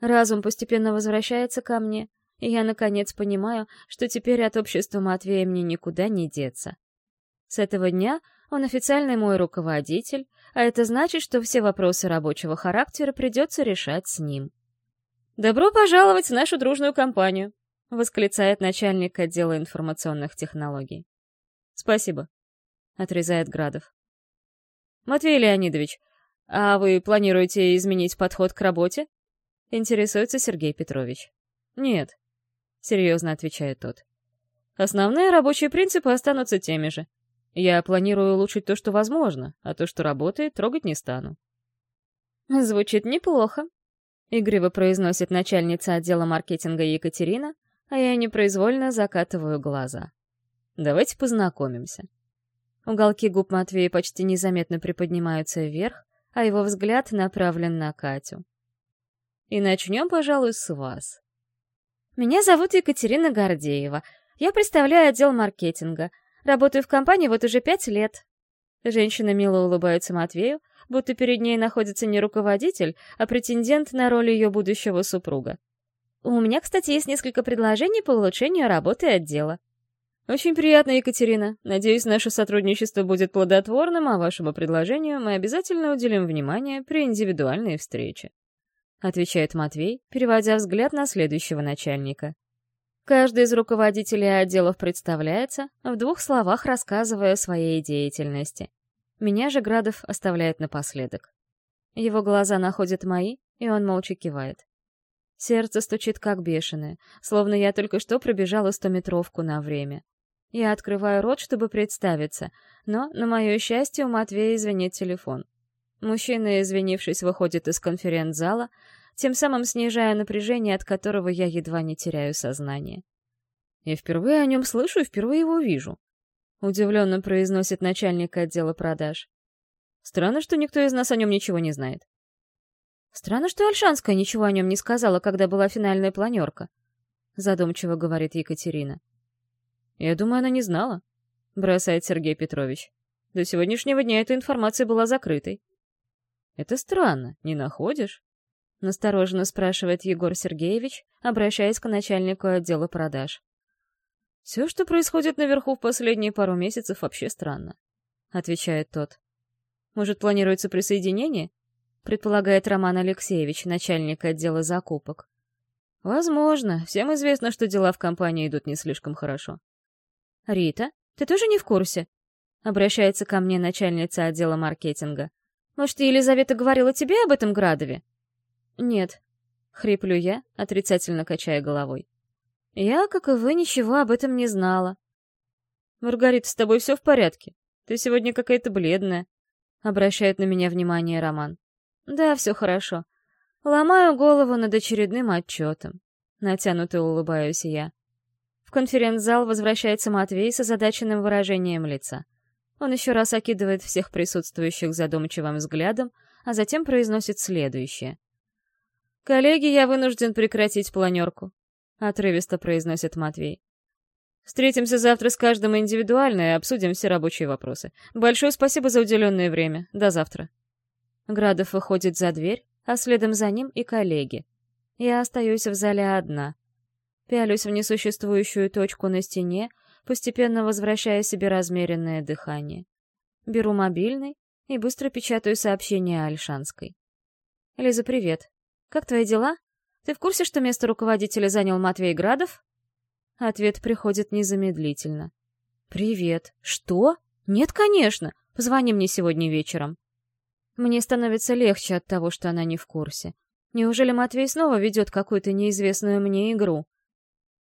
Разум постепенно возвращается ко мне, и я, наконец, понимаю, что теперь от общества Матвея мне никуда не деться. С этого дня он официальный мой руководитель, а это значит, что все вопросы рабочего характера придется решать с ним. «Добро пожаловать в нашу дружную компанию!» — восклицает начальник отдела информационных технологий. «Спасибо», — отрезает Градов. Матвей Леонидович, а вы планируете изменить подход к работе? Интересуется Сергей Петрович. Нет, серьезно отвечает тот. Основные рабочие принципы останутся теми же. Я планирую улучшить то, что возможно, а то, что работает, трогать не стану. Звучит неплохо, игриво произносит начальница отдела маркетинга Екатерина, а я непроизвольно закатываю глаза. Давайте познакомимся. Уголки губ Матвея почти незаметно приподнимаются вверх, а его взгляд направлен на Катю. И начнем, пожалуй, с вас. Меня зовут Екатерина Гордеева. Я представляю отдел маркетинга. Работаю в компании вот уже пять лет. Женщина мило улыбается Матвею, будто перед ней находится не руководитель, а претендент на роль ее будущего супруга. У меня, кстати, есть несколько предложений по улучшению работы отдела. Очень приятно, Екатерина. Надеюсь, наше сотрудничество будет плодотворным, а вашему предложению мы обязательно уделим внимание при индивидуальной встрече. Отвечает Матвей, переводя взгляд на следующего начальника. Каждый из руководителей отделов представляется, в двух словах рассказывая о своей деятельности. Меня же Градов оставляет напоследок. Его глаза находят мои, и он молча кивает. Сердце стучит как бешеное, словно я только что пробежала стометровку на время. Я открываю рот, чтобы представиться, но, на мое счастье, у Матвея звенит телефон. Мужчина, извинившись, выходит из конференц-зала, тем самым снижая напряжение, от которого я едва не теряю сознание. «Я впервые о нем слышу и впервые его вижу», — удивленно произносит начальник отдела продаж. «Странно, что никто из нас о нем ничего не знает». Странно, что Альшанская ничего о нем не сказала, когда была финальная планерка. Задумчиво говорит Екатерина. Я думаю, она не знала, бросает Сергей Петрович. До сегодняшнего дня эта информация была закрытой. Это странно, не находишь? Настороженно спрашивает Егор Сергеевич, обращаясь к начальнику отдела продаж. «Все, что происходит наверху в последние пару месяцев, вообще странно», — отвечает тот. «Может, планируется присоединение? предполагает Роман Алексеевич, начальник отдела закупок. Возможно, всем известно, что дела в компании идут не слишком хорошо. Рита, ты тоже не в курсе? Обращается ко мне начальница отдела маркетинга. Может, Елизавета говорила тебе об этом Градове? Нет. Хриплю я, отрицательно качая головой. Я, как и вы, ничего об этом не знала. Маргарита, с тобой все в порядке? Ты сегодня какая-то бледная. Обращает на меня внимание Роман. Да, все хорошо. Ломаю голову над очередным отчетом. Натянуто улыбаюсь я. В конференц-зал возвращается Матвей с озадаченным выражением лица. Он еще раз окидывает всех присутствующих задумчивым взглядом, а затем произносит следующее. «Коллеги, я вынужден прекратить планерку», — отрывисто произносит Матвей. «Встретимся завтра с каждым индивидуально и обсудим все рабочие вопросы. Большое спасибо за уделенное время. До завтра». Градов выходит за дверь, а следом за ним и коллеги. Я остаюсь в зале одна. Пялюсь в несуществующую точку на стене, постепенно возвращая себе размеренное дыхание. Беру мобильный и быстро печатаю сообщение Альшанской. «Лиза, привет. Как твои дела? Ты в курсе, что место руководителя занял Матвей Градов?» Ответ приходит незамедлительно. «Привет. Что? Нет, конечно. Позвони мне сегодня вечером». Мне становится легче от того, что она не в курсе. Неужели Матвей снова ведет какую-то неизвестную мне игру?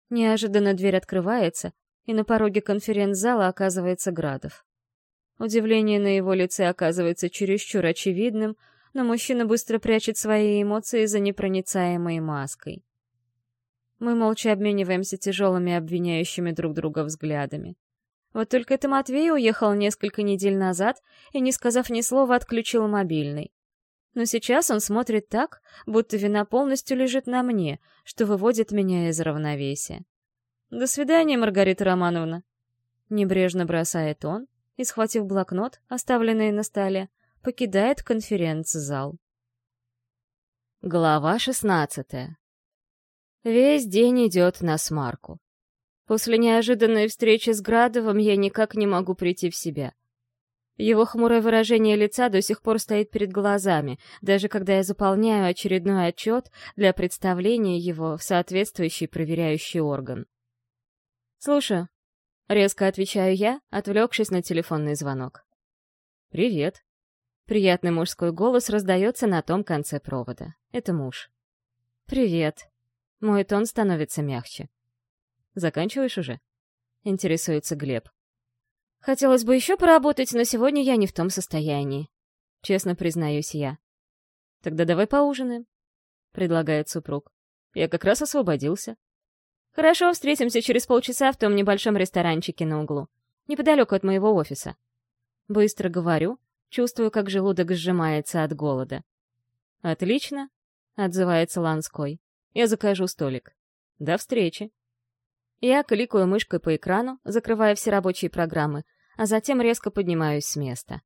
Неожиданно дверь открывается, и на пороге конференц-зала оказывается Градов. Удивление на его лице оказывается чересчур очевидным, но мужчина быстро прячет свои эмоции за непроницаемой маской. Мы молча обмениваемся тяжелыми обвиняющими друг друга взглядами. Вот только это Матвей уехал несколько недель назад и, не сказав ни слова, отключил мобильный. Но сейчас он смотрит так, будто вина полностью лежит на мне, что выводит меня из равновесия. «До свидания, Маргарита Романовна!» Небрежно бросает он и, схватив блокнот, оставленный на столе, покидает конференц-зал. Глава шестнадцатая. Весь день идет на смарку. После неожиданной встречи с Градовым я никак не могу прийти в себя. Его хмурое выражение лица до сих пор стоит перед глазами, даже когда я заполняю очередной отчет для представления его в соответствующий проверяющий орган. «Слушаю», — резко отвечаю я, отвлекшись на телефонный звонок. «Привет», Приятный мужской голос раздается на том конце провода. Это муж. «Привет». Мой тон становится мягче. «Заканчиваешь уже?» Интересуется Глеб. «Хотелось бы еще поработать, но сегодня я не в том состоянии. Честно признаюсь я. «Тогда давай поужинаем», — предлагает супруг. «Я как раз освободился». «Хорошо, встретимся через полчаса в том небольшом ресторанчике на углу, неподалеку от моего офиса». Быстро говорю, чувствую, как желудок сжимается от голода. «Отлично», — отзывается Ланской. «Я закажу столик. До встречи». Я кликаю мышкой по экрану, закрывая все рабочие программы, а затем резко поднимаюсь с места.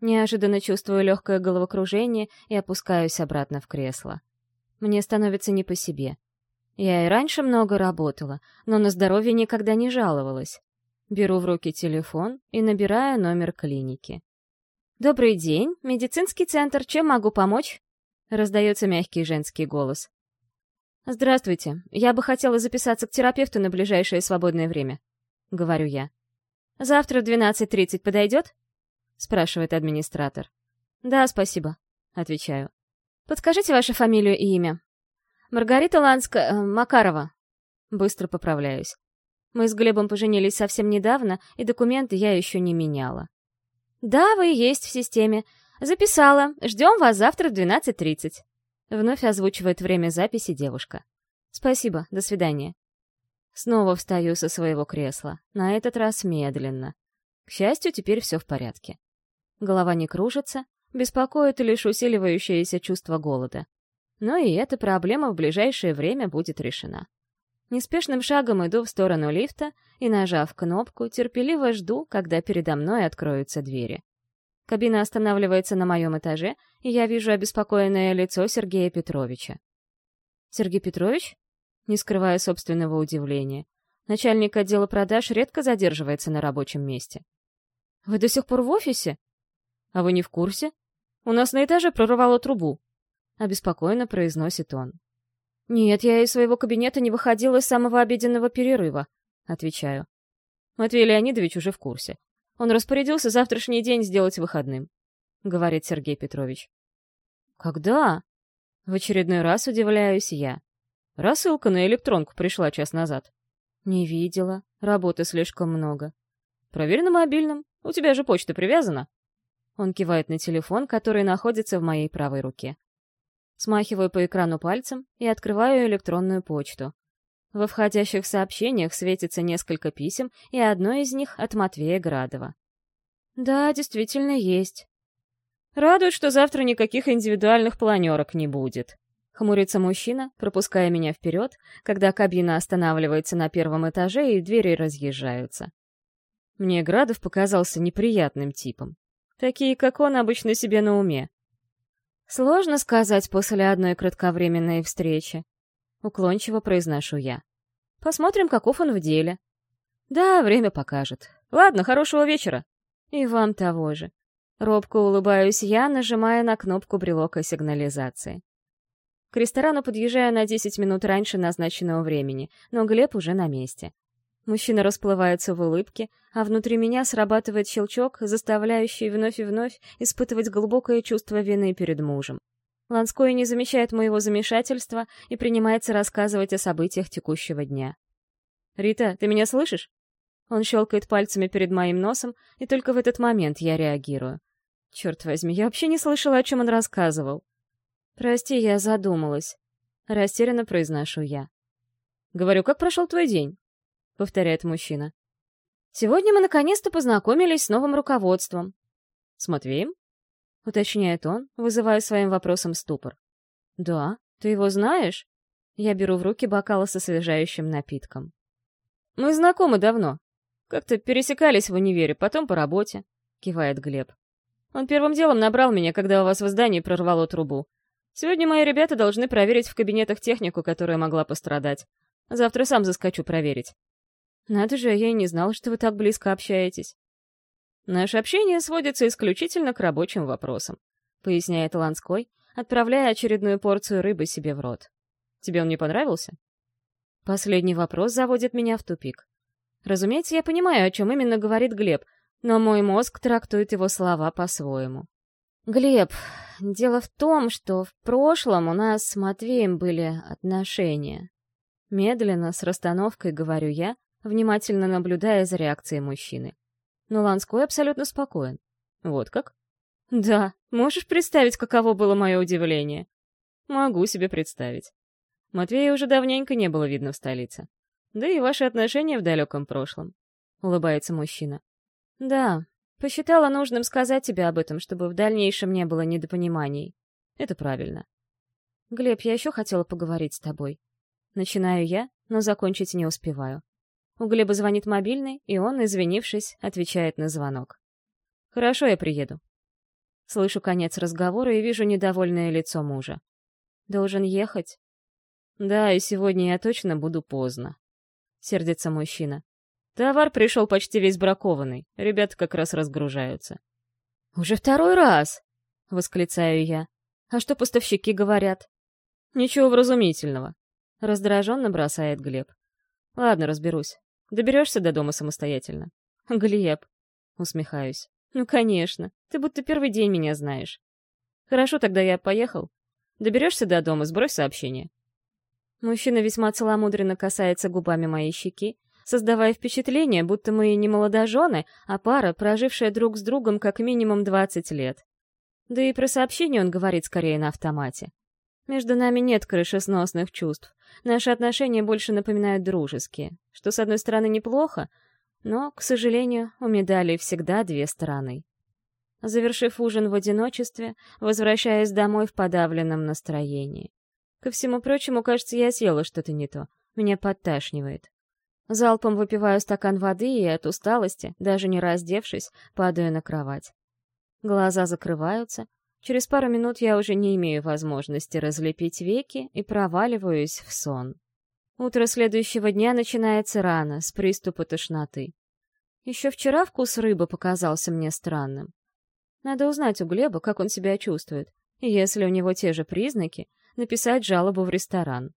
Неожиданно чувствую легкое головокружение и опускаюсь обратно в кресло. Мне становится не по себе. Я и раньше много работала, но на здоровье никогда не жаловалась. Беру в руки телефон и набираю номер клиники. «Добрый день, медицинский центр, чем могу помочь?» Раздается мягкий женский голос. «Здравствуйте, я бы хотела записаться к терапевту на ближайшее свободное время», — говорю я. «Завтра в 12.30 подойдет?» — спрашивает администратор. «Да, спасибо», — отвечаю. «Подскажите вашу фамилию и имя». «Маргарита Ланска... Э, Макарова». Быстро поправляюсь. Мы с Глебом поженились совсем недавно, и документы я еще не меняла. «Да, вы есть в системе. Записала. Ждем вас завтра в 12.30». Вновь озвучивает время записи девушка. «Спасибо, до свидания». Снова встаю со своего кресла, на этот раз медленно. К счастью, теперь все в порядке. Голова не кружится, беспокоит лишь усиливающееся чувство голода. Но и эта проблема в ближайшее время будет решена. Неспешным шагом иду в сторону лифта и, нажав кнопку, терпеливо жду, когда передо мной откроются двери. Кабина останавливается на моем этаже, и я вижу обеспокоенное лицо Сергея Петровича. «Сергей Петрович?» Не скрывая собственного удивления. Начальник отдела продаж редко задерживается на рабочем месте. «Вы до сих пор в офисе?» А вы не в курсе? У нас на этаже прорвало трубу. Обеспокоенно произносит он. Нет, я из своего кабинета не выходила с самого обеденного перерыва. Отвечаю. Матвей Леонидович уже в курсе. Он распорядился завтрашний день сделать выходным. Говорит Сергей Петрович. Когда? В очередной раз удивляюсь я. Рассылка на электронку пришла час назад. Не видела. Работы слишком много. Проверь на мобильном. У тебя же почта привязана. Он кивает на телефон, который находится в моей правой руке. Смахиваю по экрану пальцем и открываю электронную почту. Во входящих сообщениях светится несколько писем, и одно из них от Матвея Градова. Да, действительно есть. Радует, что завтра никаких индивидуальных планерок не будет. Хмурится мужчина, пропуская меня вперед, когда кабина останавливается на первом этаже и двери разъезжаются. Мне Градов показался неприятным типом. Такие, как он, обычно себе на уме. Сложно сказать после одной кратковременной встречи. Уклончиво произношу я. Посмотрим, каков он в деле. Да, время покажет. Ладно, хорошего вечера. И вам того же. Робко улыбаюсь я, нажимая на кнопку брелока сигнализации. К ресторану подъезжаю на 10 минут раньше назначенного времени, но Глеб уже на месте. Мужчина расплывается в улыбке, а внутри меня срабатывает щелчок, заставляющий вновь и вновь испытывать глубокое чувство вины перед мужем. Ланской не замечает моего замешательства и принимается рассказывать о событиях текущего дня. «Рита, ты меня слышишь?» Он щелкает пальцами перед моим носом, и только в этот момент я реагирую. Черт возьми, я вообще не слышала, о чем он рассказывал. «Прости, я задумалась», — растерянно произношу я. «Говорю, как прошел твой день?» Повторяет мужчина. Сегодня мы наконец-то познакомились с новым руководством. С Матвеем? Уточняет он, вызывая своим вопросом ступор. Да, ты его знаешь? Я беру в руки бокалы со освежающим напитком. Мы знакомы давно. Как-то пересекались в универе, потом по работе, кивает Глеб. Он первым делом набрал меня, когда у вас в здании прорвало трубу. Сегодня мои ребята должны проверить в кабинетах технику, которая могла пострадать. Завтра сам заскочу проверить. Надо же, я и не знал, что вы так близко общаетесь. Наше общение сводится исключительно к рабочим вопросам, поясняет Ланской, отправляя очередную порцию рыбы себе в рот. Тебе он не понравился? Последний вопрос заводит меня в тупик. Разумеется, я понимаю, о чем именно говорит Глеб, но мой мозг трактует его слова по-своему. «Глеб, дело в том, что в прошлом у нас с Матвеем были отношения». Медленно, с расстановкой, говорю я, внимательно наблюдая за реакцией мужчины. Но Ланской абсолютно спокоен. Вот как? Да, можешь представить, каково было мое удивление? Могу себе представить. Матвея уже давненько не было видно в столице. Да и ваши отношения в далеком прошлом. Улыбается мужчина. Да, Посчитала нужным сказать тебе об этом, чтобы в дальнейшем не было недопониманий. Это правильно. Глеб, я еще хотела поговорить с тобой. Начинаю я, но закончить не успеваю. У Глеба звонит мобильный, и он, извинившись, отвечает на звонок. «Хорошо, я приеду». Слышу конец разговора и вижу недовольное лицо мужа. «Должен ехать?» «Да, и сегодня я точно буду поздно», — сердится мужчина. Товар пришел почти весь бракованный. Ребята как раз разгружаются. «Уже второй раз!» — восклицаю я. «А что поставщики говорят?» «Ничего вразумительного», — раздраженно бросает Глеб. «Ладно, разберусь. Доберешься до дома самостоятельно?» «Глеб», — усмехаюсь. «Ну, конечно. Ты будто первый день меня знаешь». «Хорошо, тогда я поехал. Доберешься до дома, сбрось сообщение». Мужчина весьма целомудренно касается губами моей щеки, создавая впечатление, будто мы не молодожены, а пара, прожившая друг с другом как минимум 20 лет. Да и про сообщение он говорит скорее на автомате. Между нами нет крышесносных чувств. Наши отношения больше напоминают дружеские, что, с одной стороны, неплохо, но, к сожалению, у медали всегда две стороны. Завершив ужин в одиночестве, возвращаясь домой в подавленном настроении. Ко всему прочему, кажется, я съела что-то не то. Меня подташнивает. Залпом выпиваю стакан воды и от усталости, даже не раздевшись, падаю на кровать. Глаза закрываются. Через пару минут я уже не имею возможности разлепить веки и проваливаюсь в сон. Утро следующего дня начинается рано, с приступа тошноты. Еще вчера вкус рыбы показался мне странным. Надо узнать у Глеба, как он себя чувствует, и если у него те же признаки, написать жалобу в ресторан.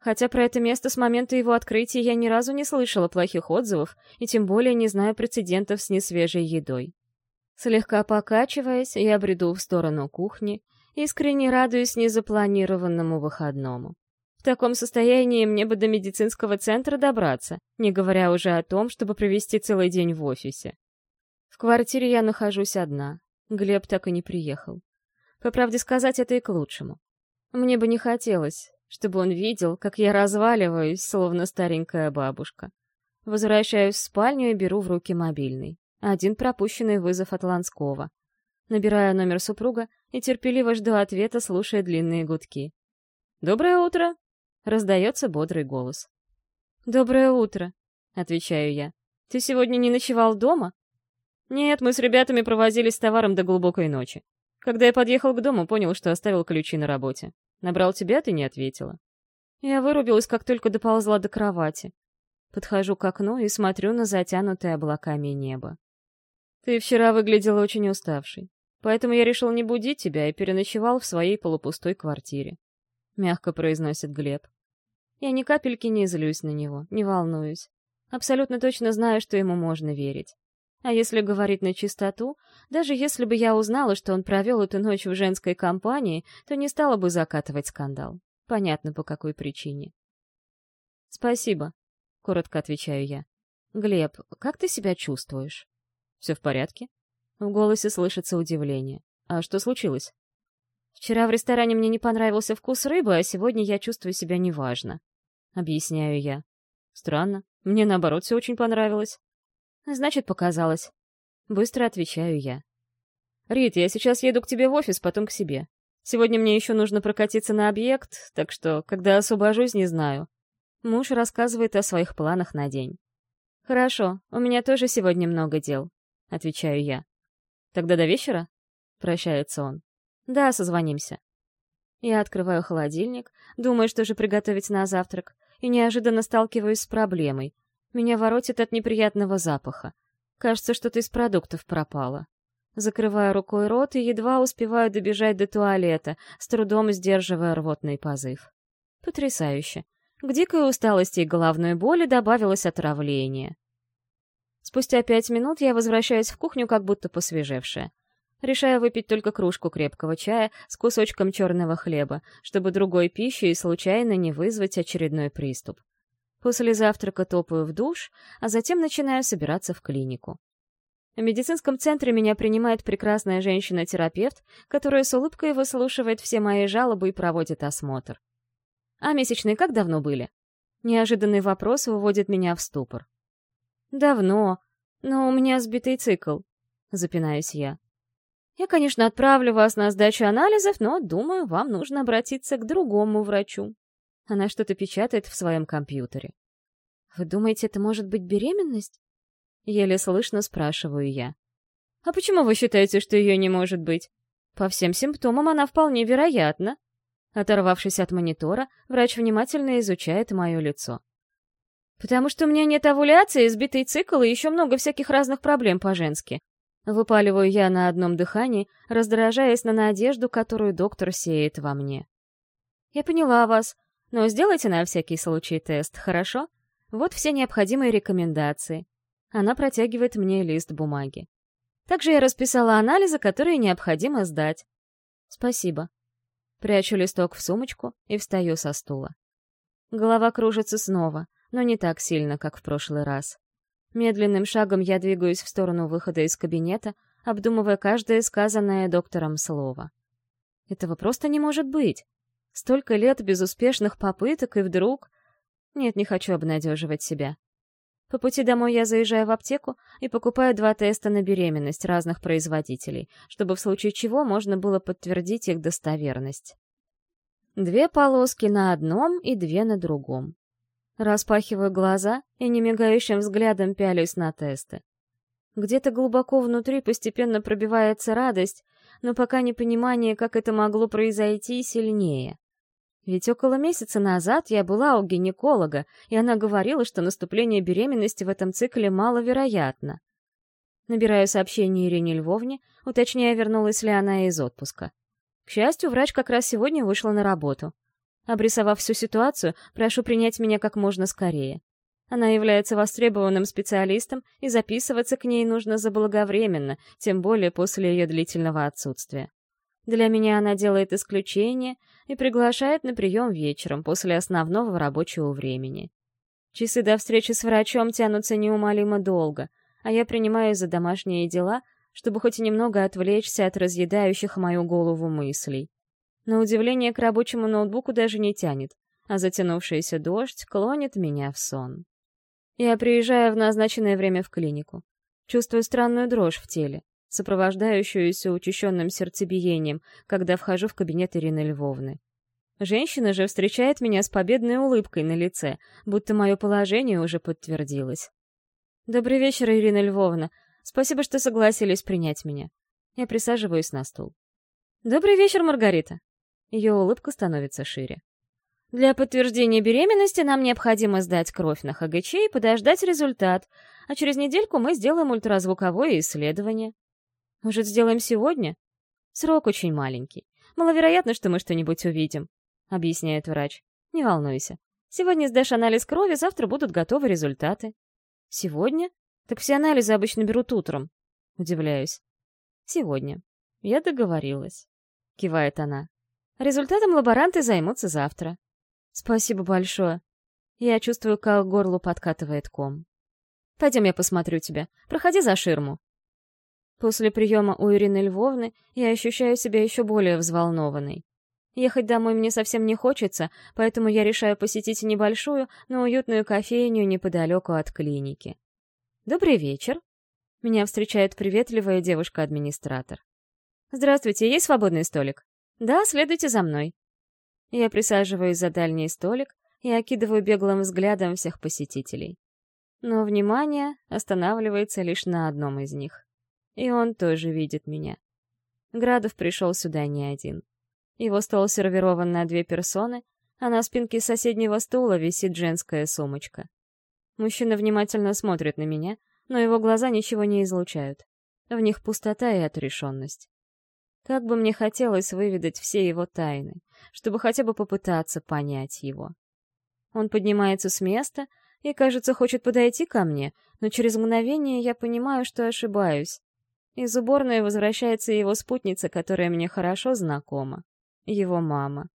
Хотя про это место с момента его открытия я ни разу не слышала плохих отзывов, и тем более не знаю прецедентов с несвежей едой. Слегка покачиваясь, я бреду в сторону кухни, искренне радуясь незапланированному выходному. В таком состоянии мне бы до медицинского центра добраться, не говоря уже о том, чтобы провести целый день в офисе. В квартире я нахожусь одна. Глеб так и не приехал. По правде сказать, это и к лучшему. Мне бы не хотелось, чтобы он видел, как я разваливаюсь, словно старенькая бабушка. Возвращаюсь в спальню и беру в руки мобильный. Один пропущенный вызов от Ланского. Набираю номер супруга и терпеливо жду ответа, слушая длинные гудки. «Доброе утро!» — раздается бодрый голос. «Доброе утро!» — отвечаю я. «Ты сегодня не ночевал дома?» «Нет, мы с ребятами провозились с товаром до глубокой ночи. Когда я подъехал к дому, понял, что оставил ключи на работе. Набрал тебя, ты не ответила. Я вырубилась, как только доползла до кровати. Подхожу к окну и смотрю на затянутое облаками небо. Ты вчера выглядела очень уставшей, поэтому я решил не будить тебя и переночевал в своей полупустой квартире. Мягко произносит Глеб. Я ни капельки не злюсь на него, не волнуюсь. Абсолютно точно знаю, что ему можно верить. А если говорить на чистоту, даже если бы я узнала, что он провел эту ночь в женской компании, то не стала бы закатывать скандал. Понятно, по какой причине. «Спасибо», — коротко отвечаю я. «Глеб, как ты себя чувствуешь?» «Все в порядке?» В голосе слышится удивление. «А что случилось?» «Вчера в ресторане мне не понравился вкус рыбы, а сегодня я чувствую себя неважно», — объясняю я. «Странно. Мне, наоборот, все очень понравилось». Значит, показалось. Быстро отвечаю я. Рит, я сейчас еду к тебе в офис, потом к себе. Сегодня мне еще нужно прокатиться на объект, так что, когда освобожусь, не знаю. Муж рассказывает о своих планах на день. «Хорошо, у меня тоже сегодня много дел», — отвечаю я. «Тогда до вечера?» — прощается он. «Да, созвонимся». Я открываю холодильник, думаю, что же приготовить на завтрак, и неожиданно сталкиваюсь с проблемой. Меня воротит от неприятного запаха. Кажется, что-то из продуктов пропало. Закрываю рукой рот и едва успеваю добежать до туалета, с трудом сдерживая рвотный позыв. Потрясающе. К дикой усталости и головной боли добавилось отравление. Спустя пять минут я возвращаюсь в кухню, как будто посвежевшая. Решаю выпить только кружку крепкого чая с кусочком черного хлеба, чтобы другой пищей случайно не вызвать очередной приступ. После завтрака топаю в душ, а затем начинаю собираться в клинику. В медицинском центре меня принимает прекрасная женщина-терапевт, которая с улыбкой выслушивает все мои жалобы и проводит осмотр. «А месячные как давно были?» Неожиданный вопрос выводит меня в ступор. «Давно, но у меня сбитый цикл», — запинаюсь я. «Я, конечно, отправлю вас на сдачу анализов, но, думаю, вам нужно обратиться к другому врачу». Она что-то печатает в своем компьютере. «Вы думаете, это может быть беременность?» Еле слышно спрашиваю я. «А почему вы считаете, что ее не может быть? По всем симптомам она вполне вероятна». Оторвавшись от монитора, врач внимательно изучает мое лицо. «Потому что у меня нет овуляции, сбитый цикл и еще много всяких разных проблем по-женски». Выпаливаю я на одном дыхании, раздражаясь на надежду, которую доктор сеет во мне. «Я поняла вас, но сделайте на всякий случай тест, хорошо? Вот все необходимые рекомендации. Она протягивает мне лист бумаги. Также я расписала анализы, которые необходимо сдать. Спасибо. Прячу листок в сумочку и встаю со стула. Голова кружится снова, но не так сильно, как в прошлый раз. Медленным шагом я двигаюсь в сторону выхода из кабинета, обдумывая каждое сказанное доктором слово. Этого просто не может быть. Столько лет безуспешных попыток, и вдруг... Нет, не хочу обнадеживать себя. По пути домой я заезжаю в аптеку и покупаю два теста на беременность разных производителей, чтобы в случае чего можно было подтвердить их достоверность. Две полоски на одном и две на другом. Распахиваю глаза и немигающим взглядом пялюсь на тесты. Где-то глубоко внутри постепенно пробивается радость, но пока непонимание, как это могло произойти, сильнее. Ведь около месяца назад я была у гинеколога, и она говорила, что наступление беременности в этом цикле маловероятно. Набираю сообщение Ирине Львовне, уточняя, вернулась ли она из отпуска. К счастью, врач как раз сегодня вышла на работу. Обрисовав всю ситуацию, прошу принять меня как можно скорее. Она является востребованным специалистом, и записываться к ней нужно заблаговременно, тем более после ее длительного отсутствия. Для меня она делает исключение и приглашает на прием вечером после основного рабочего времени. Часы до встречи с врачом тянутся неумолимо долго, а я принимаю за домашние дела, чтобы хоть немного отвлечься от разъедающих мою голову мыслей. На удивление к рабочему ноутбуку даже не тянет, а затянувшийся дождь клонит меня в сон. Я приезжаю в назначенное время в клинику. Чувствую странную дрожь в теле сопровождающуюся учащенным сердцебиением, когда вхожу в кабинет Ирины Львовны. Женщина же встречает меня с победной улыбкой на лице, будто мое положение уже подтвердилось. «Добрый вечер, Ирина Львовна. Спасибо, что согласились принять меня». Я присаживаюсь на стул. «Добрый вечер, Маргарита». Ее улыбка становится шире. Для подтверждения беременности нам необходимо сдать кровь на ХГЧ и подождать результат, а через недельку мы сделаем ультразвуковое исследование. Может, сделаем сегодня? Срок очень маленький. Маловероятно, что мы что-нибудь увидим, объясняет врач. Не волнуйся. Сегодня сдашь анализ крови, завтра будут готовы результаты. Сегодня? Так все анализы обычно берут утром. Удивляюсь. Сегодня. Я договорилась. Кивает она. Результатом лаборанты займутся завтра. Спасибо большое. Я чувствую, как горло подкатывает ком. Пойдем я посмотрю тебя. Проходи за ширму. После приема у Ирины Львовны я ощущаю себя еще более взволнованной. Ехать домой мне совсем не хочется, поэтому я решаю посетить небольшую, но уютную кофейню неподалеку от клиники. «Добрый вечер!» Меня встречает приветливая девушка-администратор. «Здравствуйте, есть свободный столик?» «Да, следуйте за мной». Я присаживаюсь за дальний столик и окидываю беглым взглядом всех посетителей. Но внимание останавливается лишь на одном из них. И он тоже видит меня. Градов пришел сюда не один. Его стол сервирован на две персоны, а на спинке соседнего стула висит женская сумочка. Мужчина внимательно смотрит на меня, но его глаза ничего не излучают. В них пустота и отрешенность. Как бы мне хотелось выведать все его тайны, чтобы хотя бы попытаться понять его. Он поднимается с места и, кажется, хочет подойти ко мне, но через мгновение я понимаю, что ошибаюсь Из уборной возвращается его спутница, которая мне хорошо знакома. Его мама.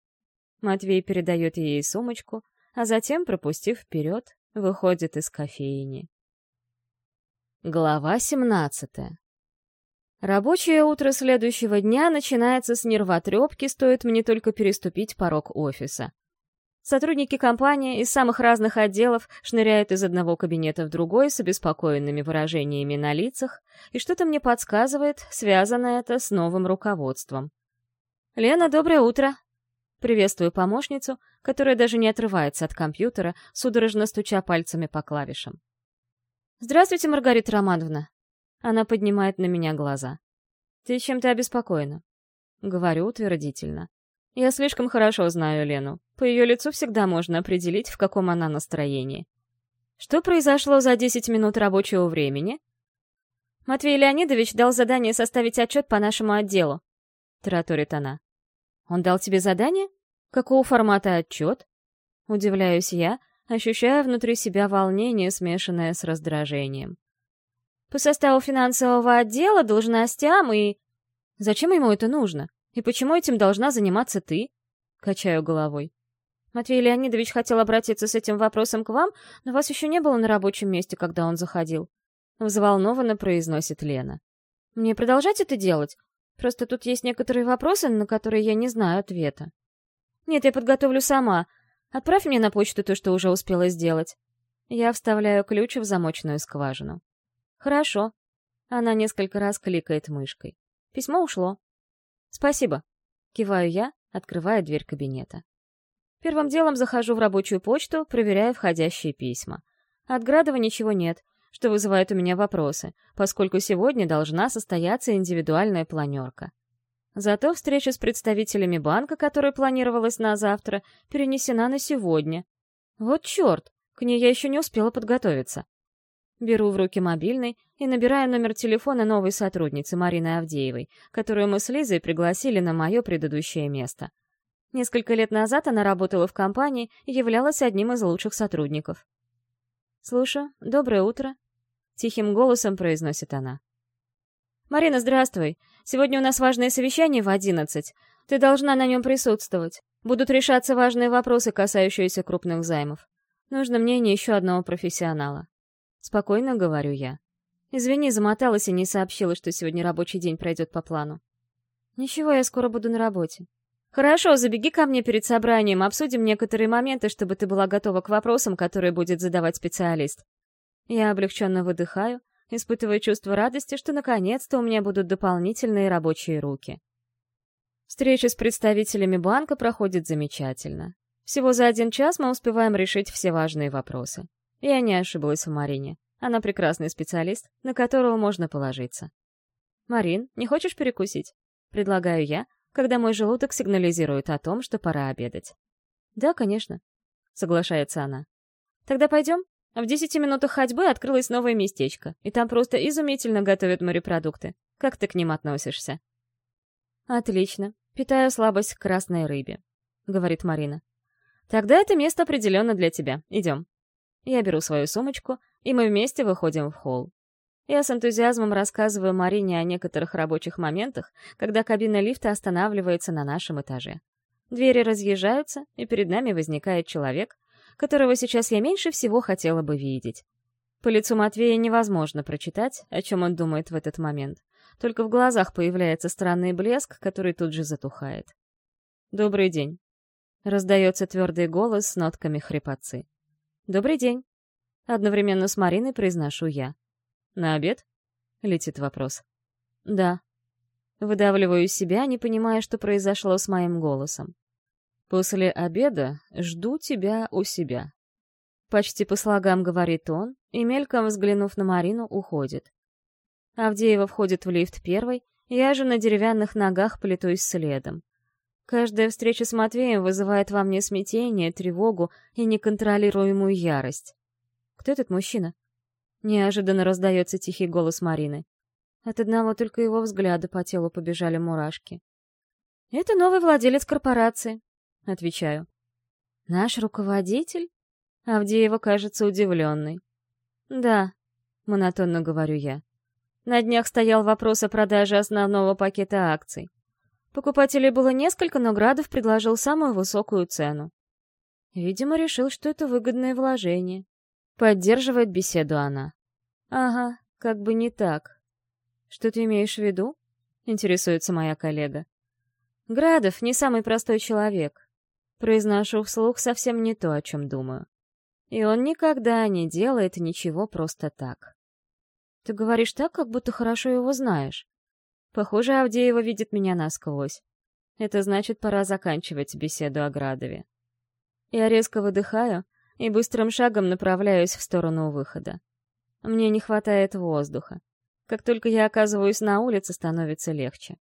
Матвей передает ей сумочку, а затем, пропустив вперед, выходит из кофейни. Глава 17 Рабочее утро следующего дня начинается с нервотрепки, стоит мне только переступить порог офиса. Сотрудники компании из самых разных отделов шныряют из одного кабинета в другой с обеспокоенными выражениями на лицах, и что-то мне подсказывает, связано это с новым руководством. «Лена, доброе утро!» Приветствую помощницу, которая даже не отрывается от компьютера, судорожно стуча пальцами по клавишам. «Здравствуйте, Маргарита Романовна!» Она поднимает на меня глаза. «Ты чем-то обеспокоена?» Говорю утвердительно. Я слишком хорошо знаю Лену. По ее лицу всегда можно определить, в каком она настроении. Что произошло за 10 минут рабочего времени? Матвей Леонидович дал задание составить отчет по нашему отделу. Тараторит она. Он дал тебе задание? Какого формата отчет? Удивляюсь я, ощущая внутри себя волнение, смешанное с раздражением. По составу финансового отдела, должностям и... Зачем ему это нужно? И почему этим должна заниматься ты? Качаю головой. Матвей Леонидович хотел обратиться с этим вопросом к вам, но вас еще не было на рабочем месте, когда он заходил. Взволнованно произносит Лена. Мне продолжать это делать? Просто тут есть некоторые вопросы, на которые я не знаю ответа. Нет, я подготовлю сама. Отправь мне на почту то, что уже успела сделать. Я вставляю ключ в замочную скважину. Хорошо. Она несколько раз кликает мышкой. Письмо ушло. Спасибо. Киваю я, открывая дверь кабинета. Первым делом захожу в рабочую почту, проверяя входящие письма. От Градова ничего нет, что вызывает у меня вопросы, поскольку сегодня должна состояться индивидуальная планерка. Зато встреча с представителями банка, которая планировалась на завтра, перенесена на сегодня. Вот черт, к ней я еще не успела подготовиться. Беру в руки мобильный и набираю номер телефона новой сотрудницы Марины Авдеевой, которую мы с Лизой пригласили на мое предыдущее место. Несколько лет назад она работала в компании и являлась одним из лучших сотрудников. «Слушаю. Доброе утро», — тихим голосом произносит она. «Марина, здравствуй. Сегодня у нас важное совещание в одиннадцать. Ты должна на нем присутствовать. Будут решаться важные вопросы, касающиеся крупных займов. Нужно мнение еще одного профессионала. Спокойно говорю я. Извини, замоталась и не сообщила, что сегодня рабочий день пройдет по плану. Ничего, я скоро буду на работе. Хорошо, забеги ко мне перед собранием, обсудим некоторые моменты, чтобы ты была готова к вопросам, которые будет задавать специалист. Я облегченно выдыхаю, испытывая чувство радости, что наконец-то у меня будут дополнительные рабочие руки. Встреча с представителями банка проходит замечательно. Всего за один час мы успеваем решить все важные вопросы. Я не ошиблась в Марине. Она прекрасный специалист, на которого можно положиться. «Марин, не хочешь перекусить?» Предлагаю я, когда мой желудок сигнализирует о том, что пора обедать. «Да, конечно», — соглашается она. «Тогда пойдем?» В десяти минутах ходьбы открылось новое местечко, и там просто изумительно готовят морепродукты. Как ты к ним относишься? Отлично. Питаю слабость к красной рыбе, говорит Марина. Тогда это место определенно для тебя. Идем. Я беру свою сумочку, и мы вместе выходим в холл. Я с энтузиазмом рассказываю Марине о некоторых рабочих моментах, когда кабина лифта останавливается на нашем этаже. Двери разъезжаются, и перед нами возникает человек, которого сейчас я меньше всего хотела бы видеть. По лицу Матвея невозможно прочитать, о чем он думает в этот момент. Только в глазах появляется странный блеск, который тут же затухает. «Добрый день», — раздается твердый голос с нотками хрипотцы. «Добрый день!» Одновременно с Мариной произношу я. «На обед?» — летит вопрос. «Да». Выдавливаю себя, не понимая, что произошло с моим голосом. «После обеда жду тебя у себя». Почти по слогам говорит он, и мельком взглянув на Марину, уходит. Авдеева входит в лифт первой, я же на деревянных ногах плетусь следом. Каждая встреча с Матвеем вызывает во мне смятение, тревогу и неконтролируемую ярость. «Кто этот мужчина?» Неожиданно раздается тихий голос Марины. От одного только его взгляда по телу побежали мурашки. «Это новый владелец корпорации», — отвечаю. «Наш руководитель?» Авдеева кажется удивленной. «Да», — монотонно говорю я. На днях стоял вопрос о продаже основного пакета акций. Покупателей было несколько, но Градов предложил самую высокую цену. Видимо, решил, что это выгодное вложение. Поддерживает беседу она. Ага, как бы не так. Что ты имеешь в виду? Интересуется моя коллега. Градов не самый простой человек. Произношу вслух совсем не то, о чем думаю. И он никогда не делает ничего просто так. Ты говоришь так, как будто хорошо его знаешь. Похоже, Авдеева видит меня насквозь. Это значит, пора заканчивать беседу о Градове. Я резко выдыхаю и быстрым шагом направляюсь в сторону выхода. Мне не хватает воздуха. Как только я оказываюсь на улице, становится легче.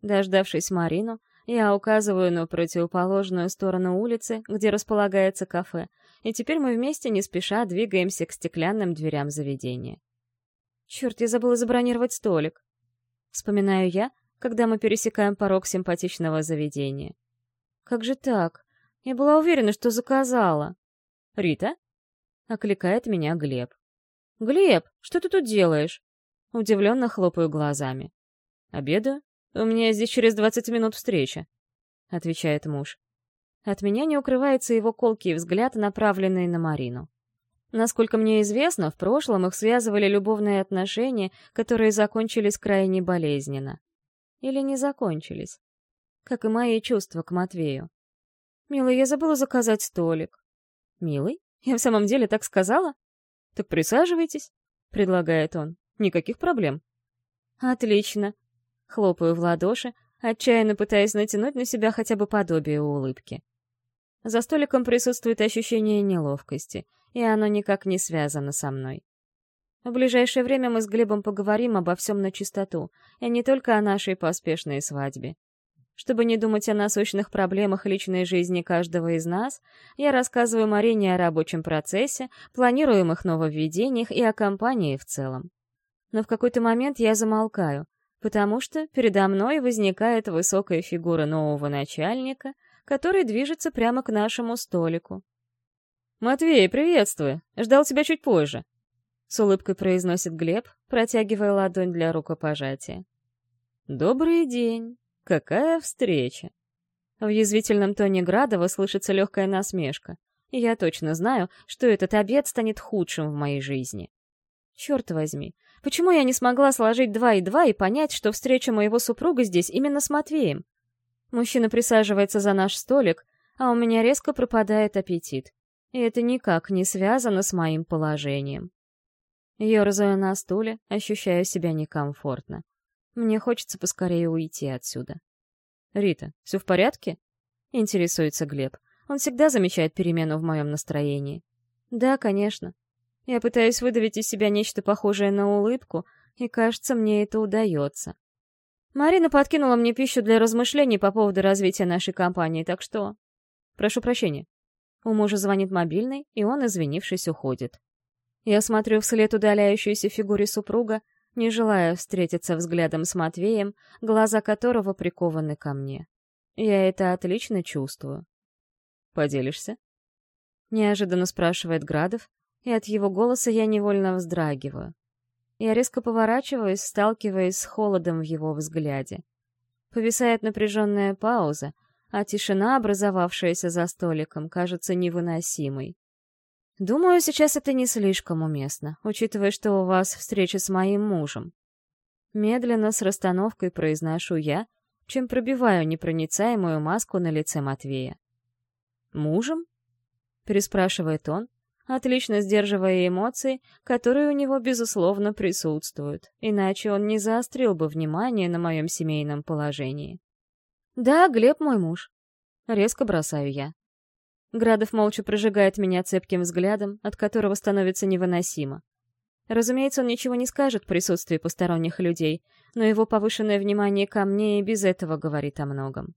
Дождавшись Марину, я указываю на противоположную сторону улицы, где располагается кафе, и теперь мы вместе не спеша двигаемся к стеклянным дверям заведения. Черт, я забыла забронировать столик. Вспоминаю я, когда мы пересекаем порог симпатичного заведения. Как же так? Я была уверена, что заказала. «Рита?» — окликает меня Глеб. «Глеб, что ты тут делаешь?» Удивленно хлопаю глазами. «Обедаю? У меня здесь через двадцать минут встреча», — отвечает муж. От меня не укрывается его колкий взгляд, направленный на Марину. Насколько мне известно, в прошлом их связывали любовные отношения, которые закончились крайне болезненно. Или не закончились. Как и мои чувства к Матвею. «Милый, я забыла заказать столик». «Милый? Я в самом деле так сказала?» «Так присаживайтесь», — предлагает он. «Никаких проблем». «Отлично». Хлопаю в ладоши, отчаянно пытаясь натянуть на себя хотя бы подобие улыбки. За столиком присутствует ощущение неловкости, и оно никак не связано со мной. В ближайшее время мы с Глебом поговорим обо всем на чистоту, и не только о нашей поспешной свадьбе. Чтобы не думать о насущных проблемах личной жизни каждого из нас, я рассказываю Марине о рабочем процессе, планируемых нововведениях и о компании в целом. Но в какой-то момент я замолкаю, потому что передо мной возникает высокая фигура нового начальника, который движется прямо к нашему столику. «Матвей, приветствую! Ждал тебя чуть позже!» С улыбкой произносит Глеб, протягивая ладонь для рукопожатия. «Добрый день! Какая встреча!» В язвительном тоне Градова слышится легкая насмешка, я точно знаю, что этот обед станет худшим в моей жизни. Черт возьми, почему я не смогла сложить два и два и понять, что встреча моего супруга здесь именно с Матвеем? Мужчина присаживается за наш столик, а у меня резко пропадает аппетит. И это никак не связано с моим положением. Ёрзаю на стуле, ощущаю себя некомфортно. Мне хочется поскорее уйти отсюда. «Рита, все в порядке?» — интересуется Глеб. Он всегда замечает перемену в моем настроении. «Да, конечно. Я пытаюсь выдавить из себя нечто похожее на улыбку, и, кажется, мне это удается. Марина подкинула мне пищу для размышлений по поводу развития нашей компании, так что... Прошу прощения. У мужа звонит мобильный, и он, извинившись, уходит. Я смотрю вслед удаляющейся фигуре супруга, не желая встретиться взглядом с Матвеем, глаза которого прикованы ко мне. Я это отлично чувствую. «Поделишься?» Неожиданно спрашивает Градов, и от его голоса я невольно вздрагиваю. Я резко поворачиваюсь, сталкиваясь с холодом в его взгляде. Повисает напряженная пауза, а тишина, образовавшаяся за столиком, кажется невыносимой. Думаю, сейчас это не слишком уместно, учитывая, что у вас встреча с моим мужем. Медленно, с расстановкой произношу я, чем пробиваю непроницаемую маску на лице Матвея. «Мужем?» — переспрашивает он, отлично сдерживая эмоции, которые у него, безусловно, присутствуют, иначе он не заострил бы внимание на моем семейном положении. «Да, Глеб мой муж». Резко бросаю я. Градов молча прожигает меня цепким взглядом, от которого становится невыносимо. Разумеется, он ничего не скажет в присутствии посторонних людей, но его повышенное внимание ко мне и без этого говорит о многом.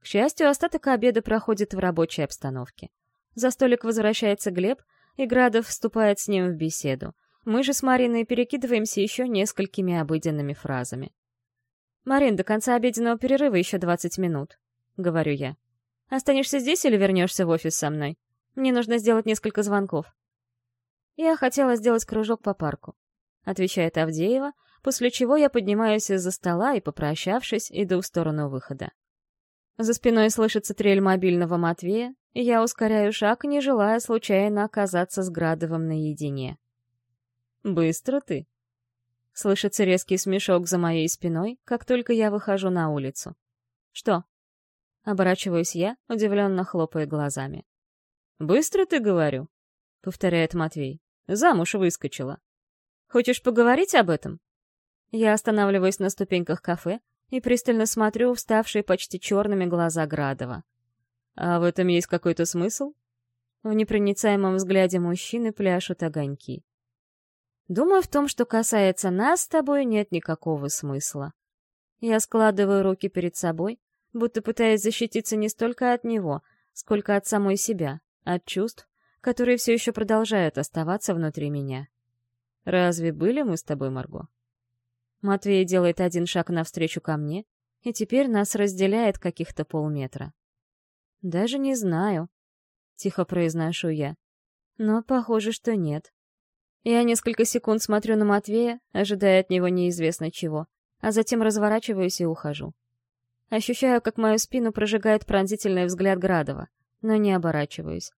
К счастью, остаток обеда проходит в рабочей обстановке. За столик возвращается Глеб, и Градов вступает с ним в беседу. Мы же с Мариной перекидываемся еще несколькими обыденными фразами. «Марин, до конца обеденного перерыва еще 20 минут», — говорю я. «Останешься здесь или вернешься в офис со мной? Мне нужно сделать несколько звонков». «Я хотела сделать кружок по парку», — отвечает Авдеева, после чего я поднимаюсь из-за стола и, попрощавшись, иду в сторону выхода. За спиной слышится трель мобильного Матвея, и я ускоряю шаг, не желая случайно оказаться с Градовым наедине. «Быстро ты!» Слышится резкий смешок за моей спиной, как только я выхожу на улицу. «Что?» Оборачиваюсь я, удивленно хлопая глазами. «Быстро ты, говорю?» — повторяет Матвей. «Замуж выскочила. Хочешь поговорить об этом?» Я останавливаюсь на ступеньках кафе и пристально смотрю в ставшие почти черными глаза Градова. «А в этом есть какой-то смысл?» В непроницаемом взгляде мужчины пляшут огоньки. Думаю, в том, что касается нас с тобой, нет никакого смысла. Я складываю руки перед собой, будто пытаясь защититься не столько от него, сколько от самой себя, от чувств, которые все еще продолжают оставаться внутри меня. Разве были мы с тобой, Марго? Матвей делает один шаг навстречу ко мне, и теперь нас разделяет каких-то полметра. «Даже не знаю», — тихо произношу я. «Но похоже, что нет». Я несколько секунд смотрю на Матвея, ожидая от него неизвестно чего, а затем разворачиваюсь и ухожу. Ощущаю, как мою спину прожигает пронзительный взгляд Градова, но не оборачиваюсь.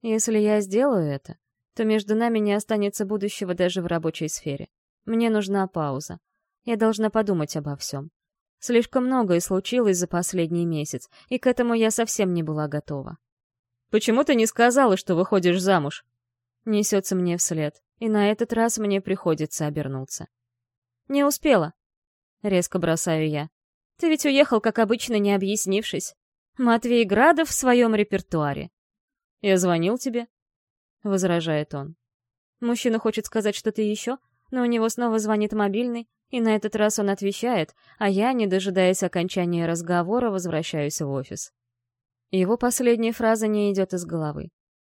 Если я сделаю это, то между нами не останется будущего даже в рабочей сфере. Мне нужна пауза. Я должна подумать обо всем. Слишком многое случилось за последний месяц, и к этому я совсем не была готова. «Почему ты не сказала, что выходишь замуж?» Несется мне вслед, и на этот раз мне приходится обернуться. «Не успела», — резко бросаю я. «Ты ведь уехал, как обычно, не объяснившись. Матвей Градов в своем репертуаре». «Я звонил тебе», — возражает он. Мужчина хочет сказать что-то еще, но у него снова звонит мобильный, и на этот раз он отвечает, а я, не дожидаясь окончания разговора, возвращаюсь в офис. Его последняя фраза не идет из головы.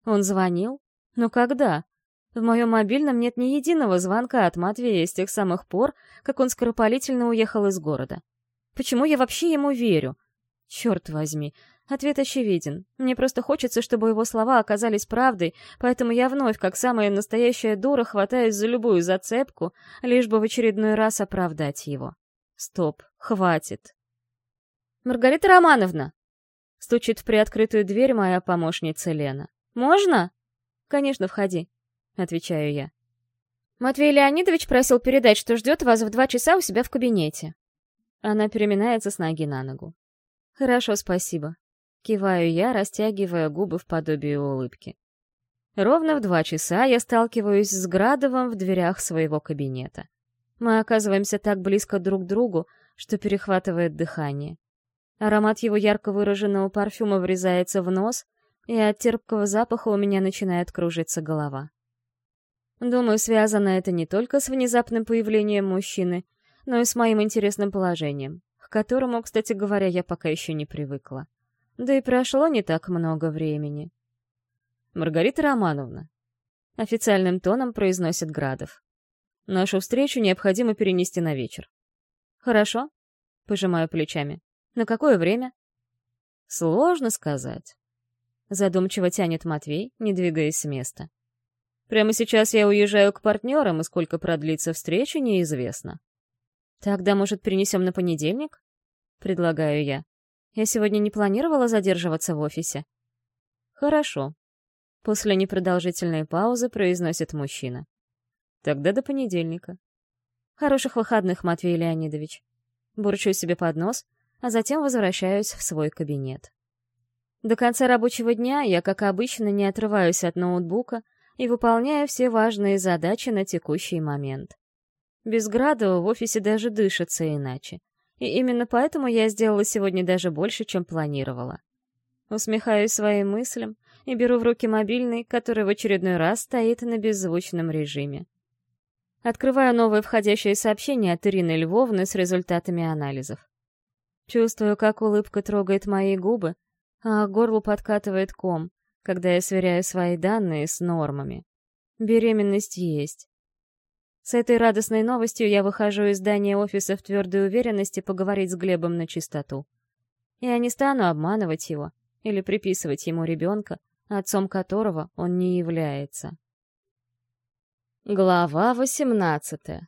Он звонил? Но когда? В моем мобильном нет ни единого звонка от Матвея с тех самых пор, как он скоропалительно уехал из города. Почему я вообще ему верю? Черт возьми, Ответ очевиден. Мне просто хочется, чтобы его слова оказались правдой, поэтому я вновь, как самая настоящая дура, хватаюсь за любую зацепку, лишь бы в очередной раз оправдать его. Стоп, хватит. «Маргарита Романовна!» — стучит в приоткрытую дверь моя помощница Лена. «Можно?» «Конечно, входи», — отвечаю я. «Матвей Леонидович просил передать, что ждет вас в два часа у себя в кабинете». Она переминается с ноги на ногу. «Хорошо, спасибо. Киваю я, растягивая губы в подобие улыбки. Ровно в два часа я сталкиваюсь с Градовым в дверях своего кабинета. Мы оказываемся так близко друг к другу, что перехватывает дыхание. Аромат его ярко выраженного парфюма врезается в нос, и от терпкого запаха у меня начинает кружиться голова. Думаю, связано это не только с внезапным появлением мужчины, но и с моим интересным положением, к которому, кстати говоря, я пока еще не привыкла. Да и прошло не так много времени. Маргарита Романовна. Официальным тоном произносит Градов. Нашу встречу необходимо перенести на вечер. Хорошо. Пожимаю плечами. На какое время? Сложно сказать. Задумчиво тянет Матвей, не двигаясь с места. Прямо сейчас я уезжаю к партнерам, и сколько продлится встреча, неизвестно. Тогда, может, перенесем на понедельник? Предлагаю я. Я сегодня не планировала задерживаться в офисе. Хорошо. После непродолжительной паузы произносит мужчина. Тогда до понедельника. Хороших выходных, Матвей Леонидович. Бурчу себе под нос, а затем возвращаюсь в свой кабинет. До конца рабочего дня я, как обычно, не отрываюсь от ноутбука и выполняю все важные задачи на текущий момент. Без Градова в офисе даже дышится иначе. И именно поэтому я сделала сегодня даже больше, чем планировала. Усмехаюсь своим мыслям и беру в руки мобильный, который в очередной раз стоит на беззвучном режиме. Открываю новое входящее сообщение от Ирины Львовны с результатами анализов. Чувствую, как улыбка трогает мои губы, а к горлу подкатывает ком, когда я сверяю свои данные с нормами. Беременность есть. С этой радостной новостью я выхожу из здания офиса в твердой уверенности поговорить с Глебом на чистоту. Я не стану обманывать его или приписывать ему ребенка, отцом которого он не является. Глава восемнадцатая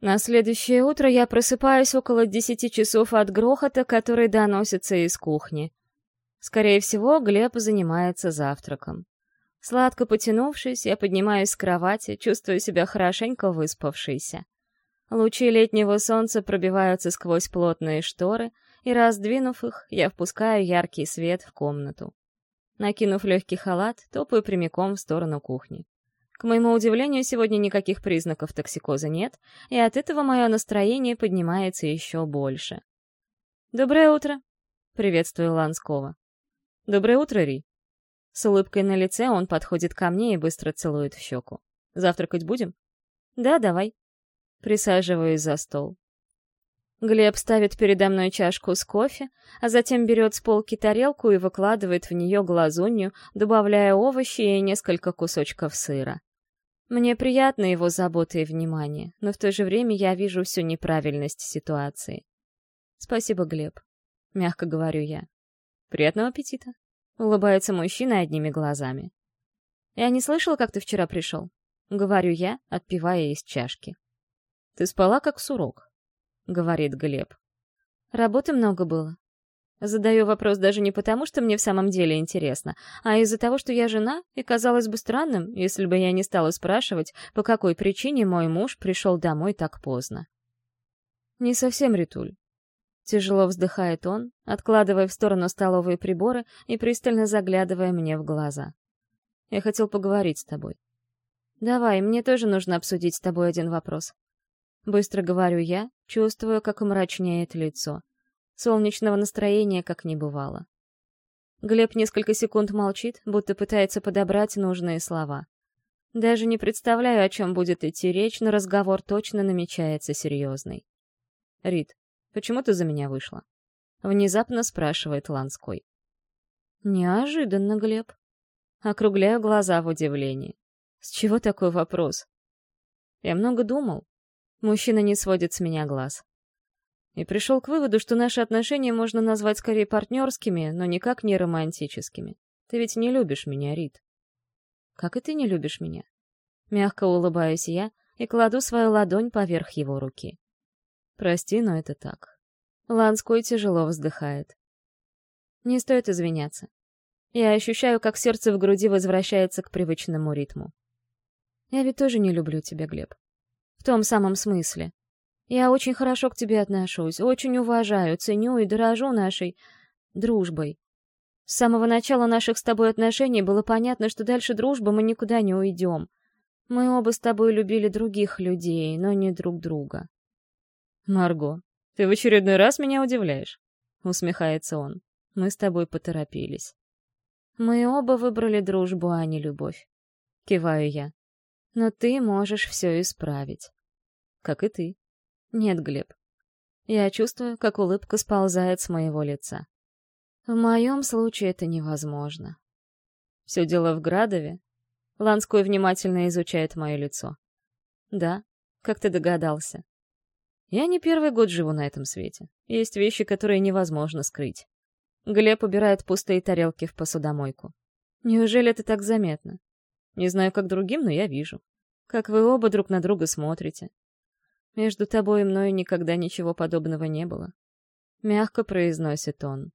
На следующее утро я просыпаюсь около десяти часов от грохота, который доносится из кухни. Скорее всего, Глеб занимается завтраком. Сладко потянувшись, я поднимаюсь с кровати, чувствую себя хорошенько выспавшейся. Лучи летнего солнца пробиваются сквозь плотные шторы, и, раздвинув их, я впускаю яркий свет в комнату. Накинув легкий халат, топаю прямиком в сторону кухни. К моему удивлению, сегодня никаких признаков токсикоза нет, и от этого мое настроение поднимается еще больше. «Доброе утро!» — приветствую Ланского. «Доброе утро, Ри!» С улыбкой на лице он подходит ко мне и быстро целует в щеку. «Завтракать будем?» «Да, давай». Присаживаюсь за стол. Глеб ставит передо мной чашку с кофе, а затем берет с полки тарелку и выкладывает в нее глазунью, добавляя овощи и несколько кусочков сыра. Мне приятна его забота и внимание, но в то же время я вижу всю неправильность ситуации. «Спасибо, Глеб», — мягко говорю я. «Приятного аппетита», — улыбается мужчина одними глазами. «Я не слышала, как ты вчера пришел», — говорю я, отпивая из чашки. «Ты спала, как сурок», — говорит Глеб. «Работы много было. Задаю вопрос даже не потому, что мне в самом деле интересно, а из-за того, что я жена, и казалось бы странным, если бы я не стала спрашивать, по какой причине мой муж пришел домой так поздно. Не совсем, Ритуль. Тяжело вздыхает он, откладывая в сторону столовые приборы и пристально заглядывая мне в глаза. Я хотел поговорить с тобой. Давай, мне тоже нужно обсудить с тобой один вопрос. Быстро говорю я, чувствуя, как мрачнеет лицо. Солнечного настроения как не бывало. Глеб несколько секунд молчит, будто пытается подобрать нужные слова. Даже не представляю, о чем будет идти речь, но разговор точно намечается серьезный. «Рит, почему ты за меня вышла?» Внезапно спрашивает Ланской. «Неожиданно, Глеб». Округляю глаза в удивлении. «С чего такой вопрос?» Я много думал. Мужчина не сводит с меня глаз и пришел к выводу, что наши отношения можно назвать скорее партнерскими, но никак не романтическими. Ты ведь не любишь меня, Рит. Как и ты не любишь меня. Мягко улыбаюсь я и кладу свою ладонь поверх его руки. Прости, но это так. Ланской тяжело вздыхает. Не стоит извиняться. Я ощущаю, как сердце в груди возвращается к привычному ритму. Я ведь тоже не люблю тебя, Глеб. В том самом смысле. Я очень хорошо к тебе отношусь, очень уважаю, ценю и дорожу нашей дружбой. С самого начала наших с тобой отношений было понятно, что дальше дружбы мы никуда не уйдем. Мы оба с тобой любили других людей, но не друг друга. Марго, ты в очередной раз меня удивляешь, усмехается он. Мы с тобой поторопились. Мы оба выбрали дружбу, а не любовь. Киваю я. Но ты можешь все исправить. Как и ты. Нет, Глеб. Я чувствую, как улыбка сползает с моего лица. В моем случае это невозможно. Все дело в Градове. Ланской внимательно изучает мое лицо. Да, как ты догадался. Я не первый год живу на этом свете. Есть вещи, которые невозможно скрыть. Глеб убирает пустые тарелки в посудомойку. Неужели это так заметно? Не знаю, как другим, но я вижу. Как вы оба друг на друга смотрите. Между тобой и мной никогда ничего подобного не было. Мягко произносит он.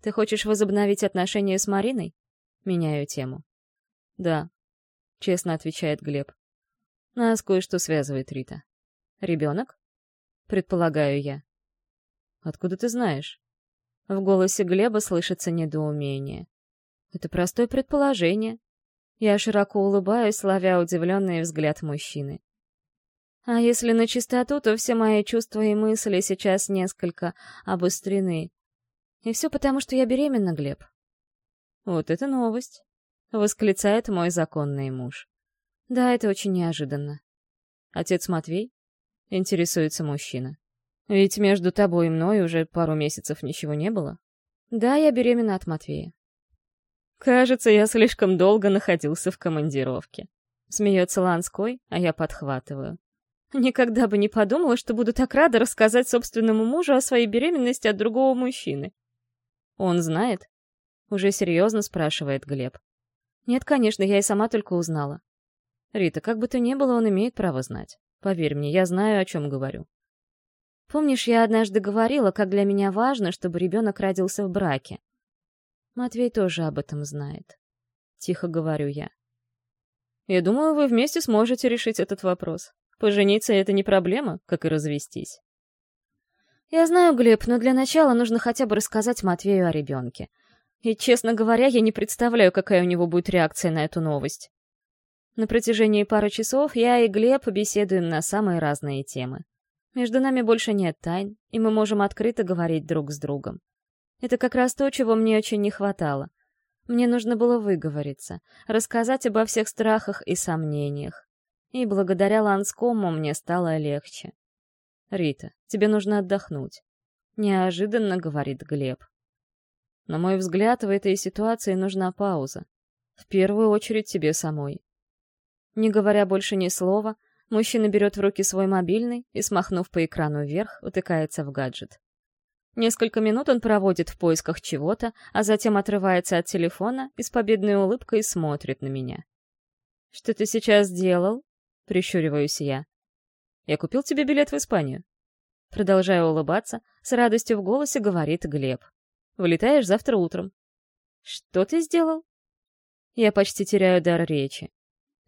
Ты хочешь возобновить отношения с Мариной? Меняю тему. Да, честно отвечает Глеб. Нас кое-что связывает, Рита. Ребенок? Предполагаю я. Откуда ты знаешь? В голосе Глеба слышится недоумение. Это простое предположение. Я широко улыбаюсь, ловя удивленный взгляд мужчины. А если на чистоту, то все мои чувства и мысли сейчас несколько обострены. И все потому, что я беременна, Глеб. Вот это новость, — восклицает мой законный муж. Да, это очень неожиданно. Отец Матвей? Интересуется мужчина. Ведь между тобой и мной уже пару месяцев ничего не было. Да, я беременна от Матвея. Кажется, я слишком долго находился в командировке. Смеется Ланской, а я подхватываю. Никогда бы не подумала, что буду так рада рассказать собственному мужу о своей беременности от другого мужчины. Он знает? Уже серьезно спрашивает Глеб. Нет, конечно, я и сама только узнала. Рита, как бы то ни было, он имеет право знать. Поверь мне, я знаю, о чем говорю. Помнишь, я однажды говорила, как для меня важно, чтобы ребенок родился в браке? Матвей тоже об этом знает. Тихо говорю я. Я думаю, вы вместе сможете решить этот вопрос. Пожениться — это не проблема, как и развестись. Я знаю, Глеб, но для начала нужно хотя бы рассказать Матвею о ребенке. И, честно говоря, я не представляю, какая у него будет реакция на эту новость. На протяжении пары часов я и Глеб беседуем на самые разные темы. Между нами больше нет тайн, и мы можем открыто говорить друг с другом. Это как раз то, чего мне очень не хватало. Мне нужно было выговориться, рассказать обо всех страхах и сомнениях. И благодаря Ланскому мне стало легче. «Рита, тебе нужно отдохнуть», — неожиданно говорит Глеб. На мой взгляд, в этой ситуации нужна пауза. В первую очередь тебе самой. Не говоря больше ни слова, мужчина берет в руки свой мобильный и, смахнув по экрану вверх, утыкается в гаджет. Несколько минут он проводит в поисках чего-то, а затем отрывается от телефона и с победной улыбкой смотрит на меня. «Что ты сейчас делал?» — прищуриваюсь я. «Я купил тебе билет в Испанию». Продолжая улыбаться, с радостью в голосе говорит Глеб. «Вылетаешь завтра утром». «Что ты сделал?» Я почти теряю дар речи.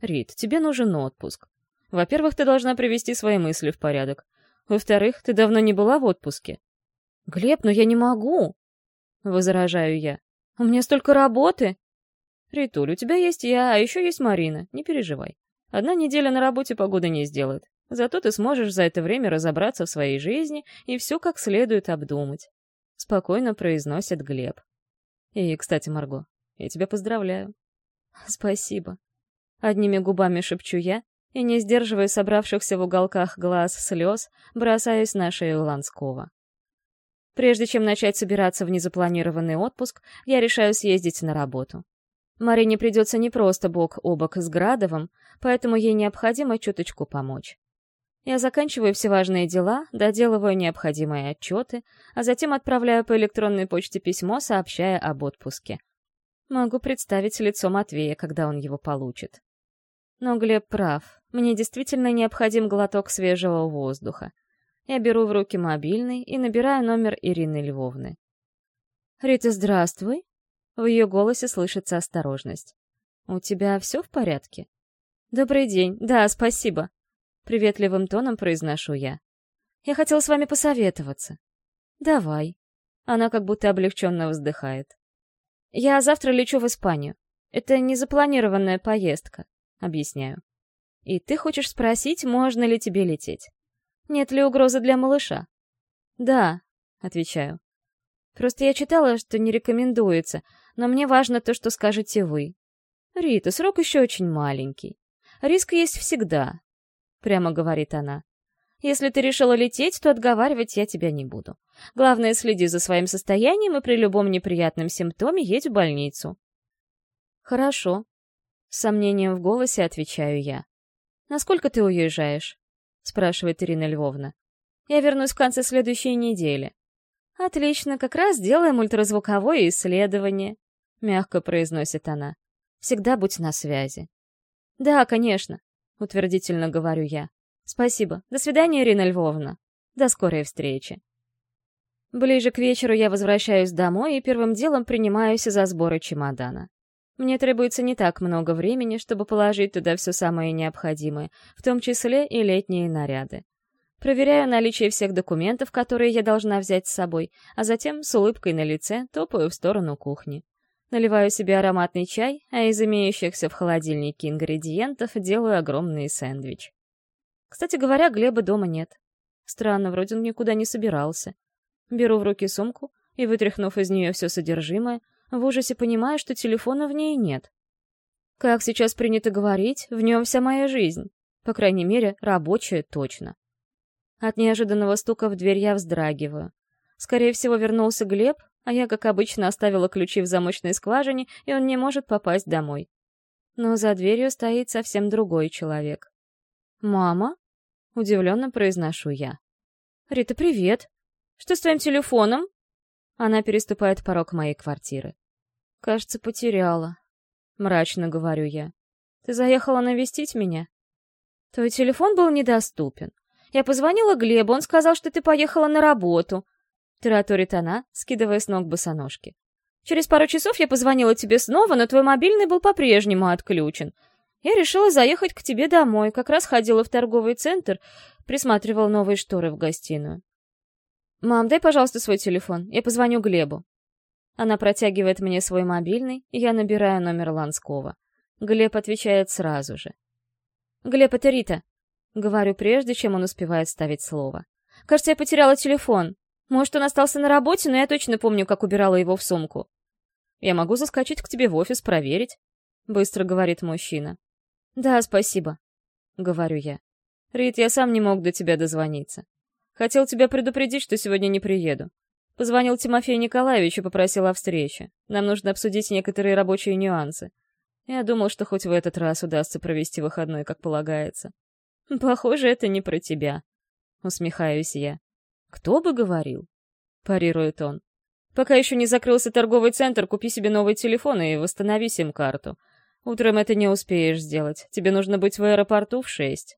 «Рит, тебе нужен отпуск. Во-первых, ты должна привести свои мысли в порядок. Во-вторых, ты давно не была в отпуске. «Глеб, но я не могу!» — возражаю я. «У меня столько работы!» «Ритуль, у тебя есть я, а еще есть Марина, не переживай. Одна неделя на работе погода не сделает. Зато ты сможешь за это время разобраться в своей жизни и все как следует обдумать», — спокойно произносит Глеб. «И, кстати, Марго, я тебя поздравляю». «Спасибо». Одними губами шепчу я и, не сдерживая собравшихся в уголках глаз слез, бросаюсь на шею Ланского. Прежде чем начать собираться в незапланированный отпуск, я решаю съездить на работу. Марине придется не просто бок о бок с Градовым, поэтому ей необходимо чуточку помочь. Я заканчиваю все важные дела, доделываю необходимые отчеты, а затем отправляю по электронной почте письмо, сообщая об отпуске. Могу представить лицо Матвея, когда он его получит. Но Глеб прав. Мне действительно необходим глоток свежего воздуха. Я беру в руки мобильный и набираю номер Ирины Львовны. «Рита, здравствуй!» В ее голосе слышится осторожность. «У тебя все в порядке?» «Добрый день. Да, спасибо!» Приветливым тоном произношу я. «Я хотела с вами посоветоваться». «Давай». Она как будто облегченно вздыхает. «Я завтра лечу в Испанию. Это незапланированная поездка», — объясняю. «И ты хочешь спросить, можно ли тебе лететь?» Нет ли угрозы для малыша? Да, отвечаю. Просто я читала, что не рекомендуется, но мне важно то, что скажете вы. Рита, срок еще очень маленький. Риск есть всегда, прямо говорит она. Если ты решила лететь, то отговаривать я тебя не буду. Главное, следи за своим состоянием и при любом неприятном симптоме едь в больницу. Хорошо. С сомнением в голосе отвечаю я. Насколько ты уезжаешь? — спрашивает Ирина Львовна. «Я вернусь в конце следующей недели». «Отлично, как раз сделаем ультразвуковое исследование», — мягко произносит она. «Всегда будь на связи». «Да, конечно», — утвердительно говорю я. «Спасибо. До свидания, Ирина Львовна. До скорой встречи». Ближе к вечеру я возвращаюсь домой и первым делом принимаюсь за сборы чемодана. Мне требуется не так много времени, чтобы положить туда все самое необходимое, в том числе и летние наряды. Проверяю наличие всех документов, которые я должна взять с собой, а затем с улыбкой на лице топаю в сторону кухни. Наливаю себе ароматный чай, а из имеющихся в холодильнике ингредиентов делаю огромный сэндвич. Кстати говоря, Глеба дома нет. Странно, вроде он никуда не собирался. Беру в руки сумку и, вытряхнув из нее все содержимое, в ужасе понимая, что телефона в ней нет. Как сейчас принято говорить, в нем вся моя жизнь. По крайней мере, рабочая точно. От неожиданного стука в дверь я вздрагиваю. Скорее всего, вернулся Глеб, а я, как обычно, оставила ключи в замочной скважине, и он не может попасть домой. Но за дверью стоит совсем другой человек. «Мама?» — удивленно произношу я. «Рита, привет! Что с твоим телефоном?» Она переступает порог моей квартиры. Кажется, потеряла. Мрачно говорю я. Ты заехала навестить меня? Твой телефон был недоступен. Я позвонила Глебу, он сказал, что ты поехала на работу. Тараторит она, скидывая с ног босоножки. Через пару часов я позвонила тебе снова, но твой мобильный был по-прежнему отключен. Я решила заехать к тебе домой, как раз ходила в торговый центр, присматривала новые шторы в гостиную. «Мам, дай, пожалуйста, свой телефон, я позвоню Глебу». Она протягивает мне свой мобильный, я набираю номер Ланского. Глеб отвечает сразу же. «Глеб, это Рита», — говорю прежде, чем он успевает ставить слово. «Кажется, я потеряла телефон. Может, он остался на работе, но я точно помню, как убирала его в сумку». «Я могу заскочить к тебе в офис, проверить», — быстро говорит мужчина. «Да, спасибо», — говорю я. «Рит, я сам не мог до тебя дозвониться. Хотел тебя предупредить, что сегодня не приеду. Позвонил Тимофей Николаевич и попросил о встрече. Нам нужно обсудить некоторые рабочие нюансы. Я думал, что хоть в этот раз удастся провести выходной, как полагается. Похоже, это не про тебя. Усмехаюсь я. Кто бы говорил? Парирует он. Пока еще не закрылся торговый центр, купи себе новый телефон и восстанови сим-карту. Утром это не успеешь сделать. Тебе нужно быть в аэропорту в шесть.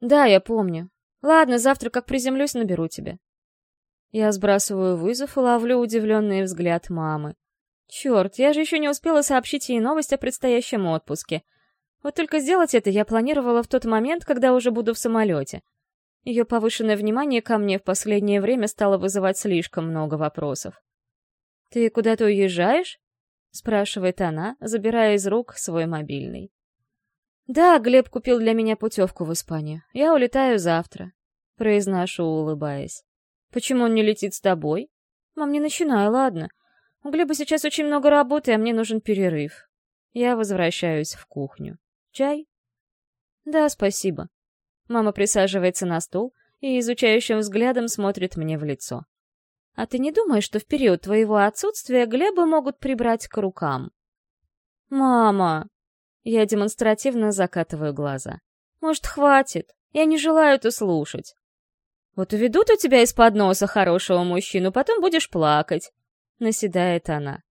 Да, я помню. Ладно, завтра как приземлюсь, наберу тебя. Я сбрасываю вызов и ловлю удивленный взгляд мамы. Черт, я же еще не успела сообщить ей новость о предстоящем отпуске. Вот только сделать это я планировала в тот момент, когда уже буду в самолете. Ее повышенное внимание ко мне в последнее время стало вызывать слишком много вопросов. «Ты куда-то уезжаешь?» — спрашивает она, забирая из рук свой мобильный. «Да, Глеб купил для меня путевку в Испанию. Я улетаю завтра», — произношу, улыбаясь. «Почему он не летит с тобой?» «Мам, не начинай, ладно. У Глеба сейчас очень много работы, а мне нужен перерыв. Я возвращаюсь в кухню. Чай?» «Да, спасибо». Мама присаживается на стул и изучающим взглядом смотрит мне в лицо. А ты не думаешь, что в период твоего отсутствия Глеба могут прибрать к рукам? Мама! Я демонстративно закатываю глаза. Может, хватит? Я не желаю это слушать. Вот уведут у тебя из-под носа хорошего мужчину, потом будешь плакать. Наседает она.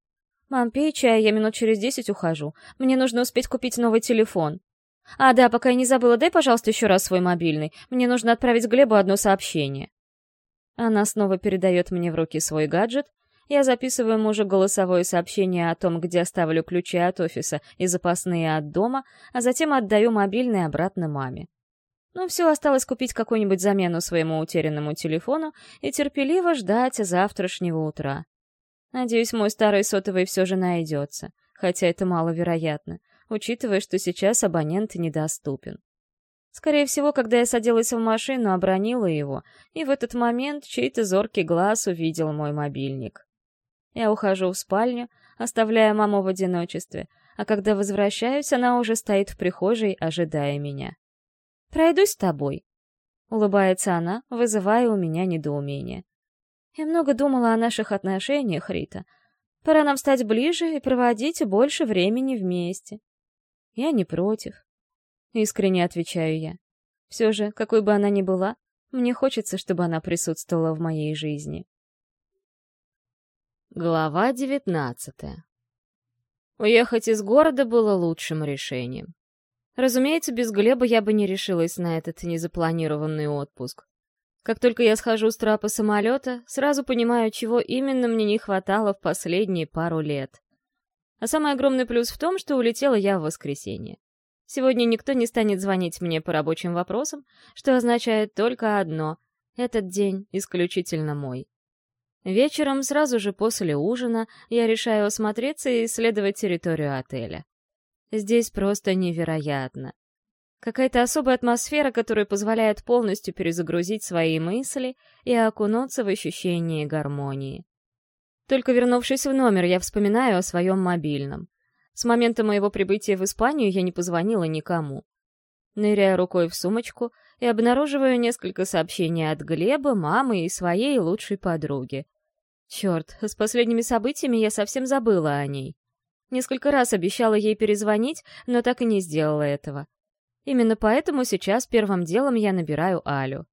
«Мам, пей чай, я минут через десять ухожу. Мне нужно успеть купить новый телефон. А, да, пока я не забыла, дай, пожалуйста, еще раз свой мобильный. Мне нужно отправить Глебу одно сообщение». Она снова передает мне в руки свой гаджет. Я записываю мужу голосовое сообщение о том, где оставлю ключи от офиса и запасные от дома, а затем отдаю мобильный обратно маме. Ну, все, осталось купить какую-нибудь замену своему утерянному телефону и терпеливо ждать завтрашнего утра. Надеюсь, мой старый сотовый все же найдется, хотя это маловероятно, учитывая, что сейчас абонент недоступен. Скорее всего, когда я садилась в машину, обронила его, и в этот момент чей-то зоркий глаз увидел мой мобильник. Я ухожу в спальню, оставляя маму в одиночестве, а когда возвращаюсь, она уже стоит в прихожей, ожидая меня. «Пройдусь с тобой», — улыбается она, вызывая у меня недоумение. «Я много думала о наших отношениях, Рита. Пора нам стать ближе и проводить больше времени вместе. Я не против. Искренне отвечаю я. Все же, какой бы она ни была, мне хочется, чтобы она присутствовала в моей жизни. Глава девятнадцатая. Уехать из города было лучшим решением. Разумеется, без Глеба я бы не решилась на этот незапланированный отпуск. Как только я схожу с трапа самолета, сразу понимаю, чего именно мне не хватало в последние пару лет. А самый огромный плюс в том, что улетела я в воскресенье. Сегодня никто не станет звонить мне по рабочим вопросам, что означает только одно — этот день исключительно мой. Вечером, сразу же после ужина, я решаю осмотреться и исследовать территорию отеля. Здесь просто невероятно. Какая-то особая атмосфера, которая позволяет полностью перезагрузить свои мысли и окунуться в ощущение гармонии. Только вернувшись в номер, я вспоминаю о своем мобильном. С момента моего прибытия в Испанию я не позвонила никому. Ныряю рукой в сумочку и обнаруживаю несколько сообщений от Глеба, мамы и своей лучшей подруги. Черт, с последними событиями я совсем забыла о ней. Несколько раз обещала ей перезвонить, но так и не сделала этого. Именно поэтому сейчас первым делом я набираю Алю.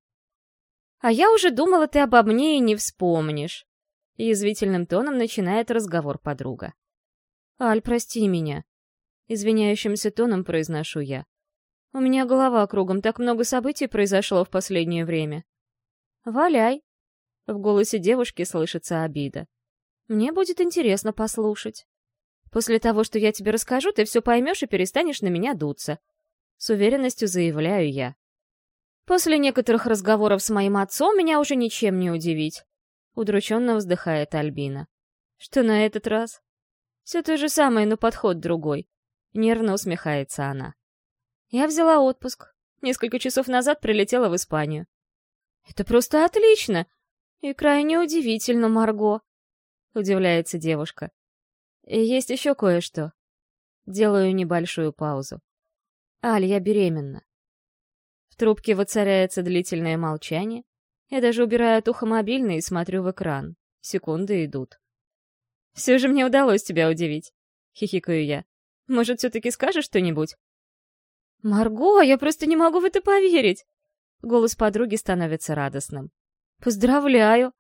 «А я уже думала, ты обо мне и не вспомнишь», — язвительным тоном начинает разговор подруга. «Аль, прости меня», — извиняющимся тоном произношу я. У меня голова кругом, так много событий произошло в последнее время. Валяй. В голосе девушки слышится обида. Мне будет интересно послушать. После того, что я тебе расскажу, ты все поймешь и перестанешь на меня дуться. С уверенностью заявляю я. После некоторых разговоров с моим отцом меня уже ничем не удивить. Удрученно вздыхает Альбина. Что на этот раз? Все то же самое, но подход другой. Нервно усмехается она. Я взяла отпуск. Несколько часов назад прилетела в Испанию. Это просто отлично! И крайне удивительно, Марго. Удивляется девушка. Есть еще кое-что. Делаю небольшую паузу. Аль, я беременна. В трубке воцаряется длительное молчание. Я даже убираю от уха мобильный и смотрю в экран. Секунды идут. «Все же мне удалось тебя удивить», — хихикаю я. «Может, все-таки скажешь что-нибудь?» «Марго, я просто не могу в это поверить!» Голос подруги становится радостным. «Поздравляю!»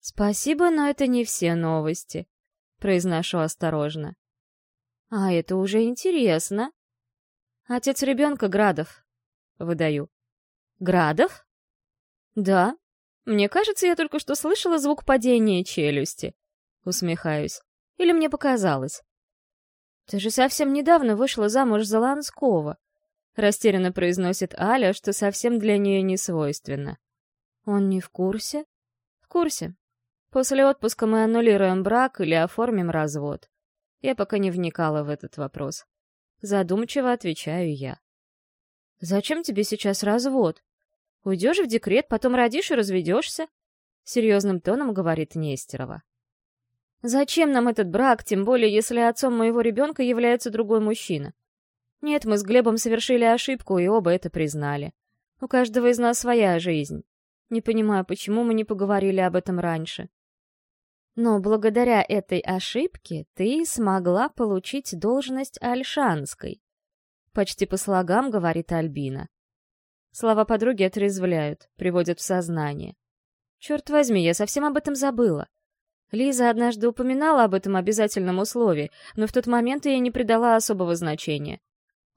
«Спасибо, но это не все новости», — произношу осторожно. «А это уже интересно». «Отец ребенка Градов», — выдаю. «Градов?» «Да. Мне кажется, я только что слышала звук падения челюсти». Усмехаюсь. «Или мне показалось?» «Ты же совсем недавно вышла замуж за Ланского. Растерянно произносит Аля, что совсем для нее не свойственно. Он не в курсе? В курсе. После отпуска мы аннулируем брак или оформим развод. Я пока не вникала в этот вопрос. Задумчиво отвечаю я. «Зачем тебе сейчас развод? Уйдешь в декрет, потом родишь и разведешься?» Серьезным тоном говорит Нестерова. «Зачем нам этот брак, тем более, если отцом моего ребенка является другой мужчина? Нет, мы с Глебом совершили ошибку, и оба это признали. У каждого из нас своя жизнь. Не понимаю, почему мы не поговорили об этом раньше. Но благодаря этой ошибке ты смогла получить должность Альшанской. Почти по слогам говорит Альбина. Слова подруги отрезвляют, приводят в сознание. Черт возьми, я совсем об этом забыла. Лиза однажды упоминала об этом обязательном условии, но в тот момент я не придала особого значения.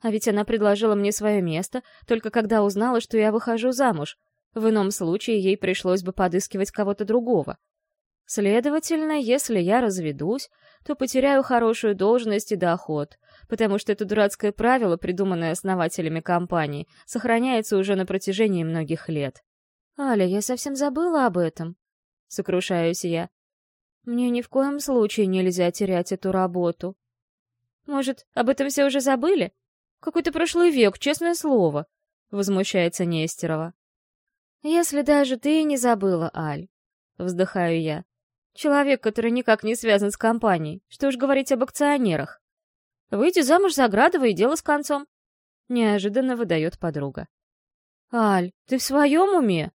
А ведь она предложила мне свое место, только когда узнала, что я выхожу замуж. В ином случае ей пришлось бы подыскивать кого-то другого. Следовательно, если я разведусь, то потеряю хорошую должность и доход, потому что это дурацкое правило, придуманное основателями компании, сохраняется уже на протяжении многих лет. «Аля, я совсем забыла об этом», — сокрушаюсь я. «Мне ни в коем случае нельзя терять эту работу». «Может, об этом все уже забыли?» Какой-то прошлый век, честное слово!» — возмущается Нестерова. «Если даже ты не забыла, Аль», — вздыхаю я. «Человек, который никак не связан с компанией, что уж говорить об акционерах. Выйди замуж за Градова и дело с концом», — неожиданно выдает подруга. «Аль, ты в своем уме?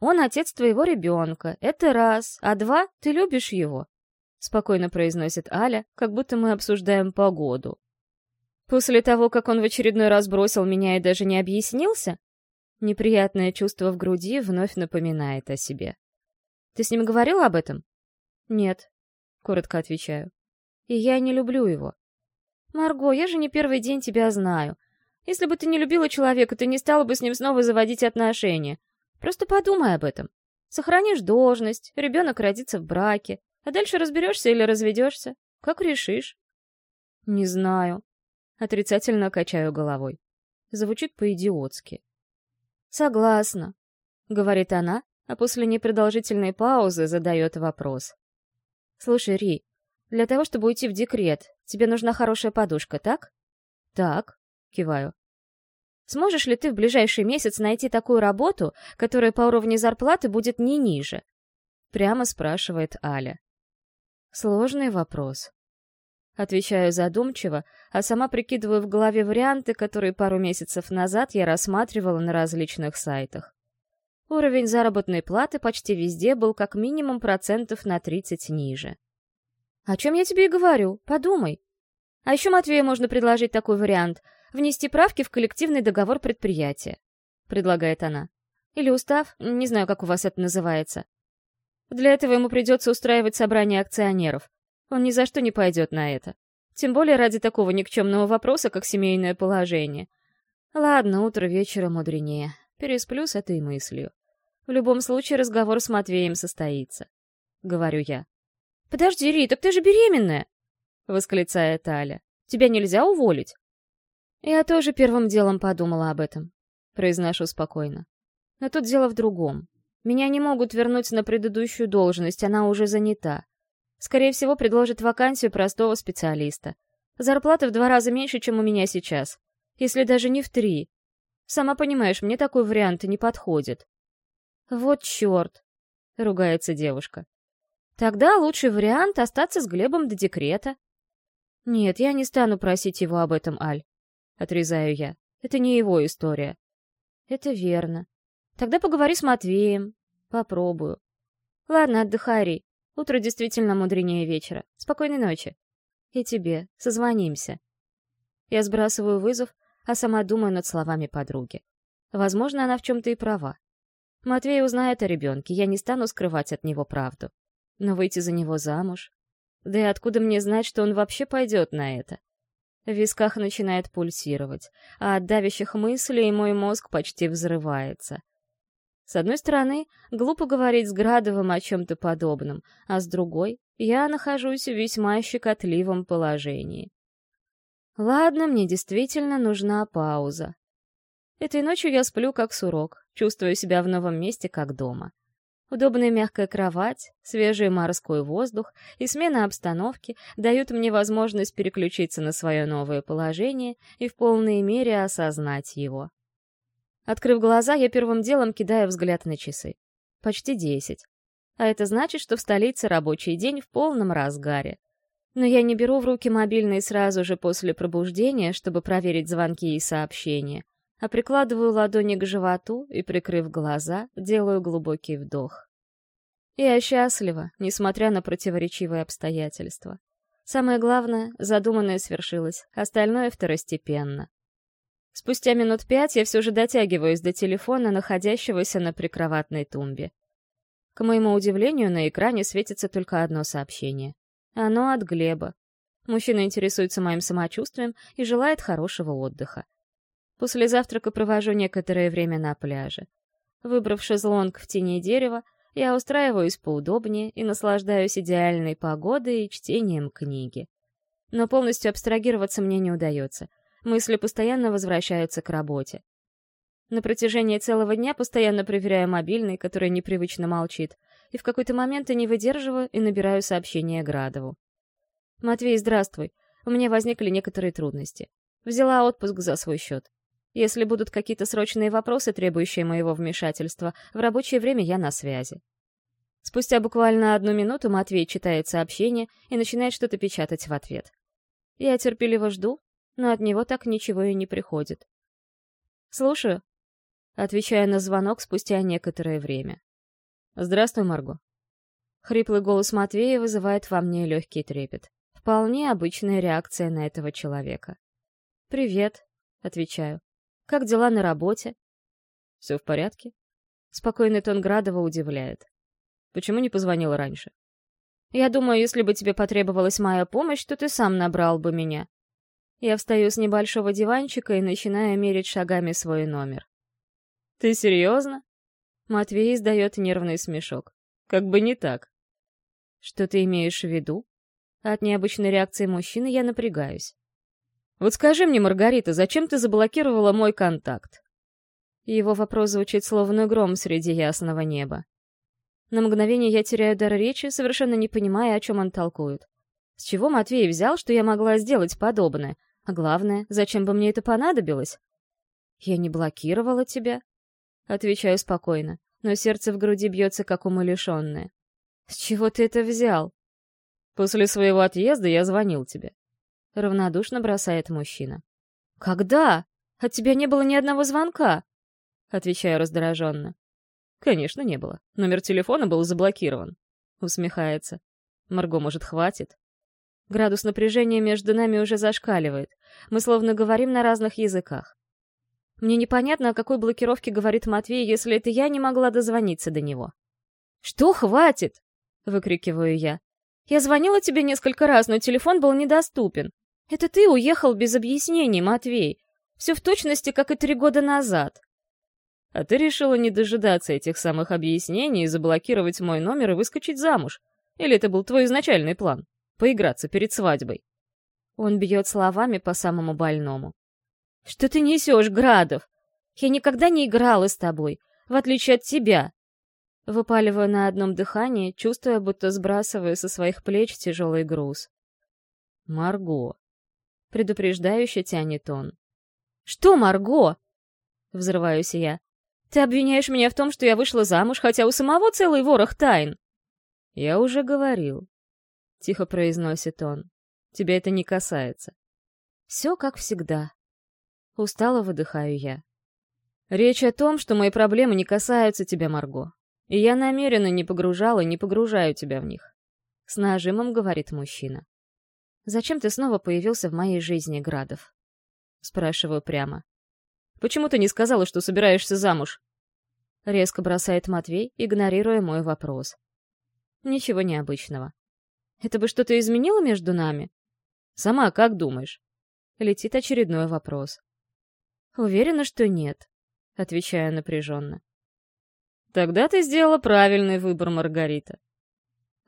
Он отец твоего ребенка, это раз, а два — ты любишь его», — спокойно произносит Аля, как будто мы обсуждаем погоду. После того, как он в очередной раз бросил меня и даже не объяснился, неприятное чувство в груди вновь напоминает о себе. «Ты с ним говорил об этом?» «Нет», — коротко отвечаю. «И я не люблю его». «Марго, я же не первый день тебя знаю. Если бы ты не любила человека, ты не стала бы с ним снова заводить отношения. Просто подумай об этом. Сохранишь должность, ребенок родится в браке, а дальше разберешься или разведешься. Как решишь?» «Не знаю», Отрицательно качаю головой. Звучит по-идиотски. «Согласна», — говорит она, а после непродолжительной паузы задает вопрос. «Слушай, Ри, для того, чтобы уйти в декрет, тебе нужна хорошая подушка, так?» «Так», — киваю. «Сможешь ли ты в ближайший месяц найти такую работу, которая по уровню зарплаты будет не ниже?» Прямо спрашивает Аля. Сложный вопрос. Отвечаю задумчиво, а сама прикидываю в голове варианты, которые пару месяцев назад я рассматривала на различных сайтах. Уровень заработной платы почти везде был как минимум процентов на 30 ниже. «О чем я тебе и говорю, подумай. А еще Матвею можно предложить такой вариант — внести правки в коллективный договор предприятия», — предлагает она. «Или устав, не знаю, как у вас это называется. Для этого ему придется устраивать собрание акционеров. Он ни за что не пойдет на это. Тем более ради такого никчемного вопроса, как семейное положение. Ладно, утро вечера мудренее. Пересплю с этой мыслью. В любом случае разговор с Матвеем состоится. Говорю я. «Подожди, Рита, ты же беременная!» — восклицает Аля. «Тебя нельзя уволить?» Я тоже первым делом подумала об этом. Произношу спокойно. Но тут дело в другом. Меня не могут вернуть на предыдущую должность, она уже занята. Скорее всего, предложат вакансию простого специалиста. Зарплата в два раза меньше, чем у меня сейчас. Если даже не в три. Сама понимаешь, мне такой вариант не подходит. «Вот черт!» — ругается девушка. «Тогда лучший вариант — остаться с Глебом до декрета». «Нет, я не стану просить его об этом, Аль», — отрезаю я. «Это не его история». «Это верно. Тогда поговори с Матвеем. Попробую. Ладно, отдыхай, Ри. Утро действительно мудренее вечера. Спокойной ночи. И тебе. Созвонимся». Я сбрасываю вызов, а сама думаю над словами подруги. Возможно, она в чем-то и права. Матвей узнает о ребенке, я не стану скрывать от него правду. Но выйти за него замуж? Да и откуда мне знать, что он вообще пойдет на это? В висках начинает пульсировать, а от давящих мыслей мой мозг почти взрывается. С одной стороны, глупо говорить с Градовым о чем-то подобном, а с другой, я нахожусь в весьма щекотливом положении. Ладно, мне действительно нужна пауза. Этой ночью я сплю как сурок, чувствую себя в новом месте как дома. Удобная мягкая кровать, свежий морской воздух и смена обстановки дают мне возможность переключиться на свое новое положение и в полной мере осознать его. Открыв глаза, я первым делом кидаю взгляд на часы. Почти десять. А это значит, что в столице рабочий день в полном разгаре. Но я не беру в руки мобильный сразу же после пробуждения, чтобы проверить звонки и сообщения — а прикладываю ладони к животу и, прикрыв глаза, делаю глубокий вдох. Я счастлива, несмотря на противоречивые обстоятельства. Самое главное, задуманное свершилось, остальное второстепенно. Спустя минут пять я все же дотягиваюсь до телефона, находящегося на прикроватной тумбе. К моему удивлению, на экране светится только одно сообщение. Оно от Глеба. Мужчина интересуется моим самочувствием и желает хорошего отдыха. После завтрака провожу некоторое время на пляже. Выбрав шезлонг в тени дерева, я устраиваюсь поудобнее и наслаждаюсь идеальной погодой и чтением книги. Но полностью абстрагироваться мне не удается. Мысли постоянно возвращаются к работе. На протяжении целого дня постоянно проверяю мобильный, который непривычно молчит, и в какой-то момент я не выдерживаю и набираю сообщение Градову. «Матвей, здравствуй. У меня возникли некоторые трудности. Взяла отпуск за свой счет. Если будут какие-то срочные вопросы, требующие моего вмешательства, в рабочее время я на связи. Спустя буквально одну минуту Матвей читает сообщение и начинает что-то печатать в ответ. Я терпеливо жду, но от него так ничего и не приходит. «Слушаю», — отвечаю на звонок спустя некоторое время. «Здравствуй, Марго». Хриплый голос Матвея вызывает во мне легкий трепет. Вполне обычная реакция на этого человека. «Привет», — отвечаю. Как дела на работе? Все в порядке? Спокойный тон Градова удивляет. Почему не позвонила раньше? Я думаю, если бы тебе потребовалась моя помощь, то ты сам набрал бы меня. Я встаю с небольшого диванчика и начинаю мерить шагами свой номер. Ты серьезно? Матвей издает нервный смешок. Как бы не так. Что ты имеешь в виду? От необычной реакции мужчины я напрягаюсь. Вот скажи мне, Маргарита, зачем ты заблокировала мой контакт? Его вопрос звучит словно гром среди ясного неба. На мгновение я теряю дар речи, совершенно не понимая, о чем он толкует. С чего Матвей взял, что я могла сделать подобное? А главное, зачем бы мне это понадобилось? Я не блокировала тебя. Отвечаю спокойно, но сердце в груди бьется, как умалишенное. С чего ты это взял? После своего отъезда я звонил тебе. — равнодушно бросает мужчина. «Когда? От тебя не было ни одного звонка!» Отвечаю раздраженно. «Конечно, не было. Номер телефона был заблокирован». Усмехается. «Марго, может, хватит?» Градус напряжения между нами уже зашкаливает. Мы словно говорим на разных языках. Мне непонятно, о какой блокировке говорит Матвей, если это я не могла дозвониться до него. «Что хватит?» — выкрикиваю я. «Я звонила тебе несколько раз, но телефон был недоступен. Это ты уехал без объяснений, Матвей. Все в точности, как и три года назад. А ты решила не дожидаться этих самых объяснений и заблокировать мой номер и выскочить замуж? Или это был твой изначальный план? Поиграться перед свадьбой? Он бьет словами по самому больному. «Что ты несешь, Градов? Я никогда не играла с тобой, в отличие от тебя!» Выпаливаю на одном дыхании, чувствуя, будто сбрасываю со своих плеч тяжелый груз. «Марго!» — предупреждающе тянет он. «Что, Марго?» — взрываюсь я. «Ты обвиняешь меня в том, что я вышла замуж, хотя у самого целый ворох тайн!» «Я уже говорил», — тихо произносит он. «Тебя это не касается». «Все как всегда». Устало выдыхаю я. «Речь о том, что мои проблемы не касаются тебя, Марго. И я намеренно не погружала и не погружаю тебя в них». С нажимом говорит мужчина. «Зачем ты снова появился в моей жизни, Градов?» Спрашиваю прямо. «Почему ты не сказала, что собираешься замуж?» Резко бросает Матвей, игнорируя мой вопрос. Ничего необычного. Это бы что-то изменило между нами? Сама как думаешь? Летит очередной вопрос. Уверена, что нет, отвечаю напряженно. Тогда ты сделала правильный выбор, Маргарита.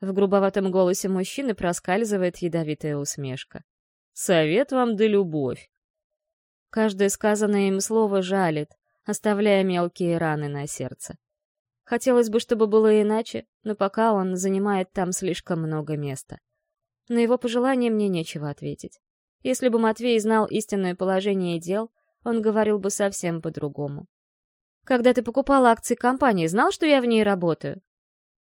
В грубоватом голосе мужчины проскальзывает ядовитая усмешка. Совет вам да любовь. Каждое сказанное им слово жалит, оставляя мелкие раны на сердце. Хотелось бы, чтобы было иначе, но пока он занимает там слишком много места. На его пожелания мне нечего ответить. Если бы Матвей знал истинное положение дел, он говорил бы совсем по-другому. «Когда ты покупал акции компании, знал, что я в ней работаю?»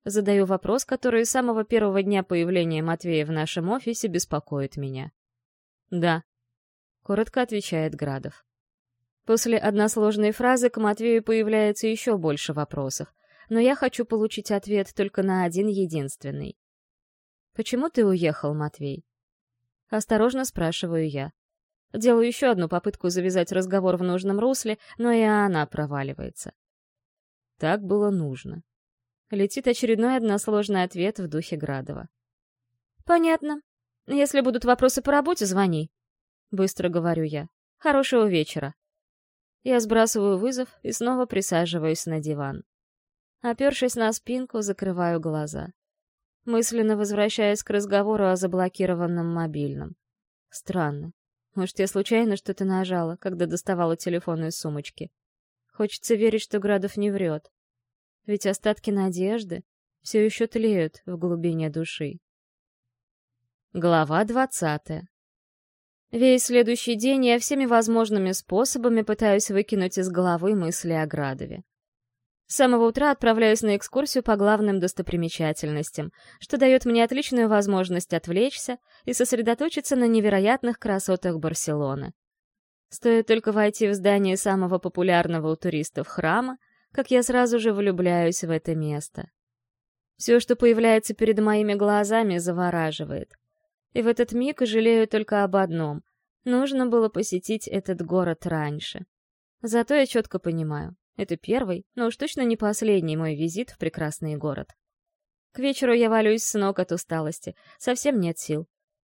Задаю вопрос, который с самого первого дня появления Матвея в нашем офисе беспокоит меня. «Да», — коротко отвечает Градов. После односложной фразы к Матвею появляется еще больше вопросов, но я хочу получить ответ только на один единственный. «Почему ты уехал, Матвей?» Осторожно спрашиваю я. Делаю еще одну попытку завязать разговор в нужном русле, но и она проваливается. Так было нужно. Летит очередной односложный ответ в духе Градова. «Понятно. Если будут вопросы по работе, звони». Быстро говорю я. «Хорошего вечера». Я сбрасываю вызов и снова присаживаюсь на диван. Опершись на спинку, закрываю глаза. Мысленно возвращаясь к разговору о заблокированном мобильном. Странно. Может, я случайно что-то нажала, когда доставала телефон из сумочки. Хочется верить, что Градов не врет. Ведь остатки надежды все еще тлеют в глубине души. Глава двадцатая. Весь следующий день я всеми возможными способами пытаюсь выкинуть из головы мысли о Градове. С самого утра отправляюсь на экскурсию по главным достопримечательностям, что дает мне отличную возможность отвлечься и сосредоточиться на невероятных красотах Барселоны. Стоит только войти в здание самого популярного у туристов храма, как я сразу же влюбляюсь в это место. Все, что появляется перед моими глазами, завораживает. И в этот миг жалею только об одном — нужно было посетить этот город раньше. Зато я четко понимаю, это первый, но уж точно не последний мой визит в прекрасный город. К вечеру я валюсь с ног от усталости, совсем нет сил.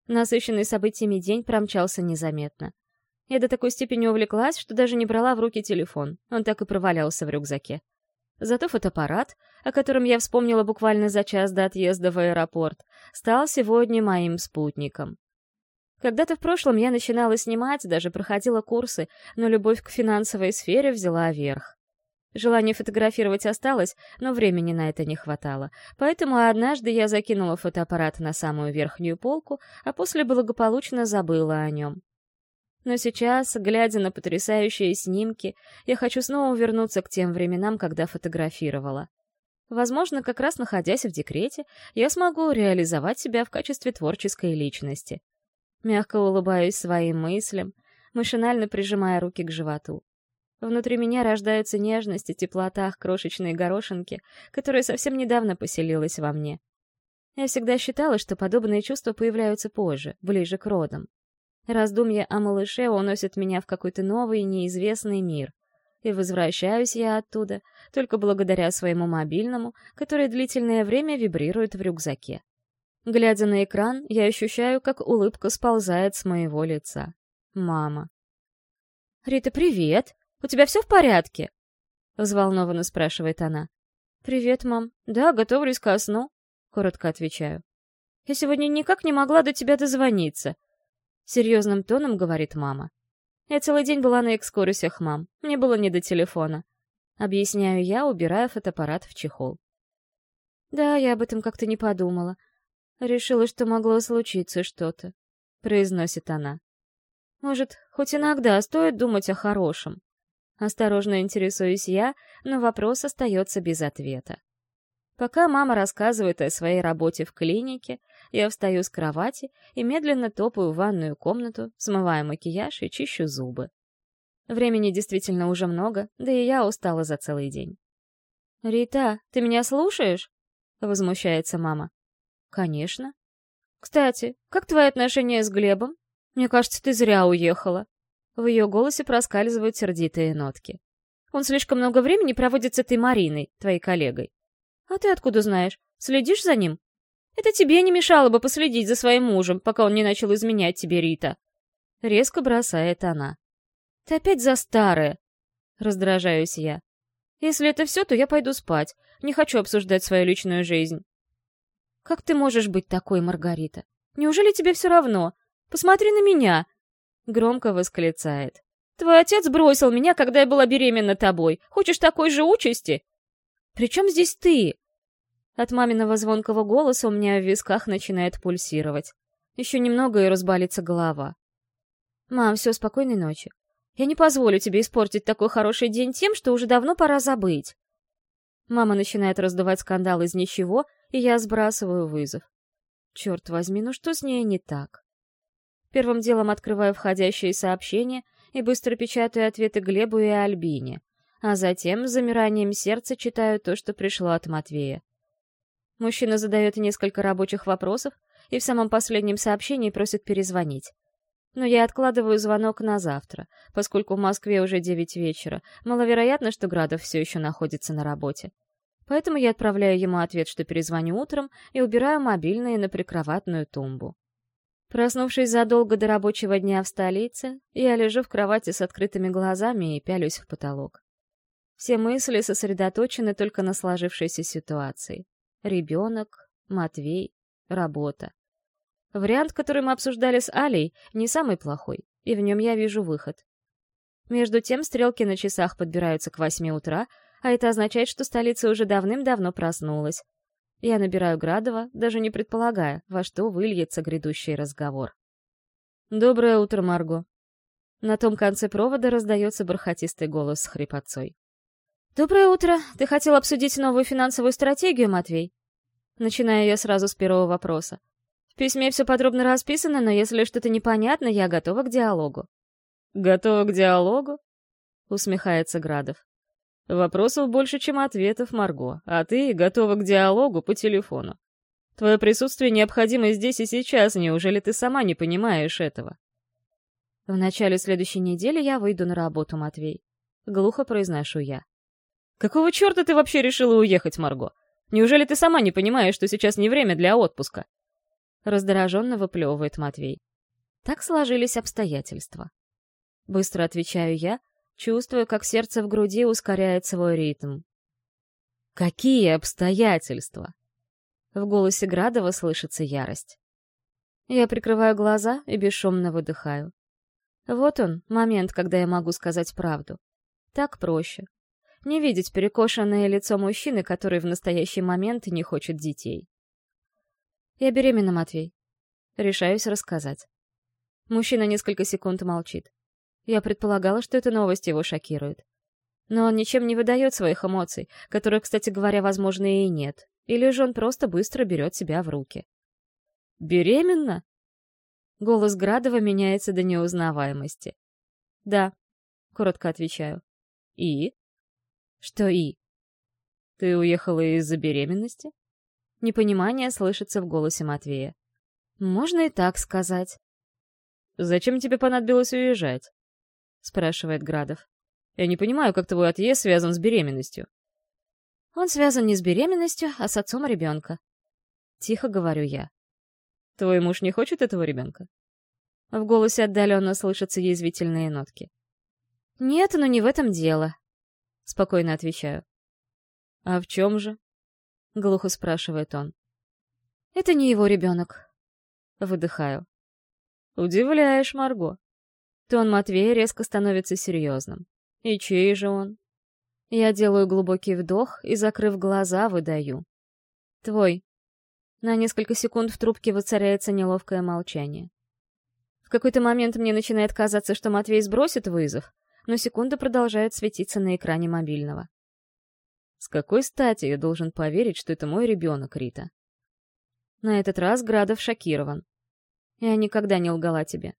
Насыщенный событиями день промчался незаметно. Я до такой степени увлеклась, что даже не брала в руки телефон, он так и провалялся в рюкзаке. Зато фотоаппарат, о котором я вспомнила буквально за час до отъезда в аэропорт, стал сегодня моим спутником. Когда-то в прошлом я начинала снимать, даже проходила курсы, но любовь к финансовой сфере взяла верх. Желание фотографировать осталось, но времени на это не хватало, поэтому однажды я закинула фотоаппарат на самую верхнюю полку, а после благополучно забыла о нем. Но сейчас, глядя на потрясающие снимки, я хочу снова вернуться к тем временам, когда фотографировала. Возможно, как раз находясь в декрете, я смогу реализовать себя в качестве творческой личности. Мягко улыбаюсь своим мыслям, машинально прижимая руки к животу. Внутри меня рождаются нежность и теплота крошечной горошинки, которая совсем недавно поселилась во мне. Я всегда считала, что подобные чувства появляются позже, ближе к родам. Раздумья о малыше уносят меня в какой-то новый, неизвестный мир. И возвращаюсь я оттуда только благодаря своему мобильному, который длительное время вибрирует в рюкзаке. Глядя на экран, я ощущаю, как улыбка сползает с моего лица. Мама. «Рита, привет! У тебя все в порядке?» — взволнованно спрашивает она. «Привет, мам. Да, готовлюсь ко сну», — коротко отвечаю. «Я сегодня никак не могла до тебя дозвониться», — серьезным тоном говорит мама. «Я целый день была на экскурсиях, мам. Мне было не до телефона». Объясняю я, убирая фотоаппарат в чехол. «Да, я об этом как-то не подумала. Решила, что могло случиться что-то», — произносит она. «Может, хоть иногда стоит думать о хорошем?» Осторожно интересуюсь я, но вопрос остается без ответа. Пока мама рассказывает о своей работе в клинике, я встаю с кровати и медленно топаю в ванную комнату, смывая макияж и чищу зубы. Времени действительно уже много, да и я устала за целый день. «Рита, ты меня слушаешь?» — возмущается мама. «Конечно». «Кстати, как твои отношения с Глебом? Мне кажется, ты зря уехала». В ее голосе проскальзывают сердитые нотки. «Он слишком много времени проводит с этой Мариной, твоей коллегой. А ты откуда знаешь? Следишь за ним? Это тебе не мешало бы последить за своим мужем, пока он не начал изменять тебе, Рита». Резко бросает она. «Ты опять за старое!» Раздражаюсь я. «Если это все, то я пойду спать. Не хочу обсуждать свою личную жизнь». «Как ты можешь быть такой, Маргарита? Неужели тебе все равно? Посмотри на меня!» Громко восклицает. «Твой отец бросил меня, когда я была беременна тобой. Хочешь такой же участи?» «При чем здесь ты?» От маминого звонкого голоса у меня в висках начинает пульсировать. Еще немного и разболится голова. «Мам, все, спокойной ночи. Я не позволю тебе испортить такой хороший день тем, что уже давно пора забыть. Мама начинает раздавать скандал из ничего, и я сбрасываю вызов. Черт возьми, ну что с ней не так? Первым делом открываю входящие сообщения и быстро печатаю ответы Глебу и Альбине, а затем с замиранием сердца читаю то, что пришло от Матвея. Мужчина задает несколько рабочих вопросов и в самом последнем сообщении просит перезвонить. Но я откладываю звонок на завтра, поскольку в Москве уже девять вечера. Маловероятно, что Градов все еще находится на работе. Поэтому я отправляю ему ответ, что перезвоню утром, и убираю мобильные на прикроватную тумбу. Проснувшись задолго до рабочего дня в столице, я лежу в кровати с открытыми глазами и пялюсь в потолок. Все мысли сосредоточены только на сложившейся ситуации. Ребенок, Матвей, работа. Вариант, который мы обсуждали с Алей, не самый плохой, и в нем я вижу выход. Между тем стрелки на часах подбираются к восьми утра, а это означает, что столица уже давным-давно проснулась. Я набираю Градова, даже не предполагая, во что выльется грядущий разговор. «Доброе утро, Марго». На том конце провода раздается бархатистый голос с хрипотцой. «Доброе утро. Ты хотел обсудить новую финансовую стратегию, Матвей?» Начинаю я сразу с первого вопроса письме все подробно расписано, но если что-то непонятно, я готова к диалогу». «Готова к диалогу?» — усмехается Градов. «Вопросов больше, чем ответов, Марго, а ты готова к диалогу по телефону. Твое присутствие необходимо здесь и сейчас, неужели ты сама не понимаешь этого?» «В начале следующей недели я выйду на работу, Матвей», — глухо произношу я. «Какого черта ты вообще решила уехать, Марго? Неужели ты сама не понимаешь, что сейчас не время для отпуска?» Раздраженно выплевывает Матвей. Так сложились обстоятельства. Быстро отвечаю я, чувствуя, как сердце в груди ускоряет свой ритм. «Какие обстоятельства?» В голосе Градова слышится ярость. Я прикрываю глаза и бесшумно выдыхаю. Вот он, момент, когда я могу сказать правду. Так проще. Не видеть перекошенное лицо мужчины, который в настоящий момент не хочет детей. Я беременна, Матвей. Решаюсь рассказать. Мужчина несколько секунд молчит. Я предполагала, что эта новость его шокирует. Но он ничем не выдает своих эмоций, которых, кстати говоря, возможно, и нет. Или же он просто быстро берет себя в руки. «Беременна?» Голос Градова меняется до неузнаваемости. «Да», — коротко отвечаю. «И?» «Что «и»?» «Ты уехала из-за беременности?» Непонимание слышится в голосе Матвея. «Можно и так сказать». «Зачем тебе понадобилось уезжать?» — спрашивает Градов. «Я не понимаю, как твой отъезд связан с беременностью». «Он связан не с беременностью, а с отцом ребенка». Тихо говорю я. «Твой муж не хочет этого ребенка?» В голосе отдаленно слышатся язвительные нотки. «Нет, но не в этом дело», — спокойно отвечаю. «А в чем же?» — глухо спрашивает он. «Это не его ребенок». Выдыхаю. «Удивляешь, Марго». Тон Матвея резко становится серьезным. «И чей же он?» Я делаю глубокий вдох и, закрыв глаза, выдаю. «Твой». На несколько секунд в трубке воцаряется неловкое молчание. В какой-то момент мне начинает казаться, что Матвей сбросит вызов, но секунды продолжают светиться на экране мобильного. С какой стати я должен поверить, что это мой ребенок, Рита? На этот раз Градов шокирован. Я никогда не лгала тебе.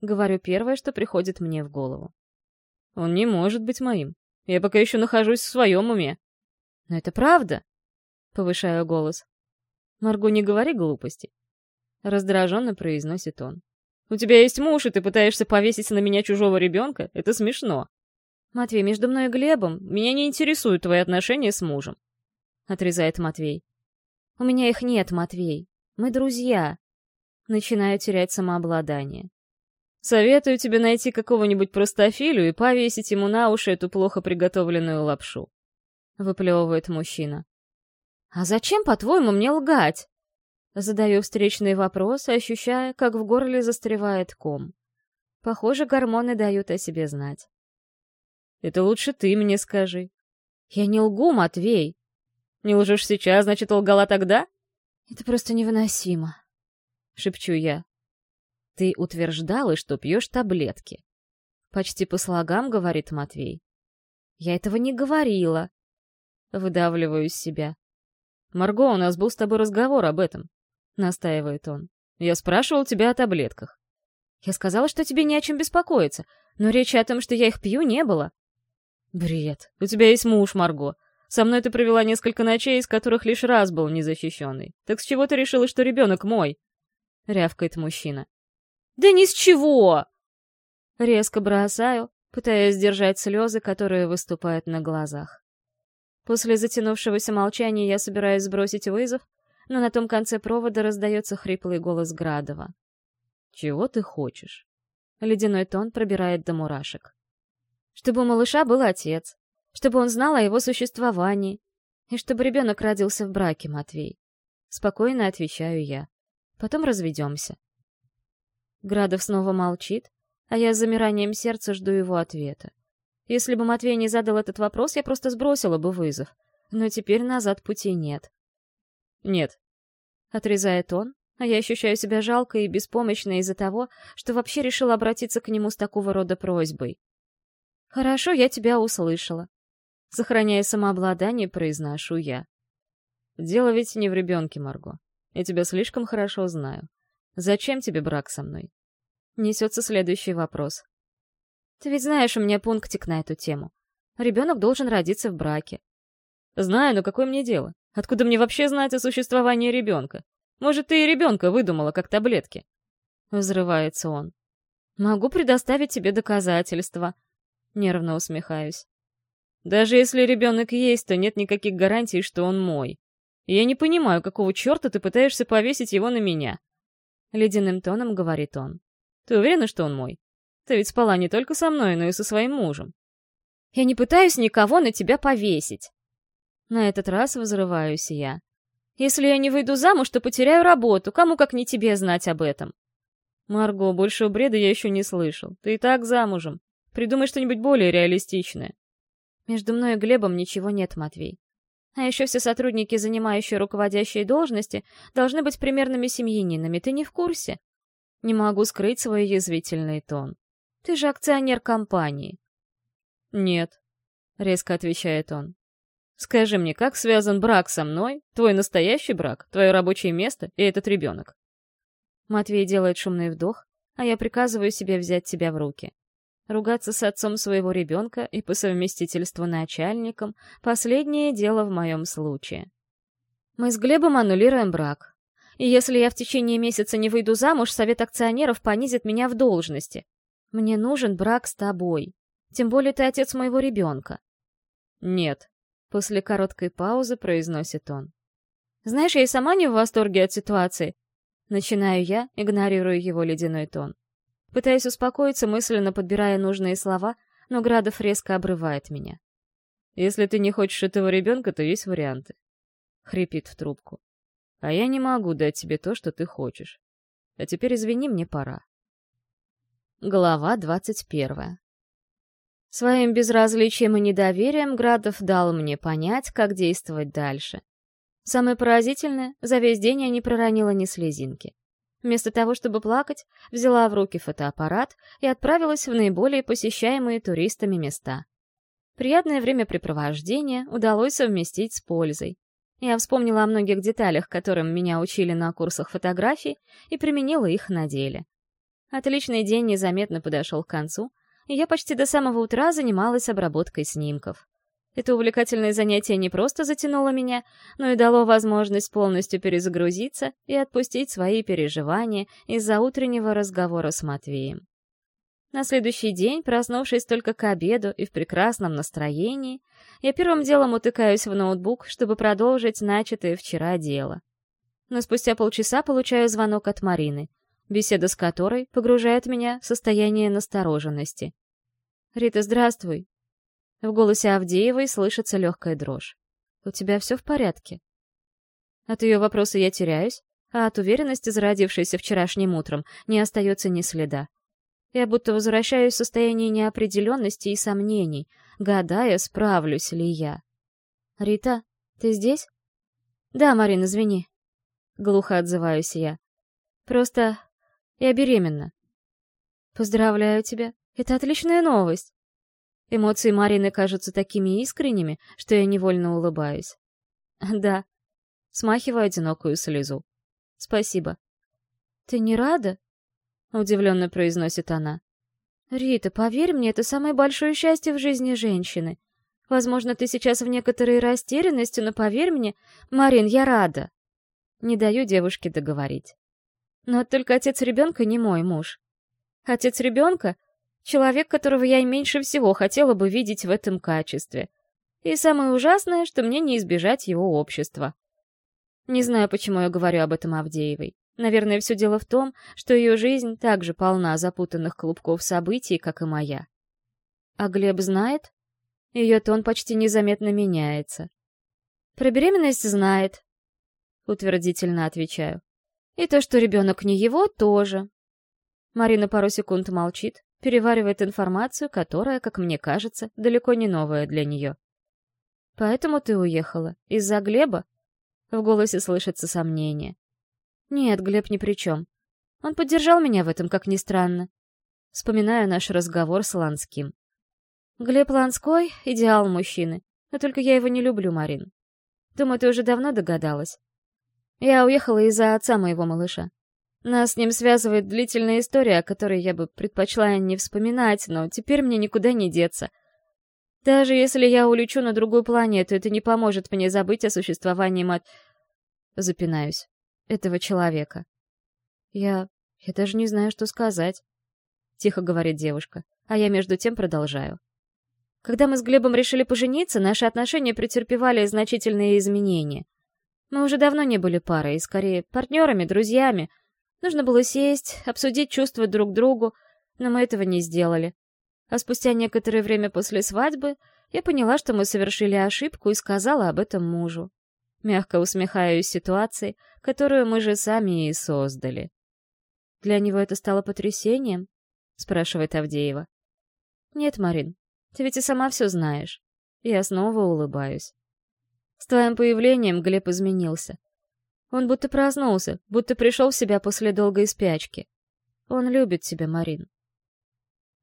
Говорю первое, что приходит мне в голову. Он не может быть моим. Я пока еще нахожусь в своем уме. Но это правда. Повышаю голос. Марго, не говори глупостей. Раздраженно произносит он. У тебя есть муж, и ты пытаешься повесить на меня чужого ребенка? Это смешно. Матвей, между мной и Глебом меня не интересуют твои отношения с мужем. Отрезает Матвей. У меня их нет, Матвей. Мы друзья. Начинаю терять самообладание. Советую тебе найти какого-нибудь простофилю и повесить ему на уши эту плохо приготовленную лапшу. Выплевывает мужчина. А зачем, по-твоему, мне лгать? Задаю встречный вопрос, ощущая, как в горле застревает ком. Похоже, гормоны дают о себе знать. «Это лучше ты мне скажи». «Я не лгу, Матвей». «Не лжешь сейчас, значит, лгала тогда?» «Это просто невыносимо», — шепчу я. «Ты утверждала, что пьешь таблетки». Почти по слогам говорит Матвей. «Я этого не говорила». Выдавливаю из себя. «Марго, у нас был с тобой разговор об этом. — настаивает он. «Я спрашивал тебя о таблетках». «Я сказала, что тебе не о чем беспокоиться, но речи о том, что я их пью, не было». «Бред. У тебя есть муж, Марго. Со мной ты провела несколько ночей, из которых лишь раз был незащищенный. Так с чего ты решила, что ребенок мой?» — рявкает мужчина. «Да ни с чего!» Резко бросаю, пытаясь сдержать слезы, которые выступают на глазах. После затянувшегося молчания я собираюсь сбросить вызов, но на том конце провода раздается хриплый голос Градова. «Чего ты хочешь?» Ледяной тон пробирает до мурашек. «Чтобы у малыша был отец, чтобы он знал о его существовании, и чтобы ребенок родился в браке, Матвей». Спокойно отвечаю я. Потом разведемся. Градов снова молчит, а я с замиранием сердца жду его ответа. Если бы Матвей не задал этот вопрос, я просто сбросила бы вызов. Но теперь назад пути нет. «Нет», — отрезает он, а я ощущаю себя жалко и беспомощно из-за того, что вообще решила обратиться к нему с такого рода просьбой. «Хорошо, я тебя услышала», — сохраняя самообладание, произношу я. «Дело ведь не в ребенке, Марго. Я тебя слишком хорошо знаю. Зачем тебе брак со мной?» Несется следующий вопрос. «Ты ведь знаешь, у меня пунктик на эту тему. Ребенок должен родиться в браке». «Знаю, но какое мне дело? Откуда мне вообще знать о существовании ребенка? Может, ты и ребенка выдумала, как таблетки?» Взрывается он. «Могу предоставить тебе доказательства». Нервно усмехаюсь. «Даже если ребенок есть, то нет никаких гарантий, что он мой. я не понимаю, какого черта ты пытаешься повесить его на меня?» Ледяным тоном говорит он. «Ты уверена, что он мой? Ты ведь спала не только со мной, но и со своим мужем». «Я не пытаюсь никого на тебя повесить», на этот раз взрываюсь я. Если я не выйду замуж, то потеряю работу. Кому как не тебе знать об этом? Марго, большего бреда я еще не слышал. Ты и так замужем. Придумай что-нибудь более реалистичное. Между мной и Глебом ничего нет, Матвей. А еще все сотрудники, занимающие руководящие должности, должны быть примерными семьянинами. Ты не в курсе? Не могу скрыть свой язвительный тон. Ты же акционер компании. Нет, резко отвечает он. Скажи мне, как связан брак со мной, твой настоящий брак, твое рабочее место и этот ребенок?» Матвей делает шумный вдох, а я приказываю себе взять себя в руки. Ругаться с отцом своего ребенка и по совместительству начальником — последнее дело в моем случае. Мы с Глебом аннулируем брак. И если я в течение месяца не выйду замуж, совет акционеров понизит меня в должности. Мне нужен брак с тобой. Тем более ты отец моего ребенка. Нет, После короткой паузы произносит он. «Знаешь, я и сама не в восторге от ситуации». Начинаю я, игнорируя его ледяной тон. Пытаясь успокоиться, мысленно подбирая нужные слова, но Градов резко обрывает меня. «Если ты не хочешь этого ребенка, то есть варианты», — хрипит в трубку. «А я не могу дать тебе то, что ты хочешь. А теперь извини, мне пора». Глава двадцать первая. Своим безразличием и недоверием Градов дал мне понять, как действовать дальше. Самое поразительное, за весь день я не проронила ни слезинки. Вместо того, чтобы плакать, взяла в руки фотоаппарат и отправилась в наиболее посещаемые туристами места. Приятное времяпрепровождение удалось совместить с пользой. Я вспомнила о многих деталях, которым меня учили на курсах фотографий, и применила их на деле. Отличный день незаметно подошел к концу, и я почти до самого утра занималась обработкой снимков. Это увлекательное занятие не просто затянуло меня, но и дало возможность полностью перезагрузиться и отпустить свои переживания из-за утреннего разговора с Матвеем. На следующий день, проснувшись только к обеду и в прекрасном настроении, я первым делом утыкаюсь в ноутбук, чтобы продолжить начатое вчера дело. Но спустя полчаса получаю звонок от Марины, беседа с которой погружает меня в состояние настороженности. «Рита, здравствуй. В голосе Авдеевой слышится легкая дрожь. «У тебя все в порядке?» От ее вопроса я теряюсь, а от уверенности, зародившейся вчерашним утром, не остается ни следа. Я будто возвращаюсь в состояние неопределенности и сомнений, гадая, справлюсь ли я. «Рита, ты здесь?» «Да, Марина, извини». Глухо отзываюсь я. «Просто я беременна». «Поздравляю тебя. Это отличная новость. Эмоции Марины кажутся такими искренними, что я невольно улыбаюсь. Да. Смахиваю одинокую слезу. Спасибо. Ты не рада? Удивленно произносит она. Рита, поверь мне, это самое большое счастье в жизни женщины. Возможно, ты сейчас в некоторой растерянности, но поверь мне, Марин, я рада. Не даю девушке договорить. Но только отец ребенка не мой муж. Отец ребенка Человек, которого я и меньше всего хотела бы видеть в этом качестве. И самое ужасное, что мне не избежать его общества. Не знаю, почему я говорю об этом Авдеевой. Наверное, все дело в том, что ее жизнь так же полна запутанных клубков событий, как и моя. А Глеб знает? Ее тон почти незаметно меняется. Про беременность знает. Утвердительно отвечаю. И то, что ребенок не его, тоже. Марина пару секунд молчит, переваривает информацию, которая, как мне кажется, далеко не новая для нее. «Поэтому ты уехала? Из-за Глеба?» В голосе слышится сомнение. «Нет, Глеб ни при чем. Он поддержал меня в этом, как ни странно. Вспоминаю наш разговор с Ланским. Глеб Ланской — идеал мужчины, но только я его не люблю, Марин. Думаю, ты уже давно догадалась. Я уехала из-за отца моего малыша. Нас с ним связывает длительная история, о которой я бы предпочла не вспоминать, но теперь мне никуда не деться. Даже если я улечу на другую планету, это не поможет мне забыть о существовании мат... Запинаюсь. Этого человека. Я... я даже не знаю, что сказать. Тихо говорит девушка, а я между тем продолжаю. Когда мы с Глебом решили пожениться, наши отношения претерпевали значительные изменения. Мы уже давно не были парой, скорее партнерами, друзьями — Нужно было сесть, обсудить чувства друг другу, но мы этого не сделали. А спустя некоторое время после свадьбы я поняла, что мы совершили ошибку и сказала об этом мужу. Мягко усмехаюсь ситуации, которую мы же сами и создали. «Для него это стало потрясением?» — спрашивает Авдеева. «Нет, Марин, ты ведь и сама все знаешь». Я снова улыбаюсь. С твоим появлением Глеб изменился. Он будто проснулся, будто пришел в себя после долгой спячки. Он любит тебя, Марин.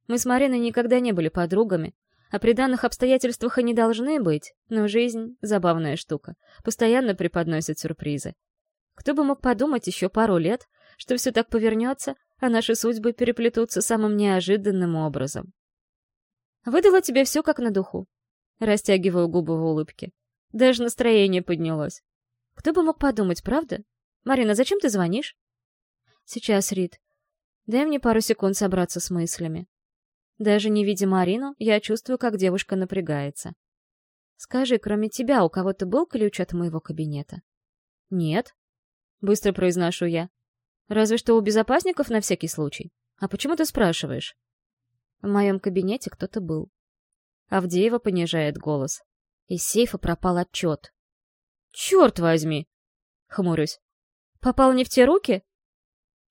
Мы с Мариной никогда не были подругами, а при данных обстоятельствах и не должны быть, но жизнь — забавная штука, постоянно преподносит сюрпризы. Кто бы мог подумать еще пару лет, что все так повернется, а наши судьбы переплетутся самым неожиданным образом. Выдала тебе все как на духу. Растягиваю губы в улыбке. Даже настроение поднялось. Кто бы мог подумать, правда? Марина, зачем ты звонишь? Сейчас, Рит. Дай мне пару секунд собраться с мыслями. Даже не видя Марину, я чувствую, как девушка напрягается. Скажи, кроме тебя, у кого-то был ключ от моего кабинета? Нет. Быстро произношу я. Разве что у безопасников на всякий случай. А почему ты спрашиваешь? В моем кабинете кто-то был. Авдеева понижает голос. Из сейфа пропал отчет. «Черт возьми!» — хмурюсь. «Попал не в те руки?»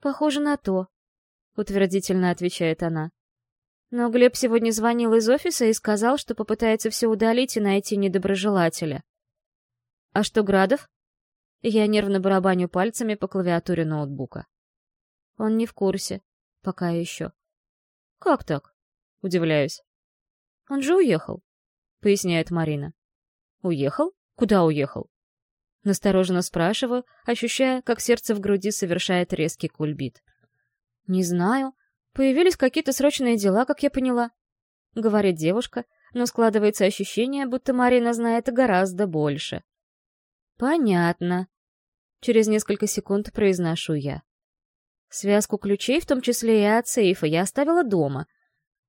«Похоже на то», — утвердительно отвечает она. Но Глеб сегодня звонил из офиса и сказал, что попытается все удалить и найти недоброжелателя. «А что, Градов?» Я нервно барабаню пальцами по клавиатуре ноутбука. Он не в курсе. Пока еще. «Как так?» — удивляюсь. «Он же уехал», — поясняет Марина. «Уехал? Куда уехал?» Настороженно спрашиваю, ощущая, как сердце в груди совершает резкий кульбит. «Не знаю. Появились какие-то срочные дела, как я поняла», — говорит девушка, но складывается ощущение, будто Марина знает гораздо больше. «Понятно», — через несколько секунд произношу я. Связку ключей, в том числе и от сейфа, я оставила дома.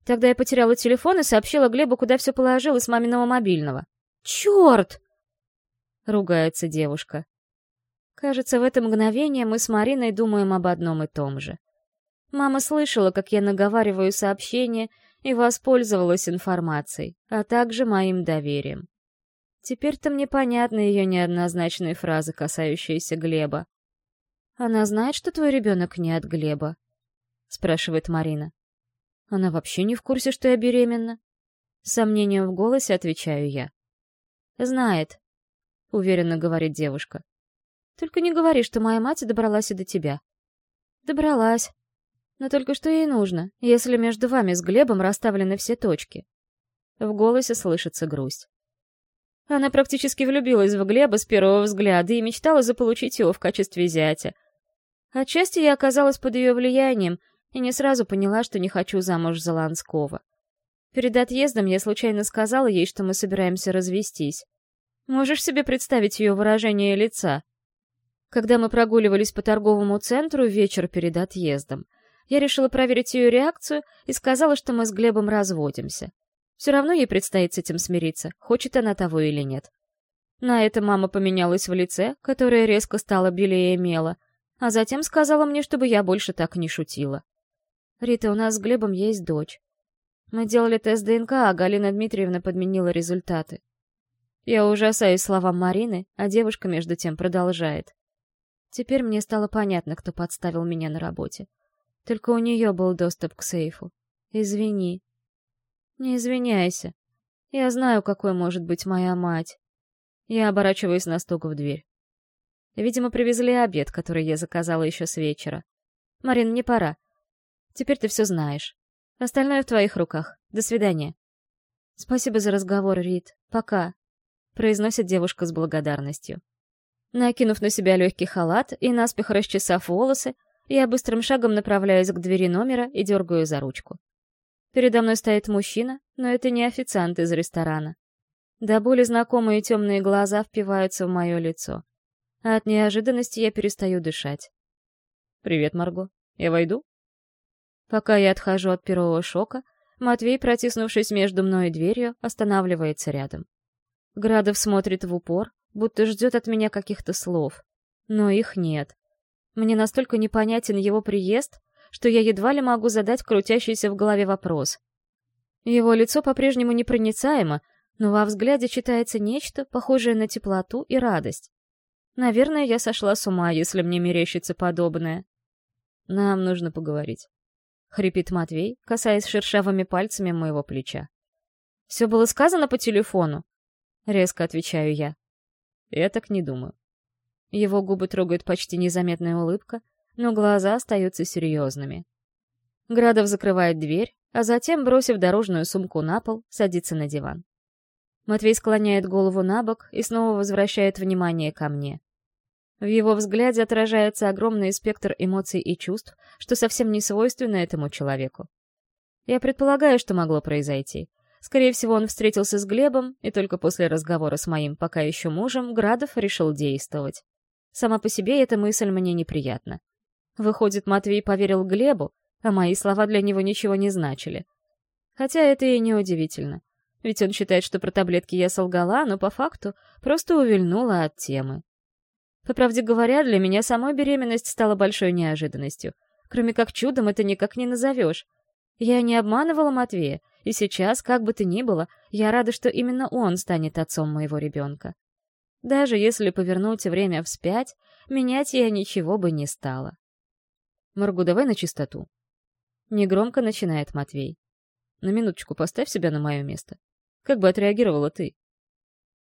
Тогда я потеряла телефон и сообщила Глебу, куда все положила с маминого мобильного. «Черт!» — ругается девушка. Кажется, в это мгновение мы с Мариной думаем об одном и том же. Мама слышала, как я наговариваю сообщение и воспользовалась информацией, а также моим доверием. Теперь-то мне понятны ее неоднозначные фразы, касающиеся Глеба. «Она знает, что твой ребенок не от Глеба?» — спрашивает Марина. «Она вообще не в курсе, что я беременна?» С сомнением в голосе отвечаю я. «Знает», — уверенно говорит девушка. «Только не говори, что моя мать добралась и до тебя». «Добралась. Но только что ей нужно, если между вами с Глебом расставлены все точки?» В голосе слышится грусть. Она практически влюбилась в Глеба с первого взгляда и мечтала заполучить его в качестве зятя. Отчасти я оказалась под ее влиянием и не сразу поняла, что не хочу замуж за Ланского. Перед отъездом я случайно сказала ей, что мы собираемся развестись. Можешь себе представить ее выражение лица? Когда мы прогуливались по торговому центру вечер перед отъездом, я решила проверить ее реакцию и сказала, что мы с Глебом разводимся. Все равно ей предстоит с этим смириться, хочет она того или нет. На это мама поменялась в лице, которое резко стало белее мела, а затем сказала мне, чтобы я больше так не шутила. «Рита, у нас с Глебом есть дочь. Мы делали тест ДНК, а Галина Дмитриевна подменила результаты. Я ужасаюсь словам Марины, а девушка между тем продолжает. Теперь мне стало понятно, кто подставил меня на работе. Только у нее был доступ к сейфу. Извини, «Не извиняйся. Я знаю, какой может быть моя мать». Я оборачиваюсь на стук в дверь. Видимо, привезли обед, который я заказала еще с вечера. «Марин, мне пора. Теперь ты все знаешь. Остальное в твоих руках. До свидания». «Спасибо за разговор, Рит. Пока», — произносит девушка с благодарностью. Накинув на себя легкий халат и наспех расчесав волосы, я быстрым шагом направляюсь к двери номера и дергаю за ручку. Передо мной стоит мужчина, но это не официант из ресторана. До боли знакомые темные глаза впиваются в мое лицо. А от неожиданности я перестаю дышать. «Привет, Марго. Я войду?» Пока я отхожу от первого шока, Матвей, протиснувшись между мной и дверью, останавливается рядом. Градов смотрит в упор, будто ждет от меня каких-то слов. Но их нет. Мне настолько непонятен его приезд, что я едва ли могу задать крутящийся в голове вопрос. Его лицо по-прежнему непроницаемо, но во взгляде читается нечто, похожее на теплоту и радость. Наверное, я сошла с ума, если мне мерещится подобное. Нам нужно поговорить. Хрипит Матвей, касаясь шершавыми пальцами моего плеча. Все было сказано по телефону. Резко отвечаю я. Я так не думаю. Его губы трогает почти незаметная улыбка, но глаза остаются серьезными. Градов закрывает дверь, а затем, бросив дорожную сумку на пол, садится на диван. Матвей склоняет голову на бок и снова возвращает внимание ко мне. В его взгляде отражается огромный спектр эмоций и чувств, что совсем не свойственно этому человеку. Я предполагаю, что могло произойти. Скорее всего, он встретился с Глебом, и только после разговора с моим пока еще мужем Градов решил действовать. Сама по себе эта мысль мне неприятна. Выходит, Матвей поверил Глебу, а мои слова для него ничего не значили. Хотя это и не удивительно. Ведь он считает, что про таблетки я солгала, но по факту просто увильнула от темы. По правде говоря, для меня самой беременность стала большой неожиданностью. Кроме как чудом это никак не назовешь. Я не обманывала Матвея, и сейчас, как бы то ни было, я рада, что именно он станет отцом моего ребенка. Даже если повернуть время вспять, менять я ничего бы не стала. Маргу, давай на чистоту. Негромко начинает Матвей. На минуточку поставь себя на мое место. Как бы отреагировала ты?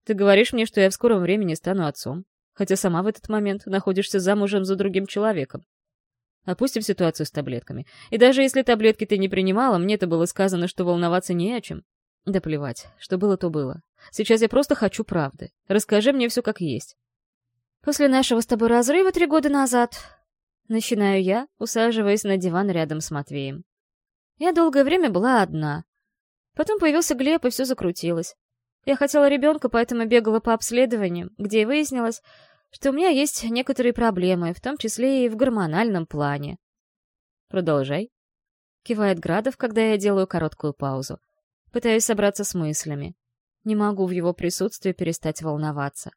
Ты говоришь мне, что я в скором времени стану отцом, хотя сама в этот момент находишься замужем за другим человеком. Опустим ситуацию с таблетками. И даже если таблетки ты не принимала, мне-то было сказано, что волноваться не о чем. Да плевать, что было, то было. Сейчас я просто хочу правды. Расскажи мне все как есть. После нашего с тобой разрыва три года назад Начинаю я, усаживаясь на диван рядом с Матвеем. Я долгое время была одна. Потом появился Глеб, и все закрутилось. Я хотела ребенка, поэтому бегала по обследованиям, где и выяснилось, что у меня есть некоторые проблемы, в том числе и в гормональном плане. «Продолжай», — кивает Градов, когда я делаю короткую паузу. Пытаюсь собраться с мыслями. Не могу в его присутствии перестать волноваться.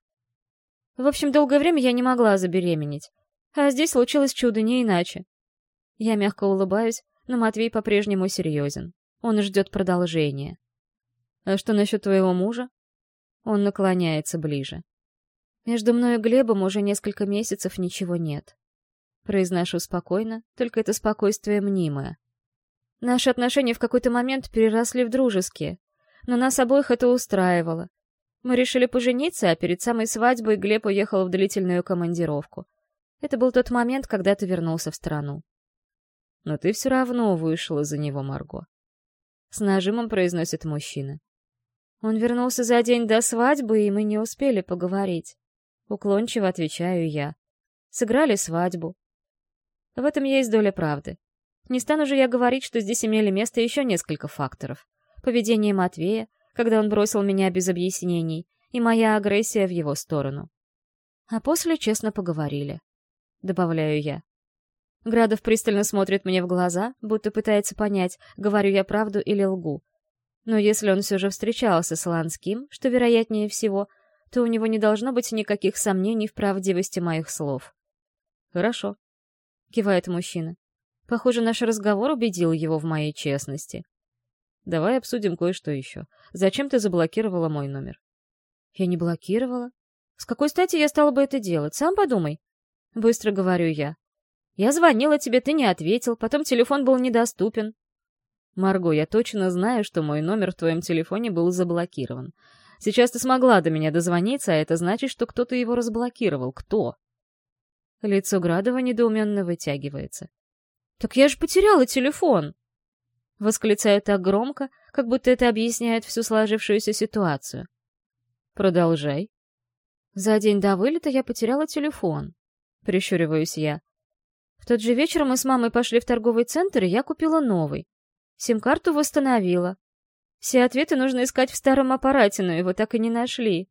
В общем, долгое время я не могла забеременеть. А здесь случилось чудо, не иначе. Я мягко улыбаюсь, но Матвей по-прежнему серьезен. Он ждет продолжения. «А что насчет твоего мужа?» Он наклоняется ближе. «Между мной и Глебом уже несколько месяцев ничего нет». Произношу спокойно, только это спокойствие мнимое. Наши отношения в какой-то момент переросли в дружеские, но нас обоих это устраивало. Мы решили пожениться, а перед самой свадьбой Глеб уехал в длительную командировку — это был тот момент, когда ты вернулся в страну. Но ты все равно вышла за него, Марго. С нажимом произносит мужчина. Он вернулся за день до свадьбы, и мы не успели поговорить. Уклончиво отвечаю я. Сыграли свадьбу. В этом есть доля правды. Не стану же я говорить, что здесь имели место еще несколько факторов. Поведение Матвея, когда он бросил меня без объяснений, и моя агрессия в его сторону. А после честно поговорили. — добавляю я. Градов пристально смотрит мне в глаза, будто пытается понять, говорю я правду или лгу. Но если он все же встречался с Ланским, что вероятнее всего, то у него не должно быть никаких сомнений в правдивости моих слов. «Хорошо», — кивает мужчина. Похоже, наш разговор убедил его в моей честности. «Давай обсудим кое-что еще. Зачем ты заблокировала мой номер?» «Я не блокировала. С какой стати я стала бы это делать? Сам подумай. — быстро говорю я. «Я звонила тебе, ты не ответил, потом телефон был недоступен». «Марго, я точно знаю, что мой номер в твоем телефоне был заблокирован. Сейчас ты смогла до меня дозвониться, а это значит, что кто-то его разблокировал. Кто?» Лицо Градова недоуменно вытягивается. «Так я же потеряла телефон!» Восклицаю так громко, как будто это объясняет всю сложившуюся ситуацию. «Продолжай». За день до вылета я потеряла телефон. — прищуриваюсь я. В тот же вечер мы с мамой пошли в торговый центр, и я купила новый. Сим-карту восстановила. Все ответы нужно искать в старом аппарате, но его так и не нашли.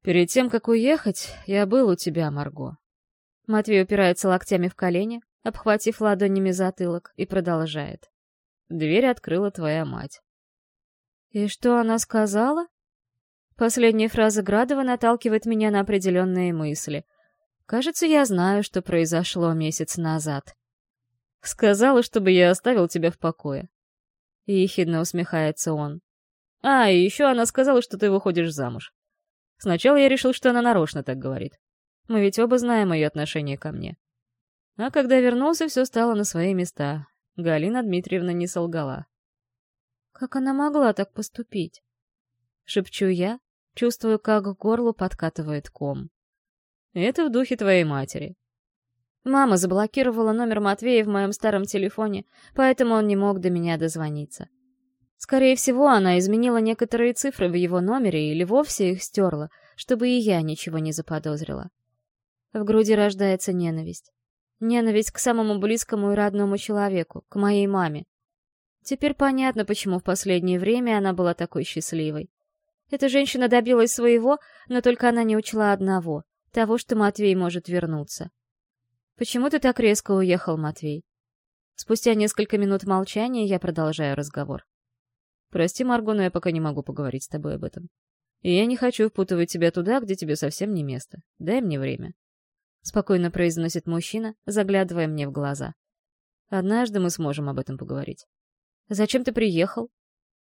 Перед тем, как уехать, я был у тебя, Марго. Матвей упирается локтями в колени, обхватив ладонями затылок, и продолжает. Дверь открыла твоя мать. И что она сказала? Последняя фраза Градова наталкивает меня на определенные мысли. Кажется, я знаю, что произошло месяц назад. Сказала, чтобы я оставил тебя в покое. Ехидно усмехается он. А, и еще она сказала, что ты выходишь замуж. Сначала я решил, что она нарочно так говорит. Мы ведь оба знаем ее отношение ко мне. А когда вернулся, все стало на свои места. Галина Дмитриевна не солгала. «Как она могла так поступить?» Шепчу я, чувствую, как к горлу подкатывает ком. Это в духе твоей матери. Мама заблокировала номер Матвея в моем старом телефоне, поэтому он не мог до меня дозвониться. Скорее всего, она изменила некоторые цифры в его номере или вовсе их стерла, чтобы и я ничего не заподозрила. В груди рождается ненависть. Ненависть к самому близкому и родному человеку, к моей маме. Теперь понятно, почему в последнее время она была такой счастливой. Эта женщина добилась своего, но только она не учла одного того, что Матвей может вернуться. «Почему ты так резко уехал, Матвей?» Спустя несколько минут молчания я продолжаю разговор. «Прости, Марго, но я пока не могу поговорить с тобой об этом. И я не хочу впутывать тебя туда, где тебе совсем не место. Дай мне время». Спокойно произносит мужчина, заглядывая мне в глаза. «Однажды мы сможем об этом поговорить». «Зачем ты приехал?»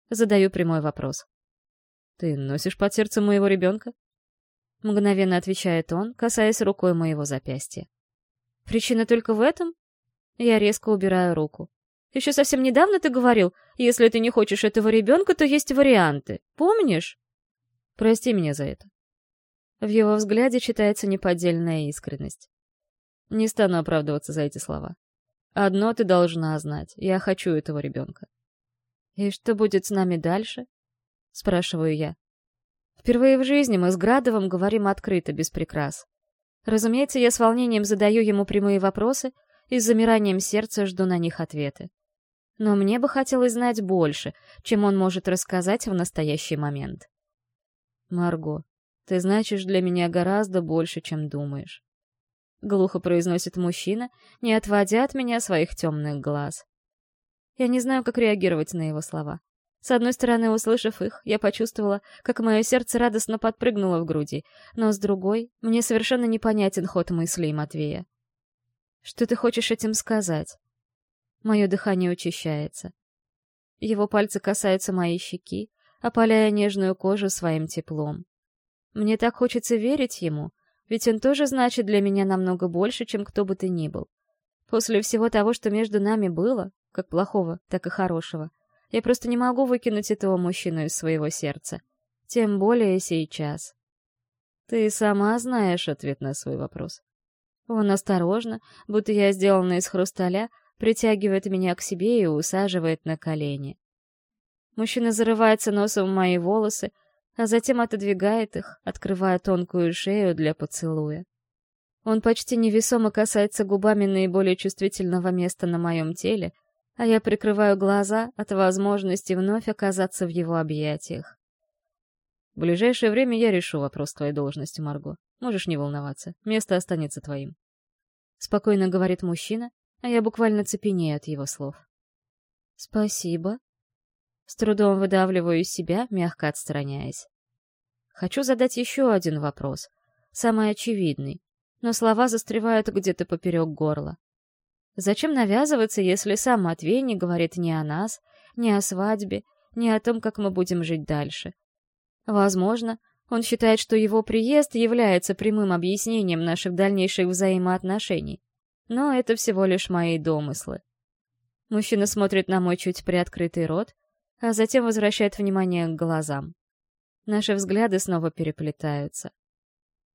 Задаю прямой вопрос. «Ты носишь под сердцем моего ребенка?» Мгновенно отвечает он, касаясь рукой моего запястья. «Причина только в этом?» Я резко убираю руку. «Еще совсем недавно ты говорил, если ты не хочешь этого ребенка, то есть варианты. Помнишь?» «Прости меня за это». В его взгляде читается неподдельная искренность. Не стану оправдываться за эти слова. Одно ты должна знать. Я хочу этого ребенка. «И что будет с нами дальше?» — спрашиваю я. Впервые в жизни мы с Градовым говорим открыто, без прикрас. Разумеется, я с волнением задаю ему прямые вопросы и с замиранием сердца жду на них ответы. Но мне бы хотелось знать больше, чем он может рассказать в настоящий момент. «Марго, ты значишь для меня гораздо больше, чем думаешь», — глухо произносит мужчина, не отводя от меня своих темных глаз. Я не знаю, как реагировать на его слова. С одной стороны, услышав их, я почувствовала, как мое сердце радостно подпрыгнуло в груди, но с другой, мне совершенно непонятен ход мыслей Матвея. «Что ты хочешь этим сказать?» Мое дыхание учащается. Его пальцы касаются моей щеки, опаляя нежную кожу своим теплом. Мне так хочется верить ему, ведь он тоже значит для меня намного больше, чем кто бы ты ни был. После всего того, что между нами было, как плохого, так и хорошего. Я просто не могу выкинуть этого мужчину из своего сердца. Тем более сейчас. Ты сама знаешь ответ на свой вопрос. Он осторожно, будто я сделана из хрусталя, притягивает меня к себе и усаживает на колени. Мужчина зарывается носом в мои волосы, а затем отодвигает их, открывая тонкую шею для поцелуя. Он почти невесомо касается губами наиболее чувствительного места на моем теле, а я прикрываю глаза от возможности вновь оказаться в его объятиях. В ближайшее время я решу вопрос твоей должности, Марго. Можешь не волноваться, место останется твоим. Спокойно говорит мужчина, а я буквально цепенею от его слов. Спасибо. С трудом выдавливаю из себя, мягко отстраняясь. Хочу задать еще один вопрос, самый очевидный, но слова застревают где-то поперек горла. Зачем навязываться, если сам Матвей не говорит ни о нас, ни о свадьбе, ни о том, как мы будем жить дальше? Возможно, он считает, что его приезд является прямым объяснением наших дальнейших взаимоотношений. Но это всего лишь мои домыслы. Мужчина смотрит на мой чуть приоткрытый рот, а затем возвращает внимание к глазам. Наши взгляды снова переплетаются.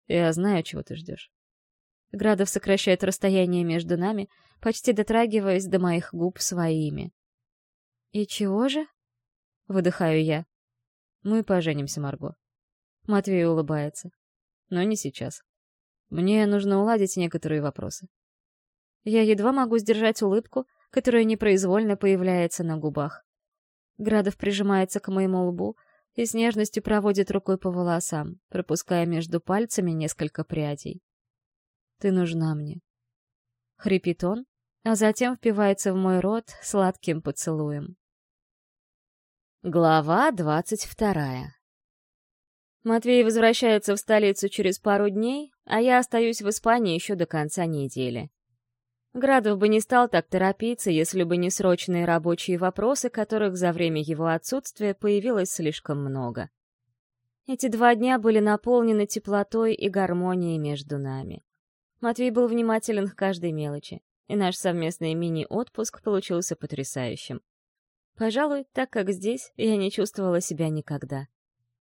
Я знаю, чего ты ждешь. Градов сокращает расстояние между нами, почти дотрагиваясь до моих губ своими. «И чего же?» — выдыхаю я. «Мы поженимся, Марго». Матвей улыбается. «Но не сейчас. Мне нужно уладить некоторые вопросы». Я едва могу сдержать улыбку, которая непроизвольно появляется на губах. Градов прижимается к моему лбу и с нежностью проводит рукой по волосам, пропуская между пальцами несколько прядей. Ты нужна мне. Хрипит он, а затем впивается в мой рот сладким поцелуем. Глава двадцать вторая Матвей возвращается в столицу через пару дней, а я остаюсь в Испании еще до конца недели. Градов бы не стал так торопиться, если бы не срочные рабочие вопросы, которых за время его отсутствия появилось слишком много. Эти два дня были наполнены теплотой и гармонией между нами. Матвей был внимателен к каждой мелочи, и наш совместный мини-отпуск получился потрясающим. Пожалуй, так как здесь, я не чувствовала себя никогда.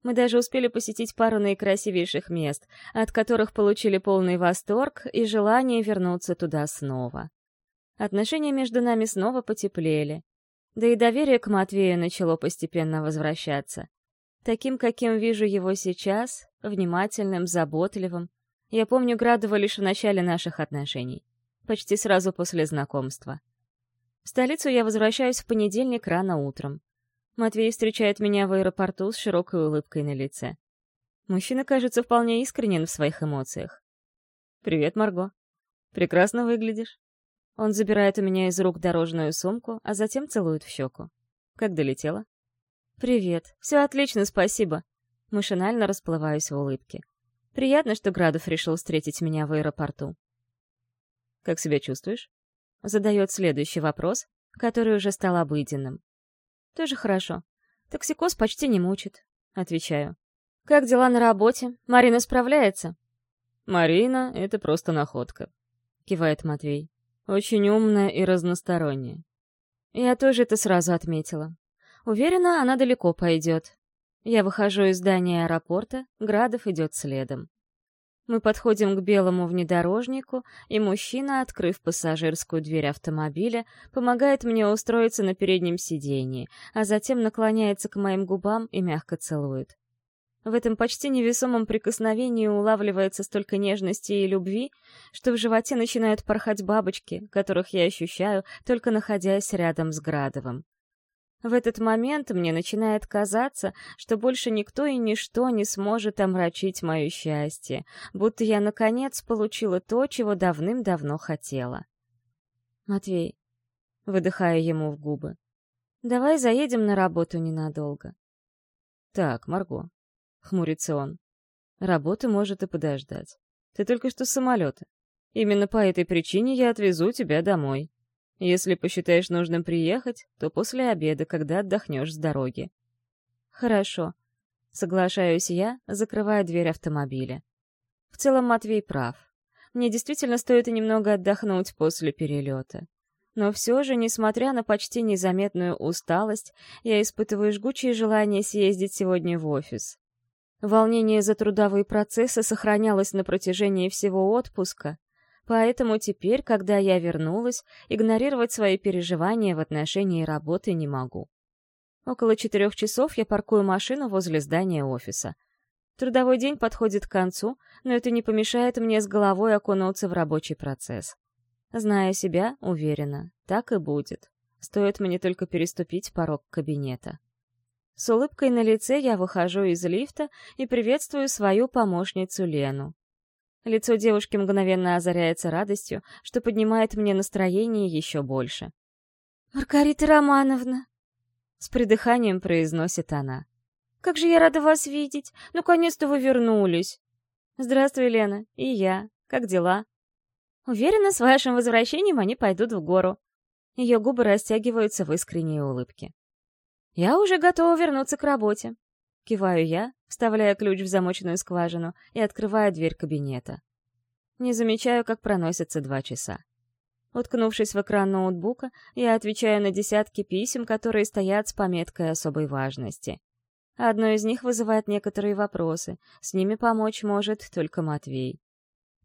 Мы даже успели посетить пару наикрасивейших мест, от которых получили полный восторг и желание вернуться туда снова. Отношения между нами снова потеплели. Да и доверие к Матвею начало постепенно возвращаться. Таким, каким вижу его сейчас, внимательным, заботливым, я помню Градова лишь в начале наших отношений, почти сразу после знакомства. В столицу я возвращаюсь в понедельник рано утром. Матвей встречает меня в аэропорту с широкой улыбкой на лице. Мужчина кажется вполне искренен в своих эмоциях. «Привет, Марго. Прекрасно выглядишь». Он забирает у меня из рук дорожную сумку, а затем целует в щеку. «Как долетела?» «Привет. Все отлично, спасибо». Машинально расплываюсь в улыбке. Приятно, что Градов решил встретить меня в аэропорту. «Как себя чувствуешь?» Задает следующий вопрос, который уже стал обыденным. Тоже хорошо. Токсикоз почти не мучит. Отвечаю. Как дела на работе? Марина справляется? Марина — это просто находка. Кивает Матвей. Очень умная и разносторонняя. Я тоже это сразу отметила. Уверена, она далеко пойдет. Я выхожу из здания аэропорта, Градов идет следом. Мы подходим к белому внедорожнику, и мужчина, открыв пассажирскую дверь автомобиля, помогает мне устроиться на переднем сидении, а затем наклоняется к моим губам и мягко целует. В этом почти невесомом прикосновении улавливается столько нежности и любви, что в животе начинают порхать бабочки, которых я ощущаю, только находясь рядом с Градовым. В этот момент мне начинает казаться, что больше никто и ничто не сможет омрачить мое счастье, будто я, наконец, получила то, чего давным-давно хотела. «Матвей», — выдыхая ему в губы, — «давай заедем на работу ненадолго». «Так, Марго», — хмурится он, — «работа может и подождать. Ты только что с самолета. Именно по этой причине я отвезу тебя домой». Если посчитаешь нужным приехать, то после обеда, когда отдохнешь с дороги. Хорошо. Соглашаюсь я, закрывая дверь автомобиля. В целом Матвей прав. Мне действительно стоит немного отдохнуть после перелета. Но все же, несмотря на почти незаметную усталость, я испытываю жгучее желание съездить сегодня в офис. Волнение за трудовые процессы сохранялось на протяжении всего отпуска, Поэтому теперь, когда я вернулась, игнорировать свои переживания в отношении работы не могу. Около четырех часов я паркую машину возле здания офиса. Трудовой день подходит к концу, но это не помешает мне с головой окунуться в рабочий процесс. Зная себя, уверена, так и будет. Стоит мне только переступить порог кабинета. С улыбкой на лице я выхожу из лифта и приветствую свою помощницу Лену. Лицо девушки мгновенно озаряется радостью, что поднимает мне настроение еще больше. «Маргарита Романовна!» С придыханием произносит она. «Как же я рада вас видеть! Наконец-то вы вернулись!» «Здравствуй, Лена. И я. Как дела?» «Уверена, с вашим возвращением они пойдут в гору». Ее губы растягиваются в искренней улыбке. «Я уже готова вернуться к работе. Киваю я, вставляя ключ в замоченную скважину и открывая дверь кабинета. Не замечаю, как проносятся два часа. Уткнувшись в экран ноутбука, я отвечаю на десятки писем, которые стоят с пометкой особой важности. Одно из них вызывает некоторые вопросы, с ними помочь может только Матвей.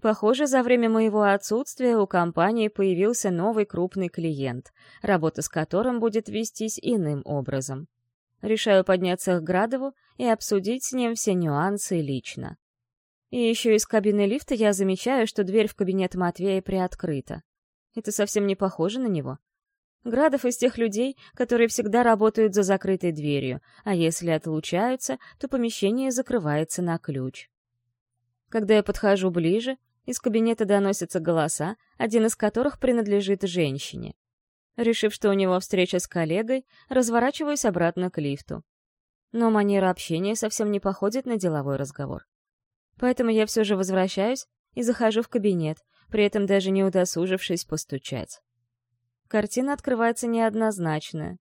Похоже, за время моего отсутствия у компании появился новый крупный клиент, работа с которым будет вестись иным образом. Решаю подняться к Градову и обсудить с ним все нюансы лично. И еще из кабины лифта я замечаю, что дверь в кабинет Матвея приоткрыта. Это совсем не похоже на него. Градов из тех людей, которые всегда работают за закрытой дверью, а если отлучаются, то помещение закрывается на ключ. Когда я подхожу ближе, из кабинета доносятся голоса, один из которых принадлежит женщине. Решив, что у него встреча с коллегой, разворачиваюсь обратно к лифту. Но манера общения совсем не походит на деловой разговор. Поэтому я все же возвращаюсь и захожу в кабинет, при этом даже не удосужившись постучать. Картина открывается неоднозначная.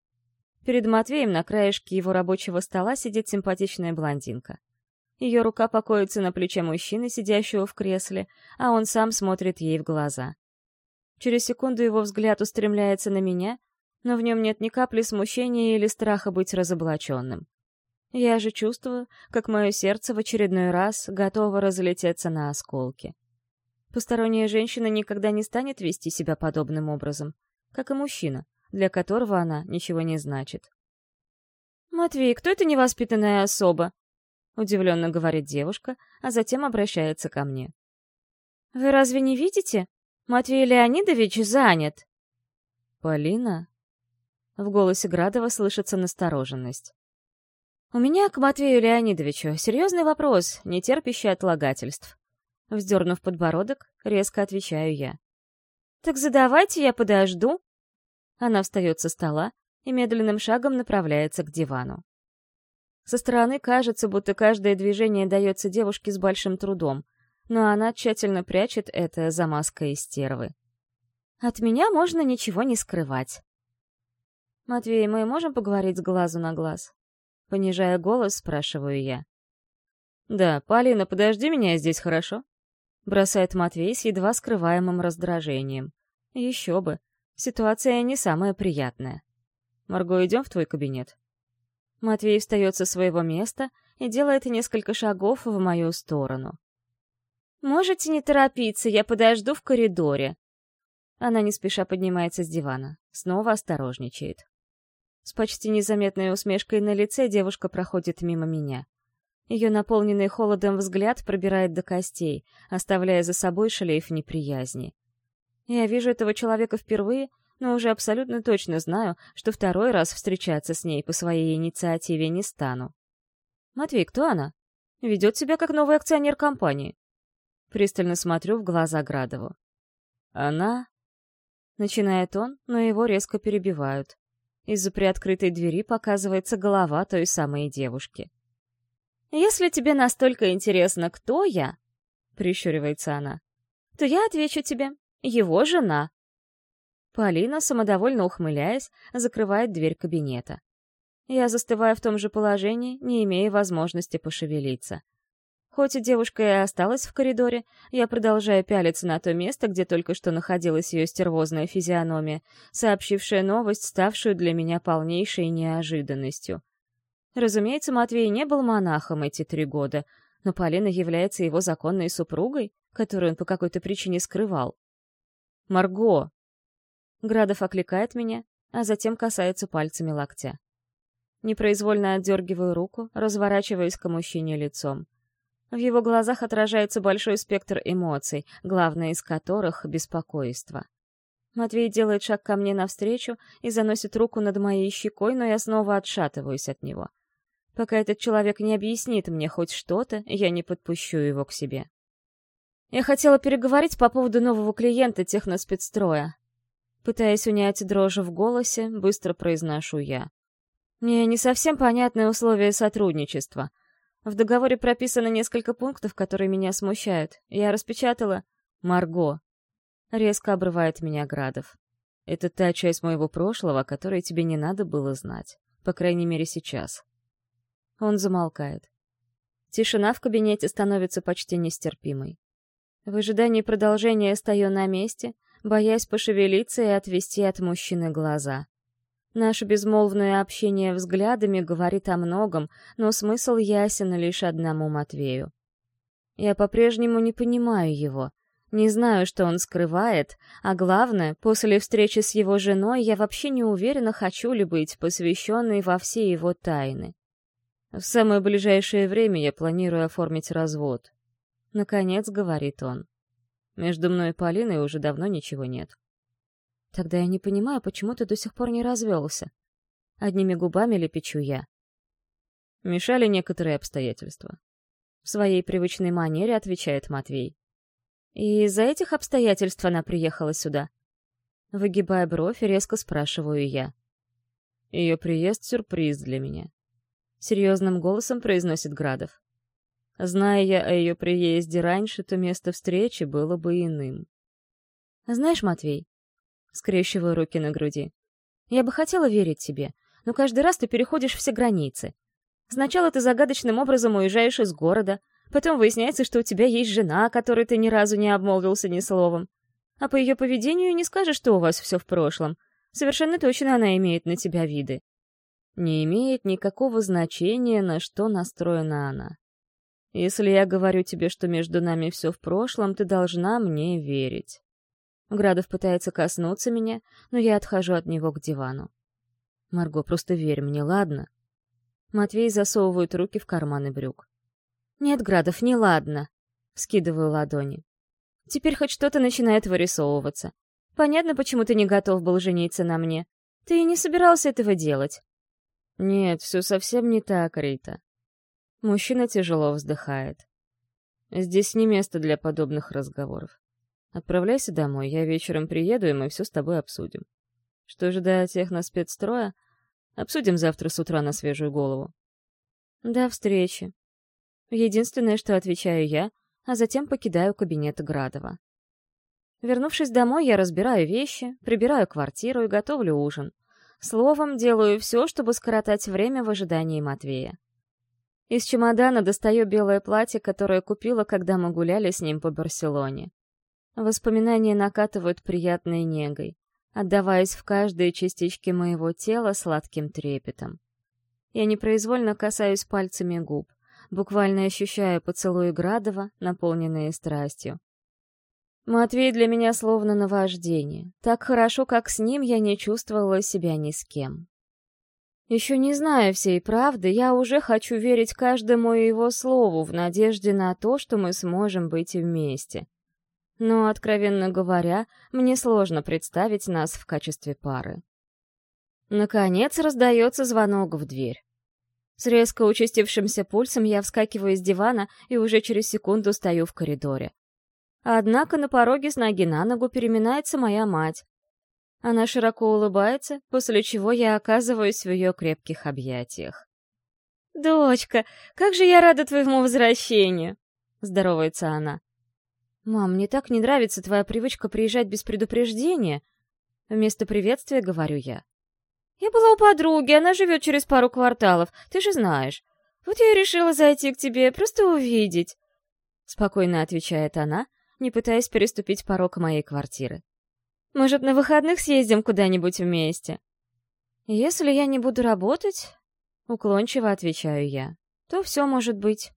Перед Матвеем на краешке его рабочего стола сидит симпатичная блондинка. Ее рука покоится на плече мужчины, сидящего в кресле, а он сам смотрит ей в глаза. Через секунду его взгляд устремляется на меня, но в нем нет ни капли смущения или страха быть разоблаченным. Я же чувствую, как мое сердце в очередной раз готово разлететься на осколки. Посторонняя женщина никогда не станет вести себя подобным образом, как и мужчина, для которого она ничего не значит. «Матвей, кто эта невоспитанная особа?» — удивленно говорит девушка, а затем обращается ко мне. «Вы разве не видите? Матвей Леонидович занят. Полина? В голосе Градова слышится настороженность. У меня к Матвею Леонидовичу серьезный вопрос, не терпящий отлагательств. Вздернув подбородок, резко отвечаю я. «Так задавайте, я подожду». Она встает со стола и медленным шагом направляется к дивану. Со стороны кажется, будто каждое движение дается девушке с большим трудом — но она тщательно прячет это за маской стервы. От меня можно ничего не скрывать. «Матвей, мы можем поговорить с глазу на глаз?» Понижая голос, спрашиваю я. «Да, Полина, подожди меня здесь, хорошо?» Бросает Матвей с едва скрываемым раздражением. Еще бы. Ситуация не самая приятная. Марго, идем в твой кабинет. Матвей встает со своего места и делает несколько шагов в мою сторону. «Можете не торопиться, я подожду в коридоре». Она не спеша поднимается с дивана, снова осторожничает. С почти незаметной усмешкой на лице девушка проходит мимо меня. Ее наполненный холодом взгляд пробирает до костей, оставляя за собой шлейф неприязни. Я вижу этого человека впервые, но уже абсолютно точно знаю, что второй раз встречаться с ней по своей инициативе не стану. «Матвей, кто она? Ведет себя как новый акционер компании». Пристально смотрю в глаза Градову. «Она...» Начинает он, но его резко перебивают. Из-за приоткрытой двери показывается голова той самой девушки. «Если тебе настолько интересно, кто я», — прищуривается она, — «то я отвечу тебе. Его жена». Полина, самодовольно ухмыляясь, закрывает дверь кабинета. Я застываю в том же положении, не имея возможности пошевелиться. Хоть и девушка и осталась в коридоре, я продолжаю пялиться на то место, где только что находилась ее стервозная физиономия, сообщившая новость, ставшую для меня полнейшей неожиданностью. Разумеется, Матвей не был монахом эти три года, но Полина является его законной супругой, которую он по какой-то причине скрывал. «Марго!» Градов окликает меня, а затем касается пальцами локтя. Непроизвольно отдергиваю руку, разворачиваюсь к мужчине лицом. В его глазах отражается большой спектр эмоций, главное из которых — беспокойство. Матвей делает шаг ко мне навстречу и заносит руку над моей щекой, но я снова отшатываюсь от него. Пока этот человек не объяснит мне хоть что-то, я не подпущу его к себе. Я хотела переговорить по поводу нового клиента техноспецстроя. Пытаясь унять дрожь в голосе, быстро произношу я. Мне не совсем понятны условия сотрудничества — в договоре прописано несколько пунктов, которые меня смущают. Я распечатала «Марго». Резко обрывает меня Градов. Это та часть моего прошлого, о которой тебе не надо было знать. По крайней мере, сейчас. Он замолкает. Тишина в кабинете становится почти нестерпимой. В ожидании продолжения стою на месте, боясь пошевелиться и отвести от мужчины глаза. Наше безмолвное общение взглядами говорит о многом, но смысл ясен лишь одному Матвею. Я по-прежнему не понимаю его, не знаю, что он скрывает, а главное, после встречи с его женой я вообще не уверена, хочу ли быть посвященной во все его тайны. В самое ближайшее время я планирую оформить развод. Наконец, говорит он. Между мной и Полиной уже давно ничего нет. Тогда я не понимаю, почему ты до сих пор не развелся. Одними губами лепечу я. Мешали некоторые обстоятельства. В своей привычной манере отвечает Матвей. И из-за этих обстоятельств она приехала сюда. Выгибая бровь, резко спрашиваю я. Ее приезд — сюрприз для меня. Серьезным голосом произносит Градов. Зная я о ее приезде раньше, то место встречи было бы иным. Знаешь, Матвей, скрещиваю руки на груди. «Я бы хотела верить тебе, но каждый раз ты переходишь все границы. Сначала ты загадочным образом уезжаешь из города, потом выясняется, что у тебя есть жена, о которой ты ни разу не обмолвился ни словом. А по ее поведению не скажешь, что у вас все в прошлом. Совершенно точно она имеет на тебя виды. Не имеет никакого значения, на что настроена она. Если я говорю тебе, что между нами все в прошлом, ты должна мне верить. Градов пытается коснуться меня, но я отхожу от него к дивану. «Марго, просто верь мне, ладно?» Матвей засовывает руки в карманы брюк. «Нет, Градов, не ладно!» Скидываю ладони. Теперь хоть что-то начинает вырисовываться. Понятно, почему ты не готов был жениться на мне. Ты и не собирался этого делать. Нет, все совсем не так, Рита. Мужчина тяжело вздыхает. Здесь не место для подобных разговоров. Отправляйся домой, я вечером приеду, и мы все с тобой обсудим. Что же до техноспецстроя? Обсудим завтра с утра на свежую голову. До встречи. Единственное, что отвечаю я, а затем покидаю кабинет Градова. Вернувшись домой, я разбираю вещи, прибираю квартиру и готовлю ужин. Словом, делаю все, чтобы скоротать время в ожидании Матвея. Из чемодана достаю белое платье, которое купила, когда мы гуляли с ним по Барселоне. Воспоминания накатывают приятной негой, отдаваясь в каждой частичке моего тела сладким трепетом. Я непроизвольно касаюсь пальцами губ, буквально ощущая поцелуи Градова, наполненные страстью. Матвей для меня словно наваждение. Так хорошо, как с ним, я не чувствовала себя ни с кем. Еще не зная всей правды, я уже хочу верить каждому его слову в надежде на то, что мы сможем быть вместе. Но, откровенно говоря, мне сложно представить нас в качестве пары. Наконец раздается звонок в дверь. С резко участившимся пульсом я вскакиваю с дивана и уже через секунду стою в коридоре. Однако на пороге с ноги на ногу переминается моя мать. Она широко улыбается, после чего я оказываюсь в ее крепких объятиях. «Дочка, как же я рада твоему возвращению!» — здоровается она. «Мам, мне так не нравится твоя привычка приезжать без предупреждения!» Вместо приветствия говорю я. «Я была у подруги, она живет через пару кварталов, ты же знаешь. Вот я и решила зайти к тебе, просто увидеть». Спокойно отвечает она, не пытаясь переступить порог моей квартиры. «Может, на выходных съездим куда-нибудь вместе?» «Если я не буду работать...» — уклончиво отвечаю я. «То все может быть».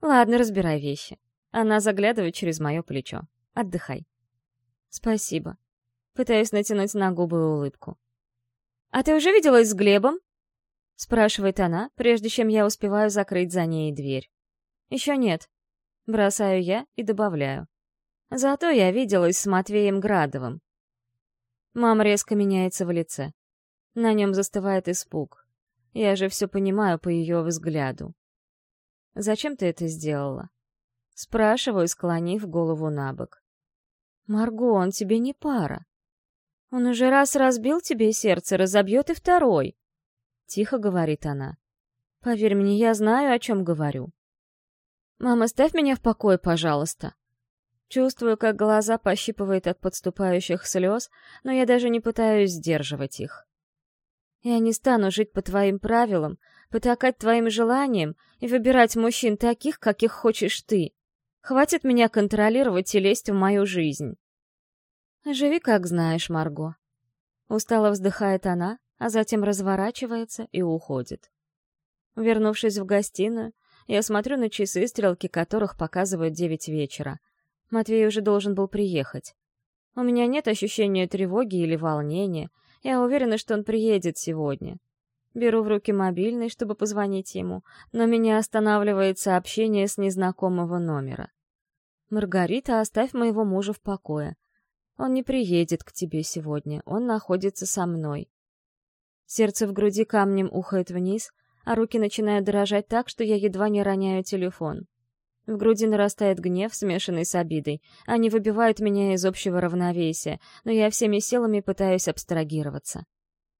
«Ладно, разбирай вещи». Она заглядывает через мое плечо. «Отдыхай». «Спасибо». Пытаюсь натянуть на губы улыбку. «А ты уже виделась с Глебом?» — спрашивает она, прежде чем я успеваю закрыть за ней дверь. «Еще нет». Бросаю я и добавляю. Зато я виделась с Матвеем Градовым. Мама резко меняется в лице. На нем застывает испуг. Я же все понимаю по ее взгляду. «Зачем ты это сделала?» Спрашиваю, склонив голову на бок. «Марго, он тебе не пара. Он уже раз разбил тебе сердце, разобьет и второй. Тихо говорит она. Поверь мне, я знаю, о чем говорю. Мама, ставь меня в покое, пожалуйста. Чувствую, как глаза пощипывает от подступающих слез, но я даже не пытаюсь сдерживать их. Я не стану жить по твоим правилам, потакать твоим желаниям и выбирать мужчин таких, каких хочешь ты. Хватит меня контролировать и лезть в мою жизнь. «Живи, как знаешь, Марго». Устало вздыхает она, а затем разворачивается и уходит. Вернувшись в гостиную, я смотрю на часы, стрелки которых показывают девять вечера. Матвей уже должен был приехать. У меня нет ощущения тревоги или волнения. Я уверена, что он приедет сегодня. Беру в руки мобильный, чтобы позвонить ему, но меня останавливает сообщение с незнакомого номера. «Маргарита, оставь моего мужа в покое. Он не приедет к тебе сегодня, он находится со мной. Сердце в груди камнем ухает вниз, а руки начинают дрожать так, что я едва не роняю телефон. В груди нарастает гнев, смешанный с обидой. Они выбивают меня из общего равновесия, но я всеми силами пытаюсь абстрагироваться.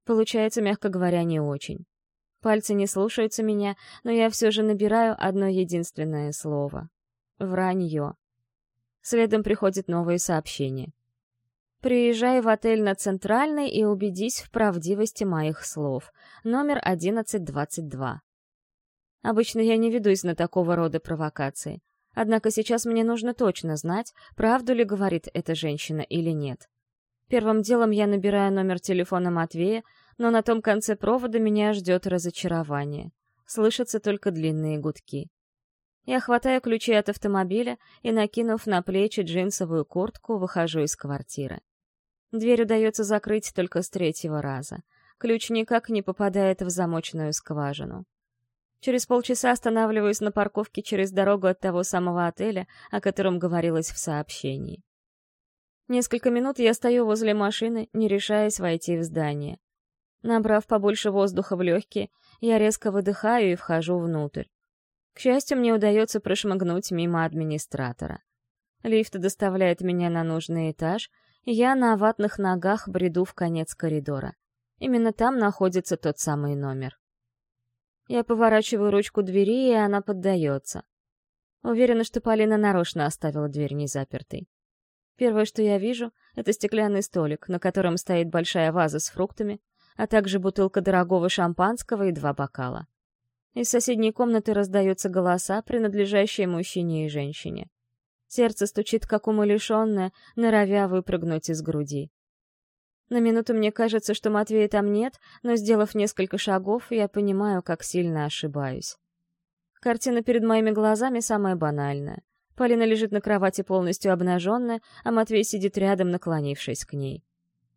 Получается, мягко говоря, не очень. Пальцы не слушаются меня, но я все же набираю одно единственное слово. Вранье. Следом приходит новые сообщения. Приезжай в отель на Центральной и убедись в правдивости моих слов. Номер 1122. Обычно я не ведусь на такого рода провокации. Однако сейчас мне нужно точно знать, правду ли говорит эта женщина или нет. Первым делом я набираю номер телефона Матвея, но на том конце провода меня ждет разочарование. Слышатся только длинные гудки. Я хватаю ключи от автомобиля и, накинув на плечи джинсовую куртку, выхожу из квартиры. Дверь удается закрыть только с третьего раза. Ключ никак не попадает в замочную скважину. Через полчаса останавливаюсь на парковке через дорогу от того самого отеля, о котором говорилось в сообщении. Несколько минут я стою возле машины, не решаясь войти в здание. Набрав побольше воздуха в легкие, я резко выдыхаю и вхожу внутрь. К счастью, мне удается прошмыгнуть мимо администратора. Лифт доставляет меня на нужный этаж — я на ватных ногах бреду в конец коридора. Именно там находится тот самый номер. Я поворачиваю ручку двери, и она поддается. Уверена, что Полина нарочно оставила дверь незапертой. Первое, что я вижу, это стеклянный столик, на котором стоит большая ваза с фруктами, а также бутылка дорогого шампанского и два бокала. Из соседней комнаты раздаются голоса, принадлежащие мужчине и женщине. Сердце стучит, как умалишенное, норовя выпрыгнуть из груди. На минуту мне кажется, что Матвея там нет, но, сделав несколько шагов, я понимаю, как сильно ошибаюсь. Картина перед моими глазами самая банальная. Полина лежит на кровати полностью обнаженная, а Матвей сидит рядом, наклонившись к ней.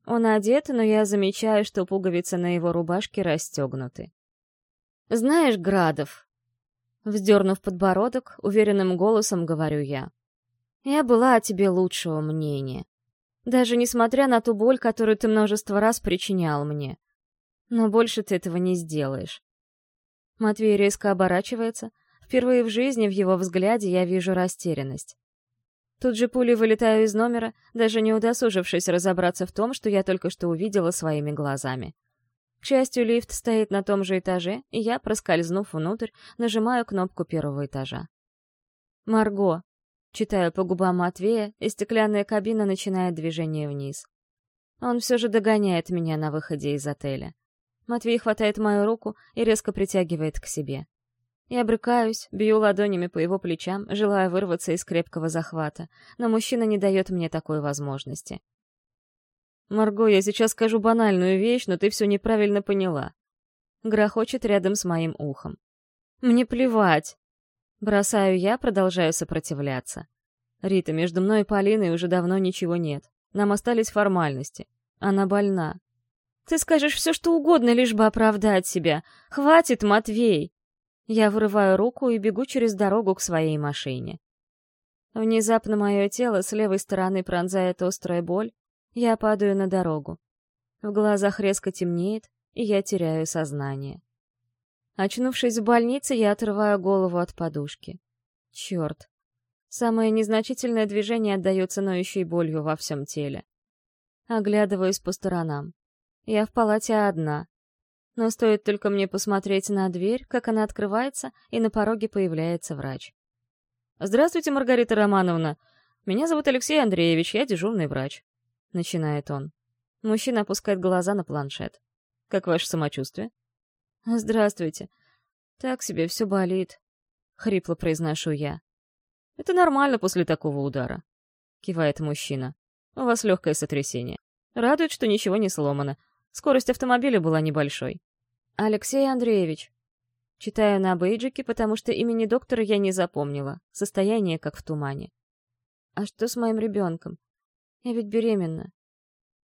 Он одет, но я замечаю, что пуговицы на его рубашке расстегнуты. «Знаешь, Градов...» Вздернув подбородок, уверенным голосом говорю я. «Я была о тебе лучшего мнения. Даже несмотря на ту боль, которую ты множество раз причинял мне. Но больше ты этого не сделаешь. Матвей резко оборачивается. Впервые в жизни в его взгляде я вижу растерянность. Тут же пулей вылетаю из номера, даже не удосужившись разобраться в том, что я только что увидела своими глазами. К счастью, лифт стоит на том же этаже, и я, проскользнув внутрь, нажимаю кнопку первого этажа. «Марго», Читаю по губам Матвея, и стеклянная кабина начинает движение вниз. Он все же догоняет меня на выходе из отеля. Матвей хватает мою руку и резко притягивает к себе. Я брыкаюсь, бью ладонями по его плечам, желая вырваться из крепкого захвата, но мужчина не дает мне такой возможности. «Марго, я сейчас скажу банальную вещь, но ты все неправильно поняла». Грохочет рядом с моим ухом. «Мне плевать!» Бросаю я, продолжаю сопротивляться. Рита, между мной и Полиной уже давно ничего нет. Нам остались формальности. Она больна. Ты скажешь все, что угодно, лишь бы оправдать себя. Хватит, Матвей! Я вырываю руку и бегу через дорогу к своей машине. Внезапно мое тело с левой стороны пронзает острая боль. Я падаю на дорогу. В глазах резко темнеет, и я теряю сознание. Очнувшись в больнице, я отрываю голову от подушки. Черт. Самое незначительное движение отдается ноющей болью во всем теле. Оглядываюсь по сторонам. Я в палате одна. Но стоит только мне посмотреть на дверь, как она открывается, и на пороге появляется врач. «Здравствуйте, Маргарита Романовна. Меня зовут Алексей Андреевич, я дежурный врач», — начинает он. Мужчина опускает глаза на планшет. «Как ваше самочувствие?» «Здравствуйте. Так себе все болит», — хрипло произношу я. «Это нормально после такого удара», — кивает мужчина. «У вас легкое сотрясение. Радует, что ничего не сломано. Скорость автомобиля была небольшой». «Алексей Андреевич». Читаю на бейджике, потому что имени доктора я не запомнила. Состояние как в тумане. «А что с моим ребенком? Я ведь беременна».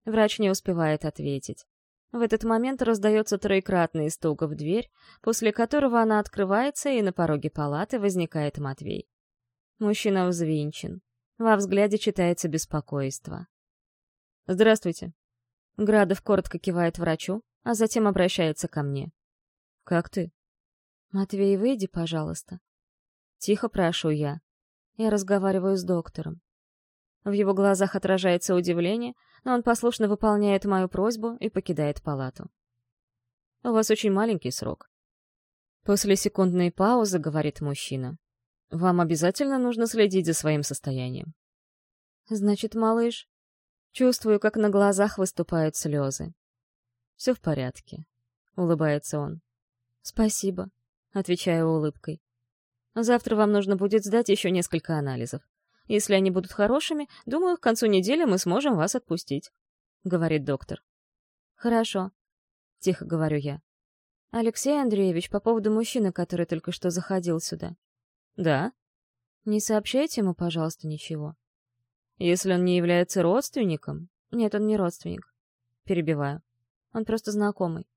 Врач не успевает ответить. В этот момент раздается троекратный стук в дверь, после которого она открывается, и на пороге палаты возникает Матвей. Мужчина взвинчен. Во взгляде читается беспокойство. «Здравствуйте». Градов коротко кивает врачу, а затем обращается ко мне. «Как ты?» «Матвей, выйди, пожалуйста». Тихо прошу я. Я разговариваю с доктором. В его глазах отражается удивление, но он послушно выполняет мою просьбу и покидает палату. «У вас очень маленький срок». После секундной паузы говорит мужчина. «Вам обязательно нужно следить за своим состоянием». «Значит, малыш?» Чувствую, как на глазах выступают слезы. «Все в порядке», — улыбается он. «Спасибо», — отвечаю улыбкой. «Завтра вам нужно будет сдать еще несколько анализов. Если они будут хорошими, думаю, к концу недели мы сможем вас отпустить», — говорит доктор. «Хорошо», — тихо говорю я. «Алексей Андреевич, по поводу мужчины, который только что заходил сюда». «Да?» «Не сообщайте ему, пожалуйста, ничего». «Если он не является родственником...» «Нет, он не родственник». Перебиваю. «Он просто знакомый».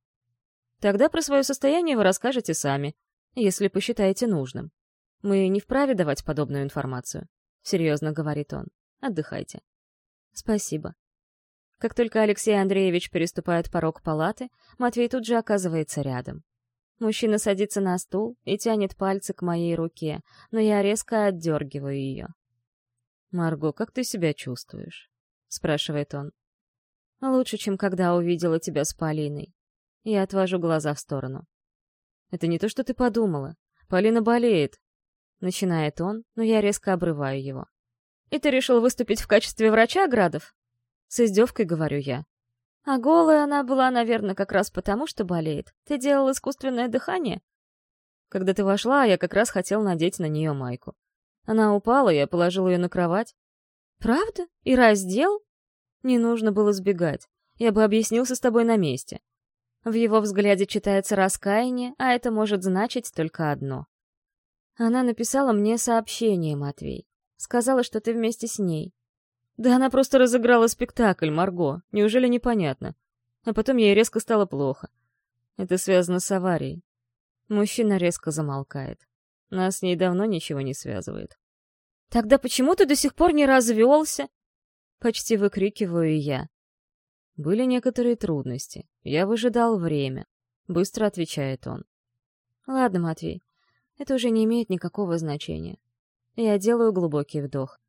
«Тогда про свое состояние вы расскажете сами, если посчитаете нужным. Мы не вправе давать подобную информацию». — серьезно говорит он. «Отдыхайте». «Спасибо». Как только Алексей Андреевич переступает порог палаты, Матвей тут же оказывается рядом. Мужчина садится на стул и тянет пальцы к моей руке, но я резко отдергиваю ее. «Марго, как ты себя чувствуешь?» — спрашивает он. «Лучше, чем когда увидела тебя с Полиной». Я отвожу глаза в сторону. «Это не то, что ты подумала. Полина болеет. Начинает он, но я резко обрываю его. «И ты решил выступить в качестве врача, Градов?» С издевкой говорю я. А голая она была, наверное, как раз потому, что болеет. Ты делал искусственное дыхание? Когда ты вошла, я как раз хотел надеть на нее майку. Она упала, я положил ее на кровать. Правда? И раздел? Не нужно было сбегать. Я бы объяснился с тобой на месте. В его взгляде читается раскаяние, а это может значить только одно. Она написала мне сообщение, Матвей. Сказала, что ты вместе с ней. Да она просто разыграла спектакль, Марго. Неужели непонятно? А потом ей резко стало плохо. Это связано с аварией. Мужчина резко замолкает. Нас с ней давно ничего не связывает. Тогда почему ты до сих пор не развелся? Почти выкрикиваю я. Были некоторые трудности. Я выжидал время. Быстро отвечает он. Ладно, Матвей, это уже не имеет никакого значения. Я делаю глубокий вдох.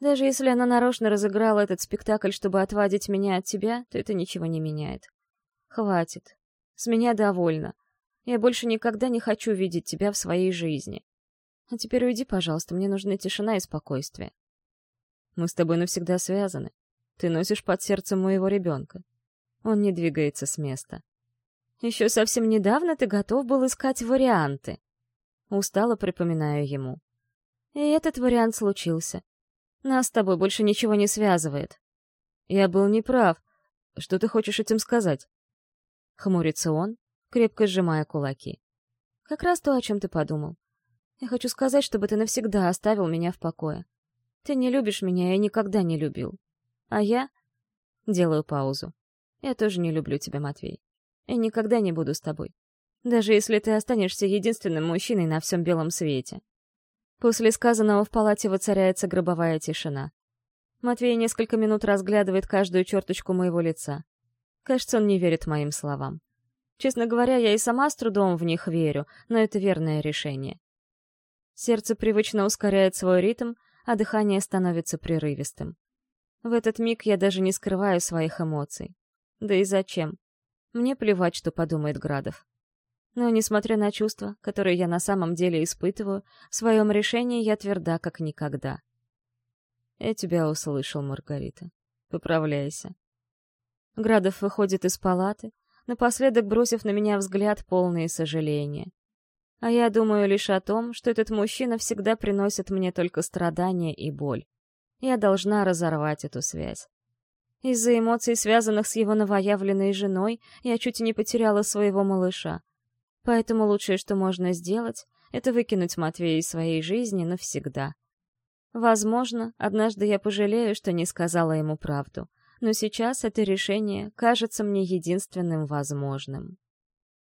Даже если она нарочно разыграла этот спектакль, чтобы отвадить меня от тебя, то это ничего не меняет. Хватит. С меня довольно. Я больше никогда не хочу видеть тебя в своей жизни. А теперь уйди, пожалуйста, мне нужны тишина и спокойствие. Мы с тобой навсегда связаны. Ты носишь под сердцем моего ребенка. Он не двигается с места. Еще совсем недавно ты готов был искать варианты. Устало припоминаю ему. И этот вариант случился. Нас с тобой больше ничего не связывает. Я был неправ. Что ты хочешь этим сказать? Хмурится он, крепко сжимая кулаки. Как раз то, о чем ты подумал. Я хочу сказать, чтобы ты навсегда оставил меня в покое. Ты не любишь меня, я никогда не любил. А я... Делаю паузу. Я тоже не люблю тебя, Матвей. И никогда не буду с тобой. Даже если ты останешься единственным мужчиной на всем белом свете. После сказанного в палате воцаряется гробовая тишина. Матвей несколько минут разглядывает каждую черточку моего лица. Кажется, он не верит моим словам. Честно говоря, я и сама с трудом в них верю, но это верное решение. Сердце привычно ускоряет свой ритм, а дыхание становится прерывистым. В этот миг я даже не скрываю своих эмоций. Да и зачем? Мне плевать, что подумает Градов. Но, несмотря на чувства, которые я на самом деле испытываю, в своем решении я тверда, как никогда. Я тебя услышал, Маргарита. Поправляйся. Градов выходит из палаты, напоследок бросив на меня взгляд полный сожаления. А я думаю лишь о том, что этот мужчина всегда приносит мне только страдания и боль. Я должна разорвать эту связь. Из-за эмоций, связанных с его новоявленной женой, я чуть не потеряла своего малыша. Поэтому лучшее, что можно сделать, это выкинуть Матвея из своей жизни навсегда. Возможно, однажды я пожалею, что не сказала ему правду, но сейчас это решение кажется мне единственным возможным.